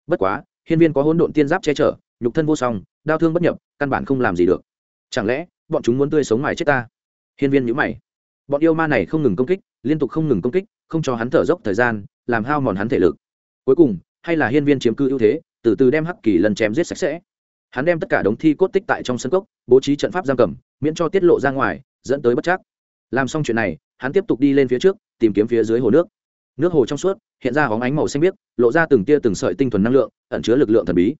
Bất quá, hiên viên có hỗn độn tiên giáp che chở nhục thân vô song, đau thương bất nhập, căn bản không làm gì được. Chẳng lẽ, bọn chúng muốn tươi sống mài chết ta? Hiên viên nhữ mày. Bọn yêu ma này không ngừng công kích, liên tục không ngừng công kích, không cho hắn thở dốc thời gian, làm hao mòn hắn thể lực. Cuối cùng, hay là hiên viên chiếm cư ưu thế, từ từ đem hắc kỳ lần chém giết sạch sẽ. Hắn đem tất cả đống thi cốt tích tại trong sân cốc, bố trí trận pháp giam cầm, miễn cho tiết lộ ra ngoài, dẫn tới bất chắc làm xong chuyện này, hắn tiếp tục đi lên phía trước, tìm kiếm phía dưới hồ nước. Nước hồ trong suốt, hiện ra hóng ánh màu xanh biếc, lộ ra từng tia từng sợi tinh thuần năng lượng, ẩn chứa lực lượng thần bí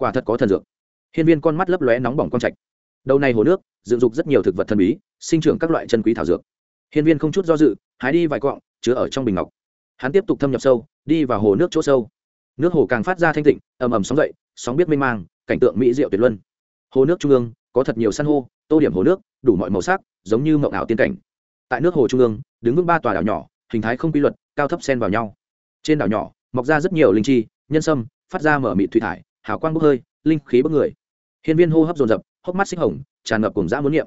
quả thật có thần dược. Hiên viên con mắt lấp lóe nóng bỏng quang trạch. Đầu này hồ nước, dựng dục rất nhiều thực vật thần bí, sinh trưởng các loại chân quý thảo dược. Hiên viên không chút do dự, hái đi vài quọng chứa ở trong bình ngọc. Hắn tiếp tục thâm nhập sâu, đi vào hồ nước chỗ sâu. Nước hồ càng phát ra thanh tịnh, ầm ầm sóng dậy, sóng biết mênh mang, cảnh tượng mỹ diệu tuyệt luân. Hồ nước trung ương, có thật nhiều san hô, tô điểm hồ nước, đủ mọi màu sắc, giống như mộng ảo tiên cảnh. Tại nước hồ trung ương, đứng vững ba tòa đảo nhỏ, hình thái không quy luật, cao thấp xen vào nhau. Trên đảo nhỏ, mọc ra rất nhiều linh chi, nhân sâm, phát ra mở mị thủy thải hào quang bốc hơi, linh khí bốc người. Hiên viên hô hấp dồn dập, hốc mắt xích hồng, tràn ngập cùng dã muốn niệm.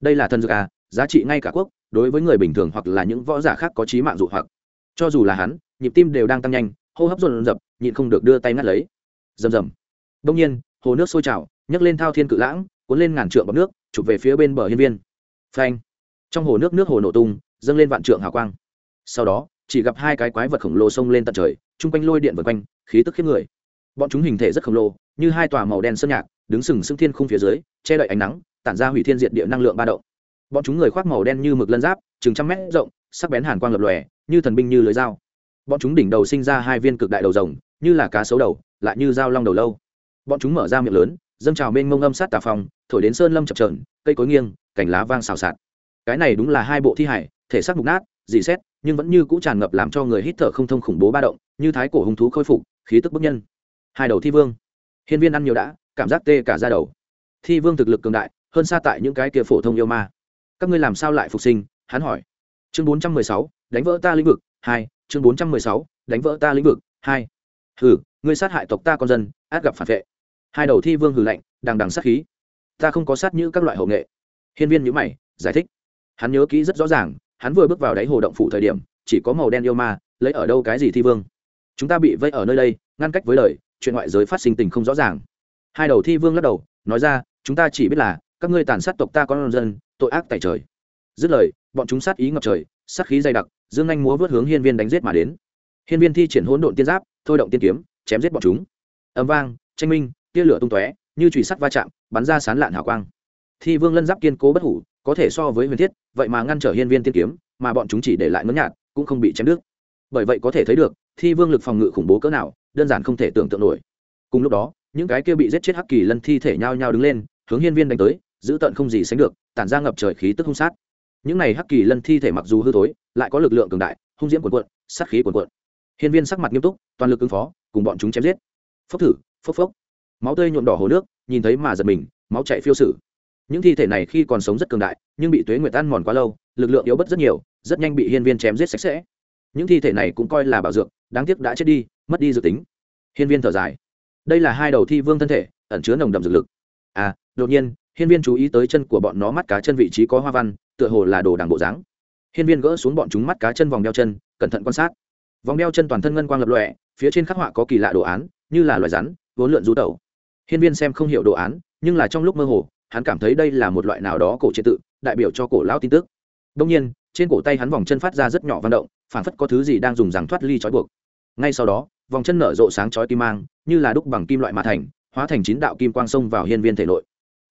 Đây là thần dược à giá trị ngay cả quốc, đối với người bình thường hoặc là những võ giả khác có trí mạng dụ hoặc. Cho dù là hắn, nhịp tim đều đang tăng nhanh, hô hấp dồn dập, nhịn không được đưa tay ngắt lấy. Rầm rầm. Đông nhiên, hồ nước sôi trào, nhấc lên thao thiên cự lãng, cuốn lên ngàn trượng bọc nước, chụp về phía bên bờ hiên viên. Phanh. Trong hồ nước nước hồ nổ tung, dâng lên vạn trượng hào quang. Sau đó, chỉ gặp hai cái quái vật khổng lồ xông lên tận trời, chung quanh lôi điện vượt quanh, khí tức khiếp người bọn chúng hình thể rất khổng lồ, như hai tòa màu đen sơn nhạc, đứng sừng sững thiên khung phía dưới, che đậy ánh nắng, tản ra hủy thiên diệt địa năng lượng ba động. Bọn chúng người khoác màu đen như mực lân giáp, chừng trăm mét rộng, sắc bén hàn quang lập lòe, như thần binh như lưới dao. Bọn chúng đỉnh đầu sinh ra hai viên cực đại đầu rồng, như là cá sấu đầu, lại như dao long đầu lâu. Bọn chúng mở ra miệng lớn, dâng trào bên mông âm sát tà phòng thổi đến sơn lâm chập trờn cây cối nghiêng, cành lá vang xào xạc. Cái này đúng là hai bộ thi hải, thể xác mục nát dì xét, nhưng vẫn như cũ tràn ngập làm cho người hít thở không thông khủng bố ba động, như thái cổ hung thú khôi phục, khí tức bức nhân hai đầu thi vương. Hiên viên ăn nhiều đã, cảm giác tê cả ra đầu. Thi vương thực lực cường đại, hơn xa tại những cái kia phổ thông yêu ma. Các ngươi làm sao lại phục sinh? Hắn hỏi. Chương bốn trăm mười sáu, đánh vỡ ta lĩnh vực, hai. Chương bốn trăm mười sáu, đánh vỡ ta lĩnh vực, hai. Hừ, ngươi sát hại tộc ta con dân, át gặp phản vệ. Hai đầu thi vương hừ lạnh, đằng đằng sát khí. Ta không có sát như các loại hậu nghệ. Hiên viên nhữ mày, giải thích. Hắn nhớ kỹ rất rõ ràng, hắn vừa bước vào đáy hồ động phủ thời điểm, chỉ có màu đen yêu ma, lấy ở đâu cái gì thi vương? Chúng ta bị vây ở nơi đây, ngăn cách với lời chuyện ngoại giới phát sinh tình không rõ ràng. Hai đầu thi vương lắc đầu, nói ra, chúng ta chỉ biết là, các ngươi tàn sát tộc ta con dân, tội ác tại trời. Dứt lời, bọn chúng sát ý ngập trời, sát khí dày đặc, dương anh múa vớt hướng hiên viên đánh giết mà đến. Hiên viên thi triển hỗn độn tiên giáp, thôi động tiên kiếm, chém giết bọn chúng. Âm vang, tranh minh, tia lửa tung tóe, như chùy sắt va chạm, bắn ra sán lạn hào quang. Thi vương lân giáp kiên cố bất hủ, có thể so với huyền thiết, vậy mà ngăn trở hiên viên tiên kiếm, mà bọn chúng chỉ để lại ngấn nhạt, cũng không bị chém đứt. Bởi vậy có thể thấy được, thi vương lực phòng ngự khủng bố cỡ nào đơn giản không thể tưởng tượng nổi. Cùng lúc đó, những cái kia bị giết chết hắc kỳ lân thi thể nhao nhao đứng lên, hướng hiên viên đánh tới, giữ tận không gì sánh được, tản ra ngập trời khí tức hung sát. Những này hắc kỳ lân thi thể mặc dù hư tối lại có lực lượng cường đại, hung diễm cuồn cuộn, sát khí cuồn cuộn. Hiên viên sắc mặt nghiêm túc, toàn lực ứng phó, cùng bọn chúng chém giết. Phốc thử, phốc phốc. Máu tươi nhuộm đỏ hồ nước, nhìn thấy mà giật mình, máu chạy phiêu sử. Những thi thể này khi còn sống rất cường đại, nhưng bị tuế nguyệt ăn mòn quá lâu, lực lượng yếu bất rất nhiều, rất nhanh bị hiên viên chém giết sạch sẽ. Những thi thể này cũng coi là bảo dược, đáng tiếc đã chết đi mất đi dự tính. Hiên viên thở dài. Đây là hai đầu thi vương thân thể, ẩn chứa nồng đậm dược lực. À đột nhiên, hiên viên chú ý tới chân của bọn nó mắt cá chân vị trí có hoa văn, tựa hồ là đồ đằng bộ dáng. Hiên viên gỡ xuống bọn chúng mắt cá chân vòng đeo chân, cẩn thận quan sát. Vòng đeo chân toàn thân ngân quang lập lọe phía trên khắc họa có kỳ lạ đồ án, như là loài rắn, vốn lượn rú tẩu. Hiên viên xem không hiểu đồ án, nhưng là trong lúc mơ hồ, hắn cảm thấy đây là một loại nào đó cổ chế tự, đại biểu cho cổ lao tin tức. Đông nhiên, trên cổ tay hắn vòng chân phát ra rất nhỏ văn động phản phất có thứ gì đang dùng rằng thoát ly trói buộc. Ngay sau đó vòng chân nở rộ sáng chói kim mang, như là đúc bằng kim loại mà thành, hóa thành chín đạo kim quang sông vào hiên viên thể nội.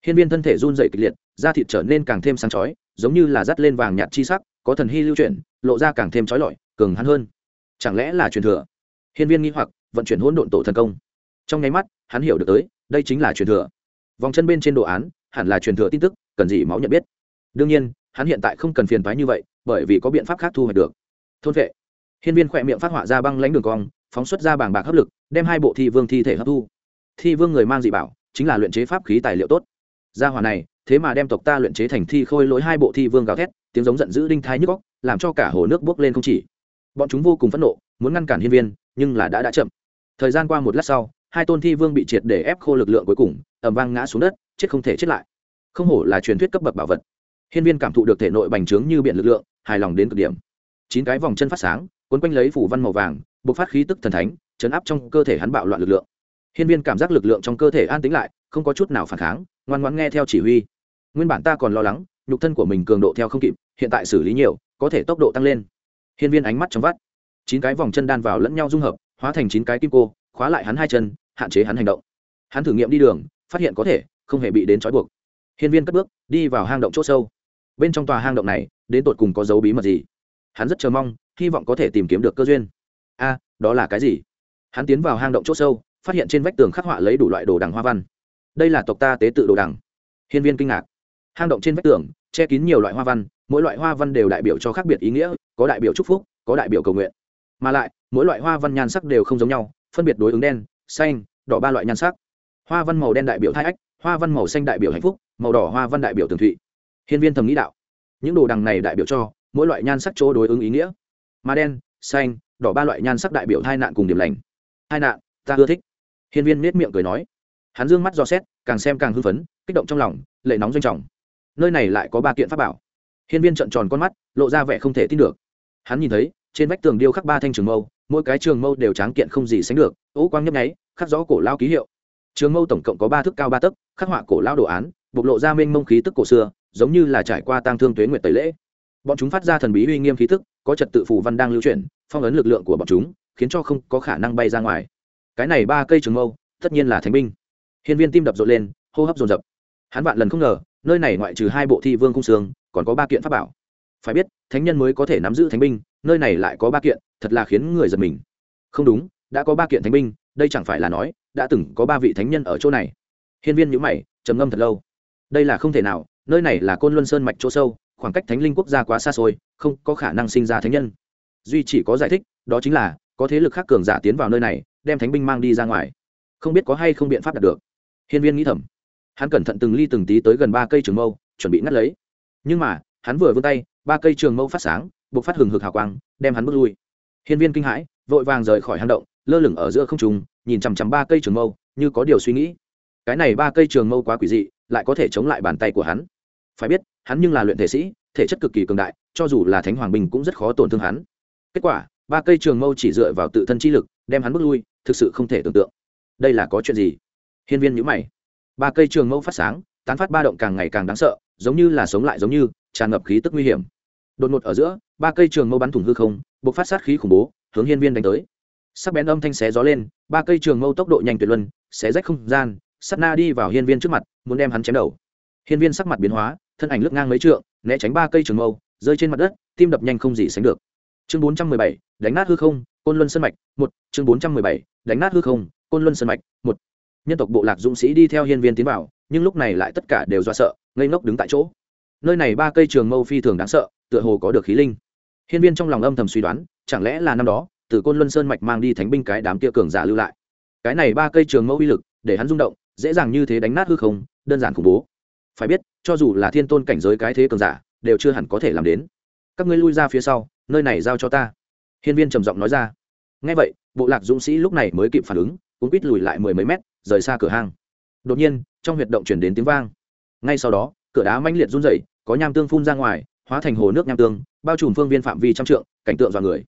Hiên viên thân thể run dày kịch liệt, da thịt trở nên càng thêm sáng chói, giống như là dắt lên vàng nhạt chi sắc, có thần hy lưu chuyển, lộ ra càng thêm chói lọi, cường hắn hơn. Chẳng lẽ là truyền thừa? Hiên viên nghi hoặc, vận chuyển hỗn độn tổ thần công. Trong nháy mắt, hắn hiểu được tới, đây chính là truyền thừa. Vòng chân bên trên đồ án, hẳn là truyền thừa tin tức, cần gì máu nhận biết? Đương nhiên, hắn hiện tại không cần phiền thoái như vậy, bởi vì có biện pháp khác thu hoạch được. Thôn vệ. Hiên viên khỏe miệng phát họa ra băng lãnh đường cong phóng xuất ra bảng bạc hấp lực, đem hai bộ thi vương thi thể hấp thu. Thi vương người mang dị bảo, chính là luyện chế pháp khí tài liệu tốt. Gia hòa này, thế mà đem tộc ta luyện chế thành thi khôi lỗi hai bộ thi vương gào thét, tiếng giống giận dữ đinh thái nhức góc làm cho cả hồ nước bốc lên không chỉ. Bọn chúng vô cùng phẫn nộ, muốn ngăn cản hiên viên, nhưng là đã đã chậm. Thời gian qua một lát sau, hai tôn thi vương bị triệt để ép khô lực lượng cuối cùng ẩm vang ngã xuống đất, chết không thể chết lại. Không hổ là truyền thuyết cấp bậc bảo vật. Hiên viên cảm thụ được thể nội bành trướng như biển lực lượng, hài lòng đến cực điểm. Chín cái vòng chân phát sáng quấn quanh lấy phủ văn màu vàng bộc phát khí tức thần thánh, chấn áp trong cơ thể hắn bạo loạn lực lượng. Hiên viên cảm giác lực lượng trong cơ thể an tĩnh lại, không có chút nào phản kháng, ngoan ngoãn nghe theo chỉ huy. Nguyên bản ta còn lo lắng, nhục thân của mình cường độ theo không kịp, hiện tại xử lý nhiều, có thể tốc độ tăng lên. Hiên viên ánh mắt trong vắt. Chín cái vòng chân đan vào lẫn nhau dung hợp, hóa thành chín cái kim cô, khóa lại hắn hai chân, hạn chế hắn hành động. Hắn thử nghiệm đi đường, phát hiện có thể, không hề bị đến trói buộc. Hiên viên cất bước, đi vào hang động c h ỗ sâu. Bên trong tòa hang động này, đến tột cùng có dấu bí mật gì? Hắn rất chờ mong, hy vọng có thể tìm kiếm được cơ duyên a, đó là cái gì? Hắn tiến vào hang động c h ỗ sâu, phát hiện trên vách tường khắc họa lấy đủ loại đồ đằng hoa văn. Đây là tộc ta tế tự đồ đằng. Hiên viên kinh ngạc. Hang động trên vách tường, che kín nhiều loại hoa văn, mỗi loại hoa văn đều đại biểu cho khác biệt ý nghĩa, có đại biểu chúc phúc, có đại biểu cầu nguyện. Mà lại, mỗi loại hoa văn nhan sắc đều không giống nhau, phân biệt đối ứng đen, xanh, đỏ ba loại nhan sắc. Hoa văn màu đen đại biểu thai ách, hoa văn màu xanh đại biểu hạnh phúc, màu đỏ hoa văn đại biểu tường thụy. Hiên viên thầm nghĩ đạo. Những đồ đằng này đại biểu cho mỗi loại nhan sắc chỗ đối ứng ý nghĩa. Mà đen, xanh đỏ ba loại nhan sắc đại biểu hai nạn cùng điểm lành. Hai nạn, ta ưa thích. Hiên viên nết miệng cười nói. Hắn dương mắt dò xét, càng xem càng hưng phấn, kích động trong lòng, lệ nóng doanh trọng. Nơi này lại có ba kiện pháp bảo. Hiên viên trợn tròn con mắt, lộ ra vẻ không thể tin được. Hắn nhìn thấy, trên vách tường điêu khắc ba thanh trường mâu, mỗi cái trường mâu đều tráng kiện không gì sánh được, ố quang nhấp nháy, khắc rõ cổ lao ký hiệu. Trường mâu tổng cộng có ba thước cao ba tấc, khắc họa cổ lao đồ án, bộc lộ ra mênh mông khí tức cổ xưa, giống như là trải qua tang thương tuế nguyệt tẩy lễ. Bọn chúng phát ra thần bí uy nghiêm khí tức có trật tự phù văn đang lưu chuyển, phong ấn lực lượng của bọn chúng, khiến cho không có khả năng bay ra ngoài. Cái này ba cây trường mâu, tất nhiên là thánh binh. Hiên viên tim đập rộn lên, hô hấp dồn dập. Hắn vạn lần không ngờ, nơi này ngoại trừ hai bộ thi vương cung sương còn có ba kiện pháp bảo. Phải biết, thánh nhân mới có thể nắm giữ thánh binh, nơi này lại có ba kiện, thật là khiến người giật mình. Không đúng, đã có ba kiện thánh binh, đây chẳng phải là nói, đã từng có ba vị thánh nhân ở chỗ này. Hiên viên nhữ mày, trầm ngâm thật lâu. Đây là không thể nào, nơi này là côn luân sơn mạch chỗ sâu, khoảng cách thánh linh quốc gia quá xa xôi không có khả năng sinh ra thánh nhân. Duy chỉ có giải thích, đó chính là, có thế lực khác cường giả tiến vào nơi này, đem thánh binh mang đi ra ngoài. Không biết có hay không biện pháp đạt được. Hiên viên nghĩ thầm. Hắn cẩn thận từng ly từng tí tới gần ba cây trường mâu, chuẩn bị ngắt lấy. Nhưng mà, hắn vừa vươn tay, ba cây trường mâu phát sáng buộc phát hừng hực hào quang, đem hắn bước lui. Hiên viên kinh hãi, vội vàng rời khỏi hang động, lơ lửng ở giữa không trùng nhìn chằm chằm ba cây trường mâu, như có điều suy nghĩ. Cái này ba cây trường mâu quá quỷ dị, lại có thể chống lại bàn tay của hắn. Phải biết, hắn nhưng là luyện thể sĩ thể chất cực kỳ cường đại, cho dù là thánh hoàng bình cũng rất khó tổn thương hắn. Kết quả, ba cây trường mâu chỉ dựa vào tự thân chi lực, đem hắn bước lui, thực sự không thể tưởng tượng. Đây là có chuyện gì? Hiên viên nhữ mày. Ba cây trường mâu phát sáng, tán phát ba động càng ngày càng đáng sợ, giống như là sống lại giống như, tràn ngập khí tức nguy hiểm. Đột ngột ở giữa, ba cây trường mâu bắn thủng hư không buộc phát sát khí khủng bố, hướng hiên viên đánh tới. Sắc bén âm thanh xé gió lên, ba cây trường mâu tốc độ nhanh tuyệt luân, xé rách không gian sắt na đi vào hiên viên trước mặt, muốn đem hắn chém đầu. Hiên viên sắc mặt biến hóa, thân ảnh lướt ngang mấy trượng né tránh ba cây trường mâu, rơi trên mặt đất, tim đập nhanh không gì sánh được. Chương bốn trăm mười bảy, đánh nát hư không, côn luân sân mạch, một. Chương bốn trăm mười bảy, đánh nát hư không, côn luân sân mạch, một. Nhân tộc bộ lạc dũng sĩ đi theo hiên viên tiến vào, nhưng lúc này lại tất cả đều do sợ, ngây ngốc đứng tại chỗ. Nơi này ba cây trường mâu phi thường đáng sợ, tựa hồ có được khí linh. Hiên viên trong lòng âm thầm suy đoán, chẳng lẽ là năm đó, từ côn luân sơn mạch mang đi thánh binh cái đám kia cường giả lưu lại. Cái này ba cây trường mâu uy lực, để hắn rung động, dễ dàng như thế đánh nát hư không, đơn giản khủng bố. Phải biết cho dù là thiên tôn cảnh giới cái thế cường giả, đều chưa hẳn có thể làm đến. Các ngươi lui ra phía sau, nơi này giao cho ta. Hiên viên trầm giọng nói ra. Ngay vậy, bộ lạc dũng sĩ lúc này mới kịp phản ứng cũng quýt lùi lại mười mấy mét, rời xa cửa hang. Đột nhiên, trong huyệt động chuyển đến tiếng vang. Ngay sau đó, cửa đá mãnh liệt run rẩy, có nham tương phun ra ngoài, hóa thành hồ nước nham tương, bao trùm phương viên phạm vi trăm trượng, cảnh tượng dọa người.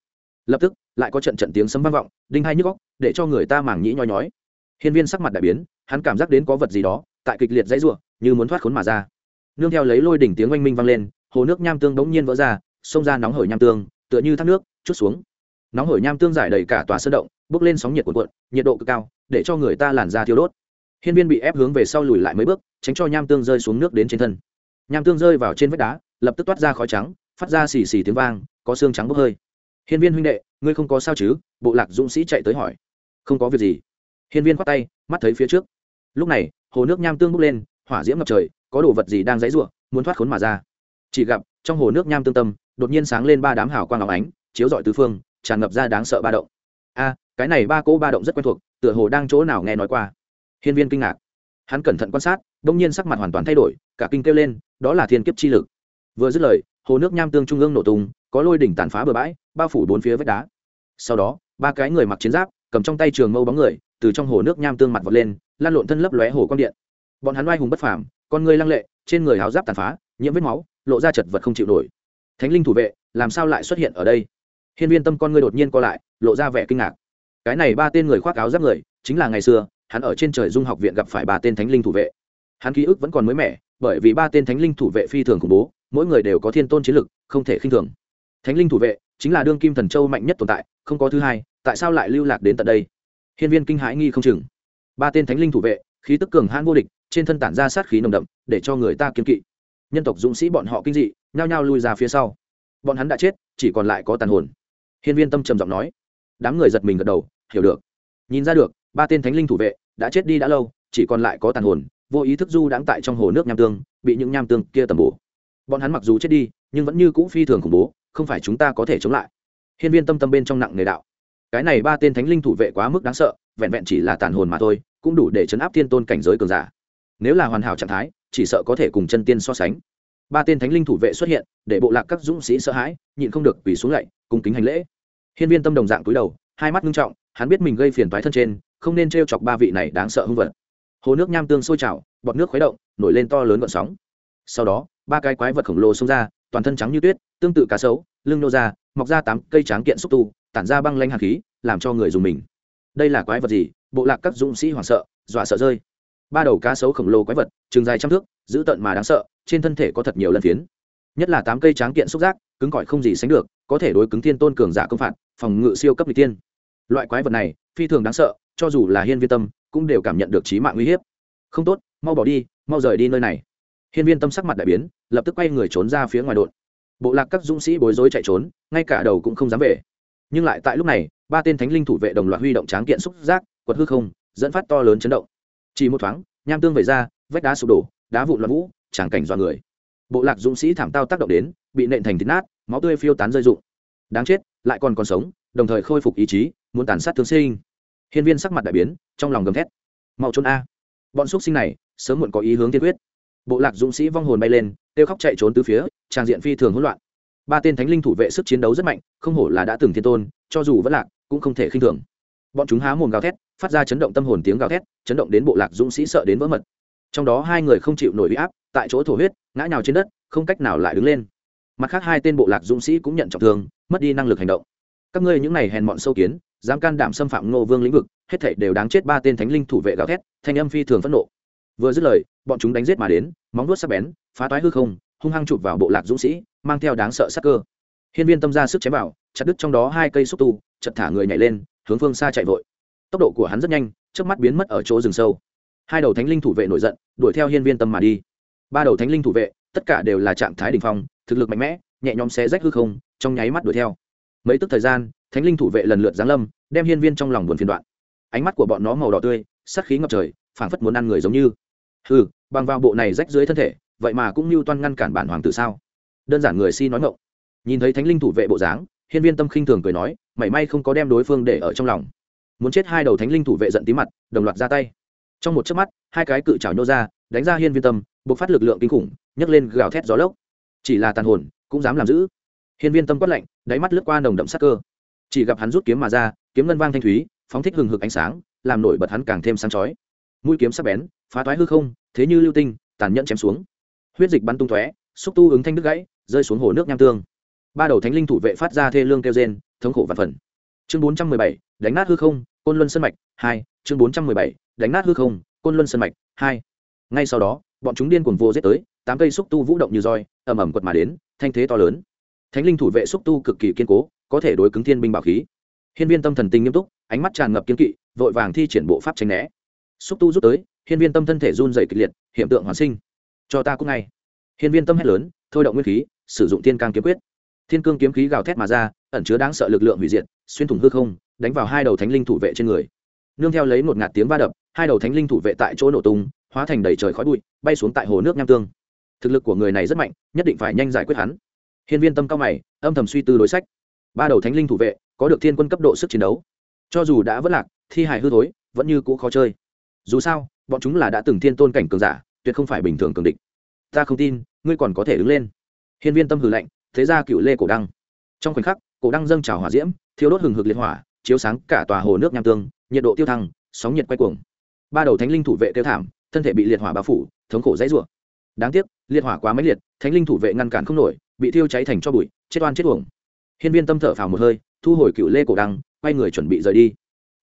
Lập tức, lại có trận trận tiếng sấm vang vọng, đinh hai nhức góc để cho người ta mảng nhĩ nhoi nhói. Hiên viên sắc mặt đại biến, hắn cảm giác đến có vật gì đó, tại kịch liệt dãy ruộng như muốn thoát khốn mà ra nương theo lấy lôi đỉnh tiếng oanh minh vang lên, hồ nước nham tương bỗng nhiên vỡ ra, xông ra nóng hổi nham tương, tựa như thác nước, chút xuống. Nóng hổi nham tương giải đầy cả tòa sơn động, bốc lên sóng nhiệt cuộn cuộn, nhiệt độ cực cao, để cho người ta làn da thiêu đốt. Hiên viên bị ép hướng về sau lùi lại mấy bước, tránh cho nham tương rơi xuống nước đến trên thân. Nham tương rơi vào trên vách đá, lập tức toát ra khói trắng, phát ra xì xì tiếng vang, có xương trắng bốc hơi. Hiên viên huynh đệ, ngươi không có sao chứ? Bộ lạc dũng sĩ chạy tới hỏi. Không có việc gì. Hiên viên khoát tay, mắt thấy phía trước. Lúc này, hồ nước nham tương bốc lên, hỏa diễm ngập trời có đồ vật gì đang dãy ruộng muốn thoát khốn mà ra. Chỉ gặp, trong hồ nước nham tương tâm, đột nhiên sáng lên ba đám hào quang áo ánh, chiếu rọi tứ phương, tràn ngập ra đáng sợ ba động. A, cái này ba cỗ ba động rất quen thuộc, tựa hồ đang chỗ nào nghe nói qua. Hiên viên kinh ngạc. Hắn cẩn thận quan sát, đông nhiên sắc mặt hoàn toàn thay đổi, cả kinh kêu lên, đó là thiên kiếp chi lực. Vừa dứt lời, hồ nước nham tương trung ương nổ tung, có lôi đỉnh tàn phá bờ bãi, bao phủ bốn phía vách đá. Sau đó, ba cái người mặc chiến giáp, cầm trong tay trường mâu bóng người, từ trong hồ nước nham tương mặt vọt lên, lan lộn thân lấp lóe hồ quang điện bọn hắn oai hùng bất phàm, con người lăng lệ, trên người háo giáp tàn phá, nhiễm vết máu, lộ ra chật vật không chịu nổi. Thánh linh thủ vệ, làm sao lại xuất hiện ở đây? Hiên viên tâm con người đột nhiên co lại, lộ ra vẻ kinh ngạc. Cái này ba tên người khoác áo giáp người, chính là ngày xưa, hắn ở trên trời dung học viện gặp phải ba tên thánh linh thủ vệ. Hắn ký ức vẫn còn mới mẻ, bởi vì ba tên thánh linh thủ vệ phi thường khủng bố, mỗi người đều có thiên tôn chiến lực, không thể khinh thường. Thánh linh thủ vệ, chính là đương kim thần châu mạnh nhất tồn tại, không có thứ hai, tại sao lại lưu lạc đến tận đây? Hiên viên kinh hãi nghi không chừng. Ba tên thánh linh thủ vệ, khí tức cường hãn vô địch trên thân tản ra sát khí nồng đậm, để cho người ta kiên kỵ. Nhân tộc dũng sĩ bọn họ kinh dị, nhao nhao lui ra phía sau. Bọn hắn đã chết, chỉ còn lại có tàn hồn. Hiên viên tâm trầm giọng nói. Đám người giật mình gật đầu, hiểu được. Nhìn ra được, ba tên thánh linh thủ vệ đã chết đi đã lâu, chỉ còn lại có tàn hồn, vô ý thức du đãng tại trong hồ nước nham tương, bị những nham tương kia tầm bổ. Bọn hắn mặc dù chết đi, nhưng vẫn như cũ phi thường khủng bố, không phải chúng ta có thể chống lại. Hiên viên tâm tâm bên trong nặng nề đạo. Cái này ba tên thánh linh thủ vệ quá mức đáng sợ, vẹn vẹn chỉ là tàn hồn mà thôi, cũng đủ để chấn áp thiên tôn cảnh giới cường giả nếu là hoàn hảo trạng thái, chỉ sợ có thể cùng chân tiên so sánh. Ba tên thánh linh thủ vệ xuất hiện, để bộ lạc các dũng sĩ sợ hãi, nhịn không được quỳ xuống lạy cùng kính hành lễ. Hiên viên tâm đồng dạng cúi đầu, hai mắt nghiêm trọng, hắn biết mình gây phiền toái thân trên, không nên t chọc ba vị này đáng sợ hung vật. Hồ nước nham tương sôi trào, bọt nước khuấy động, nổi lên to lớn vận sóng. Sau đó, ba cái quái vật khổng lồ xông ra, toàn thân trắng như tuyết, tương tự cá sấu, lưng nô ra, mọc ra tám cây tráng kiện xúc tu, tản ra băng lanh hạt khí, làm cho người dùng mình. Đây là quái vật gì? Bộ lạc các dũng sĩ hoảng sợ, dọa sợ rơi ba đầu cá sấu khổng lồ quái vật, chừng dài trăm thước, dữ tợn mà đáng sợ, trên thân thể có thật nhiều lần phiến. Nhất là tám cây tráng kiện xúc giác, cứng cỏi không gì sánh được, có thể đối cứng thiên tôn cường giả công phạt, phòng ngự siêu cấp n tiên loại quái vật này, phi thường đáng sợ, cho dù là hiên viên tâm, cũng đều cảm nhận được trí mạng uy hiếp. Không tốt, mau bỏ đi, mau rời đi nơi này. Hiên viên tâm sắc mặt đại biến, lập tức quay người trốn ra phía ngoài đột bộ lạc các dũng sĩ bối rối chạy trốn, ngay cả đầu cũng không dám về. Nhưng lại tại lúc này, ba tên thánh linh thủ vệ đồng loạt huy động tráng kiện xúc giác, quật hư không, dẫn phát to lớn chấn động chỉ một thoáng, nham tương về ra, vách đá sụp đổ, đá vụn loạn vũ tràng cảnh dọa người. Bộ lạc dũng sĩ thảm tao tác động đến, bị nện thành thịt nát, máu tươi phiêu tán rơi rụng. Đáng chết, lại còn còn sống, đồng thời khôi phục ý chí, muốn tàn sát thương sinh. Hiên viên sắc mặt đại biến, trong lòng gầm thét. Mau trốn a. Bọn xúc sinh này, sớm muộn có ý hướng tiên quyết. Bộ lạc dũng sĩ vong hồn bay lên, kêu khóc chạy trốn từ phía, tràng diện phi thường hỗn loạn. Ba tên thánh linh thủ vệ sức chiến đấu rất mạnh, không hổ là đã từng thiên tôn, cho dù vẫn lạc, cũng không thể khinh thường. Bọn chúng há mồm gào thét phát ra chấn động tâm hồn tiếng gào thét, chấn động đến bộ lạc dũng sĩ sợ đến vỡ mật. Trong đó hai người không chịu nổi huy áp, tại chỗ thổ huyết, ngã nhào trên đất, không cách nào lại đứng lên. Mặt khác hai tên bộ lạc dũng sĩ cũng nhận trọng thương, mất đi năng lực hành động. Các ngươi những này hèn mọn sâu kiến, dám can đảm xâm phạm ngô vương lĩnh vực, hết thảy đều đáng chết ba tên thánh linh thủ vệ gào thét, thanh âm phi thường phẫn nộ. Vừa dứt lời, bọn chúng đánh giết mà đến, móng vuốt sắc bén, phá toái hư không, hung hăng chụp vào bộ lạc dũng sĩ, mang theo đáng sợ sắc cơ. Hiên viên tâm ra sức chém vào, chặt đứt trong đó hai cây xúc tu chật thả người nhảy lên, hướng phương xa chạy vội tốc độ của hắn rất nhanh trước mắt biến mất ở chỗ rừng sâu. Hai đầu thánh linh thủ vệ nổi giận, đuổi theo hiên viên tâm mà đi. Ba đầu thánh linh thủ vệ, tất cả đều là trạng thái đ ỉ n h phong, thực lực mạnh mẽ, nhẹ nhõm xé rách hư không, trong nháy mắt đuổi theo. Mấy tức thời gian, thánh linh thủ vệ lần lượt giáng lâm, đem hiên viên trong lòng buồn phiền đoạn. Ánh mắt của bọn nó màu đỏ tươi sắc khí ngập trời, phảng phất muốn ăn người giống như. Ừ bằng vào bộ này rách dưới thân thể, vậy mà cũng mưu toan ngăn cản bản hoàng tử sao? Đơn giản người si nói ngộng nhìn thấy thánh linh thủ vệ bộ dáng, hiên viên tâm khinh thường cười nói, mảy may không có đem đối phương để ở trong lòng muốn chết hai đầu thánh linh thủ vệ giận tí mặt, đồng loạt ra tay. Trong một chớp mắt, hai cái cự chảo nhô ra, đánh ra hiên viên tâm buộc phát lực lượng kinh khủng, nhấc lên gào thét gió lốc. Chỉ là tàn hồn, cũng dám làm giữ hiên viên tâm quát lạnh, đáy mắt lướt qua nồng đậm sắc cơ. Chỉ gặp hắn rút kiếm mà ra, kiếm ngân vang thanh thúy, phóng thích hừng hực ánh sáng, làm nổi bật hắn càng thêm sáng chói. Mũi kiếm sắc bén, phá toái hư không, thế như lưu tinh, tàn nhẫn chém xuống. Huyết dịch bắn tung tóe, xúc tu ứng thanh đứt gãy, rơi xuống hồ nước nham tương. Ba đầu thánh linh thủ vệ phát ra thê lương kêu rên, thống khổ và phần chương bốn trăm mười bảy, đánh nát hư không, côn luân sân mạch hai, chương bốn trăm mười bảy, đánh nát hư không, côn luân sân mạch hai. Ngay sau đó, bọn chúng điên cuồng vô giết tới, tám cây xúc tu vũ động như roi, ầm ầm quật mà đến, thanh thế to lớn. Thánh linh thủ vệ xúc tu cực kỳ kiên cố, có thể đối cứng thiên binh bảo khí. Hiên viên tâm thần tình nghiêm túc, ánh mắt tràn ngập kiên kỵ, vội vàng thi triển bộ pháp tranh né. Xúc tu rút tới, hiên viên tâm thân thể run dày kịch liệt, hiện tượng hoàn sinh. Cho ta cũng ngay. Hiên viên tâm hét lớn, thôi động nguyên khí, sử dụng tiên cang kiếm quyết thiên cương kiếm khí gào thét mà ra, ẩn chứa đáng sợ lực lượng hủy diệt, xuyên thủng hư không, đánh vào hai đầu thánh linh thủ vệ trên người. Nương theo lấy một ngạt tiếng va đập, hai đầu thánh linh thủ vệ tại chỗ nổ tung, hóa thành đầy trời khói bụi, bay xuống tại hồ nước nham tương. Thực lực của người này rất mạnh, nhất định phải nhanh giải quyết hắn. Hiên viên tâm cao mày, âm thầm suy tư đối sách. Ba đầu thánh linh thủ vệ, có được thiên quân cấp độ sức chiến đấu. Cho dù đã vất lạc, thi hài hư thối, vẫn như cũ khó chơi. Dù sao, bọn chúng là đã từng thiên tôn cảnh cường giả, tuyệt không phải bình thường cường địch. Ta không tin, ngươi còn có thể đứng lên. Hiên viên tâm hừ lạnh thế ra cựu lê cổ đăng. Trong khoảnh khắc, cổ đăng dâng trào hỏa diễm thiếu đốt hừng hực liệt hỏa, chiếu sáng cả tòa hồ nước nham tương, nhiệt độ tiêu thăng, sóng nhiệt quay cuồng. Ba đầu thánh linh thủ vệ tiêu thảm, thân thể bị liệt hỏa bao phủ, thống khổ dãy rủa. Đáng tiếc, liệt hỏa quá mấy liệt, thánh linh thủ vệ ngăn cản không nổi, bị thiêu cháy thành cho bụi, chết oan chết uổng. Hiên viên tâm thở phào một hơi, thu hồi cựu lê cổ đăng, quay người chuẩn bị rời đi.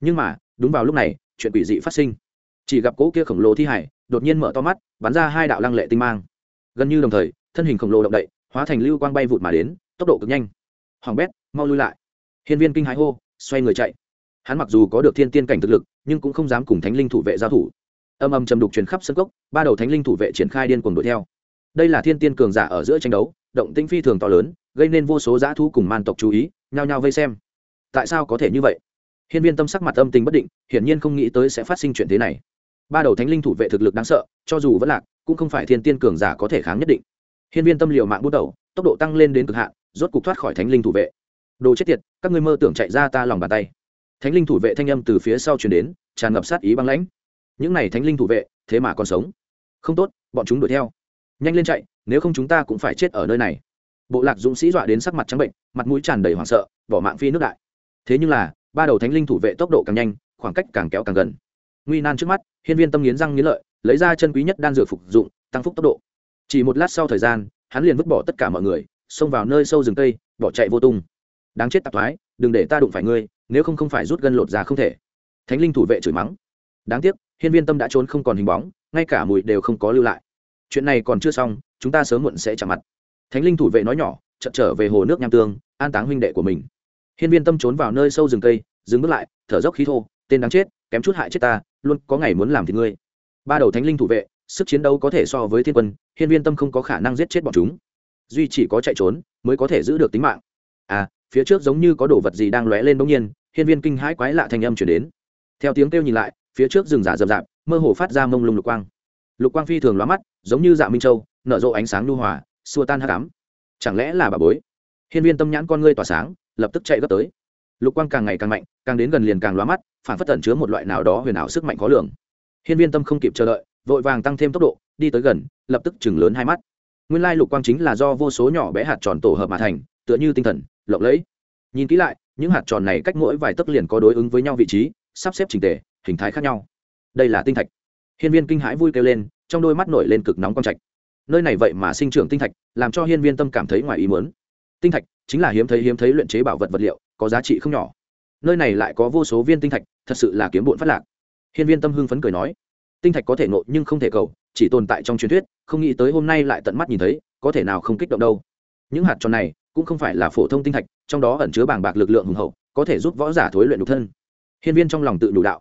Nhưng mà, đúng vào lúc này, chuyện quỷ dị phát sinh. Chỉ gặp cỗ kia khổng lồ thi hải, đột nhiên mở to mắt, bắn ra hai đạo lăng lệ tinh mang. Gần như đồng thời, thân hình khổng lồ động đậy hóa thành lưu quang bay vụt mà đến, tốc độ cực nhanh. Hoàng bét, mau lui lại. Hiên viên kinh hãi hô, xoay người chạy. Hắn mặc dù có được thiên tiên cảnh thực lực, nhưng cũng không dám cùng thánh linh thủ vệ giao thủ. Âm âm chầm đục truyền khắp sân cốc, ba đầu thánh linh thủ vệ triển khai điên cuồng đuổi theo. Đây là thiên tiên cường giả ở giữa tranh đấu, động tinh phi thường to lớn, gây nên vô số dã thu cùng man tộc chú ý, nhao nhao vây xem. Tại sao có thể như vậy? Hiên viên tâm sắc mặt âm tình bất định, hiển nhiên không nghĩ tới sẽ phát sinh chuyện thế này. Ba đầu thánh linh thủ vệ thực lực đáng sợ, cho dù vẫn lạc, cũng không phải thiên tiên cường giả có thể kháng nhất định hiên viên tâm liều mạng bút đầu, tốc độ tăng lên đến cực hạn, rốt cục thoát khỏi thánh linh thủ vệ. Đồ chết tiệt, các ngươi mơ tưởng chạy ra ta lòng bàn tay. Thánh linh thủ vệ thanh âm từ phía sau truyền đến, tràn ngập sát ý băng lãnh. Những này thánh linh thủ vệ, thế mà còn sống. Không tốt, bọn chúng đuổi theo. Nhanh lên chạy, nếu không chúng ta cũng phải chết ở nơi này. Bộ lạc dũng sĩ dọa đến sắc mặt trắng bệnh, mặt mũi tràn đầy hoảng sợ, bỏ mạng phi nước đại. Thế nhưng là, ba đầu thánh linh thủ vệ tốc độ càng nhanh, khoảng cách càng kéo càng gần. Nguy nan trước mắt, hiên viên tâm nghiến răng nghiến lợi, lấy ra chân quý nhất đan dược phục dụng, tăng phúc tốc độ chỉ một lát sau thời gian, hắn liền vứt bỏ tất cả mọi người, xông vào nơi sâu rừng cây bỏ chạy vô tung. Đáng chết tạp thoái, đừng để ta đụng phải ngươi, nếu không không phải rút gân lột ra không thể. Thánh linh thủ vệ chửi mắng. Đáng tiếc, hiên viên tâm đã trốn không còn hình bóng, ngay cả mùi đều không có lưu lại. Chuyện này còn chưa xong, chúng ta sớm muộn sẽ chạm mặt. Thánh linh thủ vệ nói nhỏ chậm trở về hồ nước nham tương, an táng huynh đệ của mình. Hiên viên tâm trốn vào nơi sâu rừng cây dừng bước lại, thở dốc khí thô, tên đáng chết, kém chút hại chết ta, luôn có ngày muốn làm thì ngươi. Ba đầu thánh linh thủ vệ sức chiến đấu có thể so với thiên quân, hiên viên tâm không có khả năng giết chết bọn chúng. Duy chỉ có chạy trốn mới có thể giữ được tính mạng. À phía trước giống như có đồ vật gì đang lóe lên bỗng nhiên, hiên viên kinh hãi quái lạ thanh âm chuyển đến. Theo tiếng kêu nhìn lại, phía trước rừng giả rậm rạp, mơ hồ phát ra mông lung lục quang. Lục quang phi thường lóa mắt, giống như dạ minh châu, nở rộ ánh sáng lưu hòa, xua tan hát cám chẳng lẽ là bà bối? Hiên viên tâm nhãn con ngươi tỏa sáng, lập tức chạy gấp tới. Lục quang càng ngày càng mạnh, càng đến gần liền càng lóa mắt, phản phất tẩn chứa một loại nào đó huyền ảo sức mạnh khó lường. Hiên viên tâm không kịp chờ đợi vội vàng tăng thêm tốc độ, đi tới gần, lập tức chừng lớn hai mắt. Nguyên lai lục quang chính là do vô số nhỏ bé hạt tròn tổ hợp mà thành, tựa như tinh thần, lộng lẫy. Nhìn kỹ lại, những hạt tròn này cách mỗi vài tấc liền có đối ứng với nhau vị trí, sắp xếp trình tề, hình thái khác nhau. Đây là tinh thạch. Hiên viên kinh hãi vui kêu lên, trong đôi mắt nổi lên cực nóng quang trạch. Nơi này vậy mà sinh trưởng tinh thạch, làm cho hiên viên tâm cảm thấy ngoài ý muốn. Tinh thạch chính là hiếm thấy hiếm thấy luyện chế bảo vật vật liệu, có giá trị không nhỏ. Nơi này lại có vô số viên tinh thạch, thật sự là kiếm bụn phát lạc. Hiên viên tâm hưng phấn cười nói tinh thạch có thể nộ nhưng không thể cầu, chỉ tồn tại trong truyền thuyết, không nghĩ tới hôm nay lại tận mắt nhìn thấy, có thể nào không kích động đâu. Những hạt tròn này cũng không phải là phổ thông tinh thạch, trong đó ẩn chứa bàng bạc lực lượng hùng hậu, có thể giúp võ giả thối luyện nhục thân. Hiên viên trong lòng tự đủ đạo.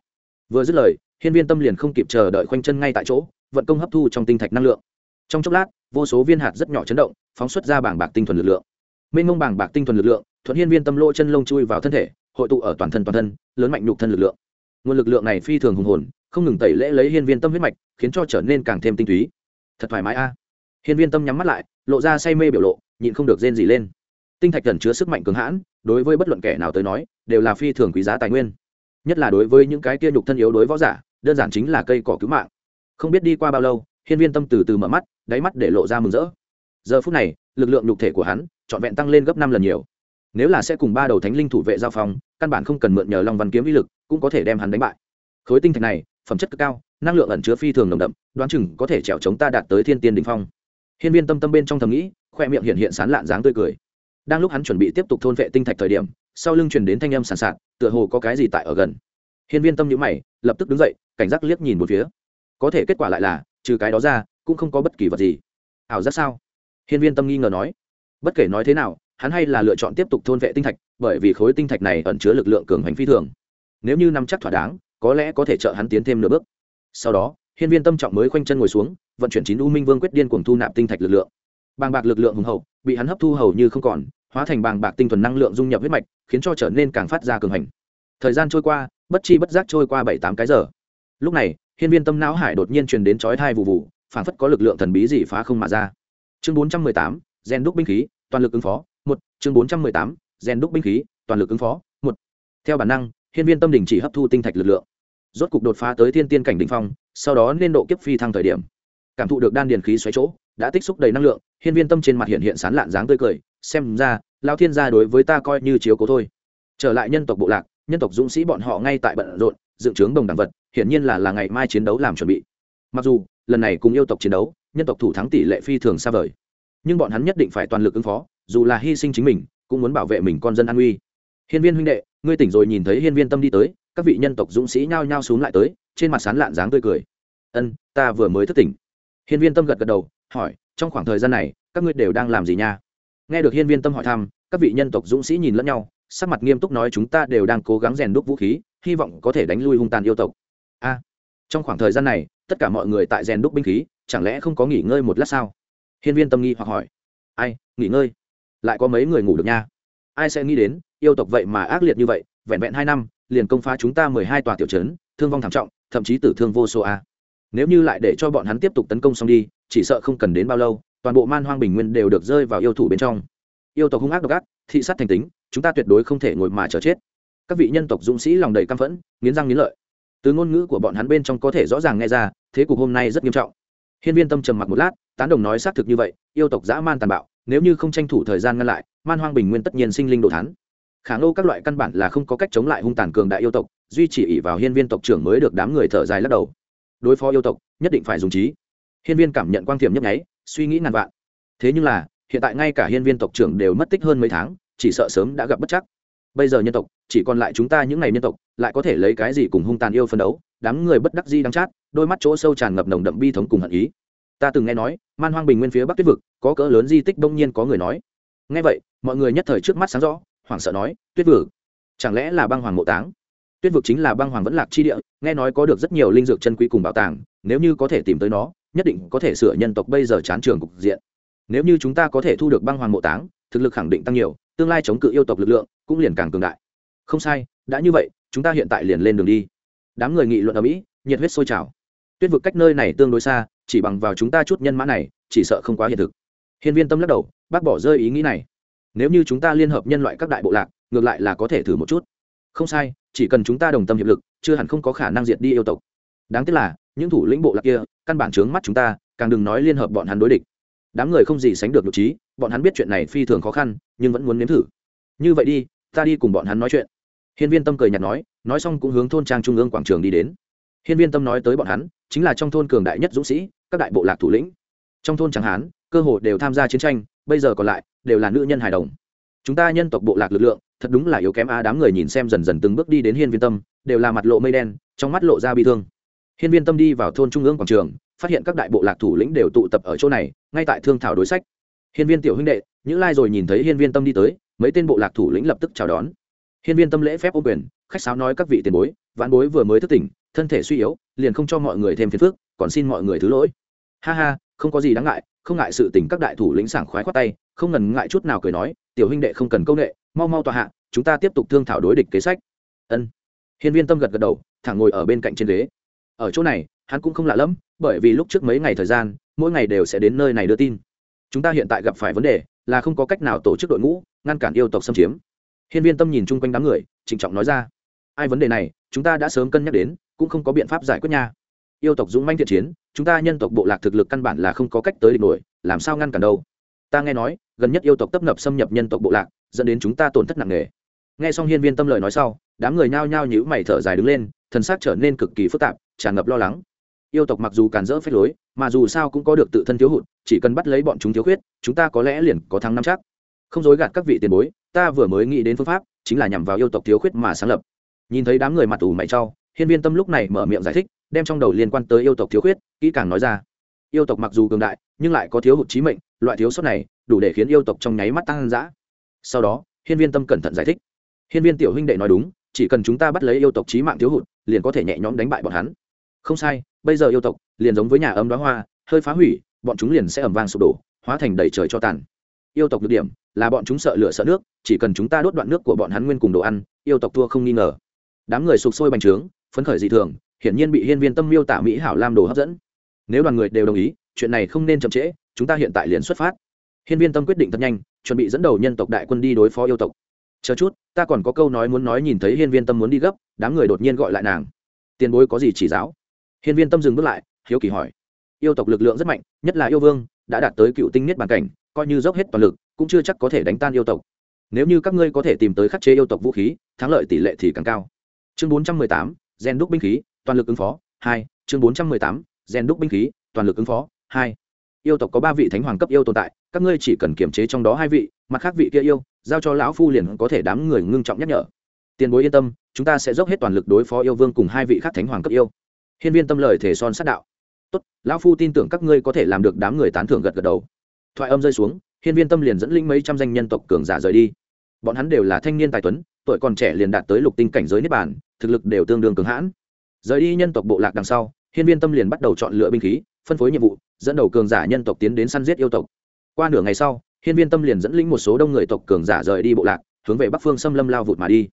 Vừa dứt lời, hiên viên tâm liền không kịp chờ đợi khoanh chân ngay tại chỗ, vận công hấp thu trong tinh thạch năng lượng. Trong chốc lát, vô số viên hạt rất nhỏ chấn động, phóng xuất ra bảng bạc tinh thuần lực lượng. Mênh mông bảng bạc tinh thuần lực lượng, thuận hiên viên tâm lỗ chân lông chui vào thân thể, hội tụ ở toàn thân toàn thân, lớn mạnh nhục thân lực lượng. Nguồn lực lượng này phi thường hùng hồn không ngừng tẩy lễ lấy hiên viên tâm huyết mạch, khiến cho trở nên càng thêm tinh túy. Thật thoải mái a. Hiên viên tâm nhắm mắt lại, lộ ra say mê biểu lộ, nhịn không được rên gì lên. Tinh thạch cần chứa sức mạnh cường hãn, đối với bất luận kẻ nào tới nói, đều là phi thường quý giá tài nguyên. Nhất là đối với những cái kia nhục thân yếu đối võ giả, đơn giản chính là cây cỏ cứu mạng. Không biết đi qua bao lâu, hiên viên tâm từ từ mở mắt, đáy mắt để lộ ra mừng rỡ. Giờ phút này, lực lượng nhục thể của hắn, trọn vẹn tăng lên gấp năm lần nhiều. Nếu là sẽ cùng ba đầu thánh linh thủ vệ giao phong, căn bản không cần mượn nhờ long văn kiếm vi lực, cũng có thể đem hắn đánh bại. Khối tinh thạch này phẩm chất cực cao, năng lượng ẩn chứa phi thường nồng đậm, đoán chừng có thể trèo chống ta đạt tới thiên tiên đình phong. Hiên viên tâm tâm bên trong thầm nghĩ, khoe miệng hiện hiện sán lạn dáng tươi cười. Đang lúc hắn chuẩn bị tiếp tục thôn vệ tinh thạch thời điểm, sau lưng truyền đến thanh âm sàn sạt, tựa hồ có cái gì tại ở gần. Hiên viên tâm nhữ mày, lập tức đứng dậy, cảnh giác liếc nhìn một phía. Có thể kết quả lại là, trừ cái đó ra, cũng không có bất kỳ vật gì. Ảo giác sao? Hiên viên tâm nghi ngờ nói. Bất kể nói thế nào, hắn hay là lựa chọn tiếp tục thôn vệ tinh thạch, bởi vì khối tinh thạch này ẩn chứa lực lượng cường hành phi thường. Nếu như nắm chắc thỏa đáng có lẽ có thể trợ hắn tiến thêm nửa bước. Sau đó, hiên viên tâm trọng mới khoanh chân ngồi xuống, vận chuyển chín u minh vương quyết điên cuồng thu nạp tinh thạch lực lượng. Bàng bạc lực lượng hùng hậu, bị hắn hấp thu hầu như không còn, hóa thành bàng bạc tinh thuần năng lượng dung nhập huyết mạch, khiến cho trở nên càng phát ra cường hành. Thời gian trôi qua, bất chi bất giác trôi qua bảy tám cái giờ. Lúc này, hiên viên tâm não hải đột nhiên truyền đến chói thai vụ vụ phảng phất có lực lượng thần bí gì phá không mà ra. Chương bốn trăm mười tám gen đúc binh khí, toàn lực ứng phó, một. Chương bốn trăm mười tám gen đúc binh khí, toàn lực ứng phó, một. Theo bản năng hiên viên tâm đình chỉ hấp thu tinh thạch lực lượng. Rốt cục đột phá tới thiên tiên cảnh đ ỉ n h phong, sau đó nên độ kiếp phi thăng thời điểm. Cảm thụ được đan điền khí xoáy chỗ, đã tích xúc đầy năng lượng, hiên viên tâm trên mặt hiện hiện sán lạn dáng tươi cười, xem ra lao thiên gia đối với ta coi như chiếu cố thôi. Trở lại nhân tộc bộ lạc, nhân tộc dũng sĩ bọn họ ngay tại bận rộn, dựng trướng đồng đẳng vật, hiển nhiên là là ngày mai chiến đấu làm chuẩn bị. Mặc dù, lần này cùng yêu tộc chiến đấu, nhân tộc thủ thắng tỷ lệ phi thường xa vời. Nhưng bọn hắn nhất định phải toàn lực ứng phó, dù là hy sinh chính mình, cũng muốn bảo vệ mình con dân an uy hiên viên huynh đệ, ngươi tỉnh rồi nhìn thấy hiên viên tâm đi tới, các vị nhân tộc dũng sĩ nhao nhao xuống lại tới, trên mặt sán lạn dáng tươi cười. Ân, ta vừa mới thức tỉnh. Hiên viên tâm gật gật đầu, hỏi, trong khoảng thời gian này, các ngươi đều đang làm gì nha? Nghe được hiên viên tâm hỏi thăm, các vị nhân tộc dũng sĩ nhìn lẫn nhau, sắc mặt nghiêm túc nói chúng ta đều đang cố gắng rèn đúc vũ khí, hy vọng có thể đánh lui hung tàn yêu tộc. A, trong khoảng thời gian này, tất cả mọi người tại rèn đúc binh khí, chẳng lẽ không có nghỉ ngơi một lát sao? Hiên viên tâm nghi hoặc hỏi. Ai, nghỉ ngơi? Lại có mấy người ngủ được nha? Ai sẽ nghĩ đến yêu tộc vậy mà ác liệt như vậy, vẹn vẹn hai năm, liền công phá chúng ta mười hai tòa tiểu trấn, thương vong thảm trọng, thậm chí tử thương vô số a. Nếu như lại để cho bọn hắn tiếp tục tấn công xong đi, chỉ sợ không cần đến bao lâu, toàn bộ man hoang bình nguyên đều được rơi vào yêu thủ bên trong. Yêu tộc hung ác độc ác, thị sát thành tính, chúng ta tuyệt đối không thể ngồi mà chờ chết. Các vị nhân tộc dũng sĩ lòng đầy căm phẫn, nghiến răng nghiến lợi. Từ ngôn ngữ của bọn hắn bên trong có thể rõ ràng nghe ra, thế cục hôm nay rất nghiêm trọng. Hiên viên tâm trầm mặc một lát, tán đồng nói xác thực như vậy, yêu tộc dã man tàn bạo, nếu như không tranh thủ thời gian ngăn lại, man hoang bình nguyên tất nhiên sinh linh đồ thán khả ngô các loại căn bản là không có cách chống lại hung tàn cường đại yêu tộc, duy chỉ ỉ vào hiên viên tộc trưởng mới được đám người thở dài lắc đầu. Đối phó yêu tộc, nhất định phải dùng trí. Hiên viên cảm nhận quan thiểm nhấp nháy, suy nghĩ ngàn vạn. Thế nhưng là, hiện tại ngay cả hiên viên tộc trưởng đều mất tích hơn mấy tháng, chỉ sợ sớm đã gặp bất chắc. Bây giờ nhân tộc, chỉ còn lại chúng ta những ngày nhân tộc, lại có thể lấy cái gì cùng hung tàn yêu phân đấu? Đám người bất đắc di đắng chát, đôi mắt chỗ sâu tràn ngập nồng đậm bi thống cùng hận ý. Ta từng nghe nói, man hoang bình nguyên phía bắc tuyết vực, có cỡ lớn di tích đông nhiên có người nói. Nghe vậy, mọi người nhất thời trước mắt sáng rõ hoảng sợ nói, tuyết vực, chẳng lẽ là băng hoàng mộ táng? Tuyết vực chính là băng hoàng vẫn lạc chi địa, nghe nói có được rất nhiều linh dược chân quý cùng bảo tàng, nếu như có thể tìm tới nó, nhất định có thể sửa nhân tộc bây giờ chán trường cục diện. Nếu như chúng ta có thể thu được băng hoàng mộ táng, thực lực khẳng định tăng nhiều, tương lai chống cự yêu tộc lực lượng cũng liền càng cường đại. Không sai, đã như vậy, chúng ta hiện tại liền lên đường đi. Đám người nghị luận ở mỹ, nhiệt huyết sôi trào. Tuyết vực cách nơi này tương đối xa, chỉ bằng vào chúng ta chút nhân mã này, chỉ sợ không quá hiện thực. Hiên viên tâm lắc đầu, bác bỏ rơi ý nghĩ này nếu như chúng ta liên hợp nhân loại các đại bộ lạc, ngược lại là có thể thử một chút. Không sai, chỉ cần chúng ta đồng tâm hiệp lực, chưa hẳn không có khả năng diệt đi yêu tộc. Đáng tiếc là, những thủ lĩnh bộ lạc kia, căn bản trướng mắt chúng ta, càng đừng nói liên hợp bọn hắn đối địch. Đám người không gì sánh được nhục trí, bọn hắn biết chuyện này phi thường khó khăn, nhưng vẫn muốn nếm thử. Như vậy đi, ta đi cùng bọn hắn nói chuyện. Hiên viên tâm cười nhạt nói nói xong cũng hướng thôn trang trung ương quảng trường đi đến. Hiên viên tâm nói tới bọn hắn, chính là trong thôn cường đại nhất dũng sĩ, các đại bộ lạc thủ lĩnh. Trong thôn tráng hán cơ hồ đều tham gia chiến tranh bây giờ còn lại, đều là nữ nhân hài đồng. Chúng ta nhân tộc bộ lạc lực lượng, thật đúng là yếu kém a, đám người nhìn xem dần dần từng bước đi đến hiên viên tâm, đều là mặt lộ mây đen, trong mắt lộ ra bi thương. Hiên viên tâm đi vào thôn trung ương quảng trường, phát hiện các đại bộ lạc thủ lĩnh đều tụ tập ở chỗ này, ngay tại thương thảo đối sách. Hiên viên tiểu huynh đệ những lai rồi nhìn thấy hiên viên tâm đi tới, mấy tên bộ lạc thủ lĩnh lập tức chào đón. Hiên viên tâm lễ phép ô quyền, khách sáo nói các vị tiền bối, vãn bối vừa mới thức tỉnh, thân thể suy yếu, liền không cho mọi người thêm phiền phức, còn xin mọi người thứ lỗi. Ha ha không có gì đáng ngại, không ngại sự tình các đại thủ lĩnh sảng khoái khoát tay, không ngần ngại chút nào cười nói, tiểu huynh đệ không cần công nghệ mau mau tòa hạ, chúng ta tiếp tục thương thảo đối địch kế sách. Ân. Hiên viên tâm gật gật đầu, thẳng ngồi ở bên cạnh trên ghế. Ở chỗ này, hắn cũng không lạ lẫm, bởi vì lúc trước mấy ngày thời gian, mỗi ngày đều sẽ đến nơi này đưa tin. Chúng ta hiện tại gặp phải vấn đề là không có cách nào tổ chức đội ngũ, ngăn cản yêu tộc xâm chiếm. Hiên viên tâm nhìn chung quanh đám người, trịnh trọng nói ra, ai vấn đề này, chúng ta đã sớm cân nhắc đến, cũng không có biện pháp giải quyết nha yêu tộc dũng manh thiện chiến, chúng ta nhân tộc bộ lạc thực lực căn bản là không có cách tới địch nổi, làm sao ngăn cản đâu? Ta nghe nói, gần nhất yêu tộc tấp nập xâm nhập nhân tộc bộ lạc, dẫn đến chúng ta tổn thất nặng nề. Nghe xong hiên viên tâm lời nói sau, đám người nhao nhao nhữ mày thở dài đứng lên, thần xác trở nên cực kỳ phức tạp, tràn ngập lo lắng. Yêu tộc mặc dù càn rỡ phép lối, mà dù sao cũng có được tự thân thiếu hụt, chỉ cần bắt lấy bọn chúng thiếu khuyết, chúng ta có lẽ liền có thắng năm chắc. Không dối gạt các vị tiền bối, ta vừa mới nghĩ đến phương pháp, chính là nhằm vào yêu tộc thiếu khuyết mà sáng lập. Nhìn thấy đám người mặt ủ mày trau hiên viên tâm lúc này mở miệng giải thích đem trong đầu liên quan tới yêu tộc thiếu khuyết, kỹ càng nói ra. Yêu tộc mặc dù cường đại, nhưng lại có thiếu hụt trí mệnh, loại thiếu sót này đủ để khiến yêu tộc trong nháy mắt tăng dã. Sau đó, hiên viên tâm cẩn thận giải thích. Hiên viên tiểu huynh đệ nói đúng, chỉ cần chúng ta bắt lấy yêu tộc trí mạng thiếu hụt, liền có thể nhẹ nhõm đánh bại bọn hắn. Không sai, bây giờ yêu tộc liền giống với nhà ấm đoá hoa, hơi phá hủy, bọn chúng liền sẽ ẩm vang sụp đổ, hóa thành đầy trời cho tàn. Yêu tộc được điểm là bọn chúng sợ lửa sợ nước, chỉ cần chúng ta đốt đoạn nước của bọn hắn nguyên cùng đồ ăn, yêu tộc thua không nghi ngờ. Đám người sụp sôi bành trướng, phấn khởi dị thường hiển nhiên bị hiên viên tâm miêu tả mỹ hảo lam đồ hấp dẫn. Nếu đoàn người đều đồng ý, chuyện này không nên chậm trễ, chúng ta hiện tại liền xuất phát. Hiên viên tâm quyết định thật nhanh, chuẩn bị dẫn đầu nhân tộc đại quân đi đối phó yêu tộc. Chờ chút, ta còn có câu nói muốn nói nhìn thấy hiên viên tâm muốn đi gấp, đám người đột nhiên gọi lại nàng. Tiền bối có gì chỉ giáo? Hiên viên tâm dừng bước lại, hiếu kỳ hỏi. Yêu tộc lực lượng rất mạnh, nhất là yêu vương, đã đạt tới cựu tinh nhất bản cảnh, coi như dốc hết toàn lực, cũng chưa chắc có thể đánh tan yêu tộc. Nếu như các ngươi có thể tìm tới khắc chế yêu tộc vũ khí, thắng lợi tỷ lệ thì càng cao. Chương bốn trăm mười tám, gen đúc binh khí toàn lực ứng phó, hai, chương bốn trăm mười tám gen đúc binh khí, toàn lực ứng phó, hai. Yêu tộc có ba vị thánh hoàng cấp yêu tồn tại, các ngươi chỉ cần kiềm chế trong đó hai vị, mặt khác vị kia yêu, giao cho lão phu liền có thể đám người ngưng trọng nhắc nhở. Tiền bối yên tâm, chúng ta sẽ dốc hết toàn lực đối phó yêu vương cùng hai vị khác thánh hoàng cấp yêu. Hiên viên tâm lời thể son sát đạo. Tốt, lão phu tin tưởng các ngươi có thể làm được đám người tán thưởng gật gật đầu. Thoại âm rơi xuống, hiên viên tâm liền dẫn linh mấy trăm danh nhân tộc cường giả rời đi. Bọn hắn đều là thanh niên tài tuấn, tuổi còn trẻ liền đạt tới lục tinh cảnh giới niết bản thực lực đều tương đương cường hãn rời đi nhân tộc bộ lạc đằng sau, hiên viên tâm liền bắt đầu chọn lựa binh khí, phân phối nhiệm vụ, dẫn đầu cường giả nhân tộc tiến đến săn giết yêu tộc. Qua nửa ngày sau, hiên viên tâm liền dẫn lĩnh một số đông người tộc cường giả rời đi bộ lạc, hướng về bắc phương xâm lâm lao vụt mà đi.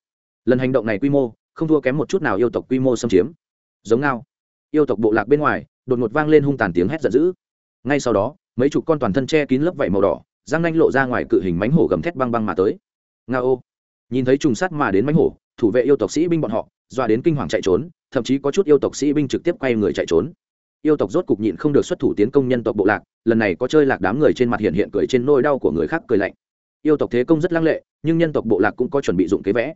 Lần hành động này quy mô, không thua kém một chút nào yêu tộc quy mô xâm chiếm. Giống ngao, yêu tộc bộ lạc bên ngoài, đột ngột vang lên hung tàn tiếng hét giận dữ. Ngay sau đó, mấy chục con toàn thân che kín lớp vảy màu đỏ, răng nanh lộ ra ngoài cự hình mánh hổ gầm thét băng băng mà tới. Nga ô nhìn thấy trùng sát mà đến mánh hổ, thủ vệ yêu tộc sĩ binh bọn họ, dọa đến kinh hoàng chạy trốn thậm chí có chút yêu tộc sĩ binh trực tiếp quay người chạy trốn. Yêu tộc rốt cục nhịn không được xuất thủ tiến công nhân tộc bộ lạc, lần này có chơi lạc đám người trên mặt hiện hiện cười trên nôi đau của người khác cười lạnh. Yêu tộc thế công rất lăng lệ, nhưng nhân tộc bộ lạc cũng có chuẩn bị dụng kế vẽ.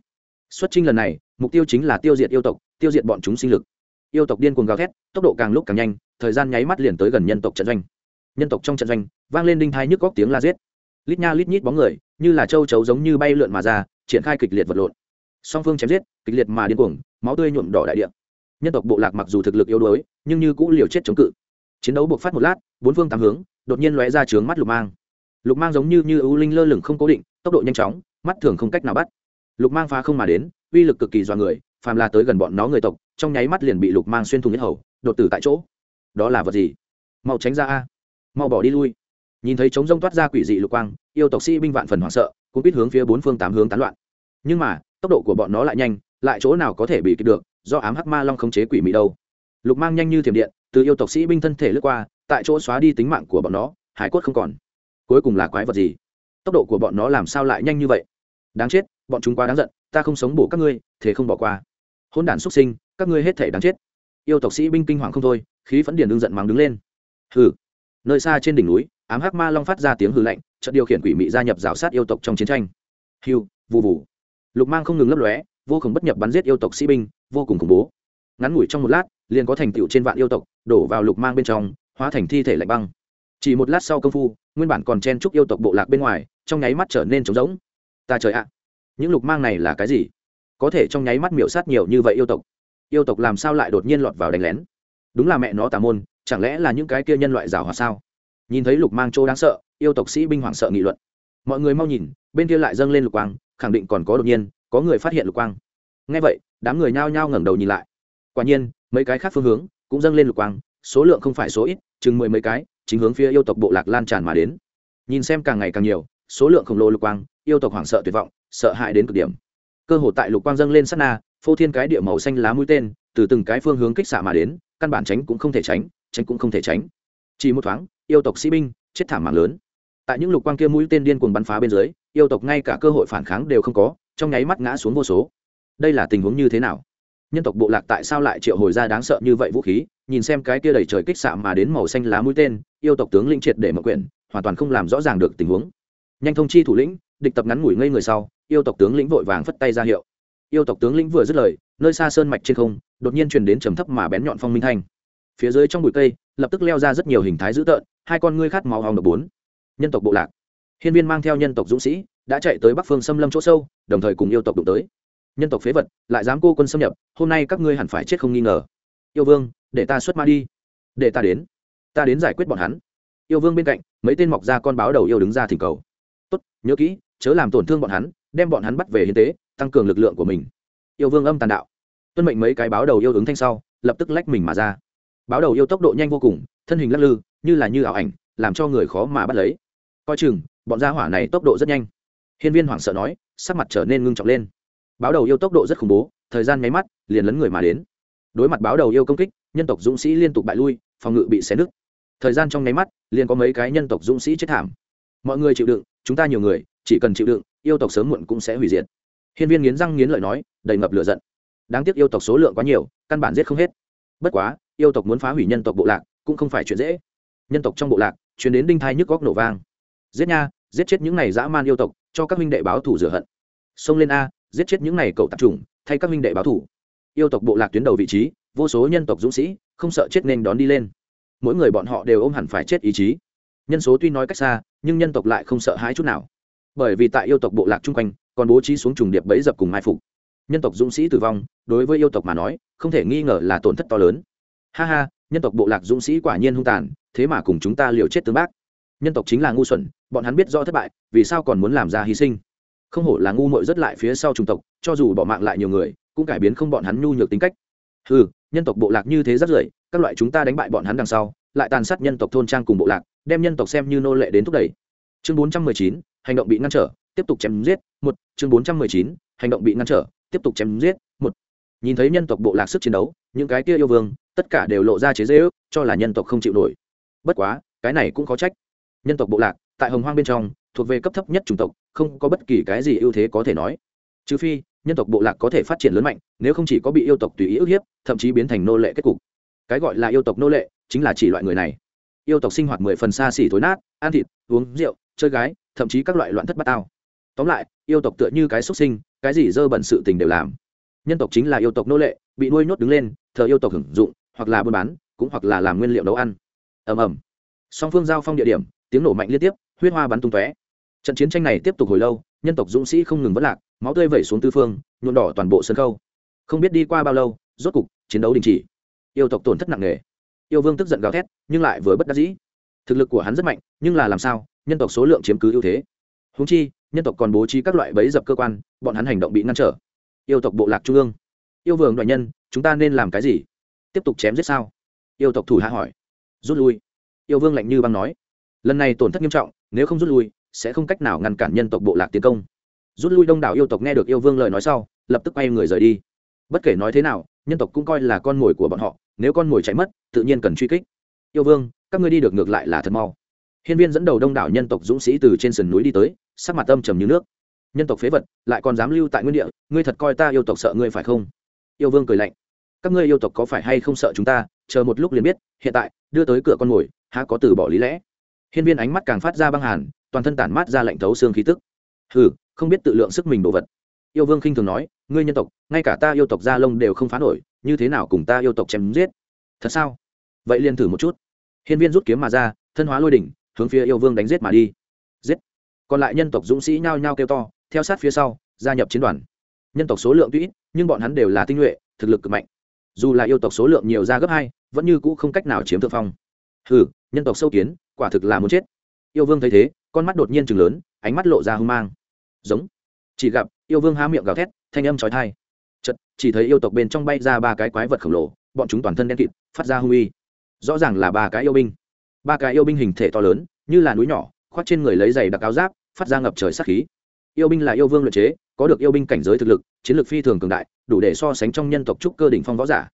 Xuất trinh lần này, mục tiêu chính là tiêu diệt yêu tộc, tiêu diệt bọn chúng sinh lực. Yêu tộc điên cuồng gào thét, tốc độ càng lúc càng nhanh, thời gian nháy mắt liền tới gần nhân tộc trận doanh. Nhân tộc trong trận doanh, vang lên đinh thai nhức góc tiếng la giết. Lít nha lít nhít bóng người, như là châu chấu giống như bay lượn mà ra, triển khai kịch liệt vật lộn. Song phương chém giết, kịch liệt mà điên cuồng, máu tươi nhuộm đỏ đại địa nhân tộc bộ lạc mặc dù thực lực yếu đuối, nhưng như cũng liều chết chống cự. Chiến đấu buộc phát một lát, bốn phương tám hướng, đột nhiên lóe ra trướng mắt lục mang. Lục mang giống như như ưu linh lơ lửng không cố định, tốc độ nhanh chóng, mắt thường không cách nào bắt. Lục mang phá không mà đến, uy lực cực kỳ dọa người, phàm là tới gần bọn nó người tộc, trong nháy mắt liền bị lục mang xuyên thủng nhất hầu, đột tử tại chỗ. Đó là vật gì? Mau tránh ra a. Mau bỏ đi lui. Nhìn thấy trống rông toát ra quỷ dị lục quang, yêu tộc sĩ binh vạn phần hoảng sợ cũng biết hướng phía bốn phương tám hướng tán loạn. Nhưng mà, tốc độ của bọn nó lại nhanh lại chỗ nào có thể bị kịp được, do ám hắc ma long khống chế quỷ mị đâu. Lục mang nhanh như thiểm điện, từ yêu tộc sĩ binh thân thể lướt qua, tại chỗ xóa đi tính mạng của bọn nó, hải cốt không còn. Cuối cùng là quái vật gì? Tốc độ của bọn nó làm sao lại nhanh như vậy? Đáng chết, bọn chúng quá đáng giận, ta không sống bổ các ngươi, thế không bỏ qua. Hôn đản xuất sinh, các ngươi hết thể đáng chết. Yêu tộc sĩ binh kinh hoàng không thôi, khí phẫn điền đương giận mắng đứng lên. Hừ. Nơi xa trên đỉnh núi, ám hắc ma long phát ra tiếng hừ lạnh trận điều khiển quỷ mị gia nhập rào sát yêu tộc trong chiến tranh. Hiu vụ vụ lục mang không ngừng lấp lóe vô cùng bất nhập bắn giết yêu tộc sĩ binh, vô cùng khủng bố. Ngắn ngủi trong một lát, liền có thành tựu trên vạn yêu tộc, đổ vào lục mang bên trong, hóa thành thi thể lạnh băng. Chỉ một lát sau công phu, nguyên bản còn chen chúc yêu tộc bộ lạc bên ngoài, trong nháy mắt trở nên trống rỗng. Ta trời ạ, những lục mang này là cái gì? Có thể trong nháy mắt miểu sát nhiều như vậy yêu tộc. Yêu tộc làm sao lại đột nhiên lọt vào đánh lén? Đúng là mẹ nó tà môn, chẳng lẽ là những cái kia nhân loại rào hòa sao? Nhìn thấy lục mang chỗ đáng sợ, yêu tộc sĩ binh hoảng sợ nghị luận. Mọi người mau nhìn, bên kia lại dâng lên lục quang, khẳng định còn có đột nhiên có người phát hiện lục quang. Ngay vậy, đám người nhao nhao ngẩng đầu nhìn lại. Quả nhiên, mấy cái khác phương hướng cũng dâng lên lục quang, số lượng không phải số ít, chừng mười mấy cái, chính hướng phía yêu tộc bộ lạc lan tràn mà đến. Nhìn xem càng ngày càng nhiều, số lượng khổng lồ lục quang, yêu tộc hoảng sợ tuyệt vọng, sợ hãi đến cực điểm. Cơ hồ tại lục quang dâng lên sát na, phô thiên cái địa màu xanh lá mũi tên, từ từng cái phương hướng kích xạ mà đến, căn bản tránh cũng không thể tránh tránh cũng không thể tránh. Chỉ một thoáng, yêu tộc sĩ binh chết thảm mạng lớn. Tại những lục quang kia mũi tên điên cuồng bắn phá bên dưới, yêu tộc ngay cả cơ hội phản kháng đều không có trong nháy mắt ngã xuống vô số. Đây là tình huống như thế nào? Nhân tộc bộ lạc tại sao lại triệu hồi ra đáng sợ như vậy vũ khí? Nhìn xem cái kia đầy trời kích xạ mà đến màu xanh lá mũi tên, yêu tộc tướng lĩnh triệt để mở quyển, hoàn toàn không làm rõ ràng được tình huống. Nhanh thông chi thủ lĩnh, địch tập ngắn ngủi ngây người sau, yêu tộc tướng lĩnh vội vàng phất tay ra hiệu. Yêu tộc tướng lĩnh vừa dứt lời, nơi xa sơn mạch trên không, đột nhiên truyền đến trầm thấp mà bén nhọn phong minh thanh. Phía dưới trong bụi cây, lập tức leo ra rất nhiều hình thái dữ tợn, hai con ngươi khát máu hòng độc bốn. Nhân tộc bộ lạc. Hiên viên mang theo nhân tộc dũng sĩ đã chạy tới bắc phương xâm lâm chỗ sâu, đồng thời cùng yêu tộc đụng tới. Nhân tộc phế vật, lại dám cô quân xâm nhập, hôm nay các ngươi hẳn phải chết không nghi ngờ. Yêu vương, để ta xuất ma đi. Để ta đến. Ta đến giải quyết bọn hắn. Yêu vương bên cạnh, mấy tên mọc ra con báo đầu yêu đứng ra thỉnh cầu. Tốt, nhớ kỹ, chớ làm tổn thương bọn hắn, đem bọn hắn bắt về hiến tế, tăng cường lực lượng của mình. Yêu vương âm tàn đạo. Tuân mệnh mấy cái báo đầu yêu ứng thanh sau, lập tức lách mình mà ra. Báo đầu yêu tốc độ nhanh vô cùng, thân hình lắc lư, như là như ảo ảnh, làm cho người khó mà bắt lấy. Coi chừng, bọn gia hỏa này tốc độ rất nhanh hiên viên hoảng sợ nói, sắc mặt trở nên ngưng trọng lên. Báo đầu yêu tốc độ rất khủng bố, thời gian nháy mắt, liền lấn người mà đến. Đối mặt báo đầu yêu công kích, nhân tộc dũng sĩ liên tục bại lui, phòng ngự bị xé nứt. Thời gian trong nháy mắt, liền có mấy cái nhân tộc dũng sĩ chết thảm. Mọi người chịu đựng, chúng ta nhiều người, chỉ cần chịu đựng, yêu tộc sớm muộn cũng sẽ hủy diệt. Hiên viên nghiến răng nghiến lợi nói, đầy ngập lửa giận. Đáng tiếc yêu tộc số lượng quá nhiều, căn bản giết không hết. Bất quá, yêu tộc muốn phá hủy nhân tộc bộ lạc, cũng không phải chuyện dễ. Nhân tộc trong bộ lạc, truyền đến đinh thai nhức góc nổ vang. Giết nha, giết chết những này dã man yêu tộc cho các huynh đệ báo thủ rửa hận. Xông lên a, giết chết những này cậu tạp trùng thay các huynh đệ báo thủ yêu tộc bộ lạc tuyến đầu vị trí, vô số nhân tộc dũng sĩ, không sợ chết nên đón đi lên. Mỗi người bọn họ đều ôm hẳn phải chết ý chí. Nhân số tuy nói cách xa, nhưng nhân tộc lại không sợ hãi chút nào. Bởi vì tại yêu tộc bộ lạc chung quanh, còn bố trí xuống trùng điệp bẫy dập cùng mai phục. Nhân tộc dũng sĩ tử vong, đối với yêu tộc mà nói, không thể nghi ngờ là tổn thất to lớn. Ha ha, nhân tộc bộ lạc dũng sĩ quả nhiên hung tàn, thế mà cùng chúng ta liều chết tướng bác. Nhân tộc chính là ngu xuẩn bọn hắn biết rõ thất bại, vì sao còn muốn làm ra hy sinh? Không hổ là ngu mội rất lại phía sau chủng tộc, cho dù bỏ mạng lại nhiều người, cũng cải biến không bọn hắn nhu nhược tính cách. Ừ nhân tộc bộ lạc như thế rất rưởi, các loại chúng ta đánh bại bọn hắn đằng sau, lại tàn sát nhân tộc thôn trang cùng bộ lạc, đem nhân tộc xem như nô lệ đến thúc đẩy. Chương bốn trăm mười chín, hành động bị ngăn trở, tiếp tục chém giết, một. Chương bốn trăm mười chín, hành động bị ngăn trở, tiếp tục chém giết, một. Nhìn thấy nhân tộc bộ lạc sức chiến đấu, những cái kia yêu vương, tất cả đều lộ ra chế dễ ước cho là nhân tộc không chịu nổi. Bất quá, cái này cũng khó trách. Nhân tộc bộ lạc tại hồng hoang bên trong, thuộc về cấp thấp nhất chủng tộc, không có bất kỳ cái gì ưu thế có thể nói. Trừ phi, nhân tộc bộ lạc có thể phát triển lớn mạnh, nếu không chỉ có bị yêu tộc tùy ý ức hiếp, thậm chí biến thành nô lệ kết cục. Cái gọi là yêu tộc nô lệ chính là chỉ loại người này. Yêu tộc sinh hoạt mười phần xa xỉ thối nát, ăn thịt, uống rượu, chơi gái, thậm chí các loại loạn thất bát tao. Tóm lại, yêu tộc tựa như cái xuất sinh, cái gì dơ bẩn sự tình đều làm. Nhân tộc chính là yêu tộc nô lệ, bị nuôi nhốt đứng lên, thờ yêu tộc hưởng dụng, hoặc là buôn bán, cũng hoặc là làm nguyên liệu nấu ăn. Ầm ầm. Song phương giao phong địa điểm tiếng nổ mạnh liên tiếp, huyết hoa bắn tung tóe. Trận chiến tranh này tiếp tục hồi lâu, nhân tộc dũng sĩ không ngừng vất lạc, máu tươi vẩy xuống tư phương, nhuộm đỏ toàn bộ sân khâu không biết đi qua bao lâu, rốt cục, chiến đấu đình chỉ. Yêu tộc tổn thất nặng nề. Yêu vương tức giận gào thét, nhưng lại vừa bất đắc dĩ. Thực lực của hắn rất mạnh, nhưng là làm sao, nhân tộc số lượng chiếm cứ ưu thế. Húng chi, nhân tộc còn bố trí các loại bẫy dập cơ quan, bọn hắn hành động bị ngăn trở. Yêu tộc bộ lạc trung ương. Yêu vương đoại nhân, chúng ta nên làm cái gì? Tiếp tục chém giết sao? Yêu tộc thủ hạ hỏi. Rút lui. Yêu vương lạnh như băng nói lần này tổn thất nghiêm trọng, nếu không rút lui, sẽ không cách nào ngăn cản nhân tộc bộ lạc tiến công. Rút lui đông đảo yêu tộc nghe được yêu vương lời nói sau, lập tức quay người rời đi. Bất kể nói thế nào, nhân tộc cũng coi là con mồi của bọn họ, nếu con mồi chạy mất, tự nhiên cần truy kích. Yêu vương, các ngươi đi được ngược lại là thật mau. Hiên viên dẫn đầu đông đảo nhân tộc dũng sĩ từ trên sườn núi đi tới, sắc mặt âm trầm như nước. Nhân tộc phế vật, lại còn dám lưu tại nguyên địa, ngươi thật coi ta yêu tộc sợ ngươi phải không? Yêu vương cười lạnh. Các ngươi yêu tộc có phải hay không sợ chúng ta? Chờ một lúc liền biết, hiện tại, đưa tới cửa con mồi, há có từ bỏ lý lẽ? Hiên viên ánh mắt càng phát ra băng hàn, toàn thân tản mát ra lạnh thấu xương khí tức. Hừ, không biết tự lượng sức mình đồ vật. Yêu vương khinh thường nói, ngươi nhân tộc, ngay cả ta yêu tộc gia lông đều không phá nổi, như thế nào cùng ta yêu tộc chém giết? Thật sao? Vậy liền thử một chút. Hiên viên rút kiếm mà ra, thân hóa lôi đỉnh, hướng phía yêu vương đánh giết mà đi. Giết. Còn lại nhân tộc dũng sĩ nhao nhao kêu to, theo sát phía sau, gia nhập chiến đoàn. Nhân tộc số lượng tuy ít, nhưng bọn hắn đều là tinh nhuệ, thực lực cực mạnh. Dù là yêu tộc số lượng nhiều ra gấp hai, vẫn như cũ không cách nào chiếm thượng phong. Hừ, nhân tộc sâu kiến quả thực là muốn chết. Yêu vương thấy thế, con mắt đột nhiên chừng lớn, ánh mắt lộ ra hung mang. Giống. Chỉ gặp, yêu vương há miệng gào thét, thanh âm trói thai chật chỉ thấy yêu tộc bên trong bay ra ba cái quái vật khổng lồ, bọn chúng toàn thân đen kịt, phát ra hung uy. Rõ ràng là ba cái yêu binh. Ba cái yêu binh hình thể to lớn, như là núi nhỏ, khoác trên người lấy giày đặc áo giáp, phát ra ngập trời sát khí. Yêu binh là yêu vương luyện chế, có được yêu binh cảnh giới thực lực, chiến lược phi thường cường đại, đủ để so sánh trong nhân tộc trúc cơ đỉnh phong võ giả.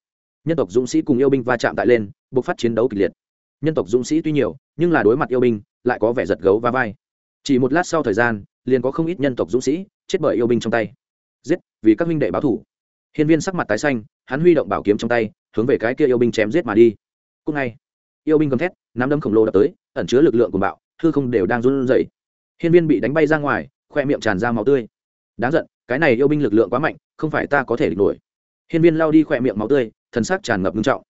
Nhân tộc dũng sĩ cùng yêu binh va chạm tại lên buộc phát chiến đấu kịch liệt nhân tộc dũng sĩ tuy nhiều nhưng là đối mặt yêu binh lại có vẻ giật gấu va vai. Chỉ một lát sau thời gian liền có không ít nhân tộc dũng sĩ chết bởi yêu binh trong tay. Giết vì các huynh đệ báo thủ. Hiên viên sắc mặt tái xanh hắn huy động bảo kiếm trong tay hướng về cái kia yêu binh chém giết mà đi. Cúc ngay yêu binh gầm thét nắm đấm khổng lồ đập tới ẩn chứa lực lượng của bạo hư không đều đang run rẩy. Hiên viên bị đánh bay ra ngoài khoe miệng tràn ra máu tươi. Đáng giận cái này yêu binh lực lượng quá mạnh không phải ta có thể địch nổi. Hiên viên lao đi khoe miệng máu tươi thần sắc tràn ngập nghiêm trọng.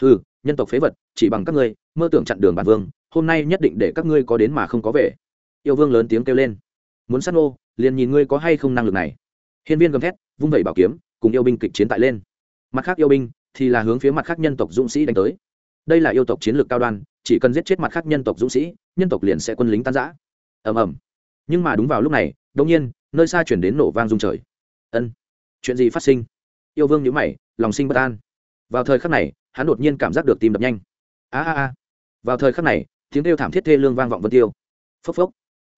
Hừ, nhân tộc phế vật chỉ bằng các ngươi mơ tưởng chặn đường bản vương, hôm nay nhất định để các ngươi có đến mà không có về. Yêu vương lớn tiếng kêu lên. Muốn sát nô, liền nhìn ngươi có hay không năng lực này. Hiên viên gầm thét, vung vẩy bảo kiếm, cùng yêu binh kịch chiến tại lên. Mặt khác yêu binh thì là hướng phía mặt khác nhân tộc dũng sĩ đánh tới. Đây là yêu tộc chiến lược cao đoan, chỉ cần giết chết mặt khác nhân tộc dũng sĩ, nhân tộc liền sẽ quân lính tan giã ầm ầm. Nhưng mà đúng vào lúc này đông nhiên, nơi xa chuyển đến nổ vang rung trời. Ân, chuyện gì phát sinh? Yêu vương nhữ mày, lòng sinh bất an. Vào thời khắc này, hắn đột nhiên cảm giác được tim đập nhanh. A a a vào thời khắc này, tiếng kêu thảm thiết thê lương vang vọng vân tiêu. Phốc phốc.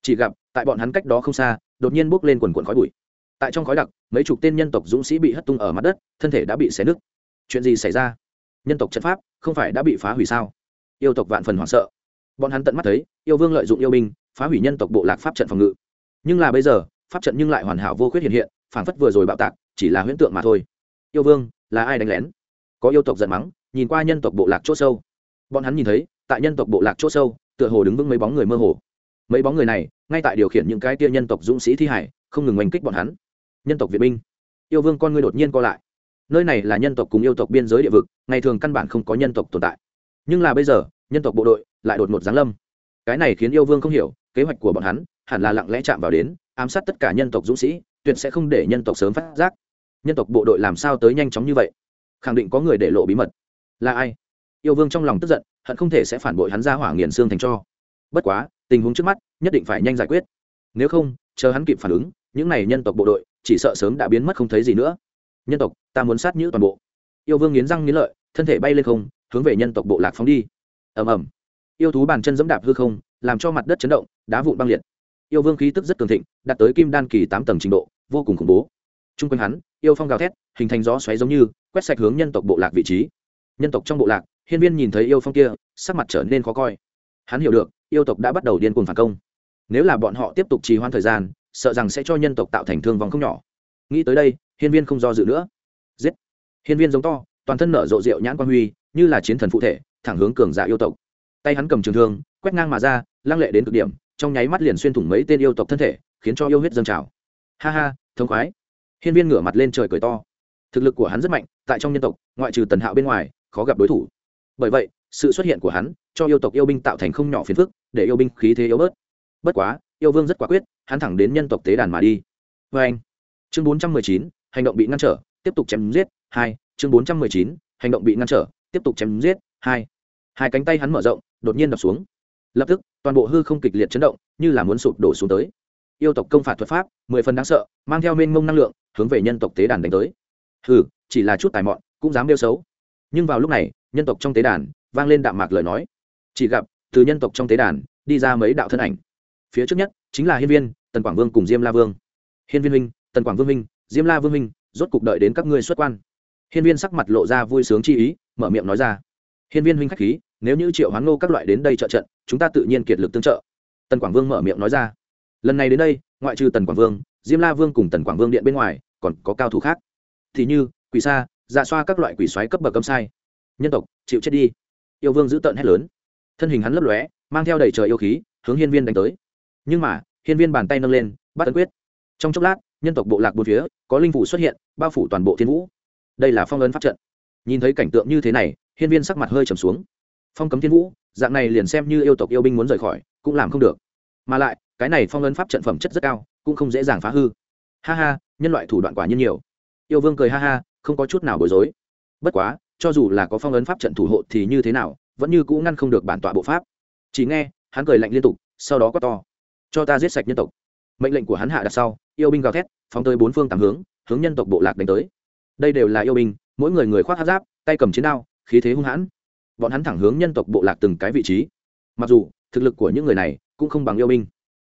Chỉ gặp, tại bọn hắn cách đó không xa, đột nhiên bốc lên quần quần khói bụi. Tại trong khói đặc, mấy chục tên nhân tộc dũng sĩ bị hất tung ở mặt đất, thân thể đã bị xé nứt. Chuyện gì xảy ra? Nhân tộc trận pháp, không phải đã bị phá hủy sao? Yêu tộc vạn phần hoảng sợ. Bọn hắn tận mắt thấy, yêu vương lợi dụng yêu binh, phá hủy nhân tộc bộ lạc pháp trận phòng ngự. Nhưng là bây giờ, pháp trận nhưng lại hoàn hảo vô khuyết hiện hiện phản phất vừa rồi bạo tạc, chỉ là huyễn tượng mà thôi. Yêu vương, là ai đánh lén? Có yêu tộc giận mắng, nhìn qua nhân tộc bộ lạc c h ỗ sâu bọn hắn nhìn thấy, tại nhân tộc bộ lạc c h ỗ sâu, tựa hồ đứng vững mấy bóng người mơ hồ. Mấy bóng người này, ngay tại điều khiển những cái tia nhân tộc dũng sĩ thi hải, không ngừng oanh kích bọn hắn. Nhân tộc việt binh yêu vương con người đột nhiên co lại. Nơi này là nhân tộc cùng yêu tộc biên giới địa vực, ngày thường căn bản không có nhân tộc tồn tại. Nhưng là bây giờ, nhân tộc bộ đội lại đột ngột giáng lâm. Cái này khiến yêu vương không hiểu, kế hoạch của bọn hắn hẳn là lặng lẽ chạm vào đến, ám sát tất cả nhân tộc dũng sĩ, tuyệt sẽ không để nhân tộc sớm phát giác. Nhân tộc bộ đội làm sao tới nhanh chóng như vậy? Khẳng định có người để lộ bí mật. Là ai? Yêu vương trong lòng tức giận, hận không thể sẽ phản bội hắn ra hỏa nghiền xương thành cho. Bất quá, tình huống trước mắt nhất định phải nhanh giải quyết. Nếu không, chờ hắn kịp phản ứng, những n à y nhân tộc bộ đội, chỉ sợ sớm đã biến mất không thấy gì nữa. Nhân tộc, ta muốn sát nhữ toàn bộ. Yêu vương nghiến răng nghiến lợi, thân thể bay lên không, hướng về nhân tộc bộ lạc phóng đi. Ầm ầm. Yêu thú bàn chân dẫm đạp hư không, làm cho mặt đất chấn động, đá vụn băng liệt. Yêu vương khí tức rất cường thịnh, đạt tới kim đan kỳ tám tầng trình độ, vô cùng khủng bố. T r u n g quanh hắn, yêu phong gào thét, hình thành gió xoáy giống như, quét sạch hướng nhân tộc bộ lạc vị trí. Nhân tộc trong bộ lạc hiên viên nhìn thấy yêu phong kia, sắc mặt trở nên khó coi. Hắn hiểu được, yêu tộc đã bắt đầu điên cuồng phản công. Nếu là bọn họ tiếp tục trì hoãn thời gian, sợ rằng sẽ cho nhân tộc tạo thành thương vong không nhỏ. Nghĩ tới đây, hiên viên không do dự nữa. Giết! Hiên viên giống to, toàn thân nở rộ rượu nhãn quan huy, như là chiến thần phụ thể, thẳng hướng cường giả yêu tộc. Tay hắn cầm trường thương, quét ngang mà ra, lăng lệ đến cực điểm, trong nháy mắt liền xuyên thủng mấy tên yêu tộc thân thể, khiến cho yêu huyết dâng trào. Ha ha, thống khoái! Hiên viên ngửa mặt lên trời cười to. Thực lực của hắn rất mạnh, tại trong nhân tộc, ngoại trừ tần hạo bên ngoài, khó gặp đối thủ bởi vậy, sự xuất hiện của hắn cho yêu tộc yêu binh tạo thành không nhỏ phiền phức, để yêu binh khí thế yếu bớt. Bất quá, yêu vương rất quả quyết, hắn thẳng đến nhân tộc tế đàn mà đi. Vê anh, chương bốn trăm mười chín, hành động bị ngăn trở, tiếp tục chém giết, hai, chương bốn trăm mười chín, hành động bị ngăn trở, tiếp tục chém giết, hai. Hai cánh tay hắn mở rộng, đột nhiên đập xuống. Lập tức, toàn bộ hư không kịch liệt chấn động, như là muốn sụp đổ xuống tới. Yêu tộc công phạt thuật pháp, mười phần đáng sợ, mang theo mênh mông năng lượng, hướng về nhân tộc tế đàn đánh tới. Hừ, chỉ là chút tài mọn, cũng dám đeo xấu. Nhưng vào lúc này nhân tộc trong tế đàn, vang lên đạm mạc lời nói. Chỉ gặp, từ nhân tộc trong tế đàn, đi ra mấy đạo thân ảnh. Phía trước nhất, chính là hiên viên, tần quảng vương cùng diêm la vương. Hiên viên minh tần quảng vương minh diêm la vương minh rốt cục đợi đến các ngươi xuất quan. Hiên viên sắc mặt lộ ra vui sướng chi ý, mở miệng nói ra. Hiên viên huynh khách khí, nếu như triệu hoán ngô các loại đến đây trợ trận, chúng ta tự nhiên kiệt lực tương trợ. Tần quảng vương mở miệng nói ra. Lần này đến đây, ngoại trừ tần quảng vương, diêm la vương cùng tần quảng vương điện bên ngoài, còn có cao thủ khác. Thì như, quỷ sa dạ xoa các loại quỷ xoáy cấp bậc cấm sai nhân tộc, chịu chết đi. Yêu vương giữ tợn hét lớn. Thân hình hắn lấp lóe, mang theo đầy trời yêu khí, hướng hiên viên đánh tới. Nhưng mà, hiên viên bàn tay nâng lên, bắt ấn quyết. Trong chốc lát, nhân tộc bộ lạc bốn phía, có linh phủ xuất hiện, bao phủ toàn bộ thiên vũ. Đây là phong ấn pháp trận. Nhìn thấy cảnh tượng như thế này, hiên viên sắc mặt hơi trầm xuống. Phong cấm thiên vũ, dạng này liền xem như yêu tộc yêu binh muốn rời khỏi, cũng làm không được. Mà lại, cái này phong ấn pháp trận phẩm chất rất cao, cũng không dễ dàng phá hư. Ha ha, nhân loại thủ đoạn quả nhiên nhiều. Yêu vương cười ha ha, không có chút nào bối rối. Bất quá cho dù là có phong ấn pháp trận thủ hộ thì như thế nào, vẫn như cũ ngăn không được bản tọa bộ pháp. Chỉ nghe, hắn cười lạnh liên tục, sau đó có to. Cho ta giết sạch nhân tộc. Mệnh lệnh của hắn hạ đặt sau, yêu binh gào thét, phóng tới bốn phương tám hướng hướng nhân tộc bộ lạc đánh tới. Đây đều là yêu binh, mỗi người người khoác hát giáp, tay cầm chiến đao, khí thế hung hãn. Bọn hắn thẳng hướng nhân tộc bộ lạc từng cái vị trí. Mặc dù, thực lực của những người này cũng không bằng yêu binh,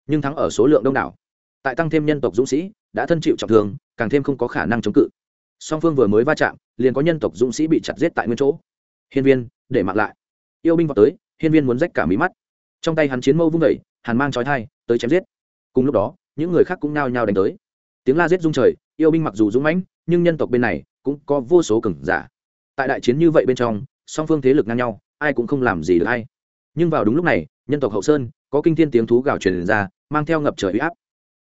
nhưng thắng ở số lượng đông đảo. Tại tăng thêm nhân tộc dũng sĩ, đã thân chịu trọng thương, càng thêm không có khả năng chống cự song phương vừa mới va chạm, liền có nhân tộc dũng sĩ bị chặt giết tại nguyên chỗ. Hiên viên, để mặc lại. Yêu binh vào tới, hiên viên muốn rách cả mí mắt. Trong tay hắn chiến mâu vung vẩy hàn mang trói thai, tới chém giết. Cùng lúc đó, những người khác cũng nao nhao đánh tới. Tiếng la giết rung trời, yêu binh mặc dù dũng mãnh, nhưng nhân tộc bên này cũng có vô số cừng giả. Tại đại chiến như vậy bên trong, song phương thế lực ngang nhau, ai cũng không làm gì được hay. Nhưng vào đúng lúc này, nhân tộc hậu sơn, có kinh thiên tiếng thú gào truyền ra, mang theo ngập trời uy áp.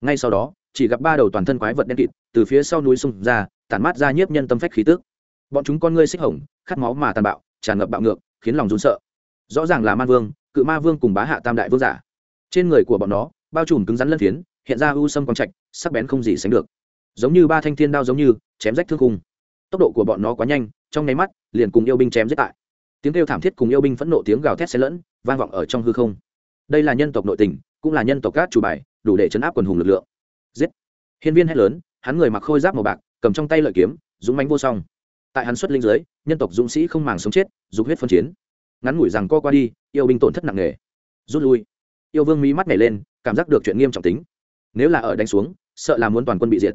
Ngay sau đó chỉ gặp ba đầu toàn thân quái vật đen kịt, từ phía sau núi sông ra, tản mát ra nhiếp nhân tâm phách khí tức. Bọn chúng con ngươi xích hồng, khát máu mà tàn bạo, tràn ngập bạo ngược, khiến lòng run sợ. Rõ ràng là man vương, cự ma vương cùng bá hạ tam đại vương giả. Trên người của bọn nó, bao trùm cứng rắn lân phiến, hiện ra u sâm quang trạch, sắc bén không gì sánh được. Giống như ba thanh thiên đao giống như, chém rách thương khung. Tốc độ của bọn nó quá nhanh, trong nháy mắt, liền cùng yêu binh chém giết tại. Tiếng kêu thảm thiết cùng yêu binh phẫn nộ tiếng gào thét xen lẫn, vang vọng ở trong hư không. Đây là nhân tộc nội tình, cũng là nhân tộc cát chủ bài, đủ để chấn áp quần hùng lực lượng hiên viên hét lớn, hắn người mặc khôi giáp màu bạc, cầm trong tay lợi kiếm, dũng mánh vô song. Tại hắn xuất linh giới, nhân tộc dũng sĩ không màng sống chết, dục huyết phân chiến. Ngắn ngủi rằng co qua đi, yêu binh tổn thất nặng nề. Rút lui. Yêu vương mí mắt nhảy lên, cảm giác được chuyện nghiêm trọng tính. Nếu là ở đánh xuống, sợ là muốn toàn quân bị diệt.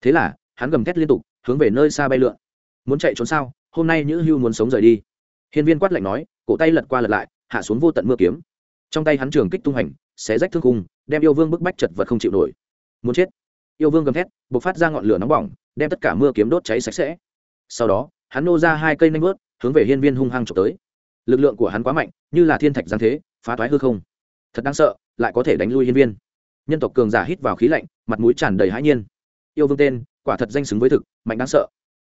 Thế là, hắn gầm thét liên tục, hướng về nơi xa bay lượn. Muốn chạy trốn sao? Hôm nay nhữ hưu muốn sống rời đi. Hiên viên quát lạnh nói, cổ tay lật qua lật lại, hạ xuống vô tận mưa kiếm. Trong tay hắn trường kích tung hành, xé rách thương cung đem yêu vương bức bách chật vật không chịu nổi. Muốn chết yêu vương gầm thét b ộ c phát ra ngọn lửa nóng bỏng, đem tất cả mưa kiếm đốt cháy sạch sẽ. Sau đó, hắn nô ra hai cây nanh vớt, hướng về hiên viên hung hăng trộm tới. Lực lượng của hắn quá mạnh, như là thiên thạch giáng thế, phá thoái hư không. Thật đáng sợ, lại có thể đánh lui hiên viên. Nhân tộc cường giả hít vào khí lạnh, mặt mũi tràn đầy hãi nhiên. Yêu vương tên, quả thật danh xứng với thực, mạnh đáng sợ.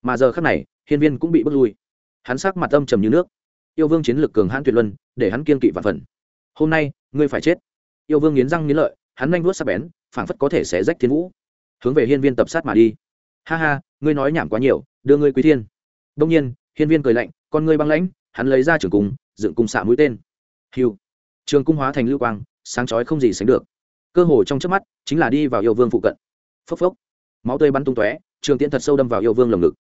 Mà giờ khắc này, hiên viên cũng bị bước lui. Hắn sắc mặt âm trầm như nước. Yêu vương chiến lược cường hãn tuyệt luân, để hắn kiên kỵ và phần. Hôm nay, ngươi phải chết. Yêu vương nghiến răng nghiến lợi, hắn nhanh vuốt sắc bén, phảng phất có thể xé rách thiên vũ hướng về hiên viên tập sát mà đi. Ha ha, ngươi nói nhảm quá nhiều, đưa ngươi quý thiên. Đông nhiên, hiên viên cười lạnh, con ngươi băng lãnh, hắn lấy ra trường cung, dựng cung xạ mũi tên. Hiu. Trường cung hóa thành lưu quang, sáng chói không gì sánh được. Cơ hồ trong trước mắt, chính là đi vào yêu vương phụ cận. Phốc phốc. Máu tươi bắn tung tóe, trường tiễn thật sâu đâm vào yêu vương lồng ngực.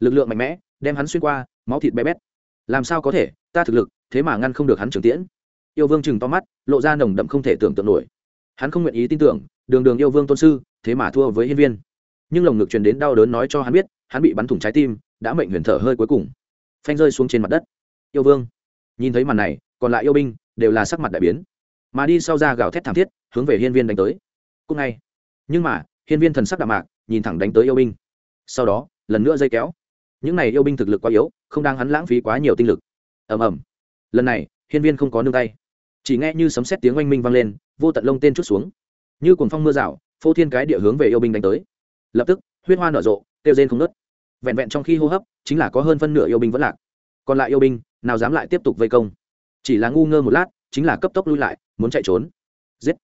Lực lượng mạnh mẽ, đem hắn xuyên qua, máu thịt bé bét. Làm sao có thể, ta thực lực, thế mà ngăn không được hắn trường tiễn. Yêu vương chừng to mắt, lộ ra nồng đậm không thể tưởng tượng nổi. Hắn không nguyện ý tin tưởng, đường đường yêu vương tôn sư thế mà thua với hiên viên. Nhưng lồng ngực truyền đến đau đớn nói cho hắn biết, hắn bị bắn thủng trái tim, đã mệnh huyền thở hơi cuối cùng. Phanh rơi xuống trên mặt đất. Yêu vương. Nhìn thấy màn này, còn lại yêu binh đều là sắc mặt đại biến. Mà đi sau ra gào thét thảm thiết, hướng về hiên viên đánh tới. Cúc ngay. Nhưng mà, hiên viên thần sắc đạm mạc, nhìn thẳng đánh tới yêu binh. Sau đó, lần nữa dây kéo. Những này yêu binh thực lực quá yếu, không đang hắn lãng phí quá nhiều tinh lực. Ầm ầm. Lần này, hiên viên không có nương tay. Chỉ nghe như sấm xét tiếng oanh minh vang lên, vô tận lông tên chút xuống. Như cuồng phong mưa rào phô thiên cái địa hướng về yêu binh đánh tới. Lập tức, huyết hoa nở rộ, kêu rên không nớt vẹn vẹn trong khi hô hấp, chính là có hơn phân nửa yêu binh vẫn lạc. Còn lại yêu binh, nào dám lại tiếp tục vây công. Chỉ là ngu ngơ một lát, chính là cấp tốc lui lại, muốn chạy trốn. Giết!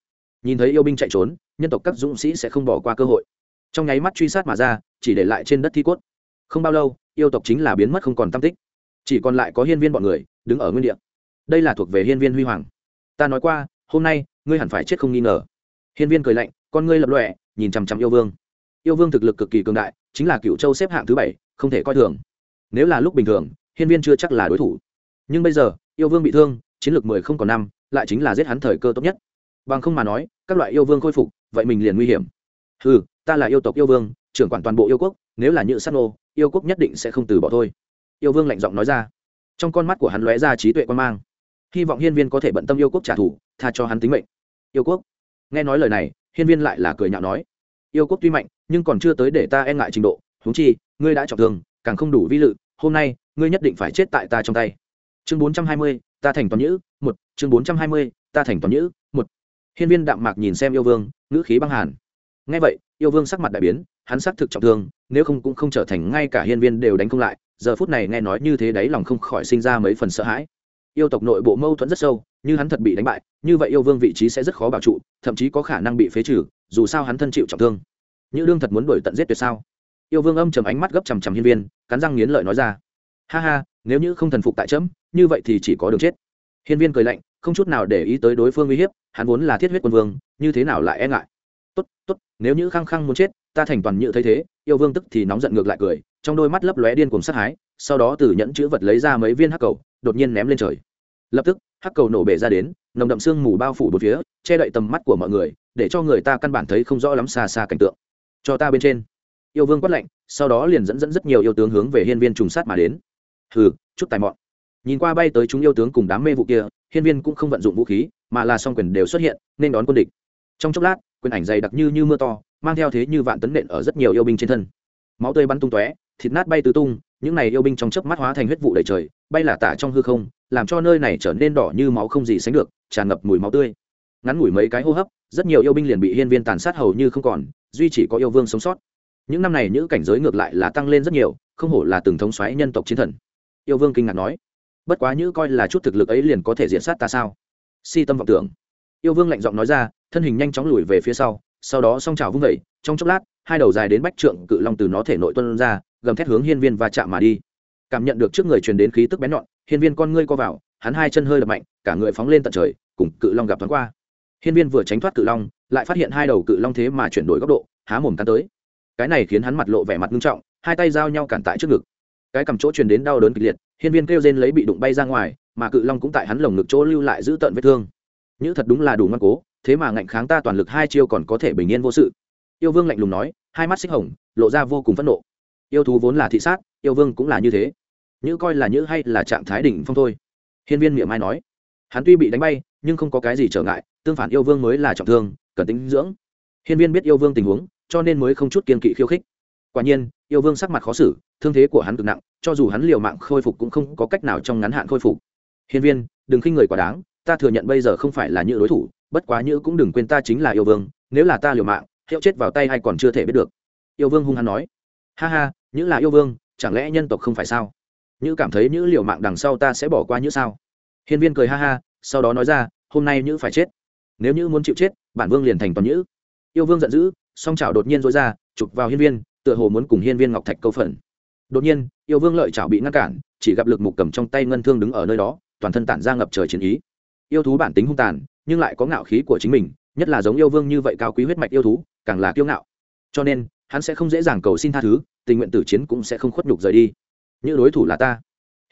Nhìn thấy yêu binh chạy trốn, nhân tộc các dũng sĩ sẽ không bỏ qua cơ hội. Trong nháy mắt truy sát mà ra, chỉ để lại trên đất thi cốt. Không bao lâu, yêu tộc chính là biến mất không còn tam tích. Chỉ còn lại có hiên viên bọn người, đứng ở nguyên địa. Đây là thuộc về hiên viên huy hoàng. Ta nói qua, hôm nay, ngươi hẳn phải chết không nghi ngờ. Hiên viên cười lạnh con ngươi lập lọe, nhìn chằm chằm yêu vương. Yêu vương thực lực cực kỳ cường đại, chính là cựu châu xếp hạng thứ bảy, không thể coi thường. Nếu là lúc bình thường, hiên viên chưa chắc là đối thủ. Nhưng bây giờ, yêu vương bị thương, chiến lược mười không còn năm, lại chính là giết hắn thời cơ tốt nhất. Bằng không mà nói, các loại yêu vương khôi phục, vậy mình liền nguy hiểm. Ừ ta là yêu tộc yêu vương, trưởng quản toàn bộ yêu quốc, nếu là nhự sát nô, yêu quốc nhất định sẽ không từ bỏ thôi. Yêu vương lạnh giọng nói ra. Trong con mắt của hắn lóe ra trí tuệ quan mang. Hy vọng hiên viên có thể bận tâm yêu quốc trả thù, tha cho hắn tính mệnh. Yêu quốc. Nghe nói lời này hiên viên lại là cười nhạo nói, yêu quốc tuy mạnh, nhưng còn chưa tới để ta e ngại trình độ. Huống chi, ngươi đã trọng thương, càng không đủ vi lự, hôm nay, ngươi nhất định phải chết tại ta trong tay. Chương bốn trăm hai mươi, ta thành toàn nhữ, một. Chương bốn trăm hai mươi, ta thành toàn nhữ, một. Hiên viên đạm mạc nhìn xem yêu vương, ngữ khí băng hàn. Ngay vậy, yêu vương sắc mặt đại biến, hắn xác thực trọng thương, nếu không cũng không trở thành, ngay cả hiên viên đều đánh không lại. Giờ phút này nghe nói như thế đấy, lòng không khỏi sinh ra mấy phần sợ hãi yêu tộc nội bộ mâu thuẫn rất sâu, như hắn thật bị đánh bại, như vậy yêu vương vị trí sẽ rất khó bảo trụ, thậm chí có khả năng bị phế trừ, dù sao hắn thân chịu trọng thương. Như đương thật muốn đuổi tận giết tuyệt sao? Yêu vương âm chầm ánh mắt gấp chằm chằm hiên viên, cắn răng nghiến lợi nói ra. Ha ha, nếu như không thần phục tại chấm, như vậy thì chỉ có đường chết. Hiên viên cười lạnh, không chút nào để ý tới đối phương uy hiếp, hắn vốn là thiết huyết quân vương, như thế nào lại e ngại? Tốt tốt, nếu như khăng khăng muốn chết, ta thành toàn như thấy thế, yêu vương tức thì nóng giận ngược lại cười, trong đôi mắt lấp lóe điên cùng sát hái, sau đó từ nhẫn chữ vật lấy ra mấy viên hắc cầu, đột nhiên ném lên trời lập tức, hắc cầu nổ bể ra đến, nồng đậm sương mù bao phủ một phía, che đậy tầm mắt của mọi người, để cho người ta căn bản thấy không rõ lắm xa xa cảnh tượng. Cho ta bên trên. Yêu vương quát lạnh, sau đó liền dẫn dẫn rất nhiều yêu tướng hướng về hiên viên trùng sát mà đến. Hừ, chút tài mọn. Nhìn qua bay tới chúng yêu tướng cùng đám mê vụ kia, hiên viên cũng không vận dụng vũ khí, mà là song quyền đều xuất hiện, nên đón quân địch. Trong chốc lát, quyền ảnh dày đặc như như mưa to, mang theo thế như vạn tấn nện ở rất nhiều yêu binh trên thân. Máu tươi bắn tung tóe, thịt nát bay tứ tung, những này yêu binh trong chớp mắt hóa thành huyết vụ đầy trời, bay là tả trong hư không làm cho nơi này trở nên đỏ như máu không gì sánh được, tràn ngập mùi máu tươi. Ngắn ngủi mấy cái hô hấp, rất nhiều yêu binh liền bị hiên viên tàn sát hầu như không còn, duy chỉ có yêu vương sống sót. Những năm này những cảnh giới ngược lại là tăng lên rất nhiều, không hổ là từng thống xoáy nhân tộc chiến thần. Yêu vương kinh ngạc nói, bất quá như coi là chút thực lực ấy liền có thể diện sát ta sao? Si tâm vọng tưởng. Yêu vương lạnh giọng nói ra, thân hình nhanh chóng lùi về phía sau sau đó song trào vung vẩy trong chốc lát, hai đầu dài đến bách trượng cự long từ nó thể nội tuân ra, gầm thét hướng hiên viên và chạm mà đi cảm nhận được trước người truyền đến khí tức bén nhọn, hiên viên con ngươi co vào, hắn hai chân hơi đập mạnh, cả người phóng lên tận trời, cùng cự long gặp thoáng qua. Hiên viên vừa tránh thoát cự long, lại phát hiện hai đầu cự long thế mà chuyển đổi góc độ, há mồm cắn tới. Cái này khiến hắn mặt lộ vẻ mặt nghiêm trọng, hai tay giao nhau cản tại trước ngực. Cái cầm chỗ truyền đến đau đớn kịch liệt, hiên viên kêu rên lấy bị đụng bay ra ngoài, mà cự long cũng tại hắn lồng ngực chỗ lưu lại giữ tận vết thương. Như thật đúng là đủ ngoan cố, thế mà ngạnh kháng ta toàn lực hai chiêu còn có thể bình yên vô sự. Yêu vương lạnh lùng nói, hai mắt xích hồng, lộ ra vô cùng phẫn nộ. Yêu thú vốn là thị sát yêu vương cũng là như thế. Nhữ coi là nhữ hay là trạng thái đỉnh phong thôi. Hiên viên miệng mai nói. Hắn tuy bị đánh bay, nhưng không có cái gì trở ngại, tương phản yêu vương mới là trọng thương, cần tính dưỡng. Hiên viên biết yêu vương tình huống, cho nên mới không chút kiên kỵ khiêu khích. Quả nhiên, yêu vương sắc mặt khó xử, thương thế của hắn cực nặng, cho dù hắn liều mạng khôi phục cũng không có cách nào trong ngắn hạn khôi phục. Hiên viên, đừng khinh người quá đáng, ta thừa nhận bây giờ không phải là những đối thủ, bất quá như cũng đừng quên ta chính là yêu vương, nếu là ta liều mạng, hiệu chết vào tay hay còn chưa thể biết được. Yêu vương hung hăng nói. Ha ha, nhữ là yêu vương chẳng lẽ nhân tộc không phải sao? Như cảm thấy những liều mạng đằng sau ta sẽ bỏ qua như sao? Hiên viên cười ha ha, sau đó nói ra, hôm nay như phải chết. Nếu như muốn chịu chết, bản vương liền thành toàn nhữ. Yêu vương giận dữ, song chảo đột nhiên dối ra, chụp vào hiên viên, tựa hồ muốn cùng hiên viên ngọc thạch câu phần. Đột nhiên, yêu vương lợi chảo bị ngăn cản, chỉ gặp lực mục cầm trong tay ngân thương đứng ở nơi đó, toàn thân tản ra ngập trời chiến ý. Yêu thú bản tính hung tàn, nhưng lại có ngạo khí của chính mình, nhất là giống yêu vương như vậy cao quý huyết mạch yêu thú, càng là kiêu ngạo. Cho nên hắn sẽ không dễ dàng cầu xin tha thứ, tình nguyện tử chiến cũng sẽ không khuất nhục rời đi. Như đối thủ là ta.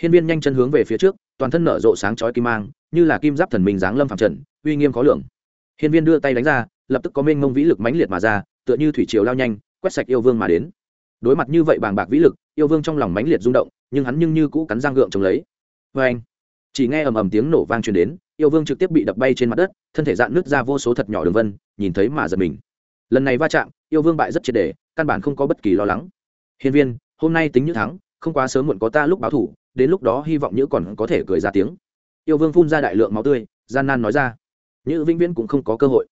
Hiên viên nhanh chân hướng về phía trước, toàn thân nở rộ sáng chói kim mang, như là kim giáp thần minh giáng lâm phàm trần, uy nghiêm khó lường. Hiên viên đưa tay đánh ra, lập tức có mênh mông vĩ lực mãnh liệt mà ra, tựa như thủy triều lao nhanh, quét sạch yêu vương mà đến. Đối mặt như vậy bàng bạc vĩ lực, yêu vương trong lòng mãnh liệt rung động, nhưng hắn nhưng như cũ cắn răng gượng chống lấy. Vê anh chỉ nghe ầm ầm tiếng nổ vang truyền đến, yêu vương trực tiếp bị đập bay trên mặt đất, thân thể dạn nứt ra vô số thật nhỏ đường vân, nhìn thấy mà giật mình lần này va chạm, yêu vương bại rất triệt đề căn bản không có bất kỳ lo lắng. Hiên viên, hôm nay tính như thắng, không quá sớm muộn có ta lúc báo thủ, đến lúc đó hy vọng nhữ còn có thể cười ra tiếng. Yêu vương phun ra đại lượng máu tươi, gian nan nói ra. Nhữ vĩnh viễn cũng không có cơ hội.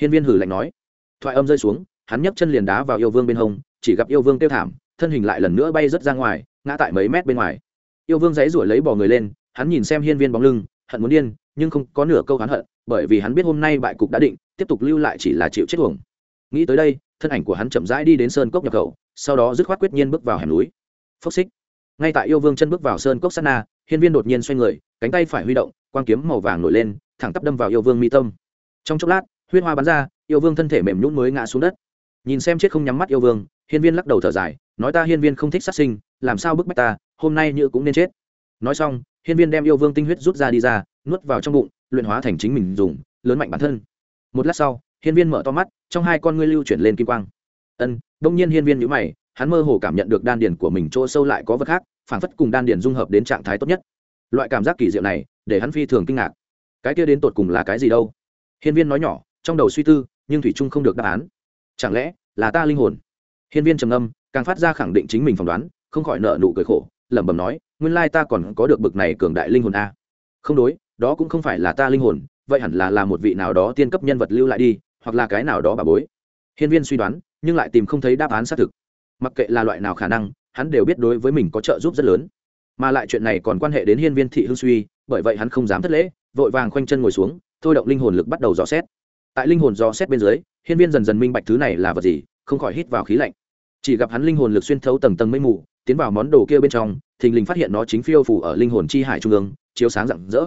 Hiên viên hử lạnh nói. Thoại âm rơi xuống, hắn nhấc chân liền đá vào yêu vương bên hông, chỉ gặp yêu vương kêu thảm, thân hình lại lần nữa bay rớt ra ngoài, ngã tại mấy mét bên ngoài. Yêu vương dãy ruổi lấy bỏ người lên, hắn nhìn xem hiên viên bóng lưng, hận muốn điên, nhưng không có nửa câu hắn hận, bởi vì hắn biết hôm nay bại cục đã định, tiếp tục lưu lại chỉ là chịu chết tuồng nghĩ tới đây, thân ảnh của hắn chậm rãi đi đến sơn cốc nhập khẩu, sau đó dứt khoát quyết nhiên bước vào hẻm núi. Phốc xích. Ngay tại yêu vương chân bước vào sơn cốc sát na, hiên viên đột nhiên xoay người, cánh tay phải huy động, quang kiếm màu vàng nổi lên, thẳng tắp đâm vào yêu vương mi tâm. Trong chốc lát, huyết hoa bắn ra, yêu vương thân thể mềm nhún mới ngã xuống đất. Nhìn xem chết không nhắm mắt yêu vương, hiên viên lắc đầu thở dài, nói ta hiên viên không thích sát sinh, làm sao bức bách ta, hôm nay như cũng nên chết. Nói xong, hiên viên đem yêu vương tinh huyết rút ra đi ra, nuốt vào trong bụng, luyện hóa thành chính mình dùng, lớn mạnh bản thân. Một lát sau hiên viên mở to mắt, trong hai con ngươi lưu chuyển lên kim quang. Ân, đông nhiên hiên viên nhữ mày, hắn mơ hồ cảm nhận được đan điền của mình chỗ sâu lại có vật khác, phảng phất cùng đan điền dung hợp đến trạng thái tốt nhất. Loại cảm giác kỳ diệu này, để hắn phi thường kinh ngạc. Cái kia đến tột cùng là cái gì đâu? Hiên viên nói nhỏ, trong đầu suy tư, nhưng thủy trung không được đáp án. Chẳng lẽ là ta linh hồn? Hiên viên trầm âm càng phát ra khẳng định chính mình phỏng đoán, không khỏi nợ nụ cười khổ, lẩm bẩm nói, nguyên lai ta còn có được bực này cường đại linh hồn a. Không đối, đó cũng không phải là ta linh hồn, vậy hẳn là là một vị nào đó tiên cấp nhân vật lưu lại đi hoặc là cái nào đó bà bối. Hiên viên suy đoán, nhưng lại tìm không thấy đáp án xác thực. Mặc kệ là loại nào khả năng, hắn đều biết đối với mình có trợ giúp rất lớn. Mà lại chuyện này còn quan hệ đến hiên viên thị hương suy, bởi vậy hắn không dám thất lễ, vội vàng khoanh chân ngồi xuống, thôi động linh hồn lực bắt đầu dò xét. Tại linh hồn dò xét bên dưới, hiên viên dần dần minh bạch thứ này là vật gì, không khỏi hít vào khí lạnh. Chỉ gặp hắn linh hồn lực xuyên thấu tầng tầng mây mù, tiến vào món đồ kia bên trong, thình lình phát hiện nó chính phiêu phủ ở linh hồn chi hải trung ương, chiếu sáng rạng rỡ.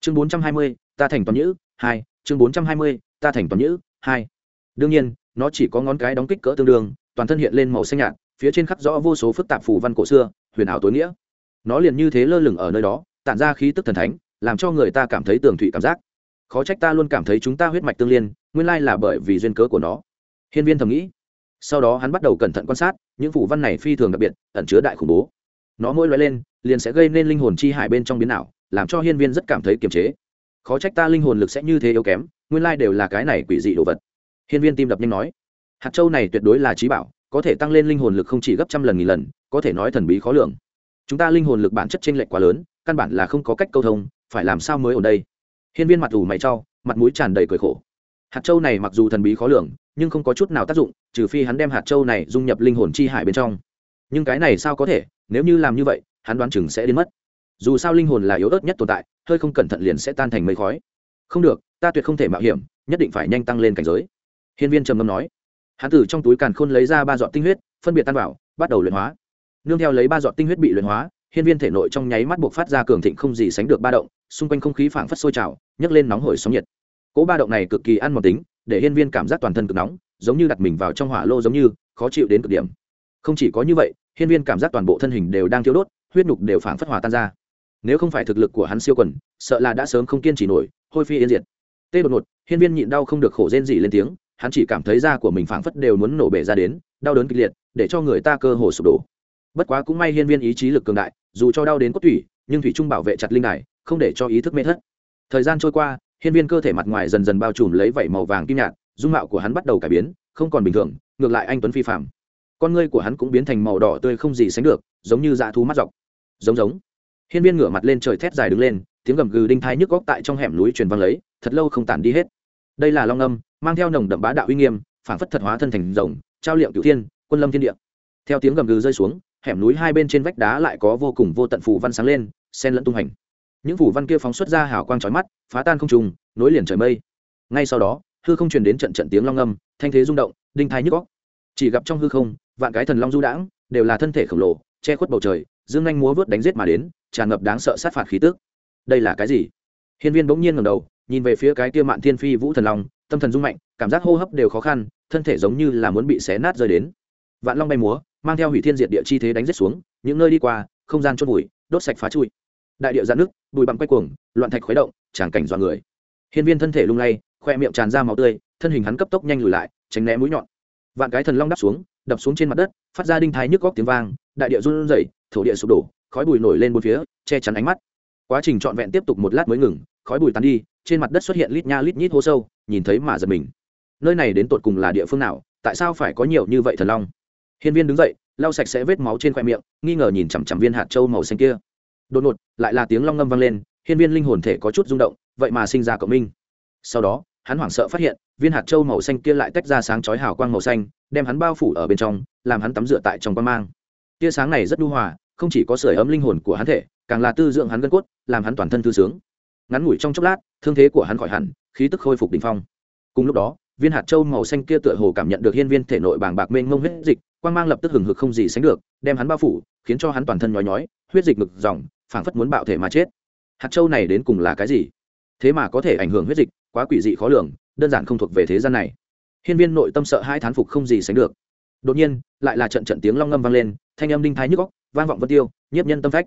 Chương bốn trăm hai mươi, ta thành toàn nhữ, hai, chương bốn trăm hai mươi, ta thành toàn nhữ hai. Đương nhiên, nó chỉ có ngón cái đóng kích cỡ tương đương, toàn thân hiện lên màu xanh nhạt, phía trên khắc rõ vô số phức tạp phù văn cổ xưa, huyền ảo tối nghĩa. Nó liền như thế lơ lửng ở nơi đó, tản ra khí tức thần thánh, làm cho người ta cảm thấy tường thụy cảm giác. Khó trách ta luôn cảm thấy chúng ta huyết mạch tương liên, nguyên lai là bởi vì duyên cớ của nó. Hiên viên thầm nghĩ. Sau đó hắn bắt đầu cẩn thận quan sát, những phủ văn này phi thường đặc biệt, ẩn chứa đại khủng bố. Nó mỗi loại lên, liền sẽ gây nên linh hồn chi hải bên trong biến ảo, làm cho hiên viên rất cảm thấy kiềm chế. Khó trách ta linh hồn lực sẽ như thế yếu kém nguyên lai đều là cái này quỷ dị đồ vật. Hiên viên tim đập nhanh nói, hạt châu này tuyệt đối là trí bảo, có thể tăng lên linh hồn lực không chỉ gấp trăm lần nghìn lần, có thể nói thần bí khó lường. Chúng ta linh hồn lực bản chất t r ê n lệch quá lớn, căn bản là không có cách câu thông, phải làm sao mới ở đây? Hiên viên mặt ủ mày trau mặt mũi tràn đầy cười khổ. Hạt châu này mặc dù thần bí khó lường, nhưng không có chút nào tác dụng, trừ phi hắn đem hạt châu này dung nhập linh hồn chi hải bên trong. Nhưng cái này sao có thể? Nếu như làm như vậy, hắn đoán chừng sẽ đến mất. Dù sao linh hồn là yếu ớt nhất tồn tại, hơi không cẩn thận liền sẽ tan thành mây khói. Không được ta tuyệt không thể mạo hiểm, nhất định phải nhanh tăng lên cảnh giới. Hiên viên trầm ngâm nói. Hắn từ trong túi càn khôn lấy ra ba giọt tinh huyết, phân biệt tan vào, bắt đầu luyện hóa. Nương theo lấy ba giọt tinh huyết bị luyện hóa, hiên viên thể nội trong nháy mắt buộc phát ra cường thịnh không gì sánh được ba động, xung quanh không khí phảng phất sôi trào, nhấc lên nóng hổi sóng nhiệt. Cỗ ba động này cực kỳ ăn mòn tính, để hiên viên cảm giác toàn thân cực nóng, giống như đặt mình vào trong hỏa lô giống như, khó chịu đến cực điểm. Không chỉ có như vậy, hiên viên cảm giác toàn bộ thân hình đều đang thiêu đốt, huyết nhục đều phảng phất hòa tan ra. Nếu không phải thực lực của hắn siêu quần, sợ là đã sớm không kiên trì nổi, hôi phi yên diệt tê đột ngột, hiên viên nhịn đau không được khổ rên gì lên tiếng, hắn chỉ cảm thấy da của mình phảng phất đều muốn nổ bể ra đến, đau đớn kịch liệt, để cho người ta cơ hồ sụp đổ. Bất quá cũng may hiên viên ý chí lực cường đại, dù cho đau đến cốt thủy nhưng thủy trung bảo vệ chặt linh này không để cho ý thức mê thất. Thời gian trôi qua, hiên viên cơ thể mặt ngoài dần dần bao trùm lấy vảy màu vàng kim nhạt, dung mạo của hắn bắt đầu cải biến, không còn bình thường, ngược lại anh tuấn phi phạm con ngươi của hắn cũng biến thành màu đỏ tươi không gì sánh được, giống như dạ thú mắt dọc. Giống giống. Hiên viên ngửa mặt lên trời thét dài đứng lên, tiếng gầm gừ đinh thai nhức góc tại trong hẻm núi truyền vang lấy thật lâu không tản đi hết. Đây là long âm, mang theo nồng đậm bá đạo uy nghiêm phản phất thật hóa thân thành rồng, trao liệm cửu thiên, quân lâm thiên địa. Theo tiếng gầm gừ rơi xuống, hẻm núi hai bên trên vách đá lại có vô cùng vô tận phủ văn sáng lên sen lẫn tung hành. Những phủ văn kia phóng xuất ra hào quang chói mắt, phá tan không trùng nối liền trời mây. Ngay sau đó, hư không truyền đến trận trận tiếng long âm, thanh thế rung động, đinh thai nhức góc chỉ gặp trong hư không, vạn cái thần long du đãng, đều là thân thể khổng lồ, che khuất bầu trời, dương anh múa vớt đánh giết mà đến, tràn ngập đáng sợ sát phạt khí tức. Đây là cái gì? Hiên viên bỗng nhiên ngẩng đầu nhìn về phía cái kia mạn thiên phi vũ thần long, tâm thần rung mạnh, cảm giác hô hấp đều khó khăn, thân thể giống như là muốn bị xé nát rơi đến. Vạn long bay múa, mang theo hủy thiên diệt địa chi thế đánh rết xuống, những nơi đi qua, không gian chôn bụi đốt sạch phá chui. Đại địa giãn nước bụi bặm quay cuồng, loạn thạch khuấy động, tràng cảnh dọa người. Hiên viên thân thể lung lay, khoe miệng tràn ra máu tươi, thân hình hắn cấp tốc nhanh lùi lại, tránh né mũi nhọn. Vạn cái thần long đắp xuống, đập xuống trên mặt đất, phát ra đinh thái nhức góc tiếng vang, đại địa run rẩy, thổ địa sụp đổ, khói bụi nổi lên bốn phía, che chắn ánh mắt. Quá trình trọn vẹn tiếp tục một lát mới ngừng, khói bụi tán đi trên mặt đất xuất hiện lít nha lít nhít hố sâu, nhìn thấy mà giật mình. Nơi này đến tột cùng là địa phương nào, tại sao phải có nhiều như vậy thần long? Hiên viên đứng dậy, lau sạch sẽ vết máu trên khoe miệng, nghi ngờ nhìn chằm chằm viên hạt châu màu xanh kia. Đột ngột, lại là tiếng long ngâm vang lên, hiên viên linh hồn thể có chút rung động, vậy mà sinh ra cộng minh. Sau đó, hắn hoảng sợ phát hiện, viên hạt châu màu xanh kia lại tách ra sáng chói hào quang màu xanh, đem hắn bao phủ ở bên trong, làm hắn tắm rửa tại trong quan mang. Tia sáng này rất đu hòa, không chỉ có sưởi ấm linh hồn của hắn thể, càng là tư dưỡng hắn gân cốt, làm hắn toàn thân thư sướng ngắn ngủi trong chốc lát, thương thế của hắn khỏi hẳn, khí tức khôi phục đ ỉ n h phong. Cùng lúc đó, viên hạt châu màu xanh kia tựa hồ cảm nhận được hiên viên thể nội bàng bạc mênh mông huyết dịch, quang mang lập tức hừng hực không gì sánh được, đem hắn bao phủ, khiến cho hắn toàn thân nhói nhói, huyết dịch ngực dòng, phảng phất muốn bạo thể mà chết. Hạt châu này đến cùng là cái gì? Thế mà có thể ảnh hưởng huyết dịch, quá quỷ dị khó lường, đơn giản không thuộc về thế gian này. Hiên viên nội tâm sợ hai thán phục không gì sánh được. Đột nhiên, lại là trận trận tiếng long ngâm vang lên, thanh âm đinh thái nhức góc vang vọng vân tiêu, nhiếp nhân tâm phách.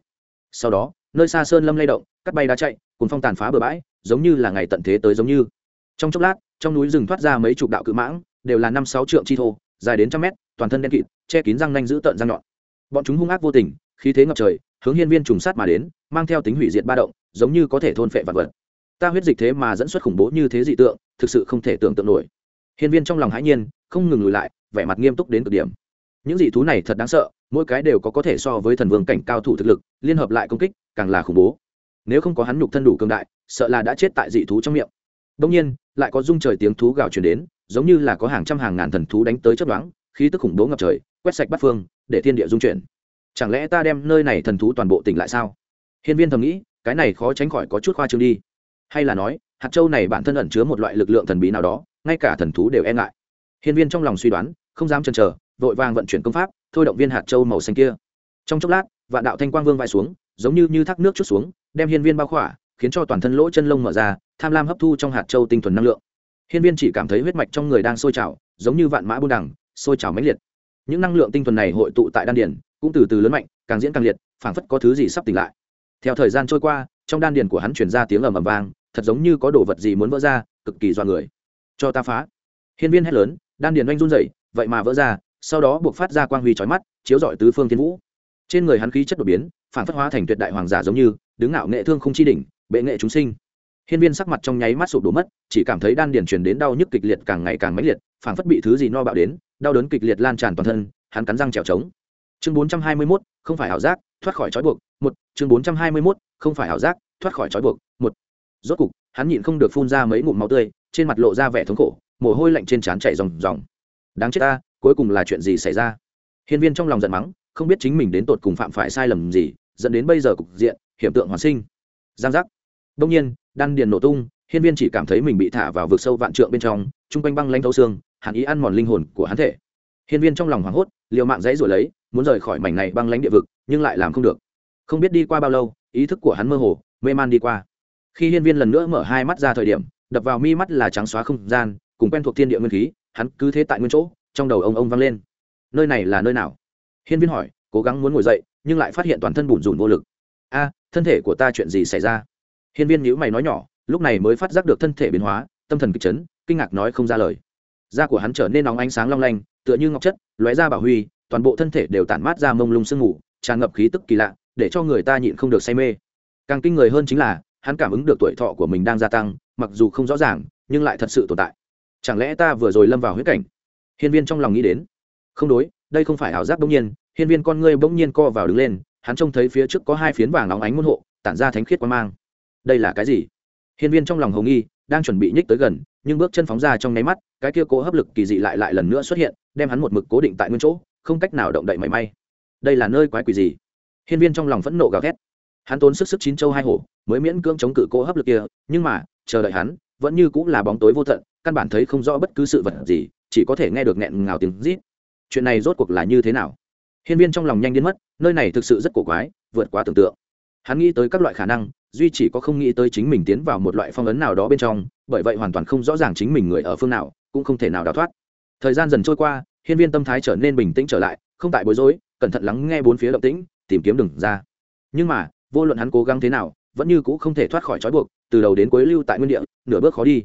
Sau đó nơi xa sơn lâm lay động, cắt bay đá chạy cùng phong tàn phá bờ bãi, giống như là ngày tận thế tới giống như. Trong chốc lát, trong núi rừng thoát ra mấy chục đạo cự mãng, đều là năm sáu trượng chi thô, dài đến trăm mét, toàn thân đen kịt, che kín răng nanh giữ tợn răng nhọn. Bọn chúng hung ác vô tình, khí thế ngập trời, hướng hiên viên trùng sát mà đến, mang theo tính hủy diệt ba động, giống như có thể thôn phệ vật vật. Ta huyết dịch thế mà dẫn xuất khủng bố như thế dị tượng, thực sự không thể tưởng tượng nổi. Hiên viên trong lòng hãi nhiên, không ngừng lùi lại, vẻ mặt nghiêm túc đến cực điểm những dị thú này thật đáng sợ, mỗi cái đều có có thể so với thần vương cảnh cao thủ thực lực, liên hợp lại công kích, càng là khủng bố. Nếu không có hắn nhục thân đủ cường đại, sợ là đã chết tại dị thú trong miệng. Đông nhiên, lại có rung trời tiếng thú gào truyền đến, giống như là có hàng trăm hàng ngàn thần thú đánh tới chất đoán khí tức khủng bố ngập trời, quét sạch bắt phương, để thiên địa dung chuyển. Chẳng lẽ ta đem nơi này thần thú toàn bộ tỉnh lại sao? Hiên viên thầm nghĩ, cái này khó tránh khỏi có chút khoa trương đi. Hay là nói, hạt châu này bản thân ẩn chứa một loại lực lượng thần bí nào đó, ngay cả thần thú đều e ngại. Hiên viên trong lòng suy đoán, không dám chần chờ vội vàng vận chuyển công pháp, thôi động viên hạt châu màu xanh kia. Trong chốc lát, vạn đạo thanh quang vương vai xuống, giống như như thác nước chút xuống, đem hiên viên bao khỏa, khiến cho toàn thân lỗ chân lông mở ra, tham lam hấp thu trong hạt châu tinh thuần năng lượng. Hiên viên chỉ cảm thấy huyết mạch trong người đang sôi trào, giống như vạn mã buôn đẳng sôi trào mãnh liệt. Những năng lượng tinh thuần này hội tụ tại đan điền, cũng từ từ lớn mạnh, càng diễn càng liệt, phảng phất có thứ gì sắp tỉnh lại. Theo thời gian trôi qua, trong đan điền của hắn truyền ra tiếng ầm ầm vang, thật giống như có đồ vật gì muốn vỡ ra, cực kỳ do người. Cho ta phá! Hiên viên hét lớn, đan điền oanh run rẩy, vậy mà vỡ ra sau đó buộc phát ra quang huy chói mắt chiếu rọi tứ phương thiên vũ. Trên người hắn khí chất đột biến phản phất hóa thành tuyệt đại hoàng giả giống như đứng ngạo nghệ thương không chi đỉnh bệ nghệ chúng sinh. Hiên viên sắc mặt trong nháy mắt sụp đổ mất chỉ cảm thấy đan điền truyền đến đau nhức kịch liệt càng ngày càng mãnh liệt phản phất bị thứ gì no bạo đến đau đớn kịch liệt lan tràn toàn thân hắn cắn răng trèo trống. Chương 421, không phải ảo giác thoát khỏi trói buộc một chương 421, không phải ảo giác thoát khỏi trói buộc một. Rốt cục hắn nhịn không được phun ra mấy ngụm máu tươi trên mặt lộ ra vẻ thống khổ mồ hôi lạnh trên trán chảy ròng ròng. Đáng chết ta cuối cùng là chuyện gì xảy ra? Hiên viên trong lòng giận mắng, không biết chính mình đến tột cùng phạm phải sai lầm gì, dẫn đến bây giờ cục diện, hiểm tượng hoàn sinh. Giang giác. Đông nhiên, đan điền nổ tung, hiên viên chỉ cảm thấy mình bị thả vào vực sâu vạn trượng bên trong, chung quanh băng lanh thấu xương, hàn ý ăn mòn linh hồn của hắn thể. Hiên viên trong lòng hoảng hốt, liều mạng dãy rồi lấy, muốn rời khỏi mảnh này băng lánh địa vực, nhưng lại làm không được. Không biết đi qua bao lâu, ý thức của hắn mơ hồ, mê man đi qua. Khi hiên viên lần nữa mở hai mắt ra thời điểm, đập vào mi mắt là trắng xóa không gian, cùng quen thuộc thiên địa nguyên khí, hắn cứ thế tại nguyên chỗ trong đầu ông ông vang lên. Nơi này là nơi nào? Hiên viên hỏi, cố gắng muốn ngồi dậy, nhưng lại phát hiện toàn thân bủn rủn vô lực. A, thân thể của ta chuyện gì xảy ra? Hiên viên nhữ mày nói nhỏ, lúc này mới phát giác được thân thể biến hóa, tâm thần kịch chấn, kinh ngạc nói không ra lời. Da của hắn trở nên nóng ánh sáng long lanh, tựa như ngọc chất, lóe ra bảo huy, toàn bộ thân thể đều tản mát ra mông lung sương ngủ tràn ngập khí tức kỳ lạ, để cho người ta nhịn không được say mê. Càng kinh người hơn chính là, hắn cảm ứng được tuổi thọ của mình đang gia tăng, mặc dù không rõ ràng, nhưng lại thật sự tồn tại. Chẳng lẽ ta vừa rồi lâm vào huyết cảnh? Hiên viên trong lòng nghĩ đến, không đối, đây không phải ảo giác bỗng nhiên, hiên viên con ngươi bỗng nhiên co vào đứng lên, hắn trông thấy phía trước có hai phiến vàng óng ánh môn hộ, tản ra thánh khiết quan mang. Đây là cái gì? Hiên viên trong lòng hồng nghi, đang chuẩn bị nhích tới gần, nhưng bước chân phóng ra trong nháy mắt, cái kia cố hấp lực kỳ dị lại lại lần nữa xuất hiện, đem hắn một mực cố định tại nguyên chỗ, không cách nào động đậy mảy may. Đây là nơi quái quỷ gì? Hiên viên trong lòng phẫn nộ gào thét. Hắn tốn sức sức chín châu hai hổ, mới miễn cưỡng chống cự cố hấp lực kia, nhưng mà, chờ đợi hắn, vẫn như cũng là bóng tối vô tận, căn bản thấy không rõ bất cứ sự vật gì chỉ có thể nghe được nghẹn ngào tiếng rít. Chuyện này rốt cuộc là như thế nào? Hiên viên trong lòng nhanh đến mất, nơi này thực sự rất cổ quái, vượt quá tưởng tượng. Hắn nghĩ tới các loại khả năng, duy chỉ có không nghĩ tới chính mình tiến vào một loại phong ấn nào đó bên trong, bởi vậy hoàn toàn không rõ ràng chính mình người ở phương nào, cũng không thể nào đào thoát. Thời gian dần trôi qua, hiên viên tâm thái trở nên bình tĩnh trở lại, không tại bối rối, cẩn thận lắng nghe bốn phía động tĩnh, tìm kiếm đường ra. Nhưng mà, vô luận hắn cố gắng thế nào, vẫn như cũ không thể thoát khỏi trói buộc, từ đầu đến cuối lưu tại nguyên địa, nửa bước khó đi.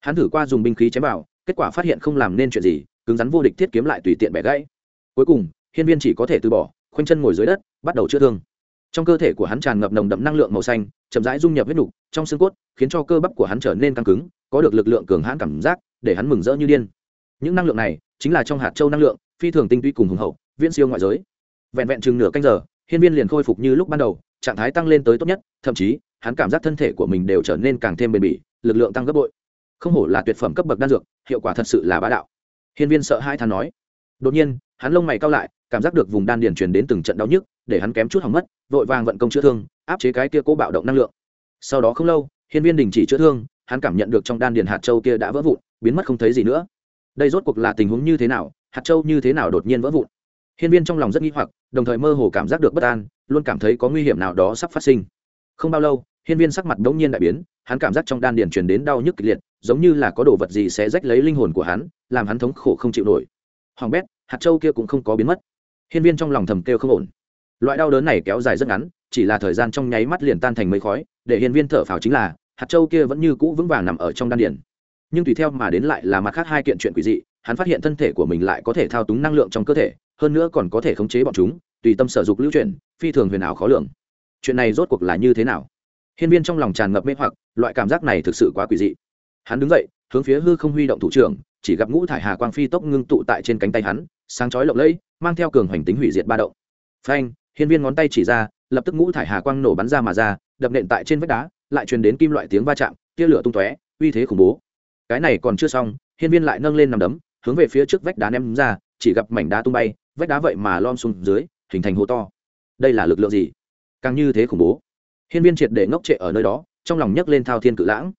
Hắn thử qua dùng binh khí chém vào kết quả phát hiện không làm nên chuyện gì, cứng rắn vô địch thiết kiếm lại tùy tiện bẻ gãy. Cuối cùng, hiên viên chỉ có thể từ bỏ, khoanh chân ngồi dưới đất, bắt đầu chữa thương. Trong cơ thể của hắn tràn ngập nồng đậm năng lượng màu xanh, chậm rãi dung nhập huyết nục, trong xương cốt, khiến cho cơ bắp của hắn trở nên căng cứng, có được lực lượng cường hãn cảm giác, để hắn mừng rỡ như điên. Những năng lượng này, chính là trong hạt châu năng lượng, phi thường tinh túy cùng hùng hậu, viễn siêu ngoại giới. Vẹn vẹn chừng nửa canh giờ, hiên viên liền khôi phục như lúc ban đầu, trạng thái tăng lên tới tốt nhất, thậm chí, hắn cảm giác thân thể của mình đều trở nên càng thêm bền bỉ, lực lượng tăng gấp bội không hổ là tuyệt phẩm cấp bậc đan dược, hiệu quả thật sự là bá đạo. Hiên viên sợ hai thán nói. Đột nhiên, hắn lông mày cao lại, cảm giác được vùng đan điền truyền đến từng trận đau nhức, để hắn kém chút hỏng mất, vội vàng vận công chữa thương, áp chế cái kia cố bạo động năng lượng. Sau đó không lâu, hiên viên đình chỉ chữa thương, hắn cảm nhận được trong đan điền hạt châu kia đã vỡ vụn, biến mất không thấy gì nữa. Đây rốt cuộc là tình huống như thế nào, hạt châu như thế nào đột nhiên vỡ vụn? Hiên viên trong lòng rất nghi hoặc, đồng thời mơ hồ cảm giác được bất an, luôn cảm thấy có nguy hiểm nào đó sắp phát sinh. Không bao lâu, hiên viên sắc mặt đ ỗ n g nhiên đại biến hắn cảm giác trong đan điền truyền đến đau nhức kịch liệt, giống như là có đồ vật gì sẽ rách lấy linh hồn của hắn, làm hắn thống khổ không chịu nổi. Hoàng bét, hạt châu kia cũng không có biến mất. Hiên viên trong lòng thầm kêu không ổn. Loại đau đớn này kéo dài rất ngắn, chỉ là thời gian trong nháy mắt liền tan thành mây khói, để hiên viên thở phào chính là, hạt châu kia vẫn như cũ vững vàng nằm ở trong đan điền. Nhưng tùy theo mà đến lại là mặt khác hai kiện chuyện quỷ dị, hắn phát hiện thân thể của mình lại có thể thao túng năng lượng trong cơ thể, hơn nữa còn có thể khống chế bọn chúng, tùy tâm sở dục lưu chuyển phi thường huyền ảo khó lường. Chuyện này rốt cuộc là như thế nào? Hiên viên trong lòng tràn ngập mê hoặc, loại cảm giác này thực sự quá quỷ dị. Hắn đứng dậy, hướng phía hư không huy động thủ trưởng, chỉ gặp ngũ thải hà quang phi tốc ngưng tụ tại trên cánh tay hắn, sáng chói lộng lẫy, mang theo cường hoành tính hủy diệt ba động. Phanh, hiên viên ngón tay chỉ ra, lập tức ngũ thải hà quang nổ bắn ra mà ra, đập nện tại trên vách đá, lại truyền đến kim loại tiếng va chạm, tia lửa tung tóe, uy thế khủng bố. Cái này còn chưa xong, hiên viên lại nâng lên nằm đấm, hướng về phía trước vách đá ném ra, chỉ gặp mảnh đá tung bay, vách đá vậy mà lom xuống dưới, hình thành hố to. Đây là lực lượng gì? Càng như thế khủng bố hiên viên triệt để ngốc trệ ở nơi đó, trong lòng nhấc lên thao thiên cự lãng.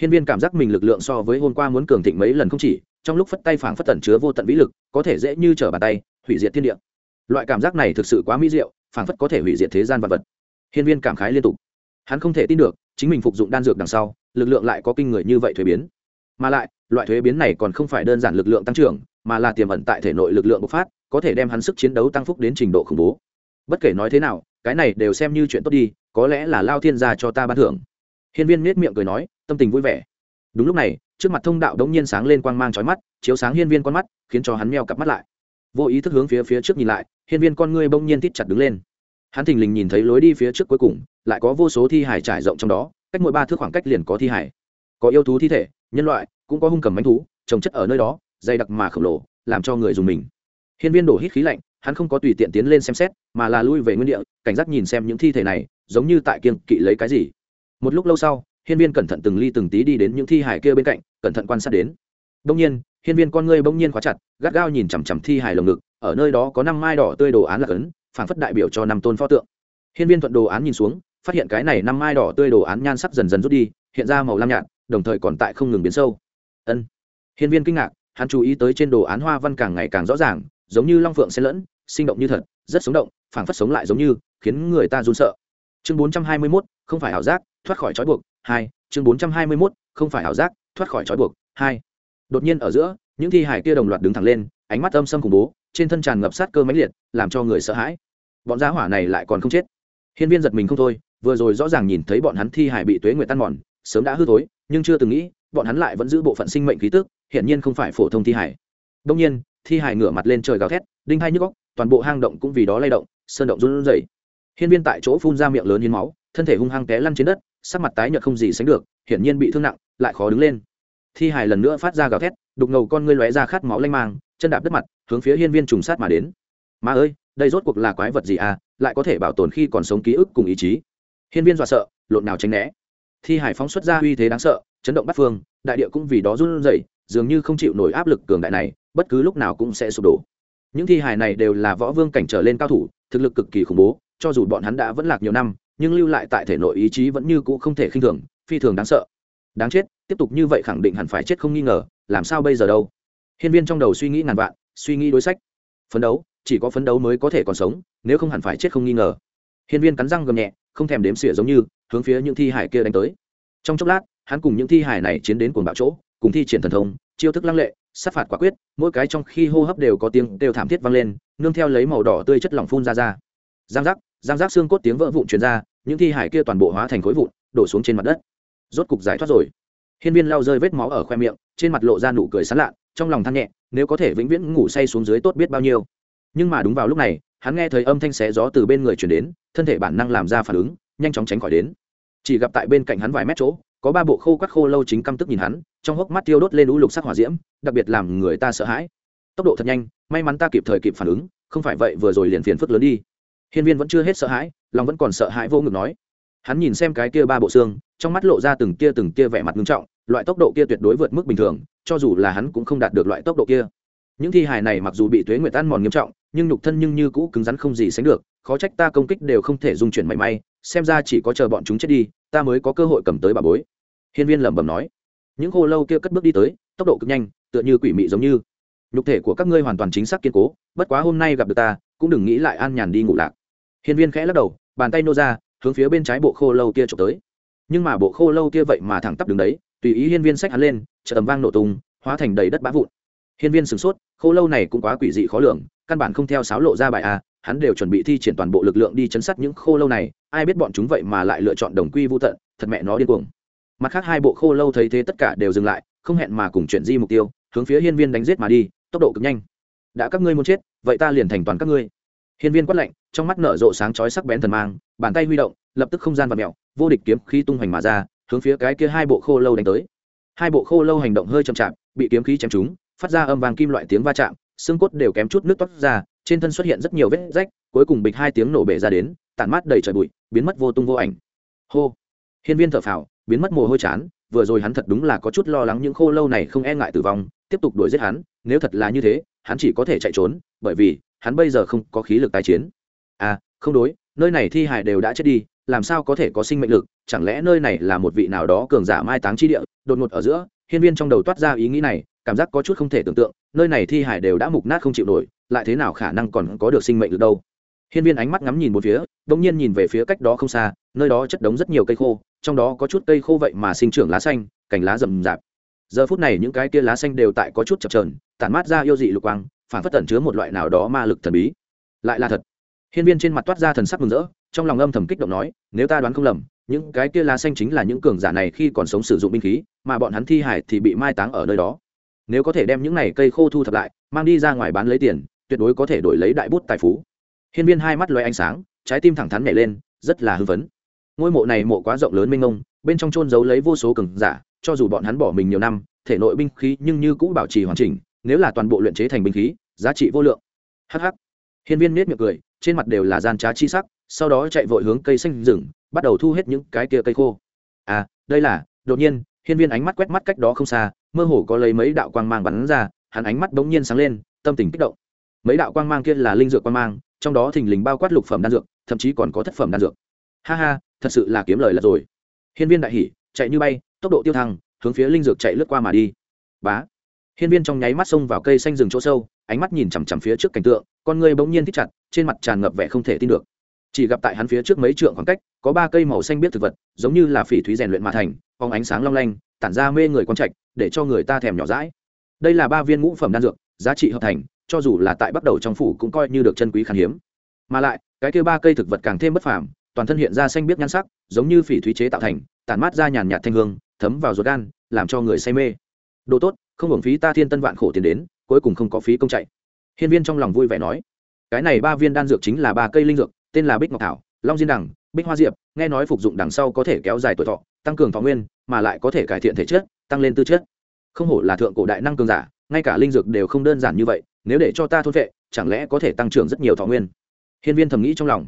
Hiên viên cảm giác mình lực lượng so với hôm qua muốn cường thịnh mấy lần không chỉ, trong lúc phất tay phảng phất tẩn chứa vô tận vĩ lực, có thể dễ như trở bàn tay, hủy diệt thiên địa. Loại cảm giác này thực sự quá mỹ diệu, phảng phất có thể hủy diệt thế gian vật vật. Hiên viên cảm khái liên tục. Hắn không thể tin được, chính mình phục dụng đan dược đằng sau, lực lượng lại có kinh người như vậy thuế biến. Mà lại, loại thuế biến này còn không phải đơn giản lực lượng tăng trưởng, mà là tiềm ẩn tại thể nội lực lượng bộc phát, có thể đem hắn sức chiến đấu tăng phúc đến trình độ khủng bố bất kể nói thế nào, cái này đều xem như chuyện tốt đi, có lẽ là lao thiên gia cho ta ban thưởng. Hiên viên nết miệng cười nói, tâm tình vui vẻ. Đúng lúc này, trước mặt thông đạo đống nhiên sáng lên quang mang chói mắt, chiếu sáng hiên viên con mắt, khiến cho hắn meo cặp mắt lại. Vô ý thức hướng phía phía trước nhìn lại, hiên viên con ngươi bỗng nhiên tít chặt đứng lên. Hắn thình lình nhìn thấy lối đi phía trước cuối cùng, lại có vô số thi hải trải rộng trong đó, cách mỗi ba thước khoảng cách liền có thi hải có yêu thú thi thể, nhân loại, cũng có hung cầm bánh thú, trồng chất ở nơi đó, dày đặc mà khổng lồ, làm cho người dùng mình. Hiên viên đổ hít khí lạnh hắn không có tùy tiện tiến lên xem xét, mà là lui về nguyên địa, cảnh giác nhìn xem những thi thể này, giống như tại kiên kỵ lấy cái gì. Một lúc lâu sau, hiên viên cẩn thận từng ly từng tí đi đến những thi hải kia bên cạnh, cẩn thận quan sát đến. Đông nhiên, hiên viên con ngươi bỗng nhiên khóa chặt, gắt gao nhìn chằm chằm thi hải lồng ngực, ở nơi đó có năm mai đỏ tươi đồ án là cấn, phản phất đại biểu cho năm tôn pho tượng. Hiên viên thuận đồ án nhìn xuống, phát hiện cái này năm mai đỏ tươi đồ án nhan sắc dần dần rút đi, hiện ra màu lam nhạt, đồng thời còn tại không ngừng biến sâu. Ân. Hiên viên kinh ngạc, hắn chú ý tới trên đồ án hoa văn càng ngày càng rõ ràng giống như long phượng xen lẫn sinh động như thật rất sống động phảng phất sống lại giống như khiến người ta run sợ. Chương 421, không phải ảo giác thoát khỏi trói buộc hai. Chương 421, không phải ảo giác thoát khỏi trói buộc hai. Đột nhiên ở giữa những thi hải kia đồng loạt đứng thẳng lên ánh mắt âm sâm khủng bố trên thân tràn ngập sát cơ mãnh liệt làm cho người sợ hãi. Bọn giá hỏa này lại còn không chết. Hiên viên giật mình không thôi vừa rồi rõ ràng nhìn thấy bọn hắn thi hải bị tuế nguyệt tan mòn sớm đã hư thối nhưng chưa từng nghĩ bọn hắn lại vẫn giữ bộ phận sinh mệnh khí tức hiển nhiên không phải phổ thông thi hải đông nhiên thi hải ngửa mặt lên trời gào thét, đinh hai nhức góc toàn bộ hang động cũng vì đó lay động, sơn động run rẩy. Hiên viên tại chỗ phun ra miệng lớn hiến máu, thân thể hung hăng té lăn trên đất, sắc mặt tái nhợt không gì sánh được, hiển nhiên bị thương nặng, lại khó đứng lên. Thi hải lần nữa phát ra gào thét, đục ngầu con ngươi lóe ra khát máu lanh mang, chân đạp đất mặt, hướng phía hiên viên trùng sát mà đến. Ma ơi, đây rốt cuộc là quái vật gì à lại có thể bảo tồn khi còn sống ký ức cùng ý chí. Hiên viên dọa sợ, lộn nào tránh né. Thi hải phóng xuất ra uy thế đáng sợ, chấn động bắt phương, đại địa cũng vì đó run rẩy dường như không chịu nổi áp lực cường đại này, bất cứ lúc nào cũng sẽ sụp đổ. Những thi hài này đều là võ vương cảnh trở lên cao thủ, thực lực cực kỳ khủng bố, cho dù bọn hắn đã vẫn lạc nhiều năm, nhưng lưu lại tại thể nội ý chí vẫn như cũ không thể khinh thường, phi thường đáng sợ. Đáng chết, tiếp tục như vậy khẳng định hẳn phải chết không nghi ngờ, làm sao bây giờ đâu? Hiên viên trong đầu suy nghĩ ngàn vạn, suy nghĩ đối sách. Phấn đấu, chỉ có phấn đấu mới có thể còn sống, nếu không hẳn phải chết không nghi ngờ. Hiên viên cắn răng gầm nhẹ, không thèm đếm xỉa giống như hướng phía những thi hải kia đánh tới. Trong chốc lát, hắn cùng những thi hải này chiến đến cuồng bạo chỗ cùng thi triển thần thông, chiêu thức lăng lệ, sát phạt quả quyết, mỗi cái trong khi hô hấp đều có tiếng đều thảm thiết vang lên, nương theo lấy màu đỏ tươi chất lỏng phun ra ra. Giang giác giang giác xương cốt tiếng vỡ vụn truyền ra, những thi hải kia toàn bộ hóa thành khối vụn, đổ xuống trên mặt đất. Rốt cục giải thoát rồi. Hiên viên lau rơi vết máu ở khoe miệng, trên mặt lộ ra nụ cười sán lạ, trong lòng than nhẹ, nếu có thể vĩnh viễn ngủ say xuống dưới tốt biết bao nhiêu. Nhưng mà đúng vào lúc này, hắn nghe thấy âm thanh xé gió từ bên người chuyển đến, thân thể bản năng làm ra phản ứng, nhanh chóng tránh khỏi đến. Chỉ gặp tại bên cạnh hắn vài mét chỗ có ba bộ khô quắt khô lâu chính căm tức nhìn hắn, trong hốc mắt tiêu đốt lên lũ lục sắc hỏa diễm, đặc biệt làm người ta sợ hãi. Tốc độ thật nhanh, may mắn ta kịp thời kịp phản ứng, không phải vậy vừa rồi liền phiền phức lớn đi. Hiên viên vẫn chưa hết sợ hãi, lòng vẫn còn sợ hãi vô ngực nói. Hắn nhìn xem cái kia ba bộ xương, trong mắt lộ ra từng kia từng kia vẻ mặt nghiêm trọng, loại tốc độ kia tuyệt đối vượt mức bình thường, cho dù là hắn cũng không đạt được loại tốc độ kia. Những thi hài này mặc dù bị tuế nguyệt tan mòn nghiêm trọng nhưng nhục thân nhưng như cũ cứng rắn không gì sánh được, khó trách ta công kích đều không thể dung chuyển mảy may, xem ra chỉ có chờ bọn chúng chết đi, ta mới có cơ hội cầm tới bà bối. Hiên viên lẩm bẩm nói. Những khô lâu kia cất bước đi tới, tốc độ cực nhanh, tựa như quỷ mị giống như. Nhục thể của các ngươi hoàn toàn chính xác kiên cố, bất quá hôm nay gặp được ta, cũng đừng nghĩ lại an nhàn đi ngủ lạc. Hiên viên khẽ lắc đầu, bàn tay nô ra, hướng phía bên trái bộ khô lâu kia trộm tới. Nhưng mà bộ khô lâu kia vậy mà thẳng tắp đứng đấy, tùy ý hiên viên sách hắn lên chợ tầm vang nổ tung, hóa thành đầy đất bã vụn hiên viên sửng sốt, khô lâu này cũng quá quỷ dị khó lường, căn bản không theo sáo lộ ra bài a, hắn đều chuẩn bị thi triển toàn bộ lực lượng đi chấn sát những khô lâu này, ai biết bọn chúng vậy mà lại lựa chọn đồng quy vô tận, thật mẹ nó điên cuồng. Mặt khác hai bộ khô lâu thấy thế tất cả đều dừng lại, không hẹn mà cùng chuyển di mục tiêu, hướng phía hiên viên đánh giết mà đi, tốc độ cực nhanh. Đã các ngươi muốn chết, vậy ta liền thành toàn các ngươi. Hiên viên quát lạnh, trong mắt nở rộ sáng chói sắc bén thần mang, bàn tay huy động, lập tức không gian và mẹo vô địch kiếm khí tung hoành mà ra, hướng phía cái kia hai bộ khô lâu đánh tới. Hai bộ khô lâu hành động hơi chậm chạp, bị kiếm khí chém trúng phát ra âm vàng kim loại tiếng va chạm, xương cốt đều kém chút nước toát ra, trên thân xuất hiện rất nhiều vết rách, cuối cùng bịch hai tiếng nổ bể ra đến, tản mát đầy trời bụi, biến mất vô tung vô ảnh. Hô. Hiên viên thở phào, biến mất mồ hôi chán, vừa rồi hắn thật đúng là có chút lo lắng những khô lâu này không e ngại tử vong, tiếp tục đuổi giết hắn, nếu thật là như thế, hắn chỉ có thể chạy trốn, bởi vì, hắn bây giờ không có khí lực tái chiến. À không đối, nơi này thi hài đều đã chết đi, làm sao có thể có sinh mệnh lực, chẳng lẽ nơi này là một vị nào đó cường giả mai táng chi địa, đột ngột ở giữa, hiên viên trong đầu toát ra ý nghĩ này cảm giác có chút không thể tưởng tượng, nơi này thi hải đều đã mục nát không chịu nổi, lại thế nào khả năng còn có được sinh mệnh được đâu? Hiên viên ánh mắt ngắm nhìn một phía đ nhiên nhìn về phía cách đó không xa, nơi đó chất đống rất nhiều cây khô, trong đó có chút cây khô vậy mà sinh trưởng lá xanh, cành lá rậm rạp. Giờ phút này những cái kia lá xanh đều tại có chút chập trờn tản mát ra yêu dị lục quang, phản phất tẩn chứa một loại nào đó ma lực thần bí. Lại là thật. Hiên viên trên mặt toát ra thần sắc mừng rỡ, trong lòng âm thầm kích động nói, nếu ta đoán không lầm, những cái kia lá xanh chính là những cường giả này khi còn sống sử dụng binh khí, mà bọn hắn thi hải thì bị mai táng ở nơi đó nếu có thể đem những này cây khô thu thập lại, mang đi ra ngoài bán lấy tiền, tuyệt đối có thể đổi lấy đại bút tài phú. Hiên viên hai mắt loay ánh sáng, trái tim thẳng thắn nhảy lên, rất là hư vấn ngôi mộ này mộ quá rộng lớn mênh mông, bên trong trôn giấu lấy vô số cường giả, cho dù bọn hắn bỏ mình nhiều năm, thể nội binh khí nhưng như cũ bảo trì hoàn chỉnh, nếu là toàn bộ luyện chế thành binh khí, giá trị vô lượng. Hh hiên viên nết miệng cười, trên mặt đều là gian trá chi sắc, sau đó chạy vội hướng cây xanh rừng, bắt đầu thu hết những cái kia cây khô. À đây là, đột nhiên, hiên viên ánh mắt quét mắt cách đó không xa mơ hồ có lấy mấy đạo quang mang bắn ra, hắn ánh mắt bỗng nhiên sáng lên, tâm tình kích động. Mấy đạo quang mang kia là linh dược quang mang, trong đó thình lình bao quát lục phẩm đan dược, thậm chí còn có thất phẩm đan dược. Ha ha, thật sự là kiếm lời là rồi. Hiên viên đại hỉ, chạy như bay, tốc độ tiêu thăng, hướng phía linh dược chạy lướt qua mà đi. Bá. Hiên viên trong nháy mắt xông vào cây xanh rừng chỗ sâu, ánh mắt nhìn chằm chằm phía trước cảnh tượng, con người bỗng nhiên thích chặt, trên mặt tràn ngập vẻ không thể tin được. Chỉ gặp tại hắn phía trước mấy trượng khoảng cách, có ba cây màu xanh biết thực vật, giống như là phỉ thúy rèn luyện mà thành, phóng ánh sáng long lanh, tản ra mê người quang trạch để cho người ta thèm nhỏ rãi đây là ba viên ngũ phẩm đan dược, giá trị hợp thành, cho dù là tại bắt đầu trong phủ cũng coi như được chân quý khan hiếm. Mà lại, cái kia ba cây thực vật càng thêm bất phàm, toàn thân hiện ra xanh biết nhan sắc, giống như phỉ thúy chế tạo thành, tản mát ra nhàn nhạt thanh hương, thấm vào ruột gan, làm cho người say mê. Đồ tốt, không hưởng phí ta thiên tân vạn khổ tiền đến, cuối cùng không có phí công chạy. Hiên viên trong lòng vui vẻ nói, cái này ba viên đan dược chính là ba cây linh dược, tên là bích ngọc thảo, long diên đằng, bích hoa diệp, nghe nói phục dụng đằng sau có thể kéo dài tuổi thọ, tăng cường thọ nguyên, mà lại có thể cải thiện thể chất tăng lên tư chất. Không hổ là thượng cổ đại năng cường giả, ngay cả linh dược đều không đơn giản như vậy, nếu để cho ta thôn vệ, chẳng lẽ có thể tăng trưởng rất nhiều thọ nguyên? Hiên viên thầm nghĩ trong lòng.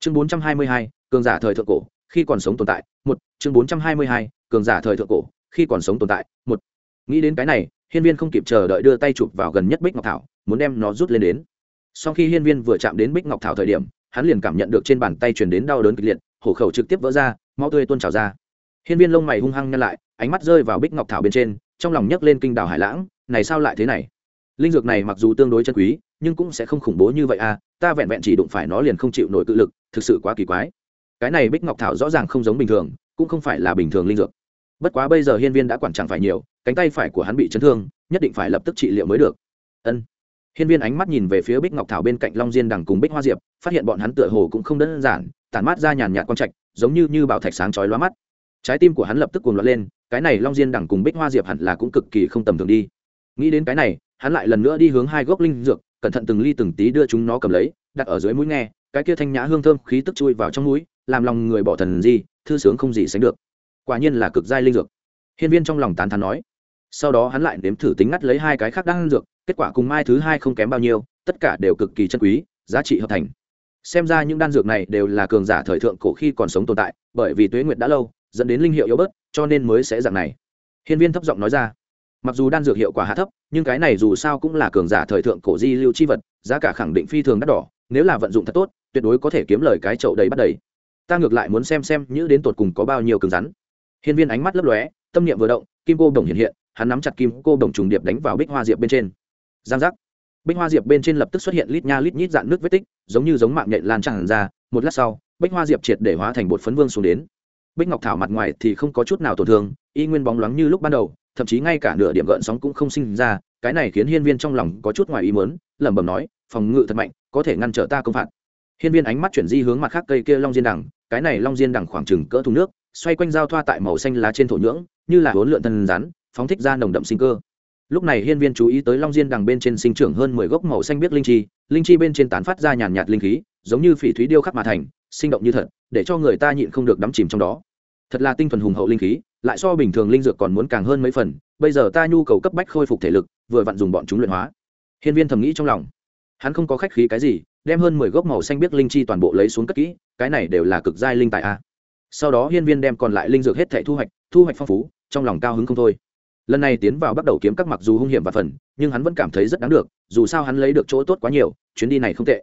Chương bốn trăm hai mươi hai, cường giả thời thượng cổ, khi còn sống tồn tại, một. Chương bốn trăm hai mươi hai, cường giả thời thượng cổ, khi còn sống tồn tại, một. Nghĩ đến cái này, hiên viên không kịp chờ đợi đưa tay chụp vào gần nhất bích ngọc thảo, muốn đem nó rút lên đến. Sau khi hiên viên vừa chạm đến bích ngọc thảo thời điểm, hắn liền cảm nhận được trên bàn tay truyền đến đau đớn kịch liệt, hổ khẩu trực tiếp vỡ ra, máu tươi tuôn trào ra hiên viên lông mày hung hăng nhăn lại, ánh mắt rơi vào bích ngọc thảo bên trên, trong lòng nhấc lên kinh đảo hải lãng, này sao lại thế này? Linh dược này mặc dù tương đối chân quý, nhưng cũng sẽ không khủng bố như vậy à ta vẹn vẹn chỉ đụng phải nó liền không chịu nổi cự lực, thực sự quá kỳ quái. Cái này bích ngọc thảo rõ ràng không giống bình thường, cũng không phải là bình thường linh dược. Bất quá bây giờ hiên viên đã quản chẳng phải nhiều, cánh tay phải của hắn bị chấn thương, nhất định phải lập tức trị liệu mới được. Ân. Hiên viên ánh mắt nhìn về phía bích ngọc thảo bên cạnh long diên đằng cùng bích hoa diệp, phát hiện bọn hắn tựa hồ cũng không đơn giản, tản mát ra nhàn nhạt quang trạch, giống như như bảo thạch sáng chói lóa mắt trái tim của hắn lập tức cuồng loạn lên, cái này long diên đẳng cùng bích hoa diệp hẳn là cũng cực kỳ không tầm thường đi. Nghĩ đến cái này, hắn lại lần nữa đi hướng hai gốc linh dược, cẩn thận từng ly từng tí đưa chúng nó cầm lấy, đặt ở dưới mũi nghe, cái kia thanh nhã hương thơm khí tức chui vào trong mũi, làm lòng người bỏ thần gì, thư sướng không gì sánh được. Quả nhiên là cực giai linh dược. Hiên viên trong lòng tán thán nói. Sau đó hắn lại nếm thử tính ngắt lấy hai cái khác đang dược, kết quả cùng mai thứ hai không kém bao nhiêu, tất cả đều cực kỳ chân quý, giá trị hợp thành. Xem ra những đan dược này đều là cường giả thời thượng cổ khi còn sống tồn tại, bởi vì tuế nguyệt đã lâu dẫn đến linh hiệu yếu bớt, cho nên mới sẽ dạng này. Hiên viên thấp giọng nói ra, mặc dù đan dược hiệu quả hạ thấp, nhưng cái này dù sao cũng là cường giả thời thượng cổ di lưu chi vật, giá cả khẳng định phi thường đắt đỏ, nếu là vận dụng thật tốt, tuyệt đối có thể kiếm lời cái chậu đầy bắt đầy. Ta ngược lại muốn xem xem như đến tột cùng có bao nhiêu cứng rắn. Hiên viên ánh mắt lấp lóe, tâm niệm vừa động, kim cô đồng hiện hiện, hắn nắm chặt kim cô đồng trùng điệp đánh vào bích hoa diệp bên trên. Giang giác. Bích hoa diệp bên trên lập tức xuất hiện lít nha lít nhít dạn nước vết tích, giống như giống mạng nhện lan tràn ra, một lát sau, bích hoa diệp triệt để hóa thành bột phấn vương xuống đến bích ngọc thảo mặt ngoài thì không có chút nào tổn thương, y nguyên bóng loáng như lúc ban đầu, thậm chí ngay cả nửa điểm gợn sóng cũng không sinh ra, cái này khiến hiên viên trong lòng có chút ngoài ý mớn lẩm bẩm nói, phòng ngự thật mạnh, có thể ngăn trở ta công phạt. Hiên viên ánh mắt chuyển di hướng mặt khác cây kia long diên đằng, cái này long diên đằng khoảng chừng cỡ thùng nước, xoay quanh giao thoa tại màu xanh lá trên thổ nhưỡng, như là hỗn lượn thân rắn, phóng thích ra nồng đậm sinh cơ. Lúc này hiên viên chú ý tới long diên đằng bên trên sinh trưởng hơn mười gốc màu xanh biết linh chi linh chi bên trên tán phát ra nhàn nhạt linh khí, giống như phỉ thúy điêu khắc mà thành, sinh động như thật, để cho người ta nhịn không được đắm chìm trong đó thật là tinh thuần hùng hậu linh khí, lại so bình thường linh dược còn muốn càng hơn mấy phần, bây giờ ta nhu cầu cấp bách khôi phục thể lực, vừa vặn dùng bọn chúng luyện hóa. Hiên viên thầm nghĩ trong lòng. Hắn không có khách khí cái gì, đem hơn mười gốc màu xanh biết linh chi toàn bộ lấy xuống cất kỹ, cái này đều là cực giai linh tại a. Sau đó hiên viên đem còn lại linh dược hết thể thu hoạch thu hoạch phong phú, trong lòng cao hứng không thôi. Lần này tiến vào bắt đầu kiếm các mặc dù hung hiểm và phần, nhưng hắn vẫn cảm thấy rất đáng được, dù sao hắn lấy được chỗ tốt quá nhiều, chuyến đi này không tệ.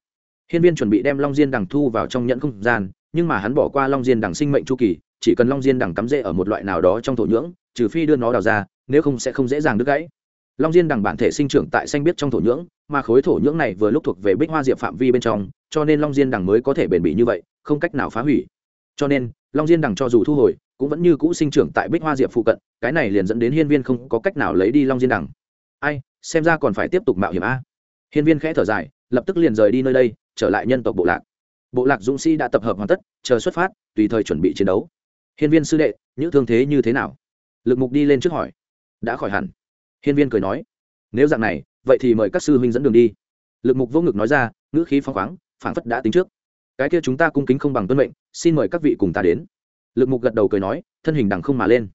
Hiên viên chuẩn bị đem long diên đằng thu vào trong nhận không gian, nhưng mà hắn bỏ qua long diên đằng sinh mệnh chu kỳ chỉ cần long diên đằng cắm rễ ở một loại nào đó trong thổ nhưỡng, trừ phi đưa nó đào ra, nếu không sẽ không dễ dàng đứt gãy. Long diên đằng bản thể sinh trưởng tại xanh biết trong thổ nhưỡng, mà khối thổ nhưỡng này vừa lúc thuộc về bích hoa diệp phạm vi bên trong, cho nên long diên đằng mới có thể bền bỉ như vậy, không cách nào phá hủy. Cho nên, long diên đằng cho dù thu hồi, cũng vẫn như cũ sinh trưởng tại bích hoa diệp phụ cận, cái này liền dẫn đến hiên viên không có cách nào lấy đi long diên đằng. Ai, xem ra còn phải tiếp tục mạo hiểm a. Hiên viên khẽ thở dài, lập tức liền rời đi nơi đây, trở lại nhân tộc bộ lạc. Bộ lạc dũng sĩ đã tập hợp hoàn tất, chờ xuất phát, tùy thời chuẩn bị chiến đấu hiên viên sư đệ, những thương thế như thế nào? Lực mục đi lên trước hỏi. Đã khỏi hẳn. Hiên viên cười nói. Nếu dạng này, vậy thì mời các sư huynh dẫn đường đi. Lực mục vô ngực nói ra, ngữ khí phong khoáng, phảng phất đã tính trước. Cái kia chúng ta cung kính không bằng tuân mệnh, xin mời các vị cùng ta đến. Lực mục gật đầu cười nói, thân hình đằng không mà lên.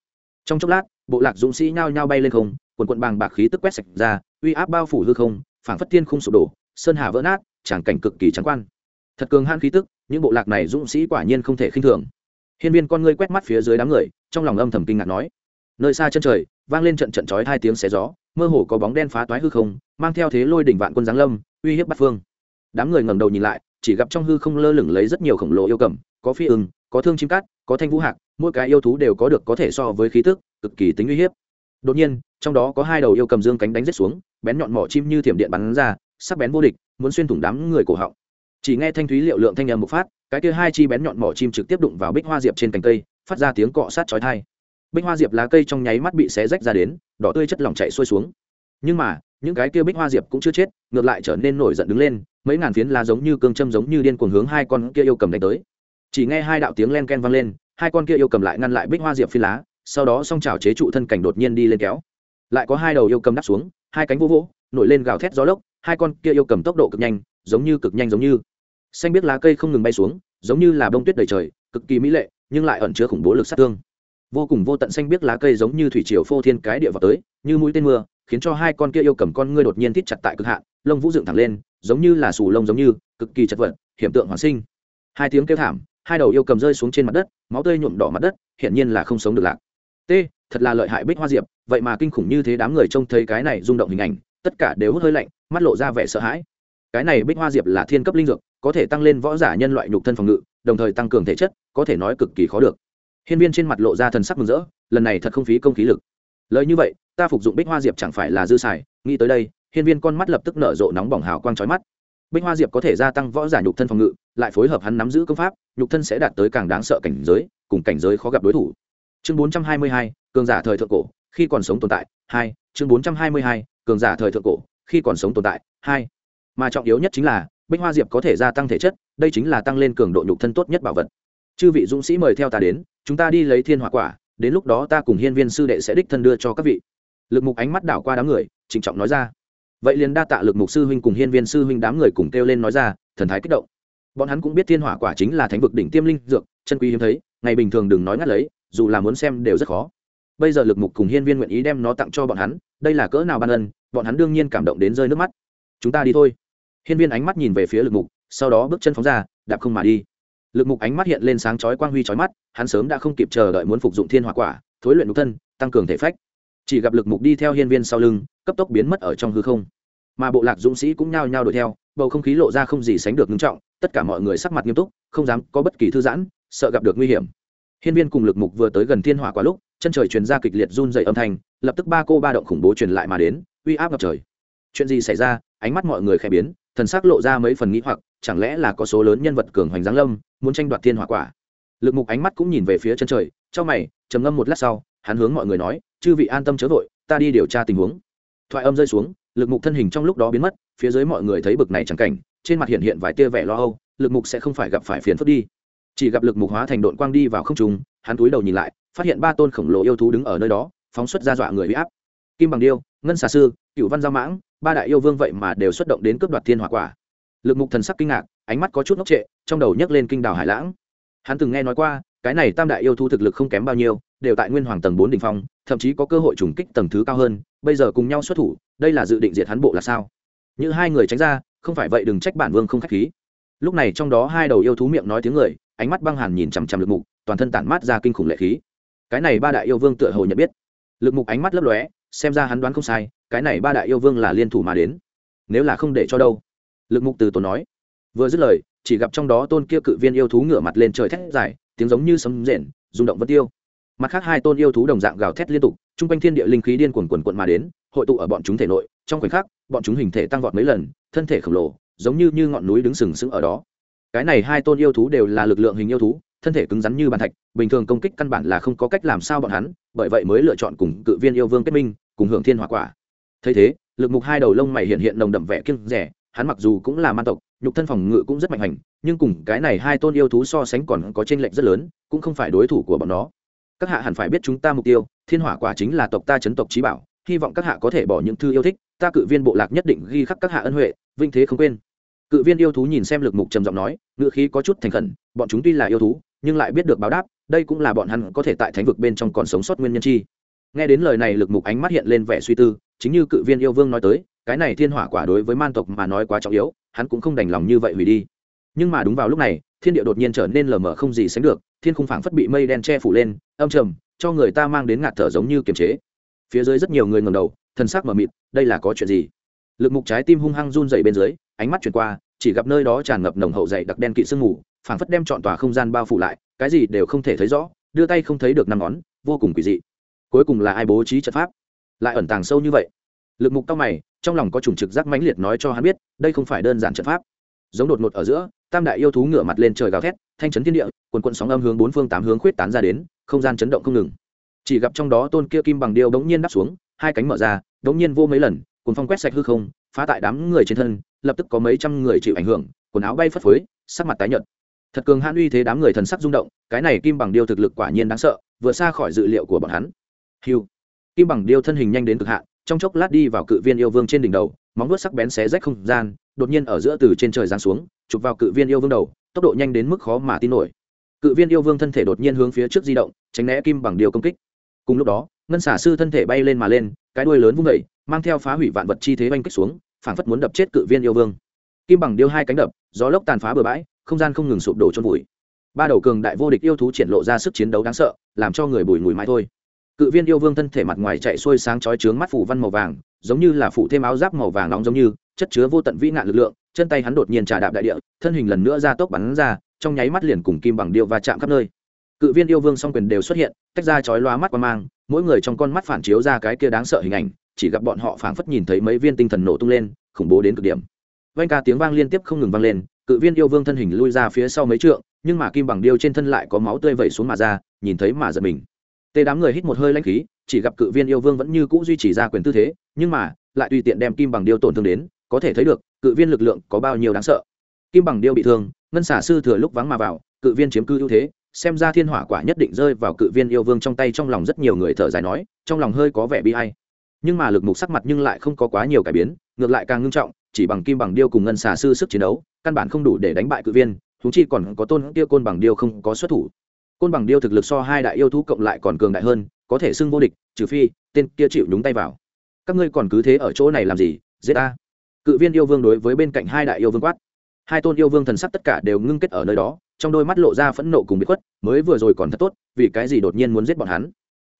Trong chốc lát, bộ lạc dũng sĩ nhao nhao bay lên không, quần quận bàng bạc khí tức quét sạch ra, uy áp bao phủ hư không, phảng phất thiên không sụp đổ, sơn hà vỡ nát, tràng cảnh cực kỳ trắng quan. Thật cường han khí tức, những bộ lạc này dũng sĩ quả nhiên không thể khinh thường hiên viên con ngươi quét mắt phía dưới đám người, trong lòng âm thầm kinh ngạc nói, nơi xa chân trời, vang lên trận trận chói hai tiếng xé gió, mơ hồ có bóng đen phá toái hư không, mang theo thế lôi đỉnh vạn quân giáng lâm, uy hiếp bắt phương. Đám người ngẩng đầu nhìn lại, chỉ gặp trong hư không lơ lửng lấy rất nhiều khổng lồ yêu cầm, có phi ưng, có thương chim cát, có thanh vũ hạc, mỗi cái yêu thú đều có được có thể so với khí tức, cực kỳ tính uy hiếp. Đột nhiên, trong đó có hai đầu yêu cầm dương cánh đánh rết xuống, bén nhọn mỏ chim như thiểm điện bắn ra, sắc bén vô địch, muốn xuyên thủng đám người cổ họng chỉ nghe thanh thúy liệu lượng thanh âm một phát, cái kia hai chi bén nhọn mỏ chim trực tiếp đụng vào bích hoa diệp trên cành cây, phát ra tiếng cọ sát chói tai. Bích hoa diệp lá cây trong nháy mắt bị xé rách ra đến, đỏ tươi chất lỏng chạy xuôi xuống. Nhưng mà, những cái kia bích hoa diệp cũng chưa chết, ngược lại trở nên nổi giận đứng lên, mấy ngàn phiến lá giống như cương châm giống như điên cuồng hướng hai con kia yêu cầm đánh tới. Chỉ nghe hai đạo tiếng len ken vang lên, hai con kia yêu cầm lại ngăn lại bích hoa diệp phi lá, sau đó song trào chế trụ thân cảnh đột nhiên đi lên kéo. Lại có hai đầu yêu cầm đắp xuống, hai cánh vô vỗ, nổi lên gào thét gió lốc, hai con kia yêu cầm tốc độ cực nhanh, giống như cực nhanh giống như xanh biết lá cây không ngừng bay xuống, giống như là bông tuyết đầy trời, cực kỳ mỹ lệ, nhưng lại ẩn chứa khủng bố lực sát thương. Vô cùng vô tận xanh biết lá cây giống như thủy triều phô thiên cái địa vào tới, như mũi tên mưa, khiến cho hai con kia yêu cầm con ngươi đột nhiên thít chặt tại cực hạn, lông vũ dựng thẳng lên, giống như là sù lông giống như, cực kỳ chật vật, hiểm tượng hoàn sinh. Hai tiếng kêu thảm, hai đầu yêu cầm rơi xuống trên mặt đất, máu tươi nhuộm đỏ mặt đất, hiển nhiên là không sống được lạc. T, thật là lợi hại bích hoa diệp, vậy mà kinh khủng như thế đám người trông thấy cái này rung động hình ảnh, tất cả đều hút hơi lạnh, mắt lộ ra vẻ sợ hãi. Cái này bích hoa diệp là thiên cấp linh dược có thể tăng lên võ giả nhân loại nhục thân phòng ngự, đồng thời tăng cường thể chất, có thể nói cực kỳ khó được. Hiên viên trên mặt lộ ra thần sắc mừng rỡ, lần này thật không phí công khí lực. Lời như vậy, ta phục dụng bích hoa diệp chẳng phải là dư xài, nghĩ tới đây, hiên viên con mắt lập tức nở rộ nóng bỏng hào quang trói mắt. Bích hoa diệp có thể gia tăng võ giả nhục thân phòng ngự, lại phối hợp hắn nắm giữ công pháp, nhục thân sẽ đạt tới càng đáng sợ cảnh giới, cùng cảnh giới khó gặp đối thủ. Chương bốn trăm hai mươi hai, cường giả thời thượng cổ, khi còn sống tồn tại, hai, chương bốn trăm hai mươi hai, cường giả thời thượng cổ, khi còn sống tồn tại, hai. Mà trọng yếu nhất chính là bích hoa diệp có thể gia tăng thể chất, đây chính là tăng lên cường độ nhục thân tốt nhất bảo vật. Chư vị dũng sĩ mời theo ta đến, chúng ta đi lấy thiên hỏa quả, đến lúc đó ta cùng hiên viên sư đệ sẽ đích thân đưa cho các vị. Lực mục ánh mắt đảo qua đám người, trịnh trọng nói ra. Vậy liền đa tạ lực mục sư huynh cùng hiên viên sư huynh đám người cùng kêu lên nói ra, thần thái kích động. Bọn hắn cũng biết thiên hỏa quả chính là thánh vực đỉnh tiêm linh dược, chân quý hiếm thấy, ngày bình thường đừng nói ngắt lấy, dù là muốn xem đều rất khó. Bây giờ lực mục cùng hiên viên nguyện ý đem nó tặng cho bọn hắn, đây là cỡ nào ban ân, bọn hắn đương nhiên cảm động đến rơi nước mắt. Chúng ta đi thôi hiên viên ánh mắt nhìn về phía lực mục, sau đó bước chân phóng ra, đạp không mà đi. Lực mục ánh mắt hiện lên sáng chói quang huy chói mắt, hắn sớm đã không kịp chờ đợi muốn phục dụng thiên hỏa quả, thối luyện nhục thân, tăng cường thể phách. Chỉ gặp lực mục đi theo hiên viên sau lưng, cấp tốc biến mất ở trong hư không. Mà bộ lạc dũng sĩ cũng nhao nhao đuổi theo, bầu không khí lộ ra không gì sánh được nghiêm trọng, tất cả mọi người sắc mặt nghiêm túc, không dám có bất kỳ thư giãn, sợ gặp được nguy hiểm. Hiên viên cùng lực mục vừa tới gần thiên hỏa quá lúc, chân trời truyền ra kịch liệt run dày âm thanh, lập tức ba cô ba động khủng bố truyền lại mà đến, uy áp ngập trời. Chuyện gì xảy ra? Ánh mắt mọi người khẽ biến thần sắc lộ ra mấy phần nghĩ hoặc, chẳng lẽ là có số lớn nhân vật cường hoành giáng lâm, muốn tranh đoạt thiên hỏa quả? Lực mục ánh mắt cũng nhìn về phía chân trời, trong mày, trầm ngâm một lát sau, hắn hướng mọi người nói, chư vị an tâm chớ vội, ta đi điều tra tình huống. Thoại âm rơi xuống, lực mục thân hình trong lúc đó biến mất, phía dưới mọi người thấy bực này chẳng cảnh, trên mặt hiện hiện vài tia vẻ lo âu, lực mục sẽ không phải gặp phải phiền phức đi. Chỉ gặp lực mục hóa thành đội quang đi vào không trung, hắn túi đầu nhìn lại, phát hiện ba tôn khổng lồ yêu thú đứng ở nơi đó, phóng xuất ra dọa người huy áp. Kim bằng điêu, ngân xà sư, cựu văn giao mãng ba đại yêu vương vậy mà đều xuất động đến cướp đoạt thiên hỏa quả. Lực mục thần sắc kinh ngạc, ánh mắt có chút ngốc trệ, trong đầu nhấc lên kinh đảo hải lãng. Hắn từng nghe nói qua, cái này tam đại yêu thú thực lực không kém bao nhiêu, đều tại nguyên hoàng tầng bốn đ ỉ n h phong, thậm chí có cơ hội trùng kích tầng thứ cao hơn, bây giờ cùng nhau xuất thủ, đây là dự định diệt hắn bộ là sao? Như hai người tránh ra, không phải vậy đừng trách bản vương không k h á c h khí. Lúc này trong đó hai đầu yêu thú miệng nói tiếng người, ánh mắt băng hàn nhìn chằm chằm lực mục, toàn thân tản mát ra kinh khủng lệ khí. Cái này ba đại yêu vương tựa hồ nhận biết. Lực mục ánh mắt lấp lóe, xem ra hắn đoán không sai cái này ba đại yêu vương là liên thủ mà đến, nếu là không để cho đâu. Lực mục từ tốn nói. Vừa dứt lời, chỉ gặp trong đó tôn kia cự viên yêu thú ngửa mặt lên trời thét dài, tiếng giống như sấm rền, rung động vân tiêu. Mặt khác hai tôn yêu thú đồng dạng gào thét liên tục, chung quanh thiên địa linh khí điên cuồn quần quận mà đến, hội tụ ở bọn chúng thể nội, trong khoảnh khắc, bọn chúng hình thể tăng vọt mấy lần, thân thể khổng lồ, giống như như ngọn núi đứng sừng sững ở đó. Cái này hai tôn yêu thú đều là lực lượng hình yêu thú, thân thể cứng rắn như bàn thạch, bình thường công kích căn bản là không có cách làm sao bọn hắn, bởi vậy mới lựa chọn cùng cự viên yêu vương kết minh, cùng hưởng thiên hòa quả thấy thế, lực mục hai đầu lông mày hiện hiện nồng đậm vẻ kiêng rẻ, hắn mặc dù cũng là man tộc, nhục thân phòng ngự cũng rất mạnh hành, nhưng cùng cái này hai tôn yêu thú so sánh còn có tranh lệch rất lớn, cũng không phải đối thủ của bọn nó. Các hạ hẳn phải biết chúng ta mục tiêu, thiên hỏa quả chính là tộc ta chấn tộc trí bảo, hy vọng các hạ có thể bỏ những thư yêu thích, ta cự viên bộ lạc nhất định ghi khắc các hạ ân huệ, vinh thế không quên. Cự viên yêu thú nhìn xem lực mục trầm giọng nói ngự khí có chút thành khẩn, bọn chúng tuy là yêu thú, nhưng lại biết được báo đáp, đây cũng là bọn hắn có thể tại thánh vực bên trong còn sống sót nguyên nhân chi nghe đến lời này, lực mục ánh mắt hiện lên vẻ suy tư, chính như cự viên yêu vương nói tới, cái này thiên hỏa quả đối với man tộc mà nói quá trọng yếu, hắn cũng không đành lòng như vậy hủy đi. Nhưng mà đúng vào lúc này, thiên địa đột nhiên trở nên lờ mờ không gì sánh được, thiên khung phảng phất bị mây đen che phủ lên, âm trầm, cho người ta mang đến ngạt thở giống như kiềm chế. Phía dưới rất nhiều người ngầm đầu thân xác mờ mịt, đây là có chuyện gì? Lực mục trái tim hung hăng run dày bên dưới, ánh mắt chuyển qua, chỉ gặp nơi đó tràn ngập nồng hậu dày đặc đen kỵ sương mù, phảng phất đem trọn tòa không gian bao phủ lại, cái gì đều không thể thấy rõ, đưa tay không thấy được năm ngón, vô cùng quỷ dị cuối cùng là ai bố trí trận pháp? Lại ẩn tàng sâu như vậy. Lực mục cao mày, trong lòng có chủng trực giác mãnh liệt nói cho hắn biết, đây không phải đơn giản trận pháp. Giống đột ngột ở giữa, tam đại yêu thú ngửa mặt lên trời gào thét, thanh chấn thiên địa, quần quận sóng âm hướng bốn phương tám hướng khuyết tán ra đến, không gian chấn động không ngừng. Chỉ gặp trong đó tôn kia kim bằng điêu bỗng nhiên đắp xuống, hai cánh mở ra bỗng nhiên vô mấy lần cuốn phong quét sạch hư không, phá tại đám người trên thân, lập tức có mấy trăm người chịu ảnh hưởng, quần áo bay phất phới, sắc mặt tái nhợt. Thật cường hãn uy thế đám người thần sắc rung động, cái này kim bằng điêu thực lực quả nhiên đáng sợ, vượt xa khỏi dự liệu của bọn hắn hiu. Kim bằng điêu thân hình nhanh đến cực hạn, trong chốc lát đi vào cự viên yêu vương trên đỉnh đầu, móng vuốt sắc bén xé rách không gian, đột nhiên ở giữa từ trên trời giáng xuống, chụp vào cự viên yêu vương đầu, tốc độ nhanh đến mức khó mà tin nổi. Cự viên yêu vương thân thể đột nhiên hướng phía trước di động, tránh né kim bằng điêu công kích. Cùng lúc đó, ngân xả sư thân thể bay lên mà lên, cái đuôi lớn vung vẩy mang theo phá hủy vạn vật chi thế oanh kích xuống, phản phất muốn đập chết cự viên yêu vương. Kim bằng điêu hai cánh đập, gió lốc tàn phá bừa bãi, không gian không ngừng sụp đổ trôn vùi. Ba đầu cường đại vô địch yêu thú triển lộ ra sức chiến đấu đáng sợ, làm cho người bùi ngùi mãi thôi cự viên yêu vương thân thể mặt ngoài chạy xuôi sáng chói trướng mắt phủ văn màu vàng, giống như là phủ thêm áo giáp màu vàng nóng giống như, chất chứa vô tận vĩ nạn lực lượng, chân tay hắn đột nhiên trà đạp đại địa, thân hình lần nữa ra tốc bắn ra, trong nháy mắt liền cùng kim bằng điêu và chạm khắp nơi. Cự viên yêu vương song quyền đều xuất hiện, tách ra chói loa mắt qua mang, mỗi người trong con mắt phản chiếu ra cái kia đáng sợ hình ảnh, chỉ gặp bọn họ phảng phất nhìn thấy mấy viên tinh thần nổ tung lên, khủng bố đến cực điểm. Vang ca tiếng vang liên tiếp không ngừng vang lên, cự viên yêu vương thân hình lui ra phía sau mấy trượng, nhưng mà kim bằng điêu trên thân lại có máu tươi vẩy xuống mà ra, nhìn thấy mà giật mình tê đám người hít một hơi lãnh khí, chỉ gặp cự viên yêu vương vẫn như cũ duy trì ra quyền tư thế, nhưng mà, lại tùy tiện đem kim bằng điêu tổn thương đến, có thể thấy được, cự viên lực lượng có bao nhiêu đáng sợ. Kim bằng điêu bị thương, ngân xả sư thừa lúc vắng mà vào, cự viên chiếm cư ưu thế, xem ra thiên hỏa quả nhất định rơi vào cự viên yêu vương trong tay trong lòng rất nhiều người thở dài nói, trong lòng hơi có vẻ bi hay nhưng mà lực mục sắc mặt nhưng lại không có quá nhiều cải biến, ngược lại càng ngưng trọng, chỉ bằng kim bằng điêu cùng ngân xà sư sức chiến đấu, căn bản không đủ để đánh bại cự viên thú chi còn có tôn kia côn bằng điêu không có xuất thủ côn bằng điêu thực lực so hai đại yêu thú cộng lại còn cường đại hơn, có thể xưng vô địch, trừ phi, tên kia chịu nhúng tay vào. Các ngươi còn cứ thế ở chỗ này làm gì, giết ta. Cự viên yêu vương đối với bên cạnh hai đại yêu vương quát. Hai tôn yêu vương thần sắc tất cả đều ngưng kết ở nơi đó, trong đôi mắt lộ ra phẫn nộ cùng bị khuất, mới vừa rồi còn thật tốt, vì cái gì đột nhiên muốn giết bọn hắn?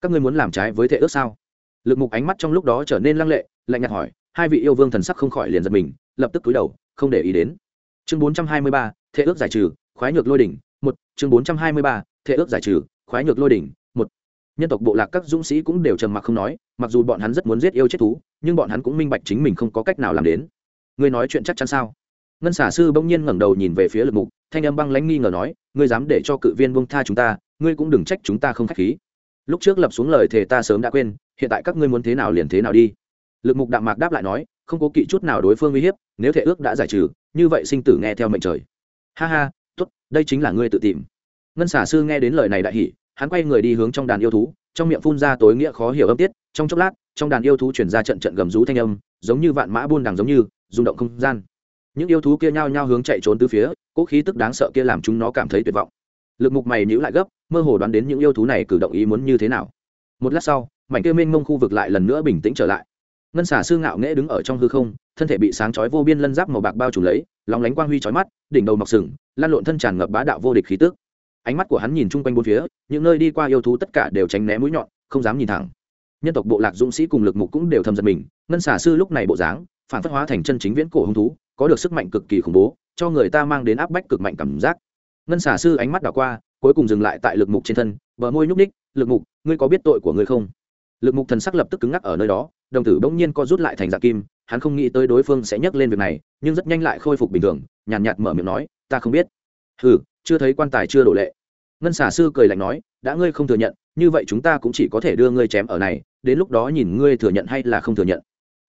Các ngươi muốn làm trái với thể ước sao? Lực mục ánh mắt trong lúc đó trở nên lăng lệ, lạnh nhạt hỏi, hai vị yêu vương thần sắc không khỏi liền giật mình, lập tức cúi đầu, không để ý đến. Chương bốn trăm hai mươi ba, thể ước giải trừ, khoái nhược lôi đỉnh một, chương bốn trăm hai mươi ba thể ước giải trừ, khoái nhược lôi đỉnh, một. Nhân tộc bộ lạc các dũng sĩ cũng đều trầm mặc không nói, mặc dù bọn hắn rất muốn giết yêu chết thú, nhưng bọn hắn cũng minh bạch chính mình không có cách nào làm đến. Ngươi nói chuyện chắc chắn sao? Ngân xả sư bỗng nhiên ngẩng đầu nhìn về phía lực mục, thanh âm băng lãnh nghi ngờ nói, ngươi dám để cho cự viên bông tha chúng ta, ngươi cũng đừng trách chúng ta không k h á c h khí. Lúc trước lập xuống lời thề ta sớm đã quên, hiện tại các ngươi muốn thế nào liền thế nào đi. Lực mục đạm mạc đáp lại nói, không có kỵ chút nào đối phương uy hiếp, nếu thể ước đã giải trừ, như vậy sinh tử nghe theo mệnh trời. Ha ha tốt, đây chính là ngươi tự tìm. Ngân xả sư nghe đến lời này đại hỉ, hắn quay người đi hướng trong đàn yêu thú, trong miệng phun ra tối nghĩa khó hiểu âm tiết, trong chốc lát, trong đàn yêu thú chuyển ra trận trận gầm rú thanh âm, giống như vạn mã buôn đằng giống như, rung động không gian. Những yêu thú kia nhao nhao hướng chạy trốn từ phía cỗ khí tức đáng sợ kia làm chúng nó cảm thấy tuyệt vọng. Lực mục mày nhữ lại gấp, mơ hồ đoán đến những yêu thú này cử động ý muốn như thế nào. Một lát sau, mảnh kia mênh mông khu vực lại lần nữa bình tĩnh trở lại ngân xả sư ngạo nghễ đứng ở trong hư không, thân thể bị sáng chói vô biên lân giáp màu bạc bao trùm lấy lóng lánh quang huy chói mắt, đỉnh đầu mọc sừng, lan lộn thân tràn ngập bá đạo vô địch khí tức. Ánh mắt của hắn nhìn chung quanh bốn phía, những nơi đi qua yêu thú tất cả đều tránh né mũi nhọn, không dám nhìn thẳng. Nhân tộc bộ lạc dũng sĩ cùng lực mục cũng đều thầm giật mình, ngân xả sư lúc này bộ dáng, phản phất hóa thành chân chính viễn cổ hung thú, có được sức mạnh cực kỳ khủng bố, cho người ta mang đến áp bách cực mạnh cảm giác. Ngân xả sư ánh mắt đảo qua, cuối cùng dừng lại tại lực mục trên thân, bờ môi nhúc ních lực mục, ngươi có biết tội của ngươi không? Lực mục thần sắc lập tức cứng ngắc ở nơi đó đồng tử bỗng nhiên co rút lại thành dạng kim hắn không nghĩ tới đối phương sẽ nhắc lên việc này nhưng rất nhanh lại khôi phục bình thường nhàn nhạt, nhạt mở miệng nói ta không biết. Hừ chưa thấy quan tài chưa đổ lệ. Ngân xả sư cười lạnh nói đã ngươi không thừa nhận như vậy chúng ta cũng chỉ có thể đưa ngươi chém ở này đến lúc đó nhìn ngươi thừa nhận hay là không thừa nhận.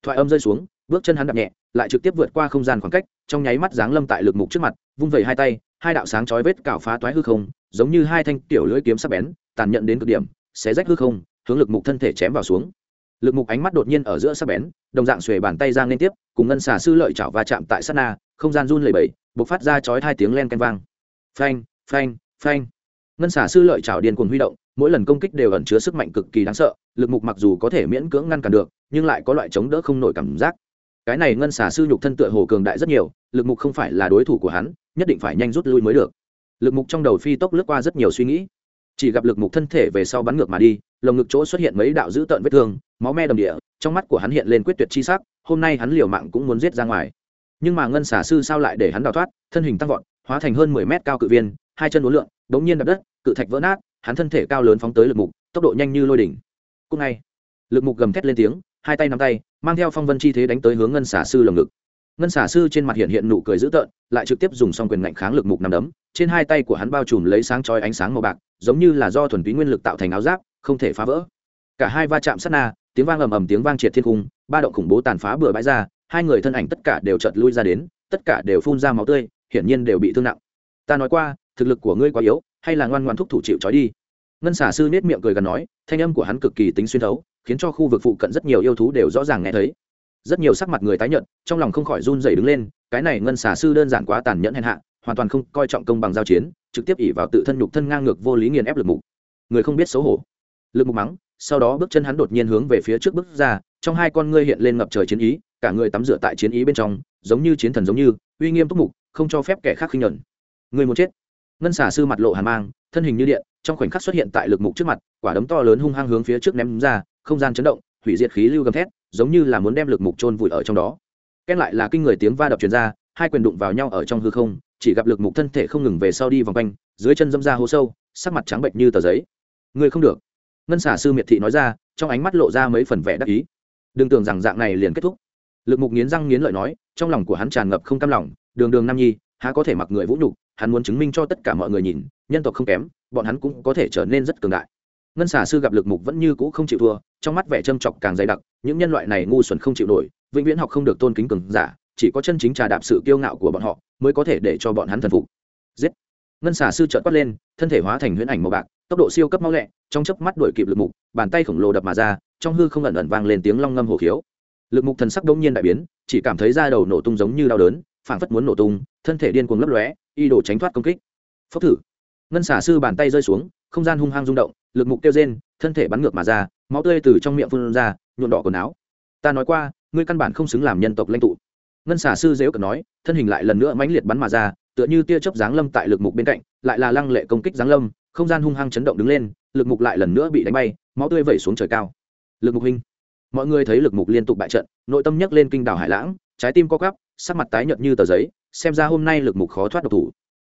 Thoại âm rơi xuống bước chân hắn đập nhẹ lại trực tiếp vượt qua không gian khoảng cách trong nháy mắt giáng lâm tại lực mục trước mặt vung vẩy hai tay hai đạo sáng chói vết cào phá toái hư không giống như hai thanh tiểu lưỡi kiếm sắc bén tàn nhẫn đến cực điểm xé rách hư không hướng lực mục thân thể chém vào xuống lực mục ánh mắt đột nhiên ở giữa sắc bén, đồng dạng xuề bàn tay ra liên tiếp, cùng ngân xà sư lợi chảo va chạm tại sát na, không gian run lẩy bẩy, bộc phát ra chói hai tiếng len canh vang. Phanh phanh phanh. Ngân xà sư lợi chảo điên cuồng huy động, mỗi lần công kích đều ẩn chứa sức mạnh cực kỳ đáng sợ, lực mục mặc dù có thể miễn cưỡng ngăn cản được, nhưng lại có loại chống đỡ không nổi cảm giác. Cái này ngân xà sư nhục thân tựa hồ cường đại rất nhiều, lực mục không phải là đối thủ của hắn, nhất định phải nhanh rút lui mới được. Lực mục trong đầu phi tốc lướt qua rất nhiều suy nghĩ chỉ gặp lực mục thân thể về sau bắn ngược mà đi, lồng ngực chỗ xuất hiện mấy đạo dữ tợn vết thương, máu me đầm địa, trong mắt của hắn hiện lên quyết tuyệt chi sắc, hôm nay hắn liều mạng cũng muốn giết ra ngoài. Nhưng mà ngân xà sư sao lại để hắn đào thoát, thân hình tăng vọt, hóa thành hơn mười mét cao cự viên, hai chân uốn lượn đống nhiên đập đất, cự thạch vỡ nát, hắn thân thể cao lớn phóng tới lực mục, tốc độ nhanh như lôi đỉnh. Cúc ngay, lực mục gầm thét lên tiếng, hai tay nắm tay, mang theo phong vân chi thế đánh tới hướng ngân xà sư lồng ngực. Ngân xà sư trên mặt hiện hiện nụ cười dữ tợn, lại trực tiếp dùng xong quyền ngạnh kháng lực mục nằm đấm, trên hai tay của hắn bao trùm lấy sáng chói ánh sáng màu bạc giống như là do thuần túy nguyên lực tạo thành áo giáp không thể phá vỡ. Cả hai va chạm sát na tiếng vang ầm ầm tiếng vang triệt thiên cung ba động khủng bố tàn phá bừa bãi ra hai người thân ảnh tất cả đều chợt lui ra đến tất cả đều phun ra máu tươi hiển nhiên đều bị thương nặng. Ta nói qua thực lực của ngươi quá yếu hay là ngoan ngoan thúc thủ chịu trói đi? Ngân xà sư nết miệng cười gần nói thanh âm của hắn cực kỳ tính xuyên thấu khiến cho khu vực phụ cận rất nhiều yêu thú đều rõ ràng nghe thấy. Rất nhiều sắc mặt người tái nhợt, trong lòng không khỏi run rẩy đứng lên cái này ngân xà sư đơn giản quá tàn nhẫn hèn hạ hoàn toàn không coi trọng công bằng giao chiến, trực tiếp ỉ vào tự thân nhục thân ngang ngược vô lý nghiền ép lực mục. Người không biết xấu hổ. Lực mục mắng, sau đó bước chân hắn đột nhiên hướng về phía trước bước ra, trong hai con ngươi hiện lên ngập trời chiến ý, cả người tắm rửa tại chiến ý bên trong, giống như chiến thần giống như, uy nghiêm túc mục, không cho phép kẻ khác khinh nhẫn người muốn chết. Ngân xả sư mặt lộ hàn mang, thân hình như điện, trong khoảnh khắc xuất hiện tại lực mục trước mặt, quả đấm to lớn hung hăng hướng phía trước ném ra, không gian chấn động, hủy diệt khí lưu gầm thét, giống như là muốn đem lực mục trôn vùi ở trong đó. Kết lại là kinh người tiếng va đập truyền ra hai quyền đụng vào nhau ở trong hư không, chỉ gặp lực mục thân thể không ngừng về sau đi vòng quanh, dưới chân dâm ra hố sâu, sắc mặt trắng bệnh như tờ giấy. Người không được. Ngân xả sư miệt thị nói ra, trong ánh mắt lộ ra mấy phần vẻ đắc ý. Đừng tưởng rằng dạng này liền kết thúc. Lực mục nghiến răng nghiến lợi nói, trong lòng của hắn tràn ngập không cam lòng, đường đường nam nhi, há có thể mặc người vũ nhục, hắn muốn chứng minh cho tất cả mọi người nhìn, nhân tộc không kém, bọn hắn cũng có thể trở nên rất cường đại. Ngân xả sư gặp lực mục vẫn như cũ không chịu thua, trong mắt vẻ châm chọc càng dày đặc, những nhân loại này ngu xuẩn không chịu nổi, vĩnh viễn học không được tôn kính cường giả chỉ có chân chính trà đạp sự kiêu ngạo của bọn họ mới có thể để cho bọn hắn thần phục. Giết! Ngân xà sư trợn quát lên, thân thể hóa thành huyễn ảnh màu bạc, tốc độ siêu cấp mau lẹ, trong chớp mắt đuổi kịp lực mục, bàn tay khổng lồ đập mà ra, trong hư không ẩn ẩn vang lên tiếng long ngâm hổ khiếu. Lực mục thần sắc đông nhiên đại biến, chỉ cảm thấy da đầu nổ tung giống như đau đớn, phảng phất muốn nổ tung, thân thể điên cuồng lấp lóe y đồ tránh thoát công kích. Phốc thử! Ngân xả sư bàn tay rơi xuống, không gian hung hăng rung động, lực mục kêu rên, thân thể bắn ngược mà ra, máu tươi từ trong miệng phun ra nhuộn đỏ quần áo. Ta nói qua, ngươi căn bản không xứng làm nhân tộc lãnh tụ ngân Xà sư dếu cận nói, thân hình lại lần nữa mãnh liệt bắn mà ra, tựa như tia chớp giáng lâm tại lực mục bên cạnh, lại là lăng lệ công kích giáng lâm, không gian hung hăng chấn động đứng lên, lực mục lại lần nữa bị đánh bay, máu tươi vẩy xuống trời cao. Lực mục huynh, mọi người thấy lực mục liên tục bại trận, nội tâm nhấc lên kinh đảo hải lãng, trái tim co quắp, sắc mặt tái nhợt như tờ giấy, xem ra hôm nay lực mục khó thoát độc thủ.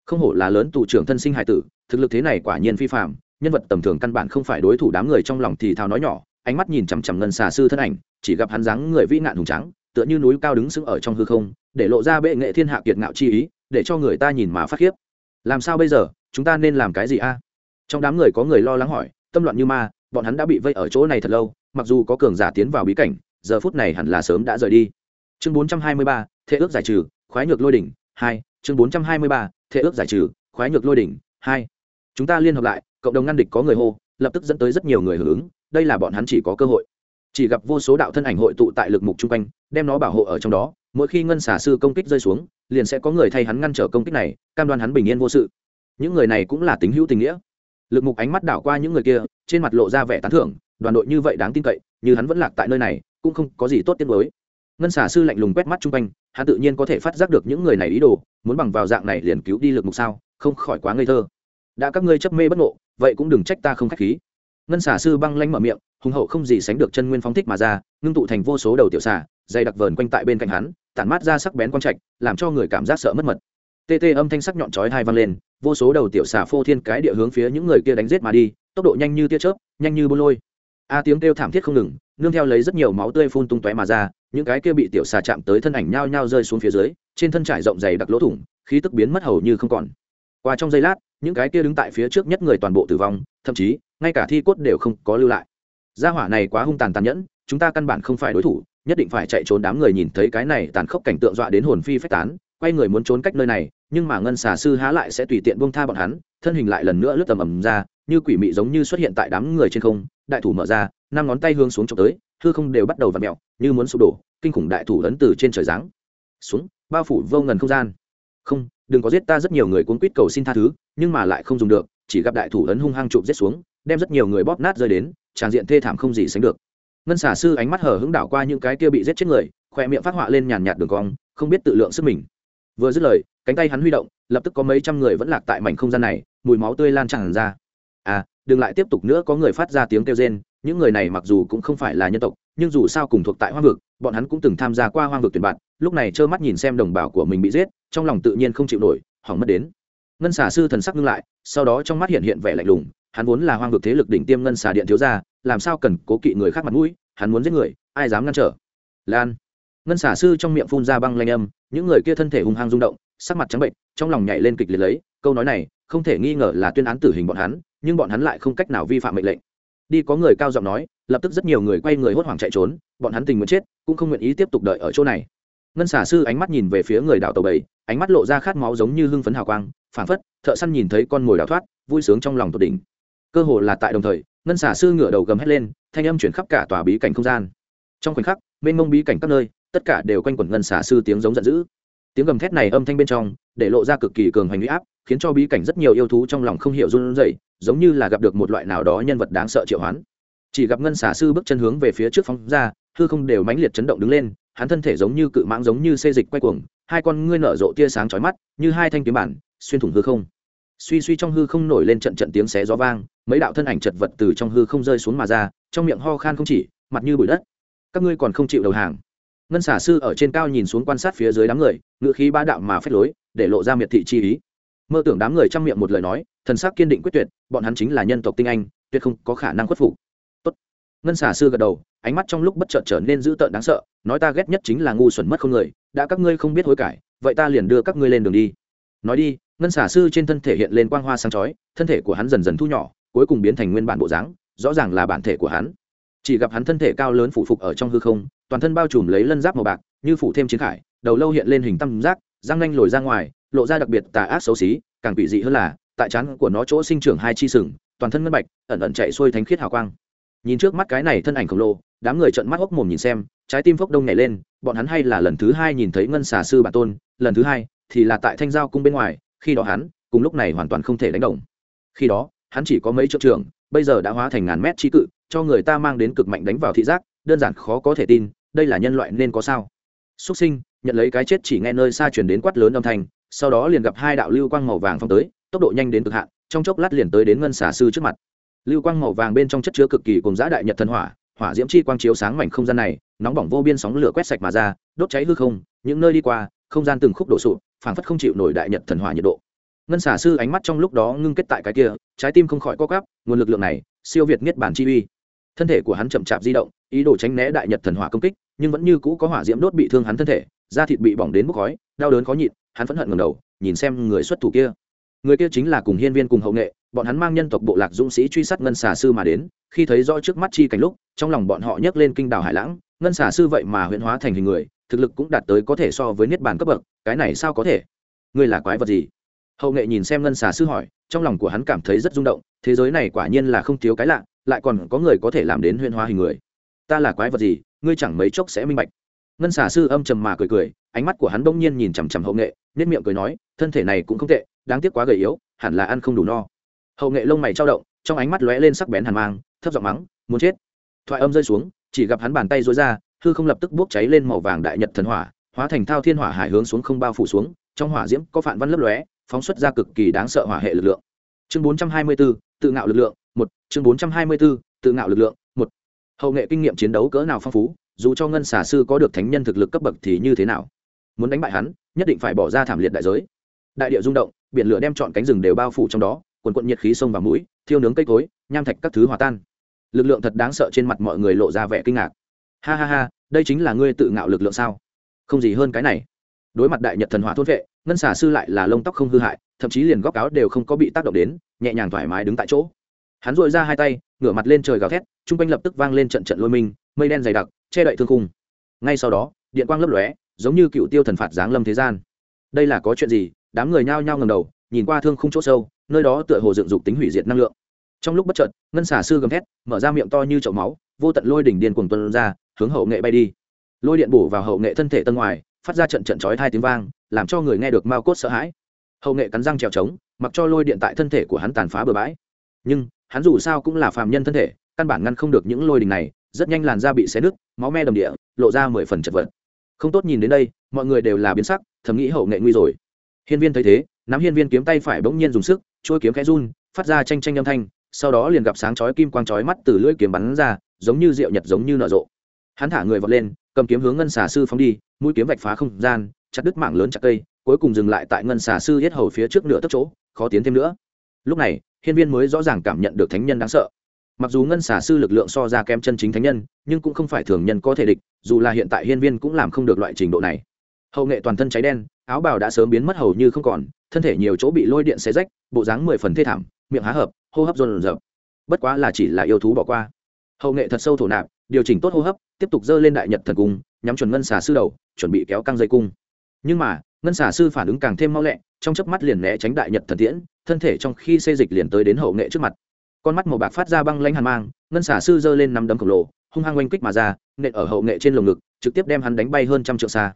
Không hổ là lớn tù trưởng thân sinh hải tử, thực lực thế này quả nhiên phi phạm nhân vật tầm thường căn bản không phải đối thủ đám người trong lòng thì thào nói nhỏ, ánh mắt nhìn chằm chằm ngân xà sư thân ảnh, chỉ gặp hắn dáng người vĩ nạn hùng trắng tựa như núi cao đứng sững ở trong hư không để lộ ra bệ nghệ thiên hạ kiệt ngạo chi ý để cho người ta nhìn mà phát khiếp. Làm sao bây giờ? Chúng ta nên làm cái gì a? Trong đám người có người lo lắng hỏi tâm loạn như ma bọn hắn đã bị vây ở chỗ này thật lâu mặc dù có cường giả tiến vào bí cảnh giờ phút này hẳn là sớm đã rời đi. Chương 423, thế ước giải trừ khoái nhược lôi đỉnh hai. Chương 423, thế ước giải trừ khoái nhược lôi đỉnh hai. Chúng ta liên hợp lại cộng đồng ngăn địch có người hô lập tức dẫn tới rất nhiều người hưởng ứng đây là bọn hắn chỉ có cơ hội chỉ gặp vô số đạo thân ảnh hội tụ tại lực mục chung quanh, đem nó bảo hộ ở trong đó. Mỗi khi ngân xả sư công kích rơi xuống, liền sẽ có người thay hắn ngăn trở công kích này, cam đoan hắn bình yên vô sự. Những người này cũng là tính hữu tình nghĩa. Lực mục ánh mắt đảo qua những người kia, trên mặt lộ ra vẻ tán thưởng, đoàn đội như vậy đáng tin cậy, như hắn vẫn lạc tại nơi này, cũng không có gì tốt tiết mới ngân xả sư lạnh lùng quét mắt chung quanh, hắn tự nhiên có thể phát giác được những người này ý đồ, muốn bằng vào dạng này liền cứu đi lực mục sao, không khỏi quá ngây thơ. Đã các ngươi chấp mê bất ngộ, vậy cũng đừng trách ta không k h á c h khí ngân xả sư băng lanh mở miệng, hùng hậu không gì sánh được chân nguyên phóng thích mà ra, ngưng tụ thành vô số đầu tiểu xả dày đặc vờn quanh tại bên cạnh hắn, tản mát ra sắc bén quang trạch, làm cho người cảm giác sợ mất mật. Tê tê âm thanh sắc nhọn chói hai vang lên, vô số đầu tiểu xà phô thiên cái địa hướng phía những người kia đánh giết mà đi, tốc độ nhanh như tia chớp, nhanh như bôn lôi. A tiếng kêu thảm thiết không ngừng, nương theo lấy rất nhiều máu tươi phun tung tóe mà ra, những cái kia bị tiểu xà chạm tới thân ảnh nhao nhao rơi xuống phía dưới, trên thân trải rộng dày đặc lỗ thủng, khí tức biến mất hầu như không còn. Qua trong giây lát, những cái kia đứng tại phía trước nhất người toàn bộ tử vong, thậm chí ngay cả thi cốt đều không có lưu lại. Gia hỏa này quá hung tàn tàn nhẫn, chúng ta căn bản không phải đối thủ, nhất định phải chạy trốn đám người nhìn thấy cái này tàn khốc cảnh tượng dọa đến hồn phi phách tán, quay người muốn trốn cách nơi này, nhưng mà ngân xà sư há lại sẽ tùy tiện buông tha bọn hắn, thân hình lại lần nữa lướt tầm ầm ra, như quỷ mị giống như xuất hiện tại đám người trên không, đại thủ mở ra, năm ngón tay hướng xuống trộm tới, hư không đều bắt đầu v ặ mẹo như muốn sụp đổ, kinh khủng đại thủ lớn từ trên trời giáng xuống, bao phủ vô ngần không gian. Không, đừng có giết ta, rất nhiều người cuốn quýt cầu xin tha thứ, nhưng mà lại không dùng được, chỉ gặp đại thủ lớn hung hăng chụp giết xuống đem rất nhiều người bóp nát rơi đến, tràng diện thê thảm không gì sánh được. Ngân xả sư ánh mắt hở hứng đảo qua những cái kia bị giết chết người khoe miệng phát họa lên nhàn nhạt đường cong, không biết tự lượng sức mình. Vừa dứt lời, cánh tay hắn huy động, lập tức có mấy trăm người vẫn lạc tại mảnh không gian này, mùi máu tươi lan tràn ra. À đừng lại tiếp tục nữa có người phát ra tiếng kêu rên, những người này mặc dù cũng không phải là nhân tộc, nhưng dù sao cùng thuộc tại hoang vực, bọn hắn cũng từng tham gia qua hoang vực tuyển bạn, lúc này trơ mắt nhìn xem đồng bào của mình bị giết, trong lòng tự nhiên không chịu nổi, hỏng mất đến. Ngân xà sư thần sắc ngưng lại, sau đó trong mắt hiện hiện vẻ lạnh lùng hắn vốn là hoang vực thế lực đỉnh tiêm ngân xà điện thiếu gia, làm sao cần cố kỵ người khác mặt mũi, hắn muốn giết người, ai dám ngăn trở? Lan. Ngân xà sư trong miệng phun ra băng lanh âm, những người kia thân thể hung hăng rung động, sắc mặt trắng bệnh, trong lòng nhảy lên kịch liệt lấy, câu nói này, không thể nghi ngờ là tuyên án tử hình bọn hắn, nhưng bọn hắn lại không cách nào vi phạm mệnh lệnh. Đi có người cao giọng nói, lập tức rất nhiều người quay người hốt hoảng chạy trốn, bọn hắn tình muốn chết, cũng không nguyện ý tiếp tục đợi ở chỗ này. Ngân xả sư ánh mắt nhìn về phía người đảo tàu bảy, ánh mắt lộ ra khát máu giống như hưng phấn hào quang, phảng phất, thợ săn nhìn thấy con mồi đào thoát, vui sướng trong lòng tột đỉnh cơ hồ là tại đồng thời, ngân xả sư ngửa đầu gầm hét lên, thanh âm chuyển khắp cả tòa bí cảnh không gian. Trong khoảnh khắc, mênh mông bí cảnh các nơi, tất cả đều quanh quẩn ngân xả sư tiếng giống giận dữ. Tiếng gầm thét này âm thanh bên trong, để lộ ra cực kỳ cường hành huy áp, khiến cho bí cảnh rất nhiều yêu thú trong lòng không hiểu run rẩy, giống như là gặp được một loại nào đó nhân vật đáng sợ triệu hoán. Chỉ gặp ngân xả sư bước chân hướng về phía trước phóng ra, hư không đều mãnh liệt chấn động đứng lên, hắn thân thể giống như cự mãng giống như xê dịch quay cuồng, hai con ngươi nở rộ tia sáng chói mắt, như hai thanh kiếm bản, xuyên thủng hư không suy suy trong hư không nổi lên trận trận tiếng xé gió vang, mấy đạo thân ảnh chật vật từ trong hư không rơi xuống mà ra, trong miệng ho khan không chỉ, mặt như bụi đất. Các ngươi còn không chịu đầu hàng. Ngân xả sư ở trên cao nhìn xuống quan sát phía dưới đám người, ngựa khí ba đạo mà phép lối, để lộ ra miệt thị chi ý. Mơ tưởng đám người trong miệng một lời nói, thần sắc kiên định quyết tuyệt, bọn hắn chính là nhân tộc tinh anh, tuyệt không có khả năng khuất phục. Tốt. Ngân xả sư gật đầu, ánh mắt trong lúc bất chợt trở nên dữ tợn đáng sợ, nói ta ghét nhất chính là ngu xuẩn mất không người, đã các ngươi không biết hối cải, vậy ta liền đưa các ngươi lên đường đi. Nói đi ngân xả sư trên thân thể hiện lên quang hoa sáng chói, thân thể của hắn dần dần thu nhỏ, cuối cùng biến thành nguyên bản bộ dáng, rõ ràng là bản thể của hắn. Chỉ gặp hắn thân thể cao lớn phủ phục ở trong hư không, toàn thân bao trùm lấy lân giáp màu bạc, như phủ thêm chiến khải, đầu lâu hiện lên hình tam giác, răng nanh lồi ra ngoài, lộ ra đặc biệt tà ác xấu xí, càng quỷ dị hơn là, tại chán của nó chỗ sinh trưởng hai chi sừng, toàn thân ngân bạch, ẩn ẩn chạy xuôi thánh khiết hào quang. Nhìn trước mắt cái này thân ảnh khổng lồ, đám người trợn mắt hốc mồm nhìn xem, trái tim phốc đông nhảy lên, bọn hắn hay là lần thứ hai nhìn thấy ngân xà sư bản tôn, lần thứ hai thì là tại thanh giao cung bên ngoài khi đó hắn, cùng lúc này hoàn toàn không thể đánh đồng. Khi đó, hắn chỉ có mấy triệu trường, bây giờ đã hóa thành ngàn mét trí cự, cho người ta mang đến cực mạnh đánh vào thị giác, đơn giản khó có thể tin, đây là nhân loại nên có sao. Xuất sinh, nhận lấy cái chết chỉ nghe nơi xa truyền đến quát lớn âm thanh, sau đó liền gặp hai đạo lưu quang màu vàng phong tới, tốc độ nhanh đến cực hạn, trong chốc lát liền tới đến ngân xà sư trước mặt. Lưu quang màu vàng bên trong chất chứa cực kỳ cùng giã đại nhật thần hỏa hỏa diễm chi quang chiếu sáng mảnh không gian này, nóng bỏng vô biên sóng lửa quét sạch mà ra, đốt cháy hư không, những nơi đi qua, không gian từng khúc đổ sụp phảng phất không chịu nổi đại nhật thần hỏa nhiệt độ. Ngân xả sư ánh mắt trong lúc đó ngưng kết tại cái kia, trái tim không khỏi co cắp nguồn lực lượng này, siêu việt niết bản chi uy. Thân thể của hắn chậm chạp di động, ý đồ tránh né đại nhật thần hỏa công kích, nhưng vẫn như cũ có hỏa diễm đốt bị thương hắn thân thể, da thịt bị bỏng đến bốc khói, đau đớn khó nhịn, hắn phẫn hận ngầm đầu, nhìn xem người xuất thủ kia. Người kia chính là cùng hiên viên cùng hậu nghệ bọn hắn mang nhân tộc bộ lạc dũng sĩ truy sát ngân xà sư mà đến, khi thấy rõ trước mắt chi cảnh lúc, trong lòng bọn họ nhấc lên kinh đảo hải lãng, ngân xà sư vậy mà huyễn hóa thành hình người, thực lực cũng đạt tới có thể so với niết bàn cấp bậc, cái này sao có thể? Ngươi là quái vật gì? Hậu nghệ nhìn xem ngân xà sư hỏi, trong lòng của hắn cảm thấy rất rung động, thế giới này quả nhiên là không thiếu cái lạ, lại còn có người có thể làm đến huyễn hóa hình người. Ta là quái vật gì? Ngươi chẳng mấy chốc sẽ minh bạch. Ngân xà sư âm trầm mà cười cười, ánh mắt của hắn bỗng nhiên nhìn chằm chằm hậu nghệ nết miệng cười nói, thân thể này cũng không tệ, đáng tiếc quá gầy yếu, hẳn là ăn không đủ no hậu nghệ lông mày trao động trong ánh mắt lóe lên sắc bén hàn mang thấp giọng mắng muốn chết. Thoại âm rơi xuống chỉ gặp hắn bàn tay dối ra hư không lập tức bốc cháy lên màu vàng đại nhật thần hỏa hóa thành thao thiên hỏa hải hướng xuống không bao phủ xuống trong hỏa diễm có phản văn lấp lóe phóng xuất ra cực kỳ đáng sợ hỏa hệ lực lượng. Chương 424, tự ngạo lực lượng một chương 424, tự ngạo lực lượng một. Hậu nghệ kinh nghiệm chiến đấu cỡ nào phong phú dù cho ngân xà sư có được thánh nhân thực lực cấp bậc thì như thế nào? Muốn đánh bại hắn nhất định phải bỏ ra thảm liệt đại giới. Đại địa rung động biển lửa đem chọn cánh rừng đều bao phủ trong đó quần quận nhiệt khí sông vào mũi, thiêu nướng cây cối, nham thạch các thứ hòa tan. Lực lượng thật đáng sợ trên mặt mọi người lộ ra vẻ kinh ngạc. Ha ha ha, đây chính là ngươi tự ngạo lực lượng sao? Không gì hơn cái này. Đối mặt đại nhật thần hỏa thôn vệ, ngân xà sư lại là lông tóc không hư hại, thậm chí liền góc áo đều không có bị tác động đến, nhẹ nhàng thoải mái đứng tại chỗ. Hắn dội ra hai tay, ngửa mặt lên trời gào thét t r u n g quanh lập tức vang lên trận trận lôi minh, mây đen dày đặc, che đậy thương khung. Ngay sau đó, điện quang lấp lóe, giống như cựu tiêu thần phạt giáng lâm thế gian. Đây là có chuyện gì? Đám người nhao nhao ngầm đầu nhìn qua thương không chỗ sâu, nơi đó tựa hồ dựng dục tính hủy diệt năng lượng. Trong lúc bất chợt, ngân xả sư gầm thét, mở ra miệng to như chậu máu, vô tận lôi đỉnh điên cuồng tuân ra, hướng hậu nghệ bay đi. Lôi điện bổ vào hậu nghệ thân thể tân ngoài, phát ra trận trận chói hai tiếng vang, làm cho người nghe được mao cốt sợ hãi. Hậu nghệ cắn răng trèo trống, mặc cho lôi điện tại thân thể của hắn tàn phá bừa bãi. Nhưng, hắn dù sao cũng là phàm nhân thân thể, căn bản ngăn không được những lôi đình này, rất nhanh làn da bị xé nứt, máu me đầm địa, lộ ra mười phần chật vật. Không tốt nhìn đến đây, mọi người đều là biến sắc, thầm nghĩ hậu nghệ nguy rồi. Hiên viên thấy thế nắm hiên viên kiếm tay phải bỗng nhiên dùng sức trôi kiếm khẽ run, phát ra tranh tranh âm thanh, sau đó liền gặp sáng chói kim quang chói mắt từ lưỡi kiếm bắn ra, giống như rượu nhật giống như nở rộ. Hắn thả người vọt lên, cầm kiếm hướng ngân xà sư phóng đi, mũi kiếm vạch phá không gian, chặt đứt mạng lớn chặt cây, cuối cùng dừng lại tại ngân xà sư hết hầu phía trước nửa tấc chỗ, khó tiến thêm nữa. Lúc này, hiên viên mới rõ ràng cảm nhận được thánh nhân đáng sợ. Mặc dù ngân xà sư lực lượng so ra kém chân chính thánh nhân, nhưng cũng không phải thường nhân có thể địch, dù là hiện tại hiên viên cũng làm không được loại trình độ này. Hậu nghệ toàn thân cháy đen, áo bào đã sớm biến mất hầu như không còn thân thể nhiều chỗ bị lôi điện xé rách, bộ dáng mười phần thê thảm, miệng há hợp hô hấp dồn dập bất quá là chỉ là yêu thú bỏ qua. Hậu nghệ thật sâu thổ nạp, điều chỉnh tốt hô hấp, tiếp tục dơ lên đại nhật thần cung, nhắm chuẩn ngân xà sư đầu, chuẩn bị kéo căng dây cung. Nhưng mà, ngân xà sư phản ứng càng thêm mau lẹ, trong chớp mắt liền né tránh đại nhật thần tiễn, thân thể trong khi xê dịch liền tới đến hậu nghệ trước mặt. Con mắt màu bạc phát ra băng lanh hàn mang, ngân xà sư giơ lên nắm đấm khổng lồ, hung hăng oanh kích mà ra, nện ở hậu nghệ trên lồng ngực, trực tiếp đem hắn đánh bay hơn trăm trượng xa.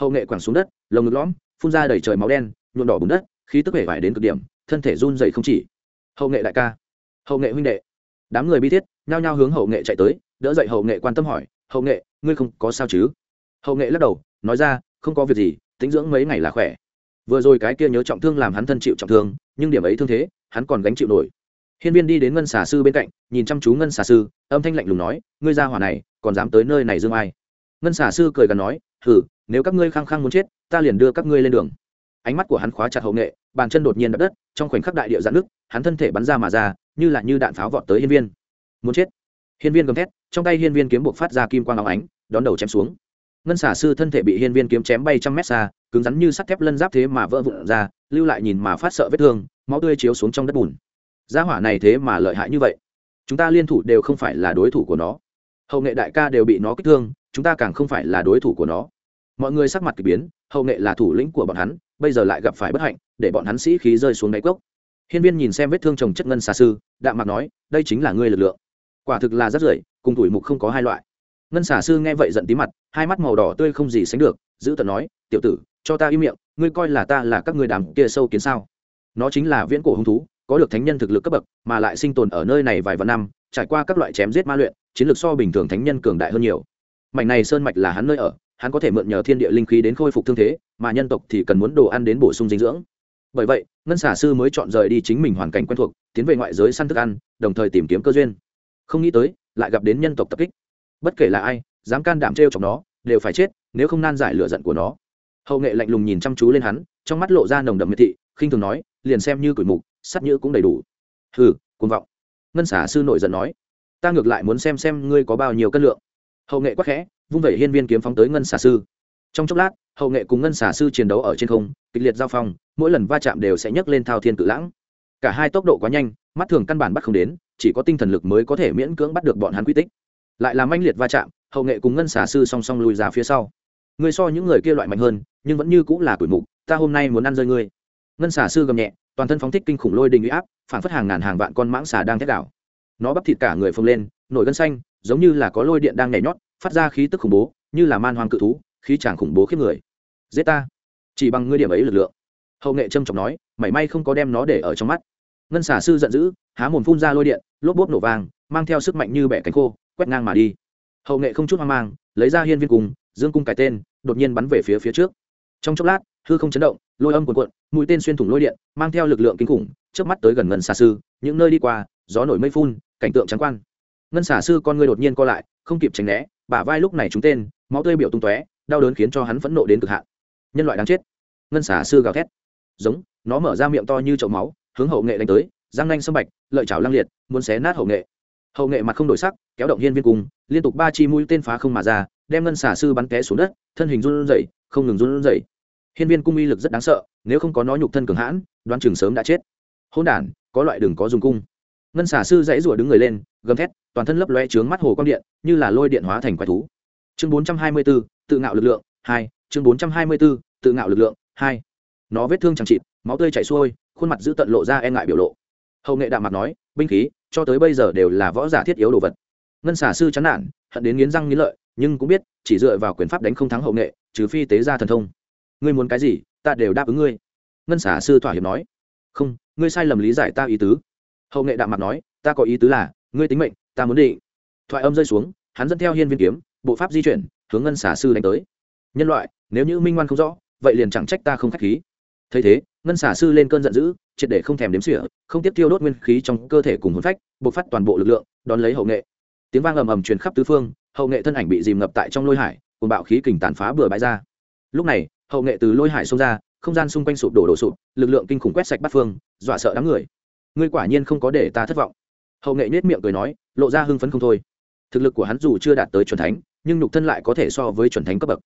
Hậu nghệ quẳng xuống đất, lồng ngực lõm, phun ra đầy trời máu đen nhuộm đỏ bùn đất, khí tức vẻ vải đến cực điểm, thân thể run dậy không chỉ. Hậu nghệ đại ca, hậu nghệ huynh đệ. Đám người bi thiết, nhao nhao hướng hậu nghệ chạy tới, đỡ dậy hậu nghệ quan tâm hỏi, hậu nghệ, ngươi không có sao chứ? Hậu nghệ lắc đầu, nói ra, không có việc gì, tính dưỡng mấy ngày là khỏe. Vừa rồi cái kia nhớ trọng thương làm hắn thân chịu trọng thương, nhưng điểm ấy thương thế, hắn còn gánh chịu nổi. Hiên viên đi đến ngân xà sư bên cạnh, nhìn chăm chú ngân xà sư, âm thanh lạnh lùng nói, ngươi ra hỏa này, còn dám tới nơi này dương ai? Ngân xà sư cười gần nói, hừ, nếu các ngươi khăng khăng muốn chết, ta liền đưa các ngươi lên đường ánh mắt của hắn khóa chặt hậu nghệ, bàn chân đột nhiên đập đất, trong khoảnh khắc đại địa giãn nước hắn thân thể bắn ra mà ra, như là như đạn pháo vọt tới hiên viên. Muốn chết. Hiên viên gầm thét, trong tay hiên viên kiếm buộc phát ra kim quang áo ánh, đón đầu chém xuống. Ngân xả sư thân thể bị hiên viên kiếm chém bay trăm mét xa, cứng rắn như sắt thép lân giáp thế mà vỡ vụn ra, lưu lại nhìn mà phát sợ vết thương, máu tươi chiếu xuống trong đất bùn. Gia hỏa này thế mà lợi hại như vậy. Chúng ta liên thủ đều không phải là đối thủ của nó. Hậu nghệ đại ca đều bị nó kích thương, chúng ta càng không phải là đối thủ của nó mọi người sắc mặt k ỳ biến, hậu nghệ là thủ lĩnh của bọn hắn, bây giờ lại gặp phải bất hạnh, để bọn hắn sĩ khí rơi xuống đáy cốc. Hiên viên nhìn xem vết thương trồng chất ngân xa sư, đạm mặt nói, đây chính là ngươi lực lượng. Quả thực là rất rưởi cùng tuổi mục không có hai loại. Ngân Xả sư nghe vậy giận tí mặt, hai mắt màu đỏ tươi không gì sánh được, giữ tận nói, tiểu tử, cho ta im miệng, ngươi coi là ta là các ngươi đàm kia sâu kiến sao? Nó chính là viễn cổ hung thú, có được thánh nhân thực lực cấp bậc, mà lại sinh tồn ở nơi này vài vạn năm, trải qua các loại chém giết ma luyện, chiến lược so bình thường thánh nhân cường đại hơn nhiều. Mảnh này sơn mạch là hắn nơi ở hắn có thể mượn nhờ thiên địa linh khí đến khôi phục thương thế, mà nhân tộc thì cần muốn đồ ăn đến bổ sung dinh dưỡng. Bởi vậy, ngân xả sư mới chọn rời đi chính mình hoàn cảnh quen thuộc, tiến về ngoại giới săn thức ăn, đồng thời tìm kiếm cơ duyên. Không nghĩ tới, lại gặp đến nhân tộc tập kích. Bất kể là ai, dám can đảm trêu chọc nó, đều phải chết, nếu không nan giải lựa giận của nó. Hậu nghệ lạnh lùng nhìn chăm chú lên hắn, trong mắt lộ ra nồng đậm miệt thị, khinh thường nói, liền xem như cửi mục, sắt nhữ cũng đầy đủ. Hừ, cuồng vọng. Ngân xả sư nổi giận nói, ta ngược lại muốn xem xem ngươi có bao nhiêu cân lượng. Hậu nghệ quắc khẽ vung vẩy hiên viên kiếm phóng tới ngân xà sư. Trong chốc lát, hậu nghệ cùng ngân xà sư chiến đấu ở trên không, kịch liệt giao phong, mỗi lần va chạm đều sẽ nhấc lên thao thiên cự lãng. Cả hai tốc độ quá nhanh, mắt thường căn bản bắt không đến, chỉ có tinh thần lực mới có thể miễn cưỡng bắt được bọn hắn quy tích. Lại làm manh liệt va chạm, hậu nghệ cùng ngân xà sư song song lùi ra phía sau. Người so những người kia loại mạnh hơn, nhưng vẫn như cũng là tuổi mục, ta hôm nay muốn ăn rơi ngươi. Ngân xà sư gầm nhẹ, toàn thân phóng thích kinh khủng lôi đình uy áp, phản phất hàng ngàn hàng vạn con mãng xà đang thét đảo. Nó bắp thịt cả người phồng lên, nổi gân xanh, giống như là có lôi điện đang nhảy nhót phát ra khí tức khủng bố, như là man hoang cự thú, khí chàng khủng bố khiếp người. Dễ ta. Chỉ bằng ngươi điểm ấy lực lượng. Hậu nghệ trâm trọng nói, mảy may không có đem nó để ở trong mắt. Ngân xả sư giận dữ, há mồm phun ra lôi điện, lốp bốp nổ vàng, mang theo sức mạnh như bẻ cánh khô, quét ngang mà đi. Hậu nghệ không chút hoang mang, lấy ra hiên viên cung dương cung cái tên, đột nhiên bắn về phía phía trước. Trong chốc lát, hư không chấn động, lôi âm cuồn cuộn, mũi tên xuyên thủng lôi điện, mang theo lực lượng kinh khủng trước mắt tới gần ngân xà sư, những nơi đi qua, gió nổi mây phun, cảnh tượng trắng quan ngân xả sư con người đột nhiên co lại, không kịp tránh né, bả vai lúc này trúng tên, máu tươi biểu tung tóe, đau đớn khiến cho hắn phẫn nộ đến cực hạn. Nhân loại đáng chết. Ngân xả sư gào thét. Giống, nó mở ra miệng to như chậu máu, hướng hậu nghệ đánh tới, răng nanh sâm bạch, lợi chảo lăng liệt, muốn xé nát hậu nghệ. Hậu nghệ mặt không đổi sắc, kéo động hiên viên cung liên tục ba chi mũi tên phá không mà ra, đem ngân xả sư bắn té xuống đất, thân hình run rẩy, không ngừng run rẩy. Hiên viên cung uy lực rất đáng sợ, nếu không có nó nhục thân cường hãn, đoán chừng sớm đã chết. Hôn đản, có loại đừng có dùng cung ngân xà sư dãy rủa đứng người lên gầm thét toàn thân lấp loe trướng mắt hồ quang điện như là lôi điện hóa thành quái thú. Chương bốn trăm hai mươi 424, tự ngạo lực lượng hai chương bốn trăm hai mươi 424, tự ngạo lực lượng hai. Nó vết thương chẳng chịt máu tươi chảy xuôi khuôn mặt giữ tận lộ ra e ngại biểu lộ. Hậu nghệ đạm mặt nói binh khí cho tới bây giờ đều là võ giả thiết yếu đồ vật. Ngân xả sư chán nản hận đến nghiến răng nghiến lợi nhưng cũng biết chỉ dựa vào quyền pháp đánh không thắng hậu nghệ trừ phi tế ra thần thông. Ngươi muốn cái gì ta đều đáp ứng ngươi. Ngân xả sư thỏa hiệp nói không ngươi sai lầm lý giải ta ý tứ hậu nghệ đạm mặt nói, ta có ý tứ là, ngươi tính mệnh, ta muốn định. Thoại âm rơi xuống, hắn dẫn theo hiên viên kiếm, bộ pháp di chuyển, hướng ngân xả sư đánh tới. Nhân loại, nếu như minh ngoan không rõ, vậy liền chẳng trách ta không k h á c h khí. Thấy thế, ngân xả sư lên cơn giận dữ, triệt để không thèm đếm sỉa không tiếp tiêu đốt nguyên khí trong cơ thể cùng hôn phách buộc phát toàn bộ lực lượng, đón lấy hậu nghệ. Tiếng vang ầm ầm truyền khắp tứ phương, hậu nghệ thân ảnh bị dìm ngập tại trong lôi hải cùng bạo khí kình tàn phá bừa bãi ra. Lúc này, hậu nghệ từ lôi hải xông ra, không gian xung quanh sụp đổ đổ sụp, lực lượng kinh khủng quét sạch bắt phương, dọa sợ đám người ngươi quả nhiên không có để ta thất vọng. Hậu nghệ nết miệng cười nói, lộ ra hưng phấn không thôi. Thực lực của hắn dù chưa đạt tới c thánh, nhưng nhục thân lại có thể so với c thánh cấp bậc.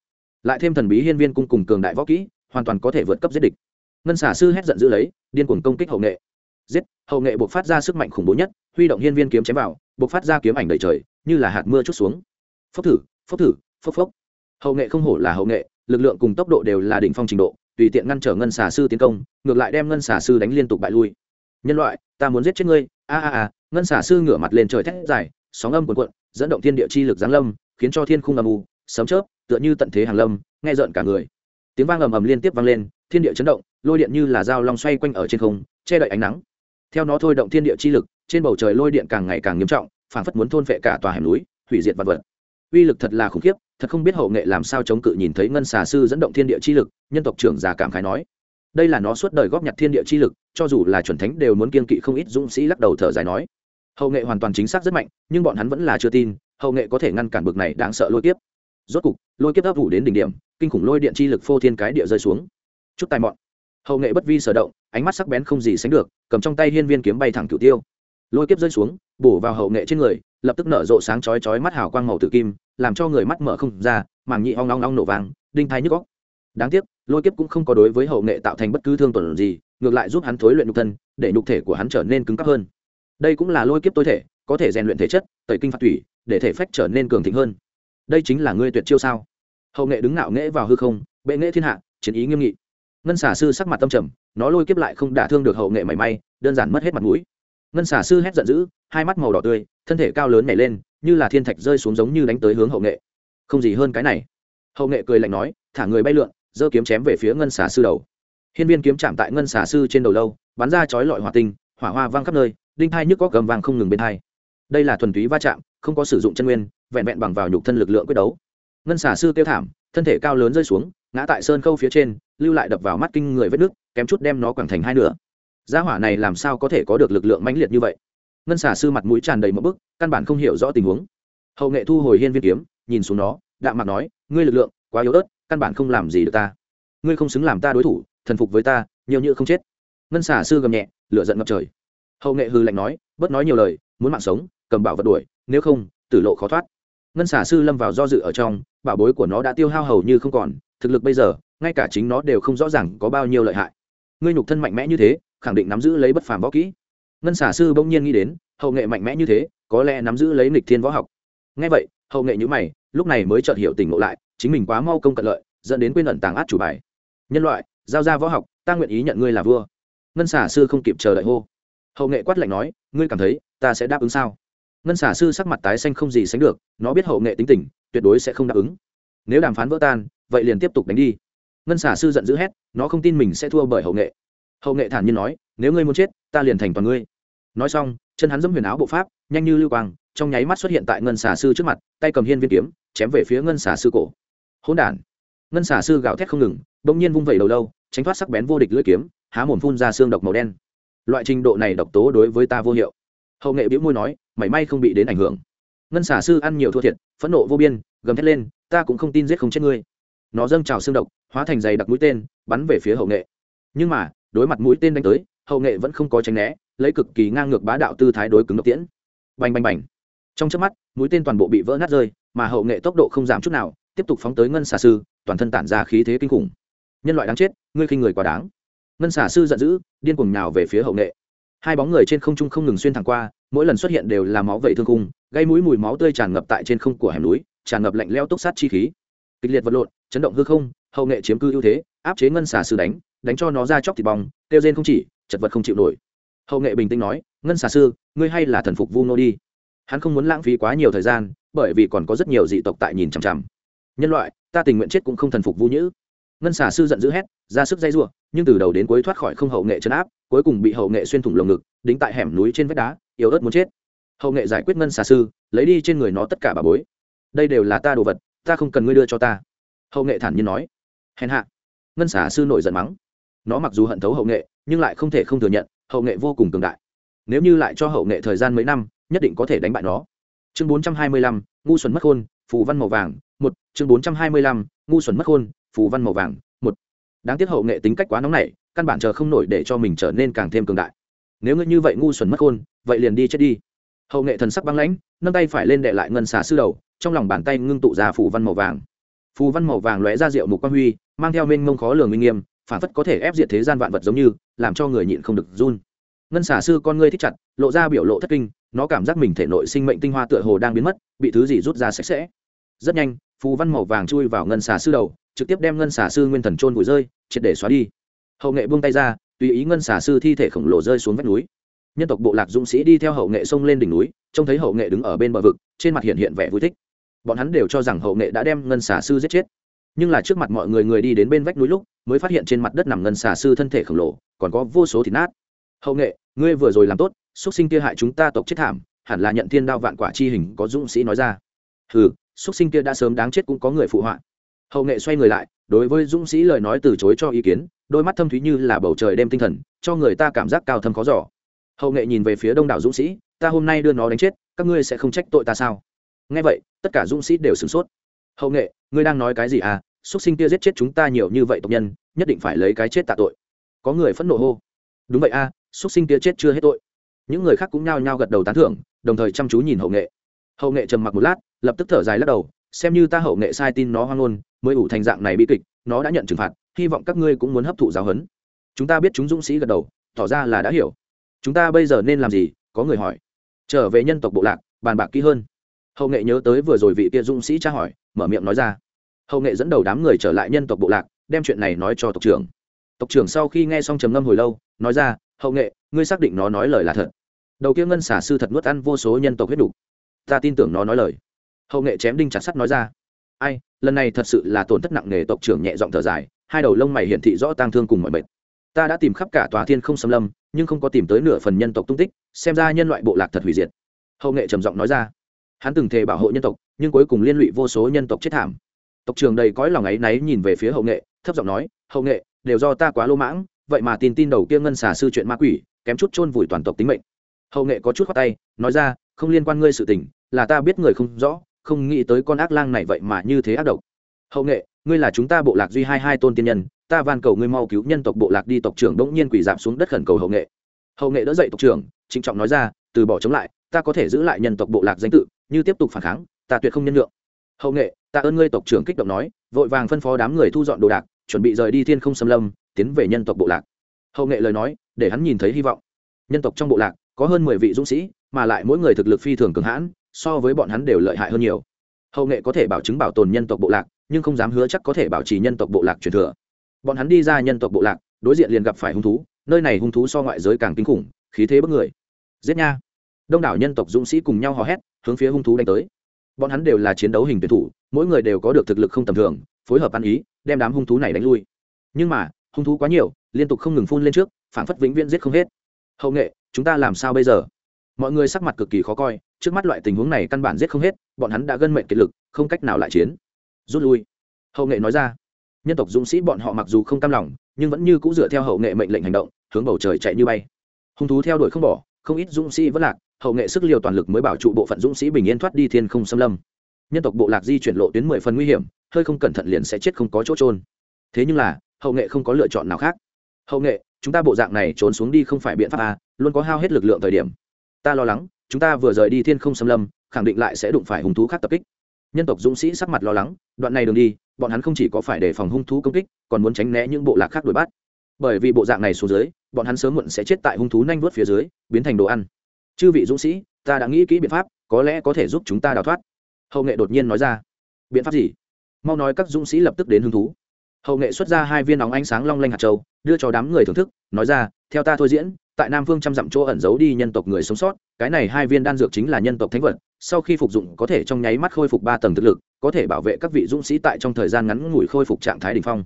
Lại thêm thần bí hiên viên cung cùng cường đại võ kỹ, hoàn toàn có thể vượt cấp giết địch. Ngân xả sư hét giận dữ lấy, điên cuồng công kích hậu nghệ. Giết, hậu nghệ buộc phát ra sức mạnh khủng bố nhất, huy động hiên viên kiếm chém vào, buộc phát ra kiếm ảnh đầy trời, như là hạt mưa chút xuống. Phốc thử phốc thử, phốc phốc. Hậu nghệ không hổ là hậu nghệ, lực lượng cùng tốc độ đều là đỉnh phong trình độ, tùy tiện ngăn trở ngân xà sư tiến công, ngược lại đem ngân xà sư đánh liên tục bại lui nhân loại, ta muốn giết chết ngươi. A a a, ngân xà sư ngửa mặt lên trời thét dài, sóng âm cuồn cuộn, dẫn động thiên địa chi lực giáng lâm, khiến cho thiên khung âm u, sấm chớp, tựa như tận thế hàng lâm, nghe rợn cả người. Tiếng vang ầm ầm liên tiếp vang lên, thiên địa chấn động, lôi điện như là dao long xoay quanh ở trên không, che đậy ánh nắng. Theo nó thôi động thiên địa chi lực, trên bầu trời lôi điện càng ngày càng nghiêm trọng, phảng phất muốn thôn phệ cả tòa hẻm núi, hủy diệt vật vật. Uy lực thật là khủng khiếp, thật không biết hậu nghệ làm sao chống cự nhìn thấy ngân xà sư dẫn động thiên địa chi lực, nhân tộc trưởng già cảm khái nói đây là nó suốt đời góp nhặt thiên địa chi lực, cho dù là chuẩn thánh đều muốn kiên kỵ không ít dũng sĩ lắc đầu thở dài nói. Hậu nghệ hoàn toàn chính xác rất mạnh, nhưng bọn hắn vẫn là chưa tin, hậu nghệ có thể ngăn cản bực này đáng sợ lôi kiếp. Rốt cục, lôi kiếp ấp ủ đến đỉnh điểm, kinh khủng lôi điện chi lực phô thiên cái địa rơi xuống. Chút tài mọn. Hậu nghệ bất vi sở động, ánh mắt sắc bén không gì sánh được, cầm trong tay hiên viên kiếm bay thẳng cửu tiêu. Lôi kiếp rơi xuống, bổ vào hậu nghệ trên người, lập tức nở rộ sáng chói chói mắt hào quang màu tử kim, làm cho người mắt mở không ra, màng nhị hoang long long nổ vàng đinh thái nhức góc đáng tiếc, lôi kiếp cũng không có đối với hậu nghệ tạo thành bất cứ thương tổn gì, ngược lại giúp hắn thối luyện nhục thân, để nhục thể của hắn trở nên cứng cáp hơn. Đây cũng là lôi kiếp tối thể, có thể rèn luyện thể chất, tẩy kinh phạt thủy để thể phách trở nên cường thịnh hơn. Đây chính là ngươi tuyệt chiêu sao? Hậu nghệ đứng ngạo nghễ vào hư không, bệ nghễ thiên hạ, chiến ý nghiêm nghị. Ngân xả sư sắc mặt tâm trầm, nó lôi kiếp lại không đả thương được hậu nghệ mảy may, đơn giản mất hết mặt mũi. Ngân xả sư hét giận dữ, hai mắt màu đỏ tươi, thân thể cao lớn nhảy lên, như là thiên thạch rơi xuống giống như đánh tới hướng hậu nghệ. Không gì hơn cái này. Hậu nghệ cười lạnh nói, thả người bay lượn giơ kiếm chém về phía ngân xà sư đầu. Hiên viên kiếm chạm tại ngân xà sư trên đầu lâu, bắn ra chói lọi hỏa tinh, hỏa hoa vang khắp nơi, đinh thai nhức có gầm vàng không ngừng bên hai. Đây là thuần túy va chạm, không có sử dụng chân nguyên, vẹn vẹn bằng vào nhục thân lực lượng quyết đấu. Ngân xà sư kêu thảm, thân thể cao lớn rơi xuống, ngã tại sơn khâu phía trên, lưu lại đập vào mắt kinh người vết nước, kém chút đem nó quẳng thành hai nửa. Gia hỏa này làm sao có thể có được lực lượng mãnh liệt như vậy? Ngân xà sư mặt mũi tràn đầy một bức, căn bản không hiểu rõ tình huống. Hậu nghệ thu hồi hiên viên kiếm, nhìn xuống nó, đạm mặt nói, ngươi lực lượng quá yếu ớt căn bản không làm gì được ta. Ngươi không xứng làm ta đối thủ, thần phục với ta, nhiều như không chết. Ngân xả sư gầm nhẹ, lửa giận ngập trời. Hậu nghệ hư lạnh nói, bớt nói nhiều lời, muốn mạng sống, cầm bảo vật đuổi, nếu không, tử lộ khó thoát. Ngân xả sư lâm vào do dự ở trong, bảo bối của nó đã tiêu hao hầu như không còn, thực lực bây giờ, ngay cả chính nó đều không rõ ràng có bao nhiêu lợi hại. Ngươi nhục thân mạnh mẽ như thế, khẳng định nắm giữ lấy bất phàm võ kỹ. Ngân xả sư bỗng nhiên nghĩ đến, hậu nghệ mạnh mẽ như thế, có lẽ nắm giữ lấy nghịch thiên võ học. Ngay vậy, hậu nghệ nhữ mày, lúc này mới chợt hiểu tình ngộ lại chính mình quá mau công cận lợi, dẫn đến quên ẩn tàng át chủ bài. Nhân loại, giao ra võ học, ta nguyện ý nhận ngươi là vua. Ngân xả sư không kịp chờ đợi hô. Hậu nghệ quát lạnh nói, ngươi cảm thấy, ta sẽ đáp ứng sao? Ngân xả sư sắc mặt tái xanh không gì sánh được, nó biết hậu nghệ tính tình, tuyệt đối sẽ không đáp ứng. Nếu đàm phán vỡ tan, vậy liền tiếp tục đánh đi. Ngân xả sư giận dữ hét, nó không tin mình sẽ thua bởi hậu nghệ. Hậu nghệ thản nhiên nói, nếu ngươi muốn chết, ta liền thành toàn ngươi. Nói xong, chân hắn dẫm huyền áo bộ pháp, nhanh như lưu quang, trong nháy mắt xuất hiện tại ngân xà sư trước mặt, tay cầm hiên viên kiếm, chém về phía ngân xà sư cổ hỗn đản. Ngân xà sư gào thét không ngừng, bỗng nhiên vung vẩy đầu lâu, tránh thoát sắc bén vô địch lưỡi kiếm, há mồm phun ra xương độc màu đen. Loại trình độ này độc tố đối với ta vô hiệu. Hậu nghệ biễu môi nói, mảy may không bị đến ảnh hưởng. Ngân xà sư ăn nhiều thua thiệt, phẫn nộ vô biên, gầm thét lên, ta cũng không tin giết không chết ngươi. Nó dâng trào xương độc, hóa thành dày đặc mũi tên, bắn về phía hậu nghệ. Nhưng mà, đối mặt mũi tên đánh tới, hậu nghệ vẫn không có tránh né, lấy cực kỳ ngang ngược bá đạo tư thái đối cứng độc tiễn. Bành bành bành. Trong trước mắt, mũi tên toàn bộ bị vỡ nát rơi, mà hậu nghệ tốc độ không giảm chút nào tiếp tục phóng tới ngân xà sư, toàn thân tản ra khí thế kinh khủng. Nhân loại đáng chết, ngươi khinh người quá đáng. Ngân xà sư giận dữ, điên cuồng nhào về phía hậu nghệ. Hai bóng người trên không trung không ngừng xuyên thẳng qua, mỗi lần xuất hiện đều là máu vẩy thương cung gây mũi mùi máu tươi tràn ngập tại trên không của hẻm núi, tràn ngập lạnh leo túc sát chi khí. Kịch liệt vật lộn, chấn động hư không, hậu nghệ chiếm cư ưu thế, áp chế ngân xà sư đánh đánh cho nó ra chóc thịt bong, kêu rên không chỉ, chật vật không chịu nổi. Hậu nghệ bình tĩnh nói, ngân xà sư, ngươi hay là thần phục vu nô đi. Hắn không muốn lãng phí quá nhiều thời gian, bởi vì còn có rất nhiều dị tộc tại nhìn chằm chằm nhân loại, ta tình nguyện chết cũng không thần phục vu nhữ. Ngân xà sư giận dữ hét, ra sức dây giụa nhưng từ đầu đến cuối thoát khỏi không hậu nghệ chấn áp, cuối cùng bị hậu nghệ xuyên thủng lồng ngực, đính tại hẻm núi trên vách đá, yếu ớt muốn chết. Hậu nghệ giải quyết ngân xà sư, lấy đi trên người nó tất cả bà bối. Đây đều là ta đồ vật, ta không cần ngươi đưa cho ta. Hậu nghệ thản nhiên nói. Hèn hạ. Ngân xà sư nổi giận mắng. Nó mặc dù hận thấu hậu nghệ, nhưng lại không thể không thừa nhận, hậu nghệ vô cùng cường đại. Nếu như lại cho hậu nghệ thời gian mấy năm, nhất định có thể đánh bại nó. Chương bốn trăm hai mươi lăm, ngu xuẩn mất khôn, phù văn màu vàng chương bốn trăm hai mươi lăm, ngu xuẩn mất khôn, phù văn màu vàng, một. Đáng tiếc hậu nghệ tính cách quá nóng nảy, căn bản chờ không nổi để cho mình trở nên càng thêm cường đại. Nếu ngươi như vậy ngu xuẩn mất khôn, vậy liền đi chết đi. Hậu nghệ thần sắc băng lãnh, nâng tay phải lên đệ lại ngân xà sư đầu, trong lòng bàn tay ngưng tụ ra phù văn màu vàng. Phù văn màu vàng lóe ra rượu mục quang huy, mang theo mênh mông khó lường minh nghiêm, phản phất có thể ép diệt thế gian vạn vật giống như, làm cho người nhịn không được run. Ngân xà sư con ngươi thích chặt, lộ ra biểu lộ thất kinh, nó cảm giác mình thể nội sinh mệnh tinh hoa tựa hồ đang biến mất, bị thứ gì rút ra sạch sẽ. Rất nhanh phù văn màu vàng chui vào ngân xà sư đầu, trực tiếp đem ngân xà sư nguyên thần trôn vùi rơi, triệt để xóa đi. Hậu nghệ buông tay ra, tùy ý ngân xà sư thi thể khổng lồ rơi xuống vách núi. Nhân tộc bộ lạc dũng sĩ đi theo hậu nghệ xông lên đỉnh núi, trông thấy hậu nghệ đứng ở bên bờ vực, trên mặt hiện hiện vẻ vui thích. Bọn hắn đều cho rằng hậu nghệ đã đem ngân xà sư giết chết. Nhưng là trước mặt mọi người người đi đến bên vách núi lúc, mới phát hiện trên mặt đất nằm ngân xà sư thân thể khổng lồ, còn có vô số thịt nát. Hậu nghệ, ngươi vừa rồi làm tốt xuất sinh kia hại chúng ta tộc chết thảm, hẳn là nhận thiên đao vạn quả chi hình, có dũng sĩ nói ra. Hừ xuất sinh kia đã sớm đáng chết cũng có người phụ họa. Hậu nghệ xoay người lại đối với dũng sĩ lời nói từ chối cho ý kiến đôi mắt thâm thúy như là bầu trời đêm tinh thần cho người ta cảm giác cao thâm khó giỏ hậu nghệ nhìn về phía đông đảo dũng sĩ ta hôm nay đưa nó đánh chết các ngươi sẽ không trách tội ta sao? Nghe vậy tất cả dũng sĩ đều sửng sốt. Hậu nghệ ngươi đang nói cái gì à? Xuất sinh kia giết chết chúng ta nhiều như vậy tộc nhân nhất định phải lấy cái chết tạ tội. Có người phẫn nộ hô. Đúng vậy a à, xuất sinh kia chết chưa hết tội. Những người khác cũng nhao nhao gật đầu tán thưởng đồng thời chăm chú nhìn hậu nghệ. Hậu nghệ trầm mặc một lát lập tức thở dài lắc đầu, xem như ta hậu nghệ sai tin nó hoang ngôn, mới ủ thành dạng này bi kịch, nó đã nhận trừng phạt, hy vọng các ngươi cũng muốn hấp thụ giáo huấn. Chúng ta biết chúng dũng sĩ gật đầu, tỏ ra là đã hiểu. Chúng ta bây giờ nên làm gì? Có người hỏi. Trở về nhân tộc bộ lạc, bàn bạc kỹ hơn. Hậu nghệ nhớ tới vừa rồi vị kia dũng sĩ tra hỏi, mở miệng nói ra. Hậu nghệ dẫn đầu đám người trở lại nhân tộc bộ lạc, đem chuyện này nói cho tộc trưởng. Tộc trưởng sau khi nghe xong trầm ngâm hồi lâu, nói ra, hậu nghệ, ngươi xác định nó nói lời là thật. Đầu kia ngân xả sư thật nuốt ăn vô số nhân tộc huyết đủ. ta tin tưởng nó nói lời hậu nghệ chém đinh chặt sắt nói ra. Ai, lần này thật sự là tổn thất nặng nề, tộc trưởng nhẹ giọng thở dài, hai đầu lông mày hiển thị rõ tang thương cùng mọi mệt. Ta đã tìm khắp cả tòa thiên không xâm lâm, nhưng không có tìm tới nửa phần nhân tộc tung tích, xem ra nhân loại bộ lạc thật hủy diệt. Hậu nghệ trầm giọng nói ra. Hắn từng thề bảo hộ nhân tộc, nhưng cuối cùng liên lụy vô số nhân tộc chết thảm. Tộc trưởng đầy cõi lòng áy náy nhìn về phía hậu nghệ, thấp giọng nói, hậu nghệ, đều do ta quá lô mãng, vậy mà tin tin đầu kia ngân xà sư chuyện ma quỷ, kém chút chôn vùi toàn tộc tính mệnh. Hậu nghệ có chút khoát tay, nói ra, không liên quan ngươi sự tình, là ta biết người không rõ không nghĩ tới con ác lang này vậy mà như thế ác độc. Hậu nghệ, ngươi là chúng ta bộ lạc duy hai hai tôn tiên nhân, ta van cầu ngươi mau cứu nhân tộc bộ lạc đi, tộc trưởng đống nhiên quỳ giảm xuống đất khẩn cầu hậu nghệ. Hậu nghệ đỡ dậy tộc trưởng, trịnh trọng nói ra, từ bỏ chống lại, ta có thể giữ lại nhân tộc bộ lạc danh tự, như tiếp tục phản kháng, ta tuyệt không nhân lượng hậu nghệ, ta ơn ngươi tộc trưởng kích động nói, vội vàng phân phó đám người thu dọn đồ đạc, chuẩn bị rời đi thiên không xâm lâm, tiến về nhân tộc bộ lạc. Hậu nghệ lời nói, để hắn nhìn thấy hy vọng. Nhân tộc trong bộ lạc, có hơn mười vị dũng sĩ, mà lại mỗi người thực lực phi thường cường hãn so với bọn hắn đều lợi hại hơn nhiều. Hậu nghệ có thể bảo chứng bảo tồn nhân tộc bộ lạc, nhưng không dám hứa chắc có thể bảo trì nhân tộc bộ lạc truyền thừa. Bọn hắn đi ra nhân tộc bộ lạc, đối diện liền gặp phải hung thú, nơi này hung thú so ngoại giới càng kinh khủng, khí thế bất người. Giết nha. Đông đảo nhân tộc dũng sĩ cùng nhau hò hét, hướng phía hung thú đánh tới. Bọn hắn đều là chiến đấu hình tuyển thủ, mỗi người đều có được thực lực không tầm thường, phối hợp ăn ý, đem đám hung thú này đánh lui. Nhưng mà, hung thú quá nhiều, liên tục không ngừng phun lên trước phản phất vĩnh viễn giết không hết. Hậu nghệ, chúng ta làm sao bây giờ? Mọi người sắc mặt cực kỳ khó coi trước mắt loại tình huống này căn bản giết không hết bọn hắn đã gân mệnh kiệt lực không cách nào lại chiến. Rút lui. Hậu nghệ nói ra. Nhân tộc dũng sĩ bọn họ mặc dù không cam lòng nhưng vẫn như c ũ dựa theo hậu nghệ mệnh lệnh hành động hướng bầu trời chạy như bay. Hung thú theo đuổi không bỏ không ít dũng sĩ vẫn lạc hậu nghệ sức liều toàn lực mới bảo trụ bộ phận dũng sĩ bình yên thoát đi thiên không xâm lâm. Nhân tộc bộ lạc di chuyển lộ tuyến mười phần nguy hiểm hơi không cẩn thận liền sẽ chết không có chỗ trôn thế nhưng là hậu nghệ không có lựa chọn nào khác. Hậu nghệ chúng ta bộ dạng này trốn xuống đi không phải biện pháp à, luôn có hao hết lực lượng thời điểm ta lo lắng, chúng ta vừa rời đi thiên không xâm lâm, khẳng định lại sẽ đụng phải hung thú khác tập kích. Nhân tộc dũng sĩ sắc mặt lo lắng, đoạn này đường đi, bọn hắn không chỉ có phải đề phòng hung thú công kích, còn muốn tránh né những bộ lạc khác đuổi bắt. Bởi vì bộ dạng này xuống dưới, bọn hắn sớm muộn sẽ chết tại hung thú nanh vớt phía dưới, biến thành đồ ăn. Chư vị dũng sĩ, ta đã nghĩ kỹ biện pháp, có lẽ có thể giúp chúng ta đào thoát. Hậu nghệ đột nhiên nói ra. Biện pháp gì? Mau nói các dũng sĩ lập tức đến hung thú. Hậu nghệ xuất ra hai viên nóng ánh sáng long lanh hạt châu, đưa cho đám người thưởng thức, nói ra, theo ta thôi diễn tại nam phương trăm dặm chỗ ẩn giấu đi nhân tộc người sống sót, cái này hai viên đan dược chính là nhân tộc thánh vật, sau khi phục dụng có thể trong nháy mắt khôi phục ba tầng thực lực, có thể bảo vệ các vị dũng sĩ tại trong thời gian ngắn ngủi khôi phục trạng thái đ ỉ n h phong.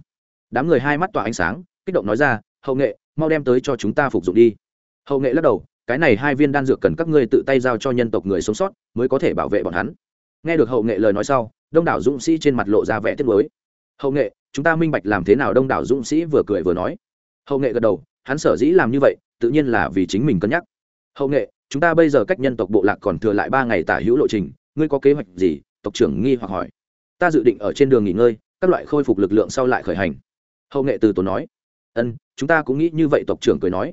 Đám người hai mắt tỏa ánh sáng, kích động nói ra, hậu nghệ, mau đem tới cho chúng ta phục dụng đi. Hậu nghệ lắc đầu, cái này hai viên đan dược cần các ngươi tự tay giao cho nhân tộc người sống sót, mới có thể bảo vệ bọn hắn. Nghe được hậu nghệ lời nói sau, đông đảo dũng sĩ trên mặt lộ ra vẻ tiếc mới hậu nghệ, chúng ta minh bạch làm thế nào đông đảo dũng sĩ vừa cười vừa nói. Hậu nghệ gật đầu, hắn sở dĩ làm như vậy tự nhiên là vì chính mình cân nhắc. Hậu nghệ, chúng ta bây giờ cách nhân tộc bộ lạc còn thừa lại ba ngày tả hữu lộ trình, ngươi có kế hoạch gì? Tộc trưởng nghi hoặc hỏi. Ta dự định ở trên đường nghỉ ngơi, các loại khôi phục lực lượng sau lại khởi hành. Hậu nghệ từ tốn nói. Ân, chúng ta cũng nghĩ như vậy, tộc trưởng cười nói.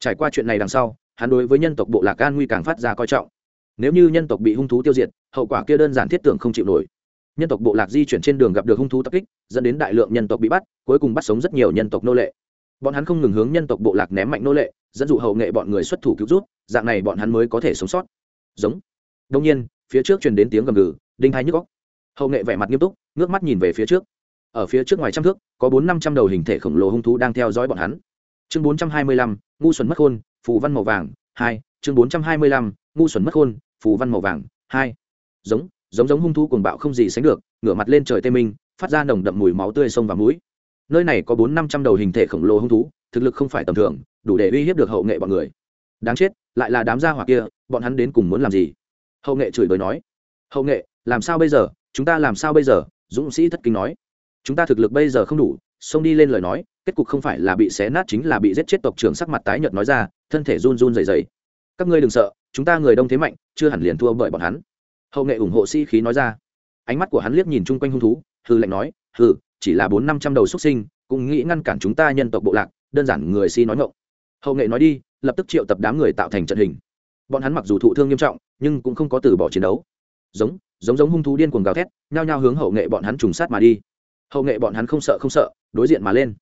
Trải qua chuyện này đằng sau, hắn đối với nhân tộc bộ lạc an nguy càng phát ra coi trọng. Nếu như nhân tộc bị hung thú tiêu diệt, hậu quả kia đơn giản thiết tưởng không chịu nổi. Nhân tộc bộ lạc di chuyển trên đường gặp được hung thú tập kích, dẫn đến đại lượng nhân tộc bị bắt, cuối cùng bắt sống rất nhiều nhân tộc nô lệ bọn hắn không ngừng hướng nhân tộc bộ lạc ném mạnh nô lệ, dẫn dụ hậu nghệ bọn người xuất thủ cứu rút dạng này bọn hắn mới có thể sống sót. Giống. Đông nhiên, phía trước truyền đến tiếng gầm gừ, đinh hai nhức góc hậu nghệ vẻ mặt nghiêm túc, ngước mắt nhìn về phía trước. Ở phía trước ngoài trăm thước, có bốn năm trăm đầu hình thể khổng lồ hung thú đang theo dõi bọn hắn. Chương bốn trăm hai mươi lăm, ngu xuẩn mất khôn, phù văn màu vàng, hai. Chương bốn trăm hai mươi lăm, ngu xuẩn mất khôn, phù văn màu vàng, hai. Giống giống giống hung thú cuồng bạo không gì sánh được, ngửa mặt lên trời tê minh, phát ra nồng đậm mùi máu tươi sông và mũi nơi này có bốn năm trăm đầu hình thể khổng lồ hung thú, thực lực không phải tầm thường, đủ để uy hiếp được hậu nghệ bọn người. Đáng chết, lại là đám gia hỏa kia, bọn hắn đến cùng muốn làm gì? Hậu nghệ chửi bới nói. Hậu nghệ, làm sao bây giờ? Chúng ta làm sao bây giờ? Dũng sĩ thất kinh nói. Chúng ta thực lực bây giờ không đủ, xông đi lên lời nói, kết cục không phải là bị xé nát chính là bị giết chết tộc trưởng sắc mặt tái nhợt nói ra, thân thể run run dày dày các ngươi đừng sợ, chúng ta người đông thế mạnh, chưa hẳn liền thua bởi bọn hắn. Hậu nghệ ủng hộ sĩ khí nói ra. Ánh mắt của hắn liếc nhìn chung quanh hung thú hư lệnh nói hư chỉ là bốn năm trăm đầu xuất sinh, cũng nghĩ ngăn cản chúng ta nhân tộc bộ lạc, đơn giản người si nói ngộng hậu nghệ nói đi, lập tức triệu tập đám người tạo thành trận hình. Bọn hắn mặc dù thụ thương nghiêm trọng, nhưng cũng không có từ bỏ chiến đấu. Giống giống giống hung thú điên cuồng gào thét, nhao nhao hướng hậu nghệ bọn hắn trùng sát mà đi. Hậu nghệ bọn hắn không sợ không sợ, đối diện mà lên.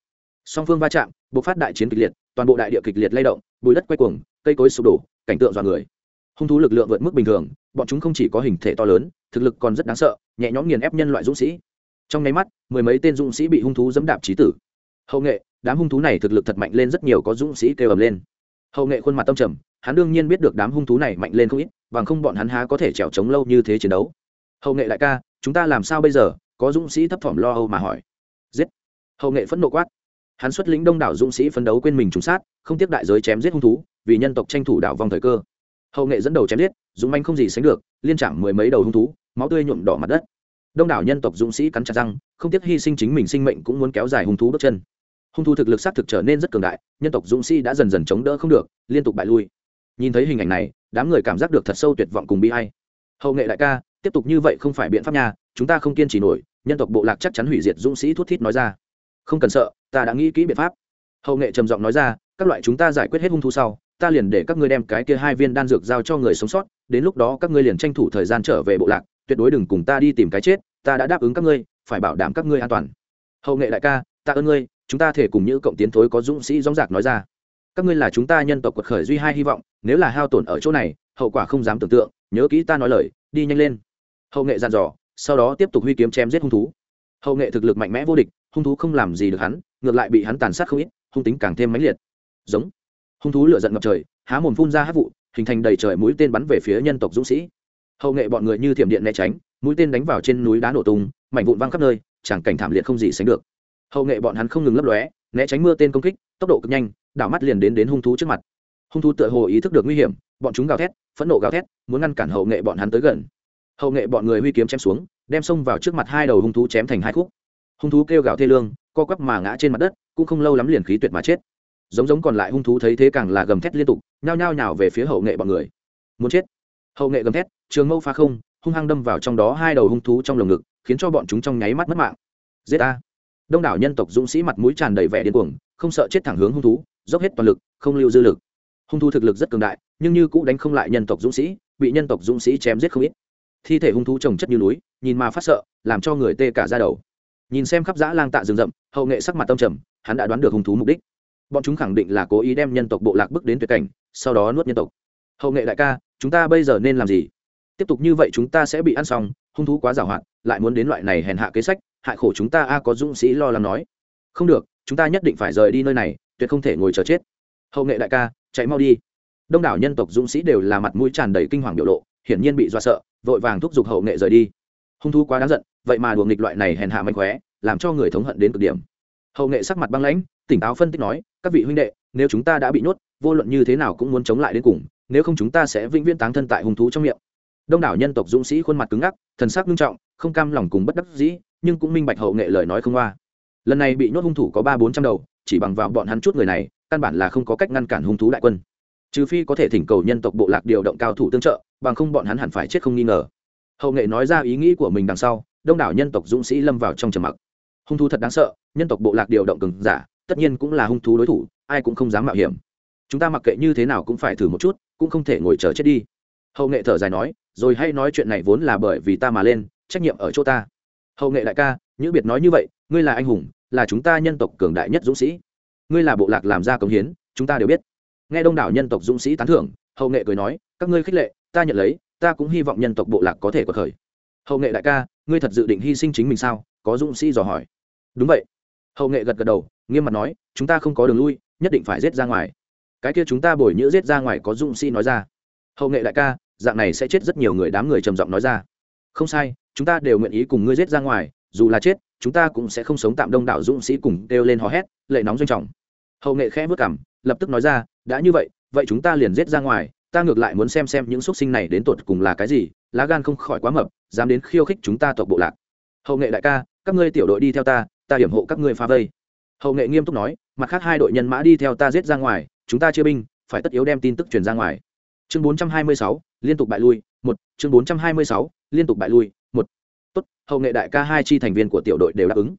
Song phương va chạm, bộc phát đại chiến kịch liệt, toàn bộ đại địa kịch liệt lay động, bùi đất quay cuồng, cây cối sụp đổ, cảnh tượng dọa người. Hung thú lực lượng vượt mức bình thường, bọn chúng không chỉ có hình thể to lớn, thực lực còn rất đáng sợ, nhẹ nhõm nghiền ép nhân loại dũng sĩ trong nháy mắt, mười mấy tên dũng sĩ bị hung thú dẫm đạp trí tử. Hậu nghệ, đám hung thú này thực lực thật mạnh lên rất nhiều, có dũng sĩ kêu ầm lên. Hậu nghệ khuôn mặt tâm trầm, hắn đương nhiên biết được đám hung thú này mạnh lên không ít, bằng không bọn hắn há có thể trèo trống lâu như thế chiến đấu. Hậu nghệ đại ca, chúng ta làm sao bây giờ? Có dũng sĩ thấp thỏm lo âu mà hỏi. Giết. Hậu nghệ phẫn nộ quát. Hắn xuất lĩnh đông đảo dũng sĩ phấn đấu quên mình trúng sát, không tiếc đại giới chém giết hung thú, vì nhân tộc tranh thủ đảo vòng thời cơ. Hậu nghệ dẫn đầu chém giết, dũng manh không gì sánh được, liên chạm mười mấy đầu hung thú, máu tươi nhuộm đỏ mặt đất đông đảo nhân tộc dũng sĩ cắn chặt răng, không tiếc hy sinh chính mình sinh mệnh cũng muốn kéo dài hung thú bước chân. Hung thú thực lực xác thực trở nên rất cường đại, nhân tộc dũng sĩ đã dần dần chống đỡ không được, liên tục bại lui. Nhìn thấy hình ảnh này, đám người cảm giác được thật sâu tuyệt vọng cùng bi hay hậu nghệ đại ca, tiếp tục như vậy không phải biện pháp nha, chúng ta không kiên trì nổi, nhân tộc bộ lạc chắc chắn hủy diệt dũng sĩ thút thít nói ra. Không cần sợ, ta đã nghĩ kỹ biện pháp. Hậu nghệ trầm giọng nói ra, các loại chúng ta giải quyết hết hung thú sau, ta liền để các ngươi đem cái kia hai viên đan dược giao cho người sống sót, đến lúc đó các ngươi liền tranh thủ thời gian trở về bộ lạc tuyệt đối đừng cùng ta đi tìm cái chết, ta đã đáp ứng các ngươi, phải bảo đảm các ngươi an toàn. Hậu nghệ đại ca, ta ơn ngươi, chúng ta thể cùng những cộng tiến thối có dũng sĩ dóng dạc nói ra. Các ngươi là chúng ta nhân tộc quật khởi duy hai hy vọng, nếu là hao tổn ở chỗ này, hậu quả không dám tưởng tượng, nhớ kỹ ta nói lời, đi nhanh lên. Hậu nghệ dàn dò, sau đó tiếp tục huy kiếm chém giết hung thú. Hậu nghệ thực lực mạnh mẽ vô địch, hung thú không làm gì được hắn, ngược lại bị hắn tàn sát không ít, hung tính càng thêm mãnh liệt. Giống. Hung thú lửa giận ngập trời, há mồm phun ra hát vụ, hình thành đầy trời mũi tên bắn về phía nhân tộc dũng sĩ hậu nghệ bọn người như thiểm điện né tránh, mũi tên đánh vào trên núi đá nổ tung, mảnh vụn văng khắp nơi, chẳng cảnh thảm liệt không gì sánh được. Hậu nghệ bọn hắn không ngừng lấp lóe, né tránh mưa tên công kích, tốc độ cực nhanh, đảo mắt liền đến đến hung thú trước mặt. Hung thú tựa hồ ý thức được nguy hiểm, bọn chúng gào thét, phẫn nộ gào thét, muốn ngăn cản hậu nghệ bọn hắn tới gần. Hậu nghệ bọn người huy kiếm chém xuống, đem xông vào trước mặt hai đầu hung thú chém thành hai khúc. Hung thú kêu gào thê lương, co quắp mà ngã trên mặt đất, cũng không lâu lắm liền khí tuyệt mà chết. Giống giống còn lại hung thú thấy thế càng là gầm thét liên tục, nhao nhao nhào về phía hậu nghệ bọn người. Muốn chết. Hậu nghệ gầm thét trường mâu pha không, hung hăng đâm vào trong đó hai đầu hung thú trong lồng ngực, khiến cho bọn chúng trong nháy mắt mất mạng. Giết a đông đảo nhân tộc dũng sĩ mặt mũi tràn đầy vẻ điên cuồng, không sợ chết thẳng hướng hung thú, dốc hết toàn lực, không lưu dư lực. Hung thú thực lực rất cường đại, nhưng như cũ đánh không lại nhân tộc dũng sĩ, bị nhân tộc dũng sĩ chém giết không ít. Thi thể hung thú trồng chất như núi, nhìn mà phát sợ, làm cho người tê cả ra đầu. Nhìn xem khắp dã lang tạ rừng rậm, hậu nghệ sắc mặt tâm trầm, hắn đã đoán được hung thú mục đích. Bọn chúng khẳng định là cố ý đem nhân tộc bộ lạc bước đến tuyệt cảnh, sau đó nuốt nhân tộc. Hậu nghệ đại ca, chúng ta bây giờ nên làm gì? Tiếp tục như vậy chúng ta sẽ bị ăn xong, hung thú quá giàu hạn, lại muốn đến loại này hèn hạ kế sách, hại khổ chúng ta a, có dũng sĩ lo lắng nói. Không được, chúng ta nhất định phải rời đi nơi này, tuyệt không thể ngồi chờ chết. Hậu nghệ đại ca, chạy mau đi. Đông đảo nhân tộc dũng sĩ đều là mặt mũi tràn đầy kinh hoàng biểu lộ, hiển nhiên bị do sợ, vội vàng thúc giục hậu nghệ rời đi. Hung thú quá đáng giận, vậy mà đùa nghịch loại này hèn hạ mạnh khóe, làm cho người thống hận đến cực điểm. Hậu nghệ sắc mặt băng lãnh, tỉnh táo phân tích nói, các vị huynh đệ, nếu chúng ta đã bị nhốt, vô luận như thế nào cũng muốn chống lại đến cùng, nếu không chúng ta sẽ vĩnh viễn táng thân tại hung thú trong miệng đông đảo nhân tộc dũng sĩ khuôn mặt cứng ngắc, thần sắc nghiêm trọng, không cam lòng cùng bất đắc dĩ, nhưng cũng minh bạch hậu nghệ lời nói không qua. Lần này bị nhốt hung thủ có ba bốn trăm đầu, chỉ bằng vào bọn hắn chút người này, căn bản là không có cách ngăn cản hung thú đại quân. Trừ phi có thể thỉnh cầu nhân tộc bộ lạc điều động cao thủ tương trợ, bằng không bọn hắn hẳn phải chết không nghi ngờ. Hậu nghệ nói ra ý nghĩ của mình đằng sau, đông đảo nhân tộc dũng sĩ lâm vào trong trầm mặc. Hung thú thật đáng sợ, nhân tộc bộ lạc điều động cứng giả, tất nhiên cũng là hung thú đối thủ, ai cũng không dám mạo hiểm. Chúng ta mặc kệ như thế nào cũng phải thử một chút, cũng không thể ngồi chờ chết đi. Hậu nghệ thở dài nói rồi hay nói chuyện này vốn là bởi vì ta mà lên, trách nhiệm ở chỗ ta. Hậu nghệ đại ca những biệt nói như vậy, ngươi là anh hùng, là chúng ta nhân tộc cường đại nhất dũng sĩ. Ngươi là bộ lạc làm ra công hiến, chúng ta đều biết. Nghe đông đảo nhân tộc dũng sĩ tán thưởng, hậu nghệ cười nói, các ngươi khích lệ, ta nhận lấy, ta cũng hy vọng nhân tộc bộ lạc có thể có khởi. Hậu nghệ đại ca, ngươi thật dự định hy sinh chính mình sao? Có dũng sĩ dò hỏi. Đúng vậy. Hậu nghệ gật gật đầu, nghiêm mặt nói, chúng ta không có đường lui, nhất định phải giết ra ngoài. Cái kia chúng ta bồi nhữ giết ra ngoài có dũng sĩ nói ra. Hậu nghệ đại ca dạng này sẽ chết rất nhiều người đám người trầm giọng nói ra. Không sai, chúng ta đều nguyện ý cùng ngươi giết ra ngoài, dù là chết, chúng ta cũng sẽ không sống tạm đông đảo dũng sĩ cùng kêu lên hò hét, lệ nóng doanh trọng. Hậu nghệ khẽ vất cảm, lập tức nói ra, đã như vậy vậy chúng ta liền giết ra ngoài, ta ngược lại muốn xem xem những xuất sinh này đến tột cùng là cái gì, lá gan không khỏi quá mập, dám đến khiêu khích chúng ta tộc bộ lạc. Hậu nghệ đại ca, các ngươi tiểu đội đi theo ta ta hiểm hộ các ngươi phá vây. Hậu nghệ nghiêm túc nói, mặt khác hai đội nhân mã đi theo ta giết ra ngoài, chúng ta chia binh, phải tất yếu đem tin tức truyền ra ngoài chương 426, liên tục bại lui một. Chương 426, liên tục bại lui một. Tốt hậu nghệ đại ca hai chi thành viên của tiểu đội đều đáp ứng.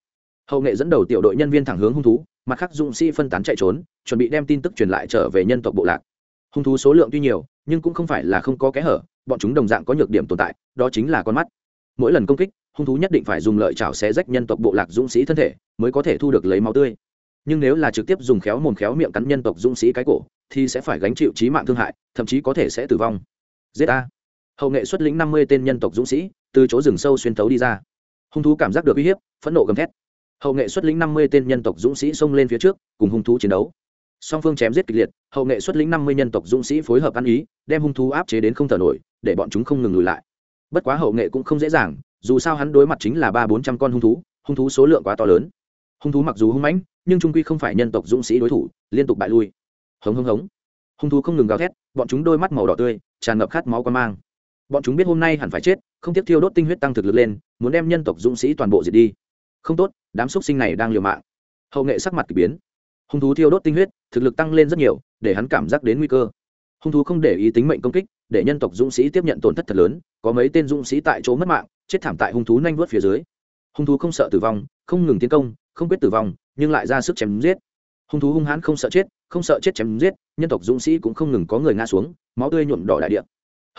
Hậu nghệ dẫn đầu tiểu đội nhân viên thẳng hướng hung thú mặt khác dũng sĩ phân tán chạy trốn chuẩn bị đem tin tức truyền lại trở về nhân tộc bộ lạc. Hung thú số lượng tuy nhiều nhưng cũng không phải là không có kẽ hở bọn chúng đồng dạng có nhược điểm tồn tại đó chính là con mắt. Mỗi lần công kích hung thú nhất định phải dùng lợi chảo xé rách nhân tộc bộ lạc dũng sĩ thân thể mới có thể thu được lấy máu tươi. Nhưng nếu là trực tiếp dùng khéo mồm khéo miệng cắn nhân tộc dũng sĩ cái cổ thì sẽ phải gánh chịu trí mạng thương hại, thậm chí có thể sẽ tử vong. Giết a. Hậu nghệ xuất lĩnh năm mươi tên nhân tộc dũng sĩ, từ chỗ rừng sâu xuyên tấu đi ra. Hung thú cảm giác được uy hiếp, phẫn nộ gầm thét. Hậu nghệ xuất lĩnh năm mươi tên nhân tộc dũng sĩ xông lên phía trước, cùng hung thú chiến đấu. Song phương chém giết kịch liệt, hậu nghệ xuất lĩnh năm mươi nhân tộc dũng sĩ phối hợp ăn ý, đem hung thú áp chế đến không thở nổi, để bọn chúng không ngừng lùi lại. Bất quá hậu nghệ cũng không dễ dàng, dù sao hắn đối mặt chính là ba bốn trăm con hung thú hung thú số lượng quá to lớn. Hung thú mặc dù hung mãnh, nhưng trung quy không phải nhân tộc dũng sĩ đối thủ, liên tục bại lui hống hống hống. Hung thú không ngừng gào thét, bọn chúng đôi mắt màu đỏ tươi, tràn ngập khát máu quan mang. Bọn chúng biết hôm nay hẳn phải chết, không tiếp thiêu đốt tinh huyết tăng thực lực lên, muốn đem nhân tộc dũng sĩ toàn bộ diệt đi. Không tốt, đám xúc sinh này đang liều mạng. Hậu nghệ sắc mặt k ỳ biến. Hung thú thiêu đốt tinh huyết, thực lực tăng lên rất nhiều, để hắn cảm giác đến nguy cơ. Hung thú không để ý tính mệnh công kích, để nhân tộc dũng sĩ tiếp nhận tổn thất thật lớn, có mấy tên dũng sĩ tại chỗ mất mạng, chết thảm tại hung thú nanh vớt phía dưới. Hung thú không sợ tử vong, không ngừng tiến công, không quyết tử vong, nhưng lại ra sức chém giết. Hung thú hung hãn không sợ chết không sợ chết chém giết, nhân tộc dũng sĩ cũng không ngừng có người ngã xuống, máu tươi nhuộm đỏ đại địa.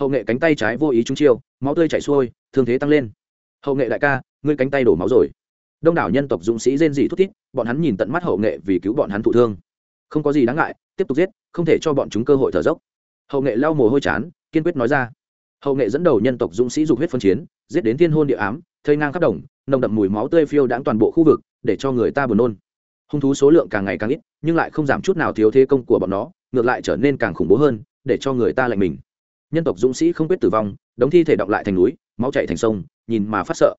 Hậu nghệ cánh tay trái vô ý trúng chiêu, máu tươi chảy xuôi, thương thế tăng lên. Hậu nghệ đại ca, ngươi cánh tay đổ máu rồi. Đông đảo nhân tộc dũng sĩ rên dị thút thít, bọn hắn nhìn tận mắt hậu nghệ vì cứu bọn hắn thụ thương. Không có gì đáng ngại, tiếp tục giết, không thể cho bọn chúng cơ hội thở dốc. Hậu nghệ lau mồ hôi chán, kiên quyết nói ra. Hậu nghệ dẫn đầu nhân tộc dũng sĩ dục huyết phân chiến, giết đến thiên hôn địa ám, thây ngang khắp đồng, nồng đậm mùi máu tươi phiêu đãng toàn bộ khu vực, để cho người ta buồn nôn hung thú số lượng càng ngày càng ít, nhưng lại không giảm chút nào thiếu thế công của bọn nó, ngược lại trở nên càng khủng bố hơn, để cho người ta lạnh mình. Nhân tộc dũng sĩ không biết tử vong, đống thi thể động lại thành núi, máu chạy thành sông, nhìn mà phát sợ.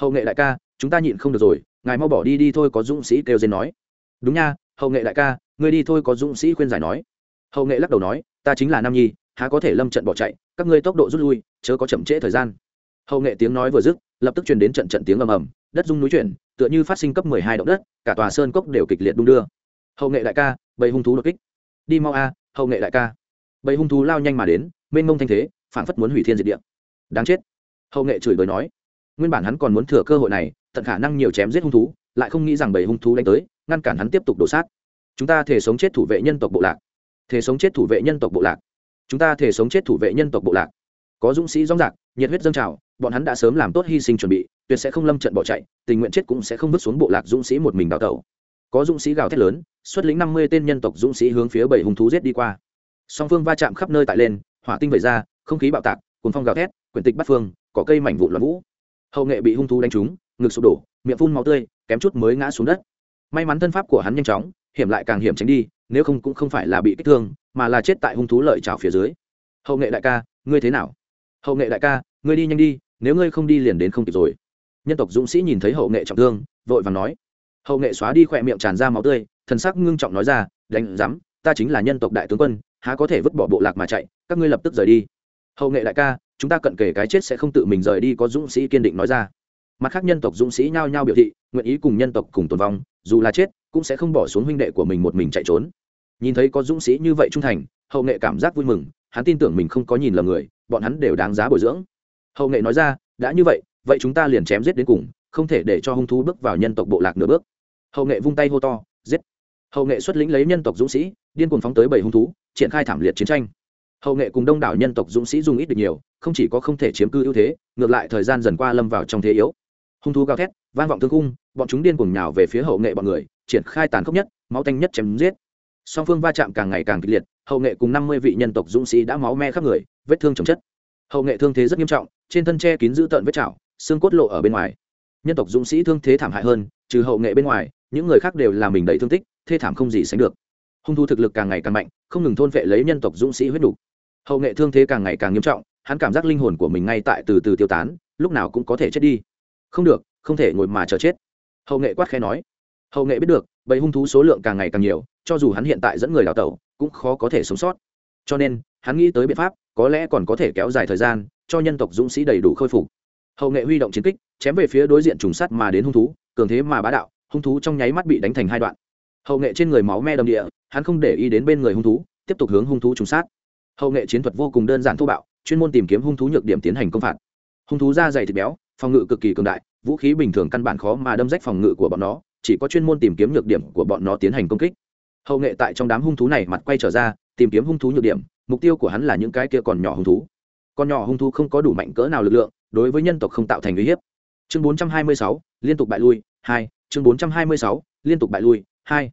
Hậu nghệ đại ca, chúng ta nhịn không được rồi, ngài mau bỏ đi đi thôi, có dũng sĩ kêu dên nói. Đúng nha, hậu nghệ đại ca, ngươi đi thôi, có dũng sĩ khuyên giải nói. Hậu nghệ lắc đầu nói, ta chính là nam nhi, há có thể lâm trận bỏ chạy, các ngươi tốc độ rút lui, chớ có chậm trễ thời gian. Hậu nghệ tiếng nói vừa dứt, lập tức truyền đến trận trận tiếng ầm ầm, đất rung núi chuyển tựa như phát sinh cấp mười hai động đất, cả tòa sơn cốc đều kịch liệt đung đưa. Hậu nghệ đại ca, bầy hung thú đột kích. Đi mau a, hậu nghệ đại ca. Bầy hung thú lao nhanh mà đến, mênh mông thanh thế phản phất muốn hủy thiên diệt địa. Đáng chết. Hậu nghệ chửi bới nói. Nguyên bản hắn còn muốn thừa cơ hội này, tận khả năng nhiều chém giết hung thú, lại không nghĩ rằng bầy hung thú đánh tới, ngăn cản hắn tiếp tục đổ sát. Chúng ta thể sống chết thủ vệ nhân tộc bộ lạc. Thể sống chết thủ vệ nhân tộc bộ lạc. Chúng ta thể sống chết thủ vệ nhân tộc bộ lạc có dũng sĩ rong rạc nhiệt huyết dâng trào, bọn hắn đã sớm làm tốt hy sinh chuẩn bị, tuyệt sẽ không lâm trận bỏ chạy, tình nguyện chết cũng sẽ không vứt xuống bộ lạc dũng sĩ một mình đào tẩu. Có dũng sĩ gào thét lớn, xuất lĩnh năm mươi tên nhân tộc dũng sĩ hướng phía bảy hung thú giết đi qua. Song phương va chạm khắp nơi tại lên, hỏa tinh vẩy ra, không khí bạo tạc, cuồng phong gào thét quyển tịch bắt phương có cây mảnh vụn loạn vũ. Hậu nghệ bị hung thú đánh trúng, ngực sụp đổ, miệng phun máu tươi, kém chút mới ngã xuống đất. May mắn thân pháp của hắn nhanh chóng, hiểm lại càng hiểm tránh đi, nếu không cũng không phải là bị kích thương, mà là chết tại hung thú lợi trào phía dưới. Hậu nghệ đại ca, ngươi thế nào? Hậu nghệ đại ca, ngươi đi nhanh đi, nếu ngươi không đi liền đến không kịp rồi. Nhân tộc dũng sĩ nhìn thấy hậu nghệ trọng thương, vội vàng nói. Hậu nghệ xóa đi khỏe miệng tràn ra máu tươi, thần sắc ngưng trọng nói ra, đánh giám, ta chính là nhân tộc đại tướng quân, há có thể vứt bỏ bộ lạc mà chạy, các ngươi lập tức rời đi. Hậu nghệ đại ca, chúng ta cận kể cái chết sẽ không tự mình rời đi, có dũng sĩ kiên định nói ra. Mặt khác nhân tộc dũng sĩ nhao nhao biểu thị, nguyện ý cùng nhân tộc cùng tồn vong, dù là chết, cũng sẽ không bỏ xuống huynh đệ của mình một mình chạy trốn. Nhìn thấy có dũng sĩ như vậy trung thành, hậu nghệ cảm giác vui mừng hắn tin tưởng mình không có nhìn lầm người, bọn hắn đều đáng giá bồi dưỡng. Hậu nghệ nói ra, đã như vậy vậy chúng ta liền chém giết đến cùng, không thể để cho hung thú bước vào nhân tộc bộ lạc nửa bước. Hậu nghệ vung tay hô to, giết! Hậu nghệ xuất lĩnh lấy nhân tộc dũng sĩ, điên cuồng phóng tới bảy hung thú, triển khai thảm liệt chiến tranh. Hậu nghệ cùng đông đảo nhân tộc dũng sĩ dùng ít được nhiều, không chỉ có không thể chiếm cư ưu thế, ngược lại thời gian dần qua lâm vào trong thế yếu. Hung thú gào thét, vang vọng thương cung bọn chúng điên cuồng nhào về phía hậu nghệ bọn người, triển khai tàn khốc nhất, máu tanh nhất chém giết song phương va chạm càng ngày càng kịch liệt, hậu nghệ cùng năm mươi vị nhân tộc dũng sĩ đã máu me khắp người, vết thương chồng chất. Hậu nghệ thương thế rất nghiêm trọng, trên thân che kín giữ tợn vết chảo, xương cốt lộ ở bên ngoài. Nhân tộc dũng sĩ thương thế thảm hại hơn, trừ hậu nghệ bên ngoài, những người khác đều là mình đầy thương tích, thê thảm không gì sánh được. Hung thu thực lực càng ngày càng mạnh, không ngừng thôn vệ lấy nhân tộc dũng sĩ huyết đủ. hậu nghệ thương thế càng ngày càng nghiêm trọng, hắn cảm giác linh hồn của mình ngay tại từ từ tiêu tán, lúc nào cũng có thể chết đi. Không được, không thể ngồi mà chờ chết. Hậu nghệ quát khẽ nói. Hậu nghệ biết được, bầy hung thú số lượng càng ngày càng nhiều cho dù hắn hiện tại dẫn người đào tẩu, cũng khó có thể sống sót. Cho nên, hắn nghĩ tới biện pháp, có lẽ còn có thể kéo dài thời gian, cho nhân tộc dũng sĩ đầy đủ khôi phục. Hậu nghệ huy động chiến kích, chém về phía đối diện trùng sắt mà đến hung thú, cường thế mà bá đạo, hung thú trong nháy mắt bị đánh thành hai đoạn. Hậu nghệ trên người máu me đầm địa, hắn không để ý đến bên người hung thú, tiếp tục hướng hung thú trùng sát. Hậu nghệ chiến thuật vô cùng đơn giản thô bạo, chuyên môn tìm kiếm hung thú nhược điểm tiến hành công phạt. Hung thú da dày thịt béo, phòng ngự cực kỳ cường đại, vũ khí bình thường căn bản khó mà đâm rách phòng ngự của bọn nó, chỉ có chuyên môn tìm kiếm nhược điểm của bọn nó tiến hành công kích hậu nghệ tại trong đám hung thú này mặt quay trở ra tìm kiếm hung thú nhược điểm mục tiêu của hắn là những cái kia còn nhỏ hung thú. Con nhỏ hung thú không có đủ mạnh cỡ nào lực lượng đối với nhân tộc không tạo thành uy hiếp. Chương 426, liên tục bại lui hai chương 426, liên tục bại lui hai.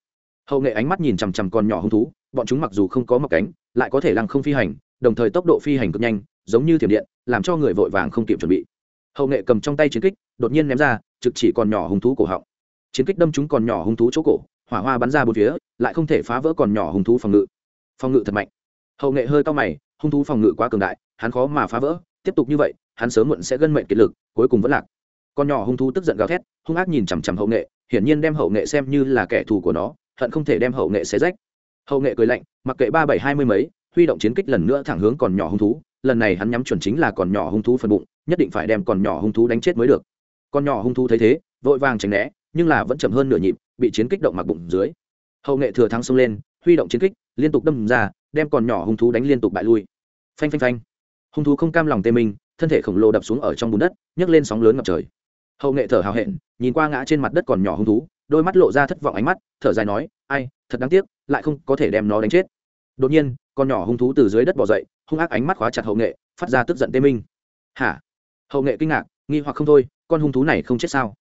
Hậu nghệ ánh mắt nhìn chằm chằm con nhỏ hung thú bọn chúng mặc dù không có mọc cánh lại có thể lăng không phi hành đồng thời tốc độ phi hành cực nhanh giống như thiểm điện làm cho người vội vàng không kịp chuẩn bị. Hậu nghệ cầm trong tay chiến kích đột nhiên ném ra trực chỉ còn nhỏ hung thú cổ họng. Chiến kích đâm chúng còn nhỏ hung thú chỗ cổ hỏa hoa bắn ra bốn phía, lại không thể phá vỡ còn nhỏ hung thú phòng ngự. Phòng ngự thật mạnh. Hậu nghệ hơi cao mày, hung thú phòng ngự quá cường đại, hắn khó mà phá vỡ. Tiếp tục như vậy, hắn sớm muộn sẽ gân mệnh kiệt lực, cuối cùng vẫn lạc. Con nhỏ hung thú tức giận gào thét, hung ác nhìn chằm chằm hậu nghệ, hiển nhiên đem hậu nghệ xem như là kẻ thù của nó, hận không thể đem hậu nghệ xé rách. Hậu nghệ cười lạnh, mặc kệ ba bảy hai mươi mấy, huy động chiến kích lần nữa thẳng hướng còn nhỏ hung thú, lần này hắn nhắm chuẩn chính là còn nhỏ hung thú phần bụng, nhất định phải đem còn nhỏ hung thú đánh chết mới được. Con nhỏ hung thú thấy thế, vội vàng tránh né, nhưng là vẫn chậm hơn nửa nhịp bị chiến kích động mặc bụng dưới. Hậu nghệ thừa thắng xông lên, huy động chiến kích, liên tục đâm ra, đem còn nhỏ hung thú đánh liên tục bại lui. Phanh phanh phanh. Hung thú không cam lòng tê minh, thân thể khổng lồ đập xuống ở trong bùn đất, nhấc lên sóng lớn ngập trời. Hậu nghệ thở hào hẹn, nhìn qua ngã trên mặt đất còn nhỏ hung thú, đôi mắt lộ ra thất vọng ánh mắt, thở dài nói, ai, thật đáng tiếc, lại không có thể đem nó đánh chết. Đột nhiên, con nhỏ hung thú từ dưới đất bỏ dậy, hung ác ánh mắt khóa chặt hậu nghệ, phát ra tức giận tê minh. Hả? Hậu nghệ kinh ngạc, nghi hoặc không thôi, con hung thú này không chết sao?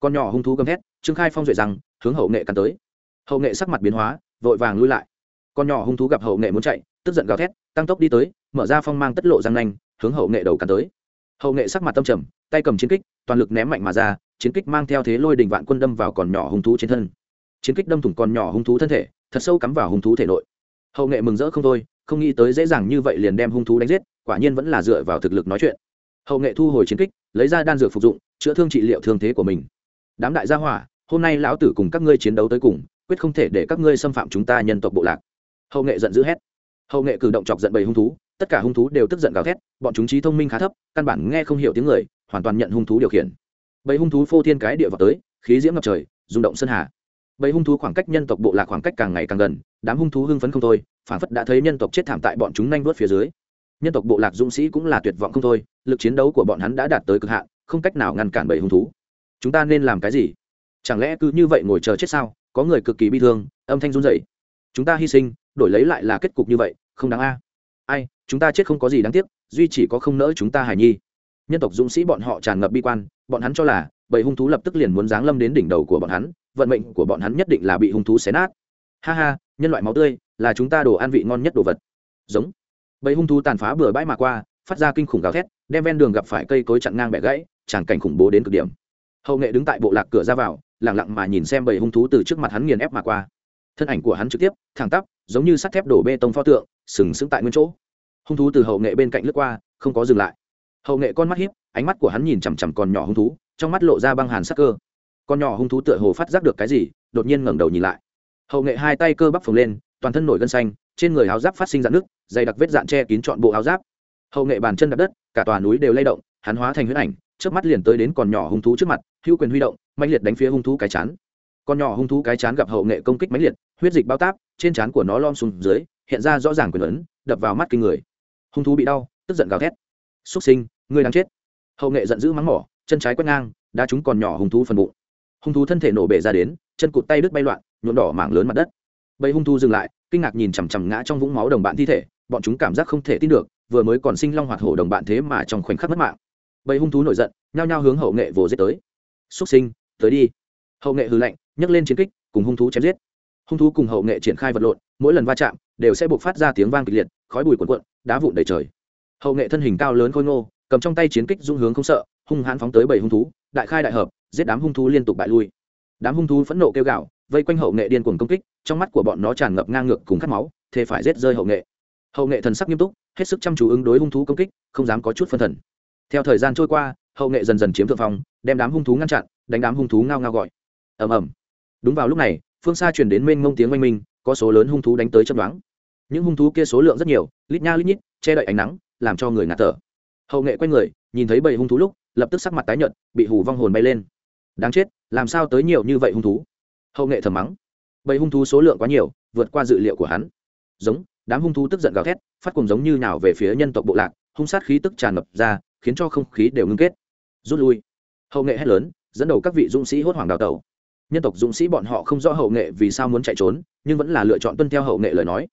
Con nhỏ hung thú gầm thét, trương khai phong duệ rằng, hướng hậu nghệ cắn tới. Hậu nghệ sắc mặt biến hóa, vội vàng lui lại. Con nhỏ hung thú gặp hậu nghệ muốn chạy, tức giận gào thét, tăng tốc đi tới, mở ra phong mang tất lộ răng nanh, hướng hậu nghệ đầu cắn tới. Hậu nghệ sắc mặt tâm trầm, tay cầm chiến kích, toàn lực ném mạnh mà ra, chiến kích mang theo thế lôi đình vạn quân đâm vào con nhỏ hung thú trên thân. Chiến kích đâm thủng con nhỏ hung thú thân thể, thật sâu cắm vào hung thú thể nội. Hậu nghệ mừng rỡ không thôi, không nghĩ tới dễ dàng như vậy liền đem hung thú đánh giết, quả nhiên vẫn là dựa vào thực lực nói chuyện. Hậu nghệ thu hồi chiến kích, lấy ra đan dược phục dụng, chữa thương trị liệu thương thế của mình đám đại gia hỏa, hôm nay lão tử cùng các ngươi chiến đấu tới cùng, quyết không thể để các ngươi xâm phạm chúng ta nhân tộc bộ lạc. Hậu nghệ giận dữ hét. Hậu nghệ cử động chọc giận bầy hung thú, tất cả hung thú đều tức giận gào thét, bọn chúng trí thông minh khá thấp, căn bản nghe không hiểu tiếng người, hoàn toàn nhận hung thú điều khiển. Bầy hung thú phô thiên cái địa vào tới, khí diễm ngập trời, rung động sơn hà. Bầy hung thú khoảng cách nhân tộc bộ lạc khoảng cách càng ngày càng gần, đám hung thú hưng phấn không thôi, phản phất đã thấy nhân tộc chết thảm tại bọn chúng nhanh vớt phía dưới. Nhân tộc bộ lạc dũng sĩ cũng là tuyệt vọng không thôi, lực chiến đấu của bọn hắn đã đạt tới cực hạn, không cách nào ngăn cản bầy hung thú chúng ta nên làm cái gì? Chẳng lẽ cứ như vậy ngồi chờ chết sao? Có người cực kỳ bi thương, âm thanh run rẩy. Chúng ta hy sinh, đổi lấy lại là kết cục như vậy, không đáng a. Ai, chúng ta chết không có gì đáng tiếc, duy chỉ có không nỡ chúng ta hài nhi. Nhân tộc dũng sĩ bọn họ tràn ngập bi quan, bọn hắn cho là, bầy hung thú lập tức liền muốn giáng lâm đến đỉnh đầu của bọn hắn, vận mệnh của bọn hắn nhất định là bị hung thú xé nát. Ha ha, nhân loại máu tươi, là chúng ta đồ ăn vị ngon nhất đồ vật. Giống. Bầy hung thú tàn phá bừa bãi mà qua, phát ra kinh khủng gào thét, đem ven đường gặp phải cây cối chặn ngang bẻ gãy tràn cảnh khủng bố đến cực điểm hậu nghệ đứng tại bộ lạc cửa ra vào lẳng lặng mà nhìn xem bầy hung thú từ trước mặt hắn nghiền ép mà qua. Thân ảnh của hắn trực tiếp, thẳng tắp, giống như sắt thép đổ bê tông pho tượng, sừng sững tại nguyên chỗ. Hung thú từ hậu nghệ bên cạnh lướt qua, không có dừng lại. Hậu nghệ con mắt hiếp ánh mắt của hắn nhìn chằm chằm còn nhỏ hung thú, trong mắt lộ ra băng hàn sắc cơ. Con nhỏ hung thú tựa hồ phát giác được cái gì, đột nhiên ngẩng đầu nhìn lại. Hậu nghệ hai tay cơ bắp phồng lên, toàn thân nổi gân xanh, trên người áo giáp phát sinh dạn nước dày đặc vết dạn che kín trọn bộ áo giáp. Hậu nghệ bàn chân đập đất, cả tòa núi đều lay động, hắn hóa thành huyết ảnh trước mắt liền tới đến còn nhỏ hung thú trước mặt hữu quyền huy động mạnh liệt đánh phía hung thú cái chán. Con nhỏ hung thú cái chán gặp hậu nghệ công kích mãnh liệt, huyết dịch bao táp, trên chán của nó lom xuống dưới, hiện ra rõ ràng quyền ấn, đập vào mắt kinh người. Hung thú bị đau, tức giận gào thét. Xúc sinh, ngươi đang chết. Hậu nghệ giận dữ mắng mỏ, chân trái quét ngang, đá chúng còn nhỏ hung thú phần bụng. Hung thú thân thể nổ bể ra đến, chân cụt tay đứt bay loạn, nhuộm đỏ mảng lớn mặt đất. Bầy hung thú dừng lại, kinh ngạc nhìn chằm chằm ngã trong vũng máu đồng bạn thi thể, bọn chúng cảm giác không thể tin được, vừa mới còn sinh long hoạt hổ đồng bạn thế mà trong khoảnh khắc mất mạng. Bầy hung thú nổi giận, nhao nhao hướng hậu nghệ vồ giết tới xuất sinh, tới đi. Hậu nghệ hư lạnh, nhấc lên chiến kích, cùng hung thú chém giết. Hung thú cùng hậu nghệ triển khai vật lộn, mỗi lần va chạm, đều sẽ buộc phát ra tiếng vang kịch liệt, khói bụi cuộn cuộn, đá vụn đầy trời. Hậu nghệ thân hình cao lớn khôi ngô, cầm trong tay chiến kích dung hướng không sợ, hung hãn phóng tới bảy hung thú, đại khai đại hợp, giết đám hung thú liên tục bại lui. Đám hung thú phẫn nộ kêu gạo vây quanh hậu nghệ điên cuồng công kích, trong mắt của bọn nó tràn ngập ngang ngược cùng khát máu, thế phải giết rơi hậu nghệ. Hậu nghệ thần sắc nghiêm túc, hết sức chăm chú ứng đối hung thú công kích, không dám có chút phân thần theo thời gian trôi qua, hậu nghệ dần dần chiếm thượng phong, đem đám hung thú ngăn chặn, đánh đám hung thú ngao ngao gọi. Ầm ầm. Đúng vào lúc này, phương xa truyền đến mênh ngông tiếng oanh minh, có số lớn hung thú đánh tới chấp đoán những hung thú kia số lượng rất nhiều, lít nha lít nhít, che đậy ánh nắng, làm cho người ngạt thở. Hậu nghệ quay người, nhìn thấy bầy hung thú lúc, lập tức sắc mặt tái nhợt, bị hù vong hồn bay lên. Đáng chết, làm sao tới nhiều như vậy hung thú? Hậu nghệ thầm mắng. Bầy hung thú số lượng quá nhiều, vượt qua dự liệu của hắn. Giống, đám hung thú tức giận gào thét, phát cùng giống như nào về phía nhân tộc bộ lạc, hung sát khí tức tràn ngập ra khiến cho không khí đều ngưng kết. Rút lui. Hậu nghệ hét lớn, dẫn đầu các vị dũng sĩ hốt hoảng đào tẩu. Nhân tộc dũng sĩ bọn họ không rõ hậu nghệ vì sao muốn chạy trốn, nhưng vẫn là lựa chọn tuân theo hậu nghệ lời nói.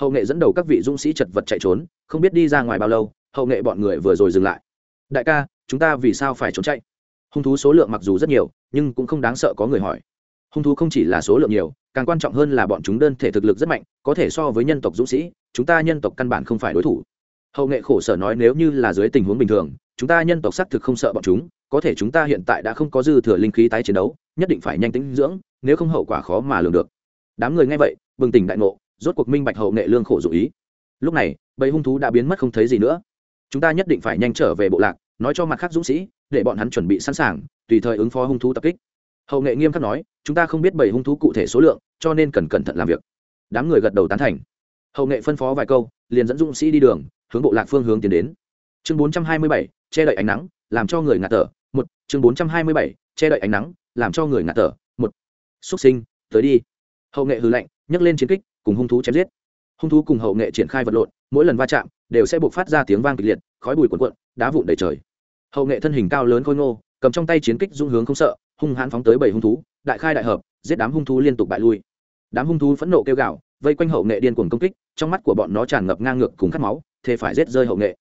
Hậu nghệ dẫn đầu các vị dũng sĩ chật vật chạy trốn, không biết đi ra ngoài bao lâu, hậu nghệ bọn người vừa rồi dừng lại. Đại ca, chúng ta vì sao phải trốn chạy? Hung thú số lượng mặc dù rất nhiều, nhưng cũng không đáng sợ có người hỏi. Hung thú không chỉ là số lượng nhiều, càng quan trọng hơn là bọn chúng đơn thể thực lực rất mạnh, có thể so với nhân tộc dũng sĩ, chúng ta nhân tộc căn bản không phải đối thủ hậu nghệ khổ sở nói nếu như là dưới tình huống bình thường, chúng ta nhân tộc xác thực không sợ bọn chúng, có thể chúng ta hiện tại đã không có dư thừa linh khí tái chiến đấu, nhất định phải nhanh tính dưỡng, nếu không hậu quả khó mà lường được. Đám người nghe vậy, bừng tỉnh đại ngộ, rốt cuộc minh bạch hậu nghệ lương khổ dụ ý. Lúc này, bầy hung thú đã biến mất không thấy gì nữa. Chúng ta nhất định phải nhanh trở về bộ lạc, nói cho mặt khác dũng sĩ, để bọn hắn chuẩn bị sẵn sàng, tùy thời ứng phó hung thú tập kích. Hậu nghệ nghiêm khắc nói, chúng ta không biết bầy hung thú cụ thể số lượng, cho nên cần cẩn thận làm việc. Đám người gật đầu tán thành. Hậu nghệ phân phó vài câu, liền dẫn dũng sĩ đi đường hướng bộ lạc phương hướng tiến đến. Chương bốn trăm hai mươi bảy, che đậy ánh nắng, làm cho người ngạt thở, một. Chương bốn trăm hai mươi bảy, che đậy ánh nắng, làm cho người ngạt thở, một. Xúc sinh, tới đi. Hậu nghệ hư lạnh, nhấc lên chiến kích, cùng hung thú chém giết. Hung thú cùng hậu nghệ triển khai vật lộn, mỗi lần va chạm, đều sẽ buộc phát ra tiếng vang kịch liệt, khói bụi cuộn cuộn, đá vụn đầy trời. Hậu nghệ thân hình cao lớn khôi ngô, cầm trong tay chiến kích dung hướng không sợ, hung hãn phóng tới bảy hung thú, đại khai đại hợp, giết đám hung thú liên tục bại lui. Đám hung thú phẫn nộ kêu gào, vây quanh hậu nghệ điên cuồng công kích, trong mắt của bọn nó tràn ngập ngang ngược cùng khát máu thế phải giết rơi hậu nghệ.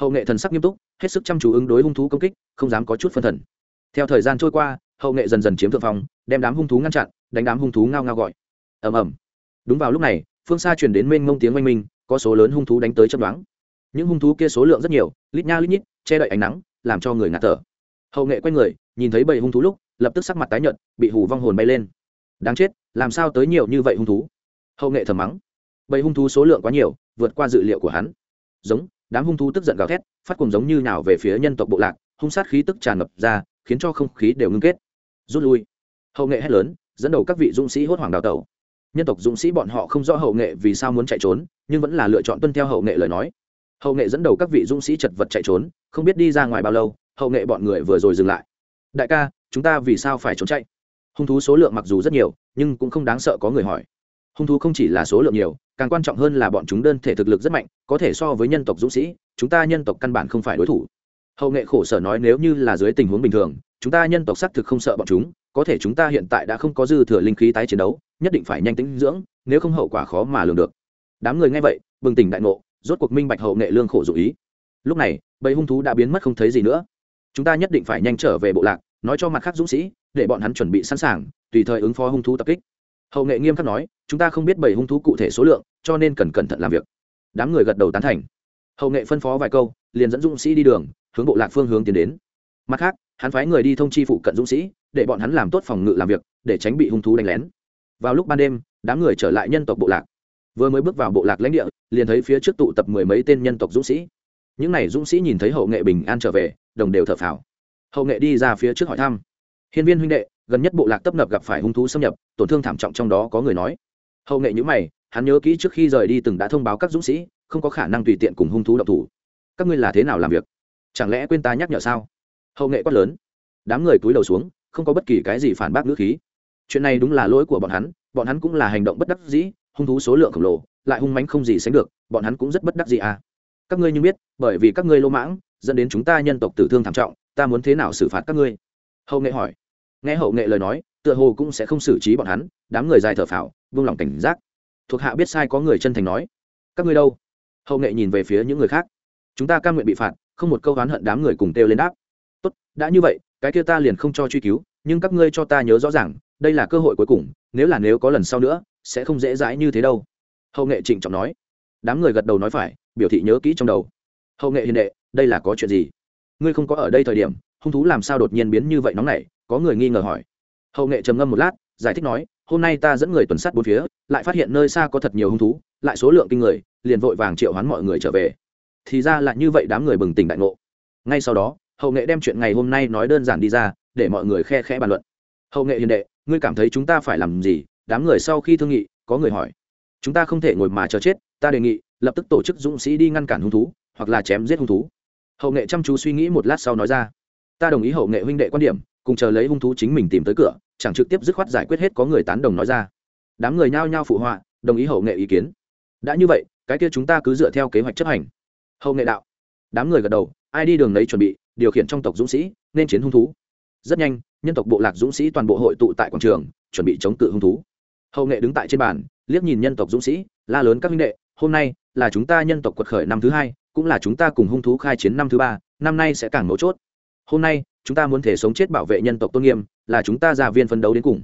Hậu nghệ thần sắc nghiêm túc hết sức chăm chú ứng đối hung thú công kích không dám có chút phân thần. Theo thời gian trôi qua hậu nghệ dần dần chiếm thượng phòng, đem đám hung thú ngăn chặn đánh đám hung thú ngao ngao gọi. Ầm ầm. Đúng vào lúc này phương xa chuyển đến mênh mông tiếng oanh minh có số lớn hung thú đánh tới chấp đoán những hung thú kia số lượng rất nhiều lít nha lít nhít che đậy ánh nắng làm cho người ngạt thở. Hậu nghệ quay người nhìn thấy bầy hung thú lúc lập tức sắc mặt tái nhợt bị hù vong hồn bay lên. Đáng chết làm sao tới nhiều như vậy hung thú? Hậu nghệ thầm mắng. Bầy hung thú số lượng quá nhiều vượt qua dự liệu của hắn giống, đám hung thú tức giận gào thét, phát cùng giống như nào về phía nhân tộc bộ lạc, hung sát khí tức tràn ngập ra, khiến cho không khí đều ngưng kết. Rút lui. Hậu nghệ hét lớn, dẫn đầu các vị dũng sĩ hốt hoảng đào tẩu. Nhân tộc dũng sĩ bọn họ không rõ hậu nghệ vì sao muốn chạy trốn, nhưng vẫn là lựa chọn tuân theo hậu nghệ lời nói. Hậu nghệ dẫn đầu các vị dũng sĩ chật vật chạy trốn, không biết đi ra ngoài bao lâu, hậu nghệ bọn người vừa rồi dừng lại. Đại ca, chúng ta vì sao phải trốn chạy? Hung thú số lượng mặc dù rất nhiều, nhưng cũng không đáng sợ có người hỏi hung thú không chỉ là số lượng nhiều, càng quan trọng hơn là bọn chúng đơn thể thực lực rất mạnh, có thể so với nhân tộc dũng sĩ, chúng ta nhân tộc căn bản không phải đối thủ. Hậu nghệ khổ sở nói nếu như là dưới tình huống bình thường, chúng ta nhân tộc xác thực không sợ bọn chúng, có thể chúng ta hiện tại đã không có dư thừa linh khí tái chiến đấu, nhất định phải nhanh tính dưỡng, nếu không hậu quả khó mà lường được. Đám người nghe vậy, bừng tỉnh đại ngộ, rốt cuộc minh bạch hậu nghệ lương khổ dụ ý. Lúc này, bầy hung thú đã biến mất không thấy gì nữa. Chúng ta nhất định phải nhanh trở về bộ lạc, nói cho mặt khác dũng sĩ, để bọn hắn chuẩn bị sẵn sàng, tùy thời ứng phó hung thú tập kích hậu nghệ nghiêm khắc nói, chúng ta không biết bảy hung thú cụ thể số lượng, cho nên cần cẩn thận làm việc. Đám người gật đầu tán thành. Hậu nghệ phân phó vài câu, liền dẫn dũng sĩ đi đường, hướng bộ lạc phương hướng tiến đến. Mặt khác, hắn phái người đi thông chi phụ cận dũng sĩ, để bọn hắn làm tốt phòng ngự làm việc, để tránh bị hung thú đánh lén. Vào lúc ban đêm, đám người trở lại nhân tộc bộ lạc. Vừa mới bước vào bộ lạc lãnh địa, liền thấy phía trước tụ tập mười mấy tên nhân tộc dũng sĩ. Những n à y dũng sĩ nhìn thấy hậu nghệ bình an trở về, đồng đều thở phào. Hậu nghệ đi ra phía trước hỏi thăm. Hiên viên huynh đệ gần nhất bộ lạc tấp nập gặp phải hung thú xâm nhập, tổn thương thảm trọng trong đó có người nói. Hậu nghệ nhữ mày, hắn nhớ kỹ trước khi rời đi từng đã thông báo các dũng sĩ, không có khả năng tùy tiện cùng hung thú độc thủ. Các ngươi là thế nào làm việc? Chẳng lẽ quên ta nhắc nhở sao? Hậu nghệ quát lớn. Đám người cúi đầu xuống, không có bất kỳ cái gì phản bác ngữ khí. Chuyện này đúng là lỗi của bọn hắn bọn hắn cũng là hành động bất đắc dĩ, hung thú số lượng khổng lồ, lại hung mánh không gì sánh được, bọn hắn cũng rất bất đắc dĩ à. Các ngươi như biết, bởi vì các ngươi lô mãng, dẫn đến chúng ta nhân tộc tử thương thảm trọng, ta muốn thế nào xử phạt các ngươi? Hậu nghệ hỏi nghe hậu nghệ lời nói, tựa hồ cũng sẽ không xử trí bọn hắn, đám người dài thở phào, vung lòng cảnh giác. Thuộc hạ biết sai có người chân thành nói. Các ngươi đâu? Hậu nghệ nhìn về phía những người khác. Chúng ta cam nguyện bị phạt, không một câu oán hận đám người cùng kêu lên đáp. Tốt, đã như vậy, cái kia ta liền không cho truy cứu, nhưng các ngươi cho ta nhớ rõ ràng, đây là cơ hội cuối cùng, nếu là nếu có lần sau nữa, sẽ không dễ dãi như thế đâu. Hậu nghệ trịnh trọng nói. Đám người gật đầu nói phải, biểu thị nhớ kỹ trong đầu. Hậu nghệ hiền đệ, đây là có chuyện gì? Ngươi không có ở đây thời điểm, hung thú làm sao đột nhiên biến như vậy nóng này có người nghi ngờ hỏi. Hậu nghệ trầm ngâm một lát, giải thích nói, hôm nay ta dẫn người tuần sát bốn phía, lại phát hiện nơi xa có thật nhiều hung thú, lại số lượng kinh người, liền vội vàng triệu hoán mọi người trở về. Thì ra là như vậy đám người bừng tỉnh đại ngộ. Ngay sau đó, hậu nghệ đem chuyện ngày hôm nay nói đơn giản đi ra, để mọi người khe khẽ bàn luận. Hậu nghệ hiền đệ, ngươi cảm thấy chúng ta phải làm gì? Đám người sau khi thương nghị, có người hỏi. Chúng ta không thể ngồi mà chờ chết, ta đề nghị, lập tức tổ chức dũng sĩ đi ngăn cản hung thú, hoặc là chém giết hung thú. Hậu nghệ chăm chú suy nghĩ một lát sau nói ra. Ta đồng ý hậu nghệ huynh đệ quan điểm cùng chờ lấy hung thú chính mình tìm tới cửa, chẳng trực tiếp dứt khoát giải quyết hết có người tán đồng nói ra. Đám người nhao nhao phụ họa, đồng ý hậu nghệ ý kiến. Đã như vậy, cái kia chúng ta cứ dựa theo kế hoạch chấp hành. Hậu nghệ đạo. Đám người gật đầu, ai đi đường lấy chuẩn bị, điều khiển trong tộc dũng sĩ, nên chiến hung thú. Rất nhanh, nhân tộc bộ lạc dũng sĩ toàn bộ hội tụ tại quảng trường, chuẩn bị chống cự hung thú. Hậu nghệ đứng tại trên bàn, liếc nhìn nhân tộc dũng sĩ, la lớn các minh đệ, hôm nay là chúng ta nhân tộc quật khởi năm thứ hai, cũng là chúng ta cùng hung thú khai chiến năm thứ ba, năm nay sẽ càng mấu chốt. Hôm nay chúng ta muốn thể sống chết bảo vệ nhân tộc tôn nghiêm, là chúng ta già viên phấn đấu đến cùng.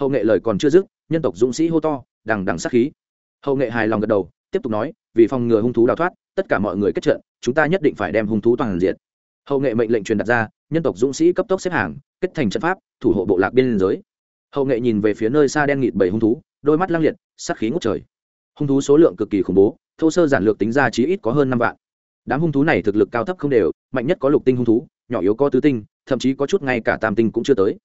Hậu nghệ lời còn chưa dứt, nhân tộc dũng sĩ hô to, đằng đằng sắc khí. Hậu nghệ hài lòng gật đầu, tiếp tục nói, vì phòng ngừa hung thú đào thoát, tất cả mọi người kết trận, chúng ta nhất định phải đem hung thú toàn diện hậu nghệ mệnh lệnh truyền đặt ra, nhân tộc dũng sĩ cấp tốc xếp hàng, kết thành trận pháp, thủ hộ bộ lạc biên giới. Hậu nghệ nhìn về phía nơi xa đen nghịt bảy hung thú, đôi mắt lăng liệt sắc khí ngút trời. Hung thú số lượng cực kỳ khủng bố, thô sơ giản lược tính ra chí ít có hơn năm vạn. Đám hung thú này thực lực cao thấp không đều, mạnh nhất có lục tinh hung thú, nhỏ yếu có tứ tinh thậm chí có chút ngay cả tam tinh cũng chưa tới.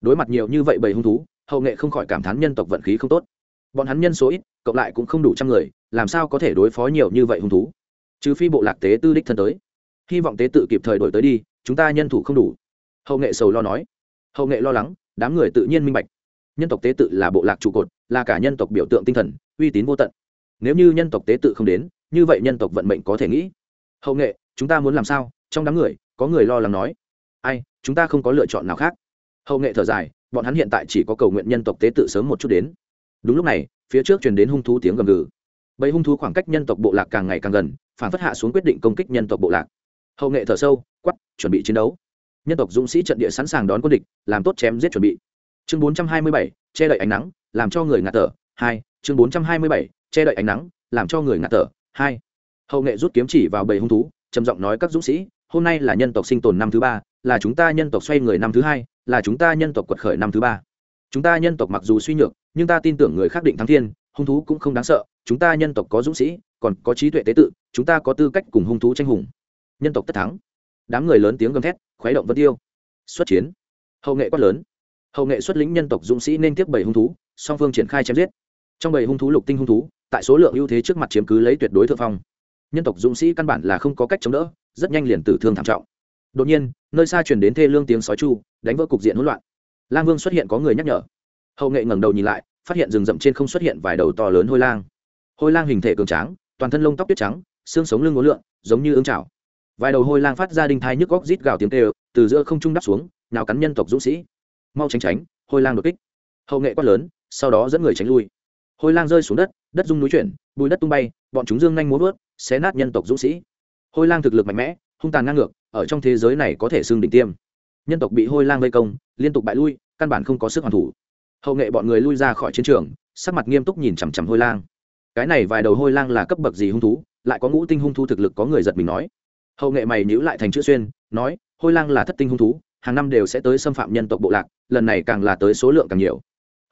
Đối mặt nhiều như vậy bầy hung thú, hậu nghệ không khỏi cảm thán nhân tộc vận khí không tốt. Bọn hắn nhân số ít, cộng lại cũng không đủ trăm người, làm sao có thể đối phó nhiều như vậy hung thú? Trừ phi bộ lạc tế tư đích thân tới. Hy vọng tế tự kịp thời đổi tới đi, chúng ta nhân thủ không đủ. Hậu nghệ sầu lo nói. Hậu nghệ lo lắng, đám người tự nhiên minh bạch. Nhân tộc tế tự là bộ lạc trụ cột, là cả nhân tộc biểu tượng tinh thần, uy tín vô tận. Nếu như nhân tộc tế tự không đến, như vậy nhân tộc vận mệnh có thể nghĩ. Hậu nghệ, chúng ta muốn làm sao? Trong đám người, có người lo lắng nói ai, chúng ta không có lựa chọn nào khác. Hậu nghệ thở dài, bọn hắn hiện tại chỉ có cầu nguyện nhân tộc tế tự sớm một chút đến. Đúng lúc này, phía trước truyền đến hung thú tiếng gầm gừ. Bầy hung thú khoảng cách nhân tộc bộ lạc càng ngày càng gần, phản phất hạ xuống quyết định công kích nhân tộc bộ lạc. Hậu nghệ thở sâu quắp chuẩn bị chiến đấu. Nhân tộc dũng sĩ trận địa sẵn sàng đón quân địch, làm tốt chém giết chuẩn bị. Chương bốn trăm hai mươi bảy, che đậy ánh nắng, làm cho người ngạt thở. Hai, chương bốn trăm hai mươi bảy, che đậy ánh nắng, làm cho người ngạt thở. Hai, hậu nghệ rút kiếm chỉ vào bầy hung thú, trầm giọng nói các dũng sĩ hôm nay là nhân tộc sinh tồn năm thứ ba, là chúng ta nhân tộc xoay người năm thứ hai, là chúng ta nhân tộc quật khởi năm thứ ba. Chúng ta nhân tộc mặc dù suy nhược, nhưng ta tin tưởng người khác định thắng thiên, hung thú cũng không đáng sợ, chúng ta nhân tộc có dũng sĩ, còn có trí tuệ tế tự, chúng ta có tư cách cùng hung thú tranh hùng. Nhân tộc tất thắng. Đám người lớn tiếng gầm thét, khuấy động vân tiêu. Xuất chiến. Hậu nghệ quát lớn. Hậu nghệ xuất lĩnh nhân tộc dũng sĩ nên tiếp bảy hung thú, song phương triển khai chém giết. Trong bảy hung thú lục tinh hung thú, tại số lượng ưu thế trước mặt chiếm cứ lấy tuyệt đối thượng phong. Nhân tộc dũng sĩ căn bản là không có cách chống đỡ rất nhanh liền tử thương thảm trọng. Đột nhiên, nơi xa chuyển đến thê lương tiếng sói chu, đánh vỡ cục diện hỗn loạn. Lang vương xuất hiện có người nhắc nhở. Hậu nghệ ngẩng đầu nhìn lại, phát hiện rừng rậm trên không xuất hiện vài đầu to lớn hôi lang. Hôi lang hình thể cường tráng, toàn thân lông tóc tuyết trắng, xương sống lưng ngố lượn, giống như ương chảo. Vài đầu hôi lang phát ra đinh thai nhức góc rít gào tiếng tê từ giữa không trung đắp xuống nào cắn nhân tộc dũng sĩ. Mau tránh tránh, hôi lang đột kích. Hậu nghệ quát lớn, sau đó dẫn người tránh lui. Hôi lang rơi xuống đất đất rung núi chuyển, bùi đất tung bay, bọn chúng dương nhanh muốn vớt, xé nát nhân tộc dũng sĩ hôi lang thực lực mạnh mẽ, hung tàn ngang ngược, ở trong thế giới này có thể xưng đỉnh tiêm. Nhân tộc bị hôi lang vây công, liên tục bại lui, căn bản không có sức hoàn thủ. Hậu nghệ bọn người lui ra khỏi chiến trường, sắc mặt nghiêm túc nhìn chằm chằm hôi lang. Cái này vài đầu hôi lang là cấp bậc gì hung thú, lại có ngũ tinh hung thú thực lực có người giật mình nói. Hậu nghệ mày nhữ lại thành chữ xuyên, nói, hôi lang là thất tinh hung thú, hàng năm đều sẽ tới xâm phạm nhân tộc bộ lạc, lần này càng là tới số lượng càng nhiều.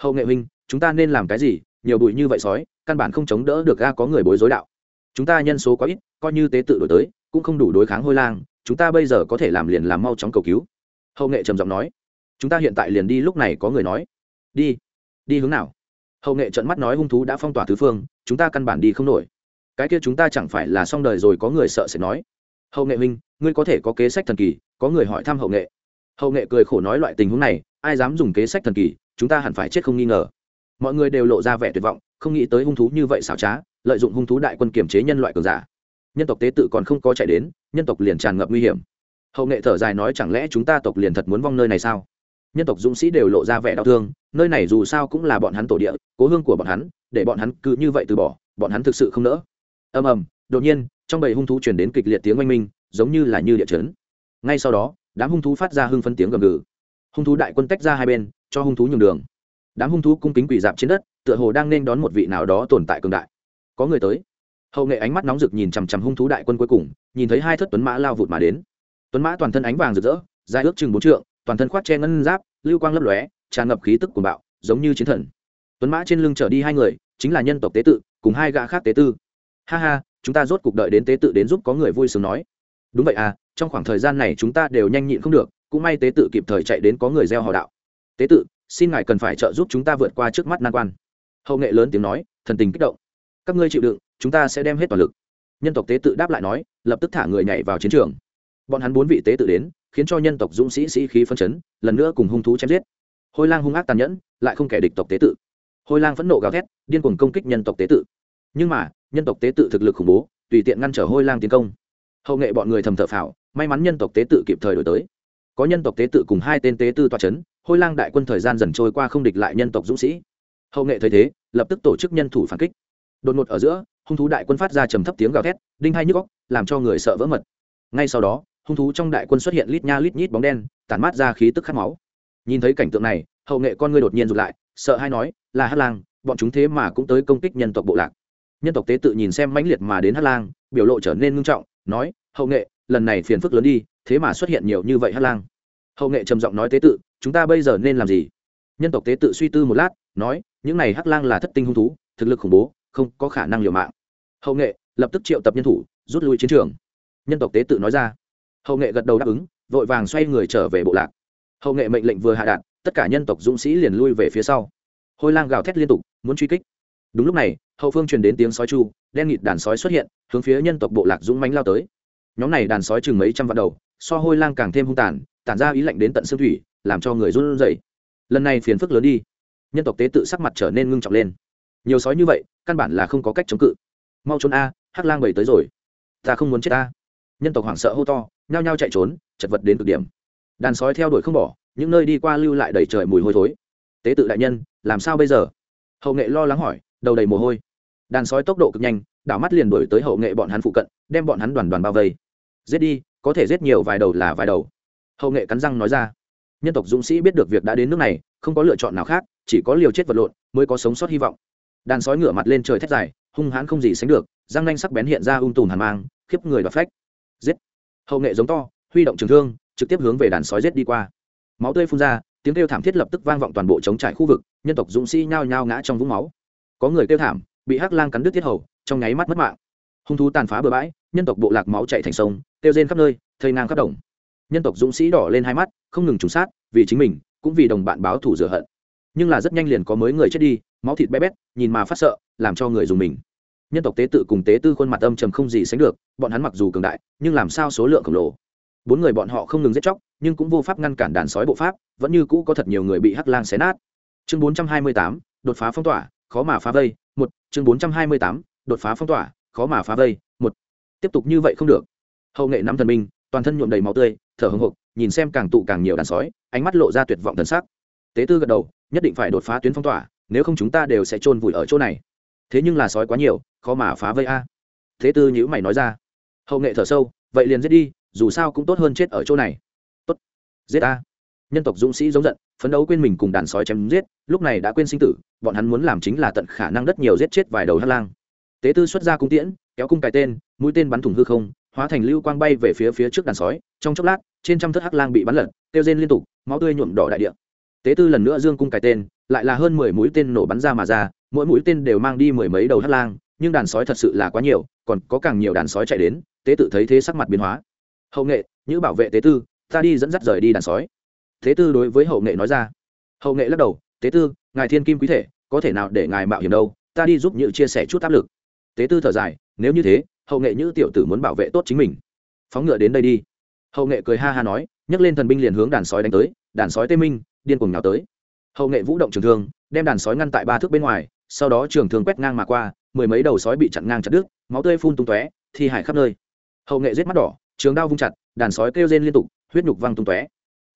Hậu nghệ huynh, chúng ta nên làm cái gì? Nhiều bụi như vậy sói, căn bản không chống đỡ được ga có người bối rối đạo chúng ta nhân số quá ít, coi như tế tự đổi tới, cũng không đủ đối kháng hôi lang, chúng ta bây giờ có thể làm liền làm mau chóng cầu cứu. Hậu nghệ trầm giọng nói. Chúng ta hiện tại liền đi, lúc này có người nói. Đi đi hướng nào? Hậu nghệ trợn mắt nói, hung thú đã phong tỏa tứ phương, chúng ta căn bản đi không nổi. Cái kia chúng ta chẳng phải là xong đời rồi, có người sợ sẽ nói. Hậu nghệ minh ngươi có thể có kế sách thần kỳ, có người hỏi thăm hậu nghệ. Hậu nghệ cười khổ nói loại tình huống này, ai dám dùng kế sách thần kỳ, chúng ta hẳn phải chết không nghi ngờ. Mọi người đều lộ ra vẻ tuyệt vọng, không nghĩ tới hung thú như vậy xảo trá lợi dụng hung thú đại quân kiểm chế nhân loại cường giả. Nhân tộc tế tự còn không có chạy đến, nhân tộc liền tràn ngập nguy hiểm. Hậu nghệ thở dài nói chẳng lẽ chúng ta tộc liền thật muốn vong nơi này sao? Nhân tộc dũng sĩ đều lộ ra vẻ đau thương, nơi này dù sao cũng là bọn hắn tổ địa, cố hương của bọn hắn, để bọn hắn cứ như vậy từ bỏ, bọn hắn thực sự không nỡ. Ầm ầm, đột nhiên, trong bầy hung thú chuyển đến kịch liệt tiếng oanh minh, giống như là như địa chấn. Ngay sau đó, đám hung thú phát ra hưng phân tiếng gầm gừ. Hung thú đại quân tách ra hai bên, cho hung thú nhường đường. Đám hung thú cung kính quỳ dạp trên đất, tựa hồ đang nên đón một vị nào đó tồn tại cường đại có người tới. Hậu nghệ ánh mắt nóng rực nhìn chằm chằm hung thú đại quân cuối cùng, nhìn thấy hai thất tuấn mã lao vụt mà đến. Tuấn mã toàn thân ánh vàng rực rỡ, dài ước chừng bốn trượng, toàn thân khoác che ngân giáp, lưu quang lấp lóe, tràn ngập khí tức của bạo, giống như chiến thần. Tuấn mã trên lưng chở đi hai người, chính là nhân tộc tế tự, cùng hai gã khác tế tư. Ha ha, chúng ta rốt cuộc đợi đến tế tự đến giúp có người vui sướng nói. Đúng vậy à trong khoảng thời gian này chúng ta đều nhanh nhịn không được, cũng may tế tự kịp thời chạy đến có người gieo họ đạo. Tế tự, xin ngài cần phải trợ giúp chúng ta vượt qua trước mắt nan quan. Hậu nghệ lớn tiếng nói, thần tình kích động các ngươi chịu đựng, chúng ta sẽ đem hết toàn lực. Nhân tộc tế tự đáp lại nói, lập tức thả người nhảy vào chiến trường. Bọn hắn bốn vị tế tự đến, khiến cho nhân tộc dũng sĩ sĩ khí phân chấn, lần nữa cùng hung thú chém giết. Hôi lang hung ác tàn nhẫn, lại không kẻ địch tộc tế tự. Hôi lang phẫn nộ gào thét, điên cuồng công kích nhân tộc tế tự. Nhưng mà, nhân tộc tế tự thực lực khủng bố, tùy tiện ngăn trở hôi lang tiến công. Hậu nghệ bọn người thầm thở phào, may mắn nhân tộc tế tự kịp thời đổi tới. Có nhân tộc tế tự cùng hai tên tế tư toa c h ấ n hôi lang đại quân thời gian dần trôi qua không địch lại nhân tộc dũng sĩ. Hậu nghệ thấy thế, lập tức tổ chức nhân thủ phản kích đột ngột ở giữa, hung thú đại quân phát ra trầm thấp tiếng gào thét, đinh hai nhức góc làm cho người sợ vỡ mật. Ngay sau đó, hung thú trong đại quân xuất hiện lít nha lít nhít bóng đen, tản mát ra khí tức khát máu. Nhìn thấy cảnh tượng này, hậu nghệ con ngươi đột nhiên rụt lại, sợ hay nói, là hát lang, bọn chúng thế mà cũng tới công kích nhân tộc bộ lạc. Nhân tộc tế tự nhìn xem mãnh liệt mà đến hát lang, biểu lộ trở nên ngưng trọng, nói, hậu nghệ, lần này phiền phức lớn đi, thế mà xuất hiện nhiều như vậy hát lang. Hậu nghệ trầm giọng nói tế tự, chúng ta bây giờ nên làm gì? Nhân tộc tế tự suy tư một lát, nói, những này hắc lang là thất tinh hung thú, thực lực khủng bố không có khả năng liều mạng. Hậu nghệ, lập tức triệu tập nhân thủ, rút lui chiến trường. Nhân tộc tế tự nói ra. Hậu nghệ gật đầu đáp ứng, vội vàng xoay người trở về bộ lạc. Hậu nghệ mệnh lệnh vừa hạ đạn tất cả nhân tộc dũng sĩ liền lui về phía sau. Hôi lang gào thét liên tục, muốn truy kích. Đúng lúc này, hậu phương truyền đến tiếng sói chu, đen nghịt đàn sói xuất hiện, hướng phía nhân tộc bộ lạc dũng mánh lao tới. Nhóm này đàn sói chừng mấy trăm vạn đầu, so hôi lang càng thêm hung tàn, tản ra ý lạnh đến tận xương thủy, làm cho người run rẩy. Lần này phiền phức lớn đi. Nhân tộc tế tự sắc mặt trở nên ngưng trọng lên nhiều sói như vậy, căn bản là không có cách chống cự. Mau trốn a, hắc lang bầy tới rồi. Ta không muốn chết a. Nhân tộc hoảng sợ hô to, nhao nhao chạy trốn, chật vật đến cực điểm. Đàn sói theo đuổi không bỏ, những nơi đi qua lưu lại đầy trời mùi hôi thối. Tế tự đại nhân, làm sao bây giờ? Hậu nghệ lo lắng hỏi, đầu đầy mồ hôi. Đàn sói tốc độ cực nhanh, đảo mắt liền đuổi tới hậu nghệ bọn hắn phụ cận, đem bọn hắn đoàn đoàn bao vây. Giết đi, có thể giết nhiều vài đầu là vài đầu. Hậu nghệ cắn răng nói ra. Nhân tộc dũng sĩ biết được việc đã đến nước này, không có lựa chọn nào khác, chỉ có liều chết vật lộn, mới có sống sót hy vọng đàn sói ngửa mặt lên trời thét dài, hung hãn không gì sánh được, răng nanh sắc bén hiện ra ung tùm hàn mang, khiếp người và phách. Giết! Hậu nghệ giống to, huy động trường thương, trực tiếp hướng về đàn sói giết đi qua. Máu tươi phun ra, tiếng kêu thảm thiết lập tức vang vọng toàn bộ chống trải khu vực, nhân tộc dũng sĩ nhao nhao ngã trong vũng máu. Có người kêu thảm, bị hắc lang cắn đứt tiết hầu, trong nháy mắt mất mạng. Hung thú tàn phá bừa bãi, nhân tộc bộ lạc máu chạy thành sông, kêu rên khắp nơi, thây ngang khắp đồng. Nhân tộc dũng sĩ đỏ lên hai mắt, không ngừng trùng sát, vì chính mình, cũng vì đồng bạn báo thù rửa hận. Nhưng là rất nhanh liền có mới người chết đi máu thịt bé bét, nhìn mà phát sợ, làm cho người dùng mình. Nhân tộc tế tự cùng tế tư khuôn mặt âm trầm không gì sánh được, bọn hắn mặc dù cường đại, nhưng làm sao số lượng khổng lồ. Bốn người bọn họ không ngừng giết chóc, nhưng cũng vô pháp ngăn cản đàn sói bộ pháp, vẫn như cũ có thật nhiều người bị hắc lang xé nát. Chương bốn trăm hai mươi tám, đột phá phong tỏa, khó mà phá vây, một. Chương bốn trăm hai mươi tám, đột phá phong tỏa, khó mà phá vây, một. Tiếp tục như vậy không được. Hậu nghệ năm thần minh toàn thân nhuộm đầy máu tươi, thở hồng hộc, nhìn xem càng tụ càng nhiều đàn sói, ánh mắt lộ ra tuyệt vọng thần sắc. Tế tư gật đầu, nhất định phải đột phá tuyến phong tỏa nếu không chúng ta đều sẽ chôn vùi ở chỗ này. Thế nhưng là sói quá nhiều, khó mà phá vây a. Thế tư nhữ mày nói ra. Hậu nghệ thở sâu, vậy liền giết đi, dù sao cũng tốt hơn chết ở chỗ này. Tốt. Giết a. Nhân tộc dũng sĩ giống giận, phấn đấu quên mình cùng đàn sói chém giết, lúc này đã quên sinh tử, bọn hắn muốn làm chính là tận khả năng đất nhiều giết chết vài đầu hắc lang. Tế tư xuất ra cung tiễn, kéo cung cài tên, mũi tên bắn thủng hư không, hóa thành lưu quang bay về phía phía trước đàn sói, trong chốc lát, trên trăm thất hắc lang bị bắn lật tiêu rên liên tục, máu tươi nhuộm đỏ đại địa. Tế tư lần nữa dương cung cài tên lại là hơn mười mũi tên nổ bắn ra mà ra, mỗi mũi tên đều mang đi mười mấy đầu hắc lang, nhưng đàn sói thật sự là quá nhiều, còn có càng nhiều đàn sói chạy đến, tế tự thấy thế sắc mặt biến hóa. Hậu nghệ nhữ bảo vệ tế tư, ta đi dẫn dắt rời đi đàn sói. Tế tư đối với hậu nghệ nói ra. Hậu nghệ lắc đầu, tế tư, ngài thiên kim quý thể, có thể nào để ngài mạo hiểm đâu, ta đi giúp nhữ chia sẻ chút áp lực. Tế tư thở dài, nếu như thế, hậu nghệ như tiểu tử muốn bảo vệ tốt chính mình. Phóng ngựa đến đây đi. Hậu nghệ cười ha ha nói, nhấc lên thần binh liền hướng đàn sói đánh tới, đàn sói tê minh, điên cuồng nhào tới hậu nghệ vũ động trường thương, đem đàn sói ngăn tại ba thước bên ngoài, sau đó trường thương quét ngang mà qua, mười mấy đầu sói bị chặn ngang chặt đứt, máu tươi phun tung tóe, thi hải khắp nơi. Hậu nghệ giết mắt đỏ, trường đao vung chặt, đàn sói kêu rên liên tục, huyết nhục văng tung tóe.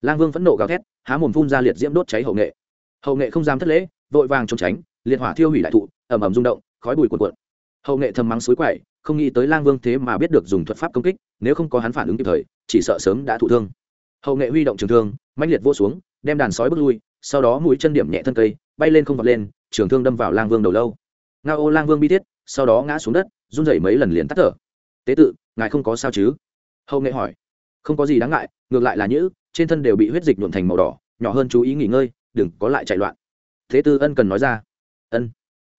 Lang vương phẫn nộ gào thét, há mồm phun ra liệt diễm đốt cháy hậu nghệ. Hậu nghệ không dám thất lễ, vội vàng trốn tránh, liệt hỏa thiêu hủy đại thụ ẩm ẩm rung động, khói bùi cuộn cuộn. Hậu nghệ thầm mắng suối quậy, không nghĩ tới lang vương thế mà biết được dùng thuật pháp công kích, nếu không có hắn phản ứng kịp thời, chỉ sợ sớm đã thụ thương. Hậu nghệ huy động trường thương, mãnh liệt vô xuống, đem đàn sói bước lui sau đó mũi chân điểm nhẹ thân cây, bay lên không vọt lên, trường thương đâm vào lang vương đầu lâu. Nga ô lang vương bi thiết, sau đó ngã xuống đất, run rẩy mấy lần liền tắt thở. Tế tự, ngài không có sao chứ? Hậu nghệ hỏi. Không có gì đáng ngại, ngược lại là nhữ, trên thân đều bị huyết dịch nhuộm thành màu đỏ, nhỏ hơn chú ý nghỉ ngơi, đừng có lại chạy loạn. Thế tư ân cần nói ra. Ân.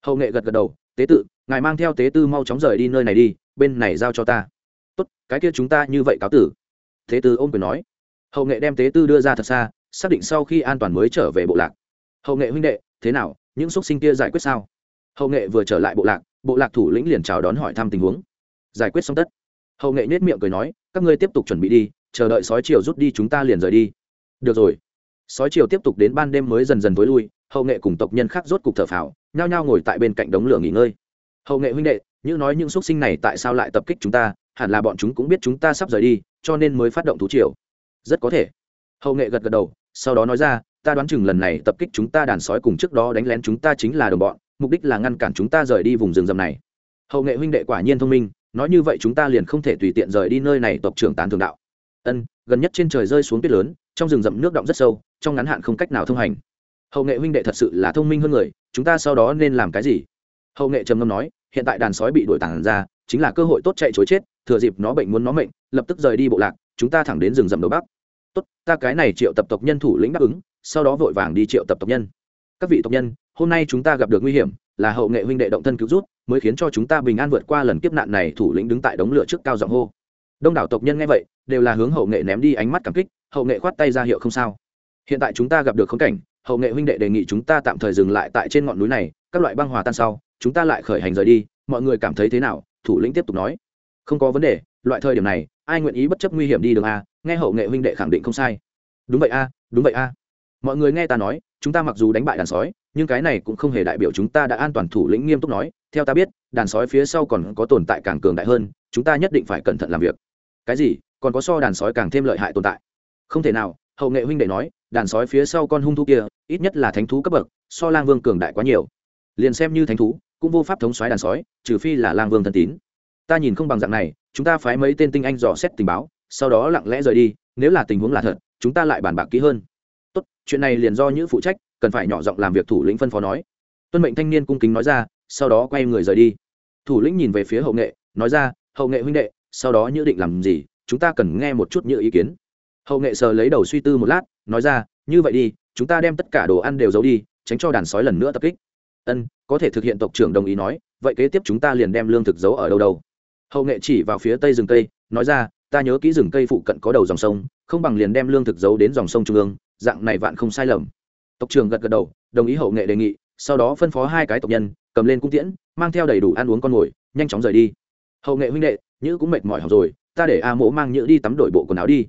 Hậu nghệ gật gật đầu. Tế tự, ngài mang theo tế tư mau chóng rời đi nơi này đi, bên này giao cho ta. Tốt, cái kia chúng ta như vậy cáo tử. Thế tư ôm quyền nói. Hậu nghệ đem tế tư đưa ra thật xa xác định sau khi an toàn mới trở về bộ lạc. Hậu nghệ huynh đệ, thế nào? Những xúc sinh kia giải quyết sao? Hậu nghệ vừa trở lại bộ lạc bộ lạc thủ lĩnh liền chào đón hỏi thăm tình huống. Giải quyết xong tất. Hậu nghệ nết miệng cười nói, các ngươi tiếp tục chuẩn bị đi, chờ đợi sói chiều rút đi chúng ta liền rời đi. Được rồi. Sói chiều tiếp tục đến ban đêm mới dần dần t ố i lui, hậu nghệ cùng tộc nhân khác rốt cục thở phào, nhao nhao ngồi tại bên cạnh đống lửa nghỉ ngơi. Hậu nghệ huynh đệ, như nói những x u ấ t sinh này tại sao lại tập kích chúng ta, hẳn là bọn chúng cũng biết chúng ta sắp rời đi, cho nên mới phát động thú triều. Rất có thể hậu nghệ gật gật đầu, sau đó nói ra, ta đoán chừng lần này tập kích chúng ta đàn sói cùng trước đó đánh lén chúng ta chính là đồng bọn, mục đích là ngăn cản chúng ta rời đi vùng rừng rầm này. Hậu nghệ huynh đệ quả nhiên thông minh, nói như vậy chúng ta liền không thể tùy tiện rời đi nơi này tộc trưởng tán thường đạo. Ân, gần nhất trên trời rơi xuống tuyết lớn, trong rừng rậm nước động rất sâu, trong ngắn hạn không cách nào thông hành. Hậu nghệ huynh đệ thật sự là thông minh hơn người, chúng ta sau đó nên làm cái gì? Hậu nghệ trầm ngâm nói, hiện tại đàn sói bị đuổi tản ra, chính là cơ hội tốt chạy chối chết, thừa dịp nó bệnh muốn nó mệnh, lập tức rời đi bộ lạc, chúng ta thẳng đến rừng rậm đầu bắc tốt, ta cái này triệu tập tộc nhân thủ lĩnh đáp ứng, sau đó vội vàng đi triệu tập tộc nhân. Các vị tộc nhân, hôm nay chúng ta gặp được nguy hiểm, là hậu nghệ huynh đệ động thân cứu rút mới khiến cho chúng ta bình an vượt qua lần kiếp nạn này, thủ lĩnh đứng tại đống lửa trước cao giọng hô. Đông đảo tộc nhân nghe vậy, đều là hướng hậu nghệ ném đi ánh mắt cảm kích, hậu nghệ khoát tay ra hiệu không sao. Hiện tại chúng ta gặp được khống cảnh, hậu nghệ huynh đệ đề nghị chúng ta tạm thời dừng lại tại trên ngọn núi này, các loại băng hòa tan sau, chúng ta lại khởi hành rời đi. Mọi người cảm thấy thế nào? Thủ lĩnh tiếp tục nói. Không có vấn đề, loại thời điểm này ai nguyện ý bất chấp nguy hiểm đi đường a, nghe hậu nghệ huynh đệ khẳng định không sai. Đúng vậy a, đúng vậy a. Mọi người nghe ta nói, chúng ta mặc dù đánh bại đàn sói, nhưng cái này cũng không hề đại biểu chúng ta đã an toàn thủ lĩnh nghiêm túc nói. Theo ta biết, đàn sói phía sau còn có tồn tại càng cường đại hơn, chúng ta nhất định phải cẩn thận làm việc. Cái gì? Còn có so đàn sói càng thêm lợi hại tồn tại. Không thể nào, hậu nghệ huynh đệ nói, đàn sói phía sau con hung thú kia, ít nhất là thánh thú cấp bậc, so lang vương cường đại quá nhiều. Liền xem như thánh thú, cũng vô pháp thống xoáy đàn sói, trừ phi là lang vương thân tín ta nhìn không bằng dạng này, chúng ta phái mấy tên tinh anh dò xét tình báo, sau đó lặng lẽ rời đi, nếu là tình huống là thật, chúng ta lại bàn bạc kỹ hơn. Tốt, chuyện này liền do những phụ trách, cần phải nhỏ giọng làm việc thủ lĩnh phân phó nói. Tuân mệnh thanh niên cung kính nói ra, sau đó quay người rời đi. Thủ lĩnh nhìn về phía hậu nghệ, nói ra, hậu nghệ huynh đệ, sau đó như định làm gì, chúng ta cần nghe một chút như ý kiến. Hậu nghệ sờ lấy đầu suy tư một lát, nói ra, như vậy đi, chúng ta đem tất cả đồ ăn đều giấu đi, tránh cho đàn sói lần nữa tập kích. Ân, có thể thực hiện tộc trưởng đồng ý nói, vậy kế tiếp chúng ta liền đem lương thực giấu ở đâu đâu hậu nghệ chỉ vào phía tây rừng cây, nói ra, ta nhớ kỹ rừng cây phụ cận có đầu dòng sông, không bằng liền đem lương thực giấu đến dòng sông trung ương, dạng này vạn không sai lầm. Tộc trưởng gật gật đầu, đồng ý hậu nghệ đề nghị, sau đó phân phó hai cái tộc nhân, cầm lên cung tiễn, mang theo đầy đủ ăn uống con mồi, nhanh chóng rời đi. Hậu nghệ huynh đệ, nhữ cũng mệt mỏi học rồi, ta để a mỗ mang nhữ đi tắm đổi bộ quần áo đi.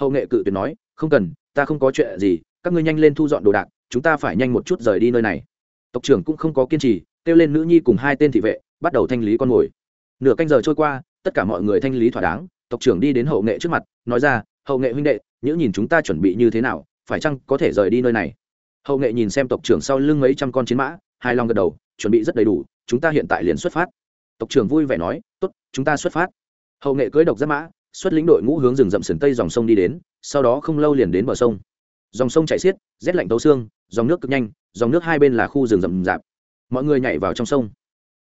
Hậu nghệ cự tuyệt nói, không cần, ta không có chuyện gì, các ngươi nhanh lên thu dọn đồ đạc, chúng ta phải nhanh một chút rời đi nơi này. Tộc trưởng cũng không có kiên trì, kêu lên nữ nhi cùng hai tên thị vệ, bắt đầu thanh lý con mồi nửa canh giờ trôi qua, tất cả mọi người thanh lý thỏa đáng, tộc trưởng đi đến hậu nghệ trước mặt, nói ra, hậu nghệ huynh đệ nhữ nhìn chúng ta chuẩn bị như thế nào, phải chăng có thể rời đi nơi này? Hậu nghệ nhìn xem tộc trưởng sau lưng mấy trăm con chiến mã hai lòng gật đầu, chuẩn bị rất đầy đủ, chúng ta hiện tại liền xuất phát. Tộc trưởng vui vẻ nói, tốt, chúng ta xuất phát. Hậu nghệ cưới độc giáp mã, xuất lĩnh đội ngũ hướng rừng rậm sườn tây dòng sông đi đến, sau đó không lâu liền đến bờ sông. Dòng sông chảy xiết, rét lạnh tấu xương, dòng nước cực nhanh, dòng nước hai bên là khu rừng rậm rạp. Mọi người nhảy vào trong sông.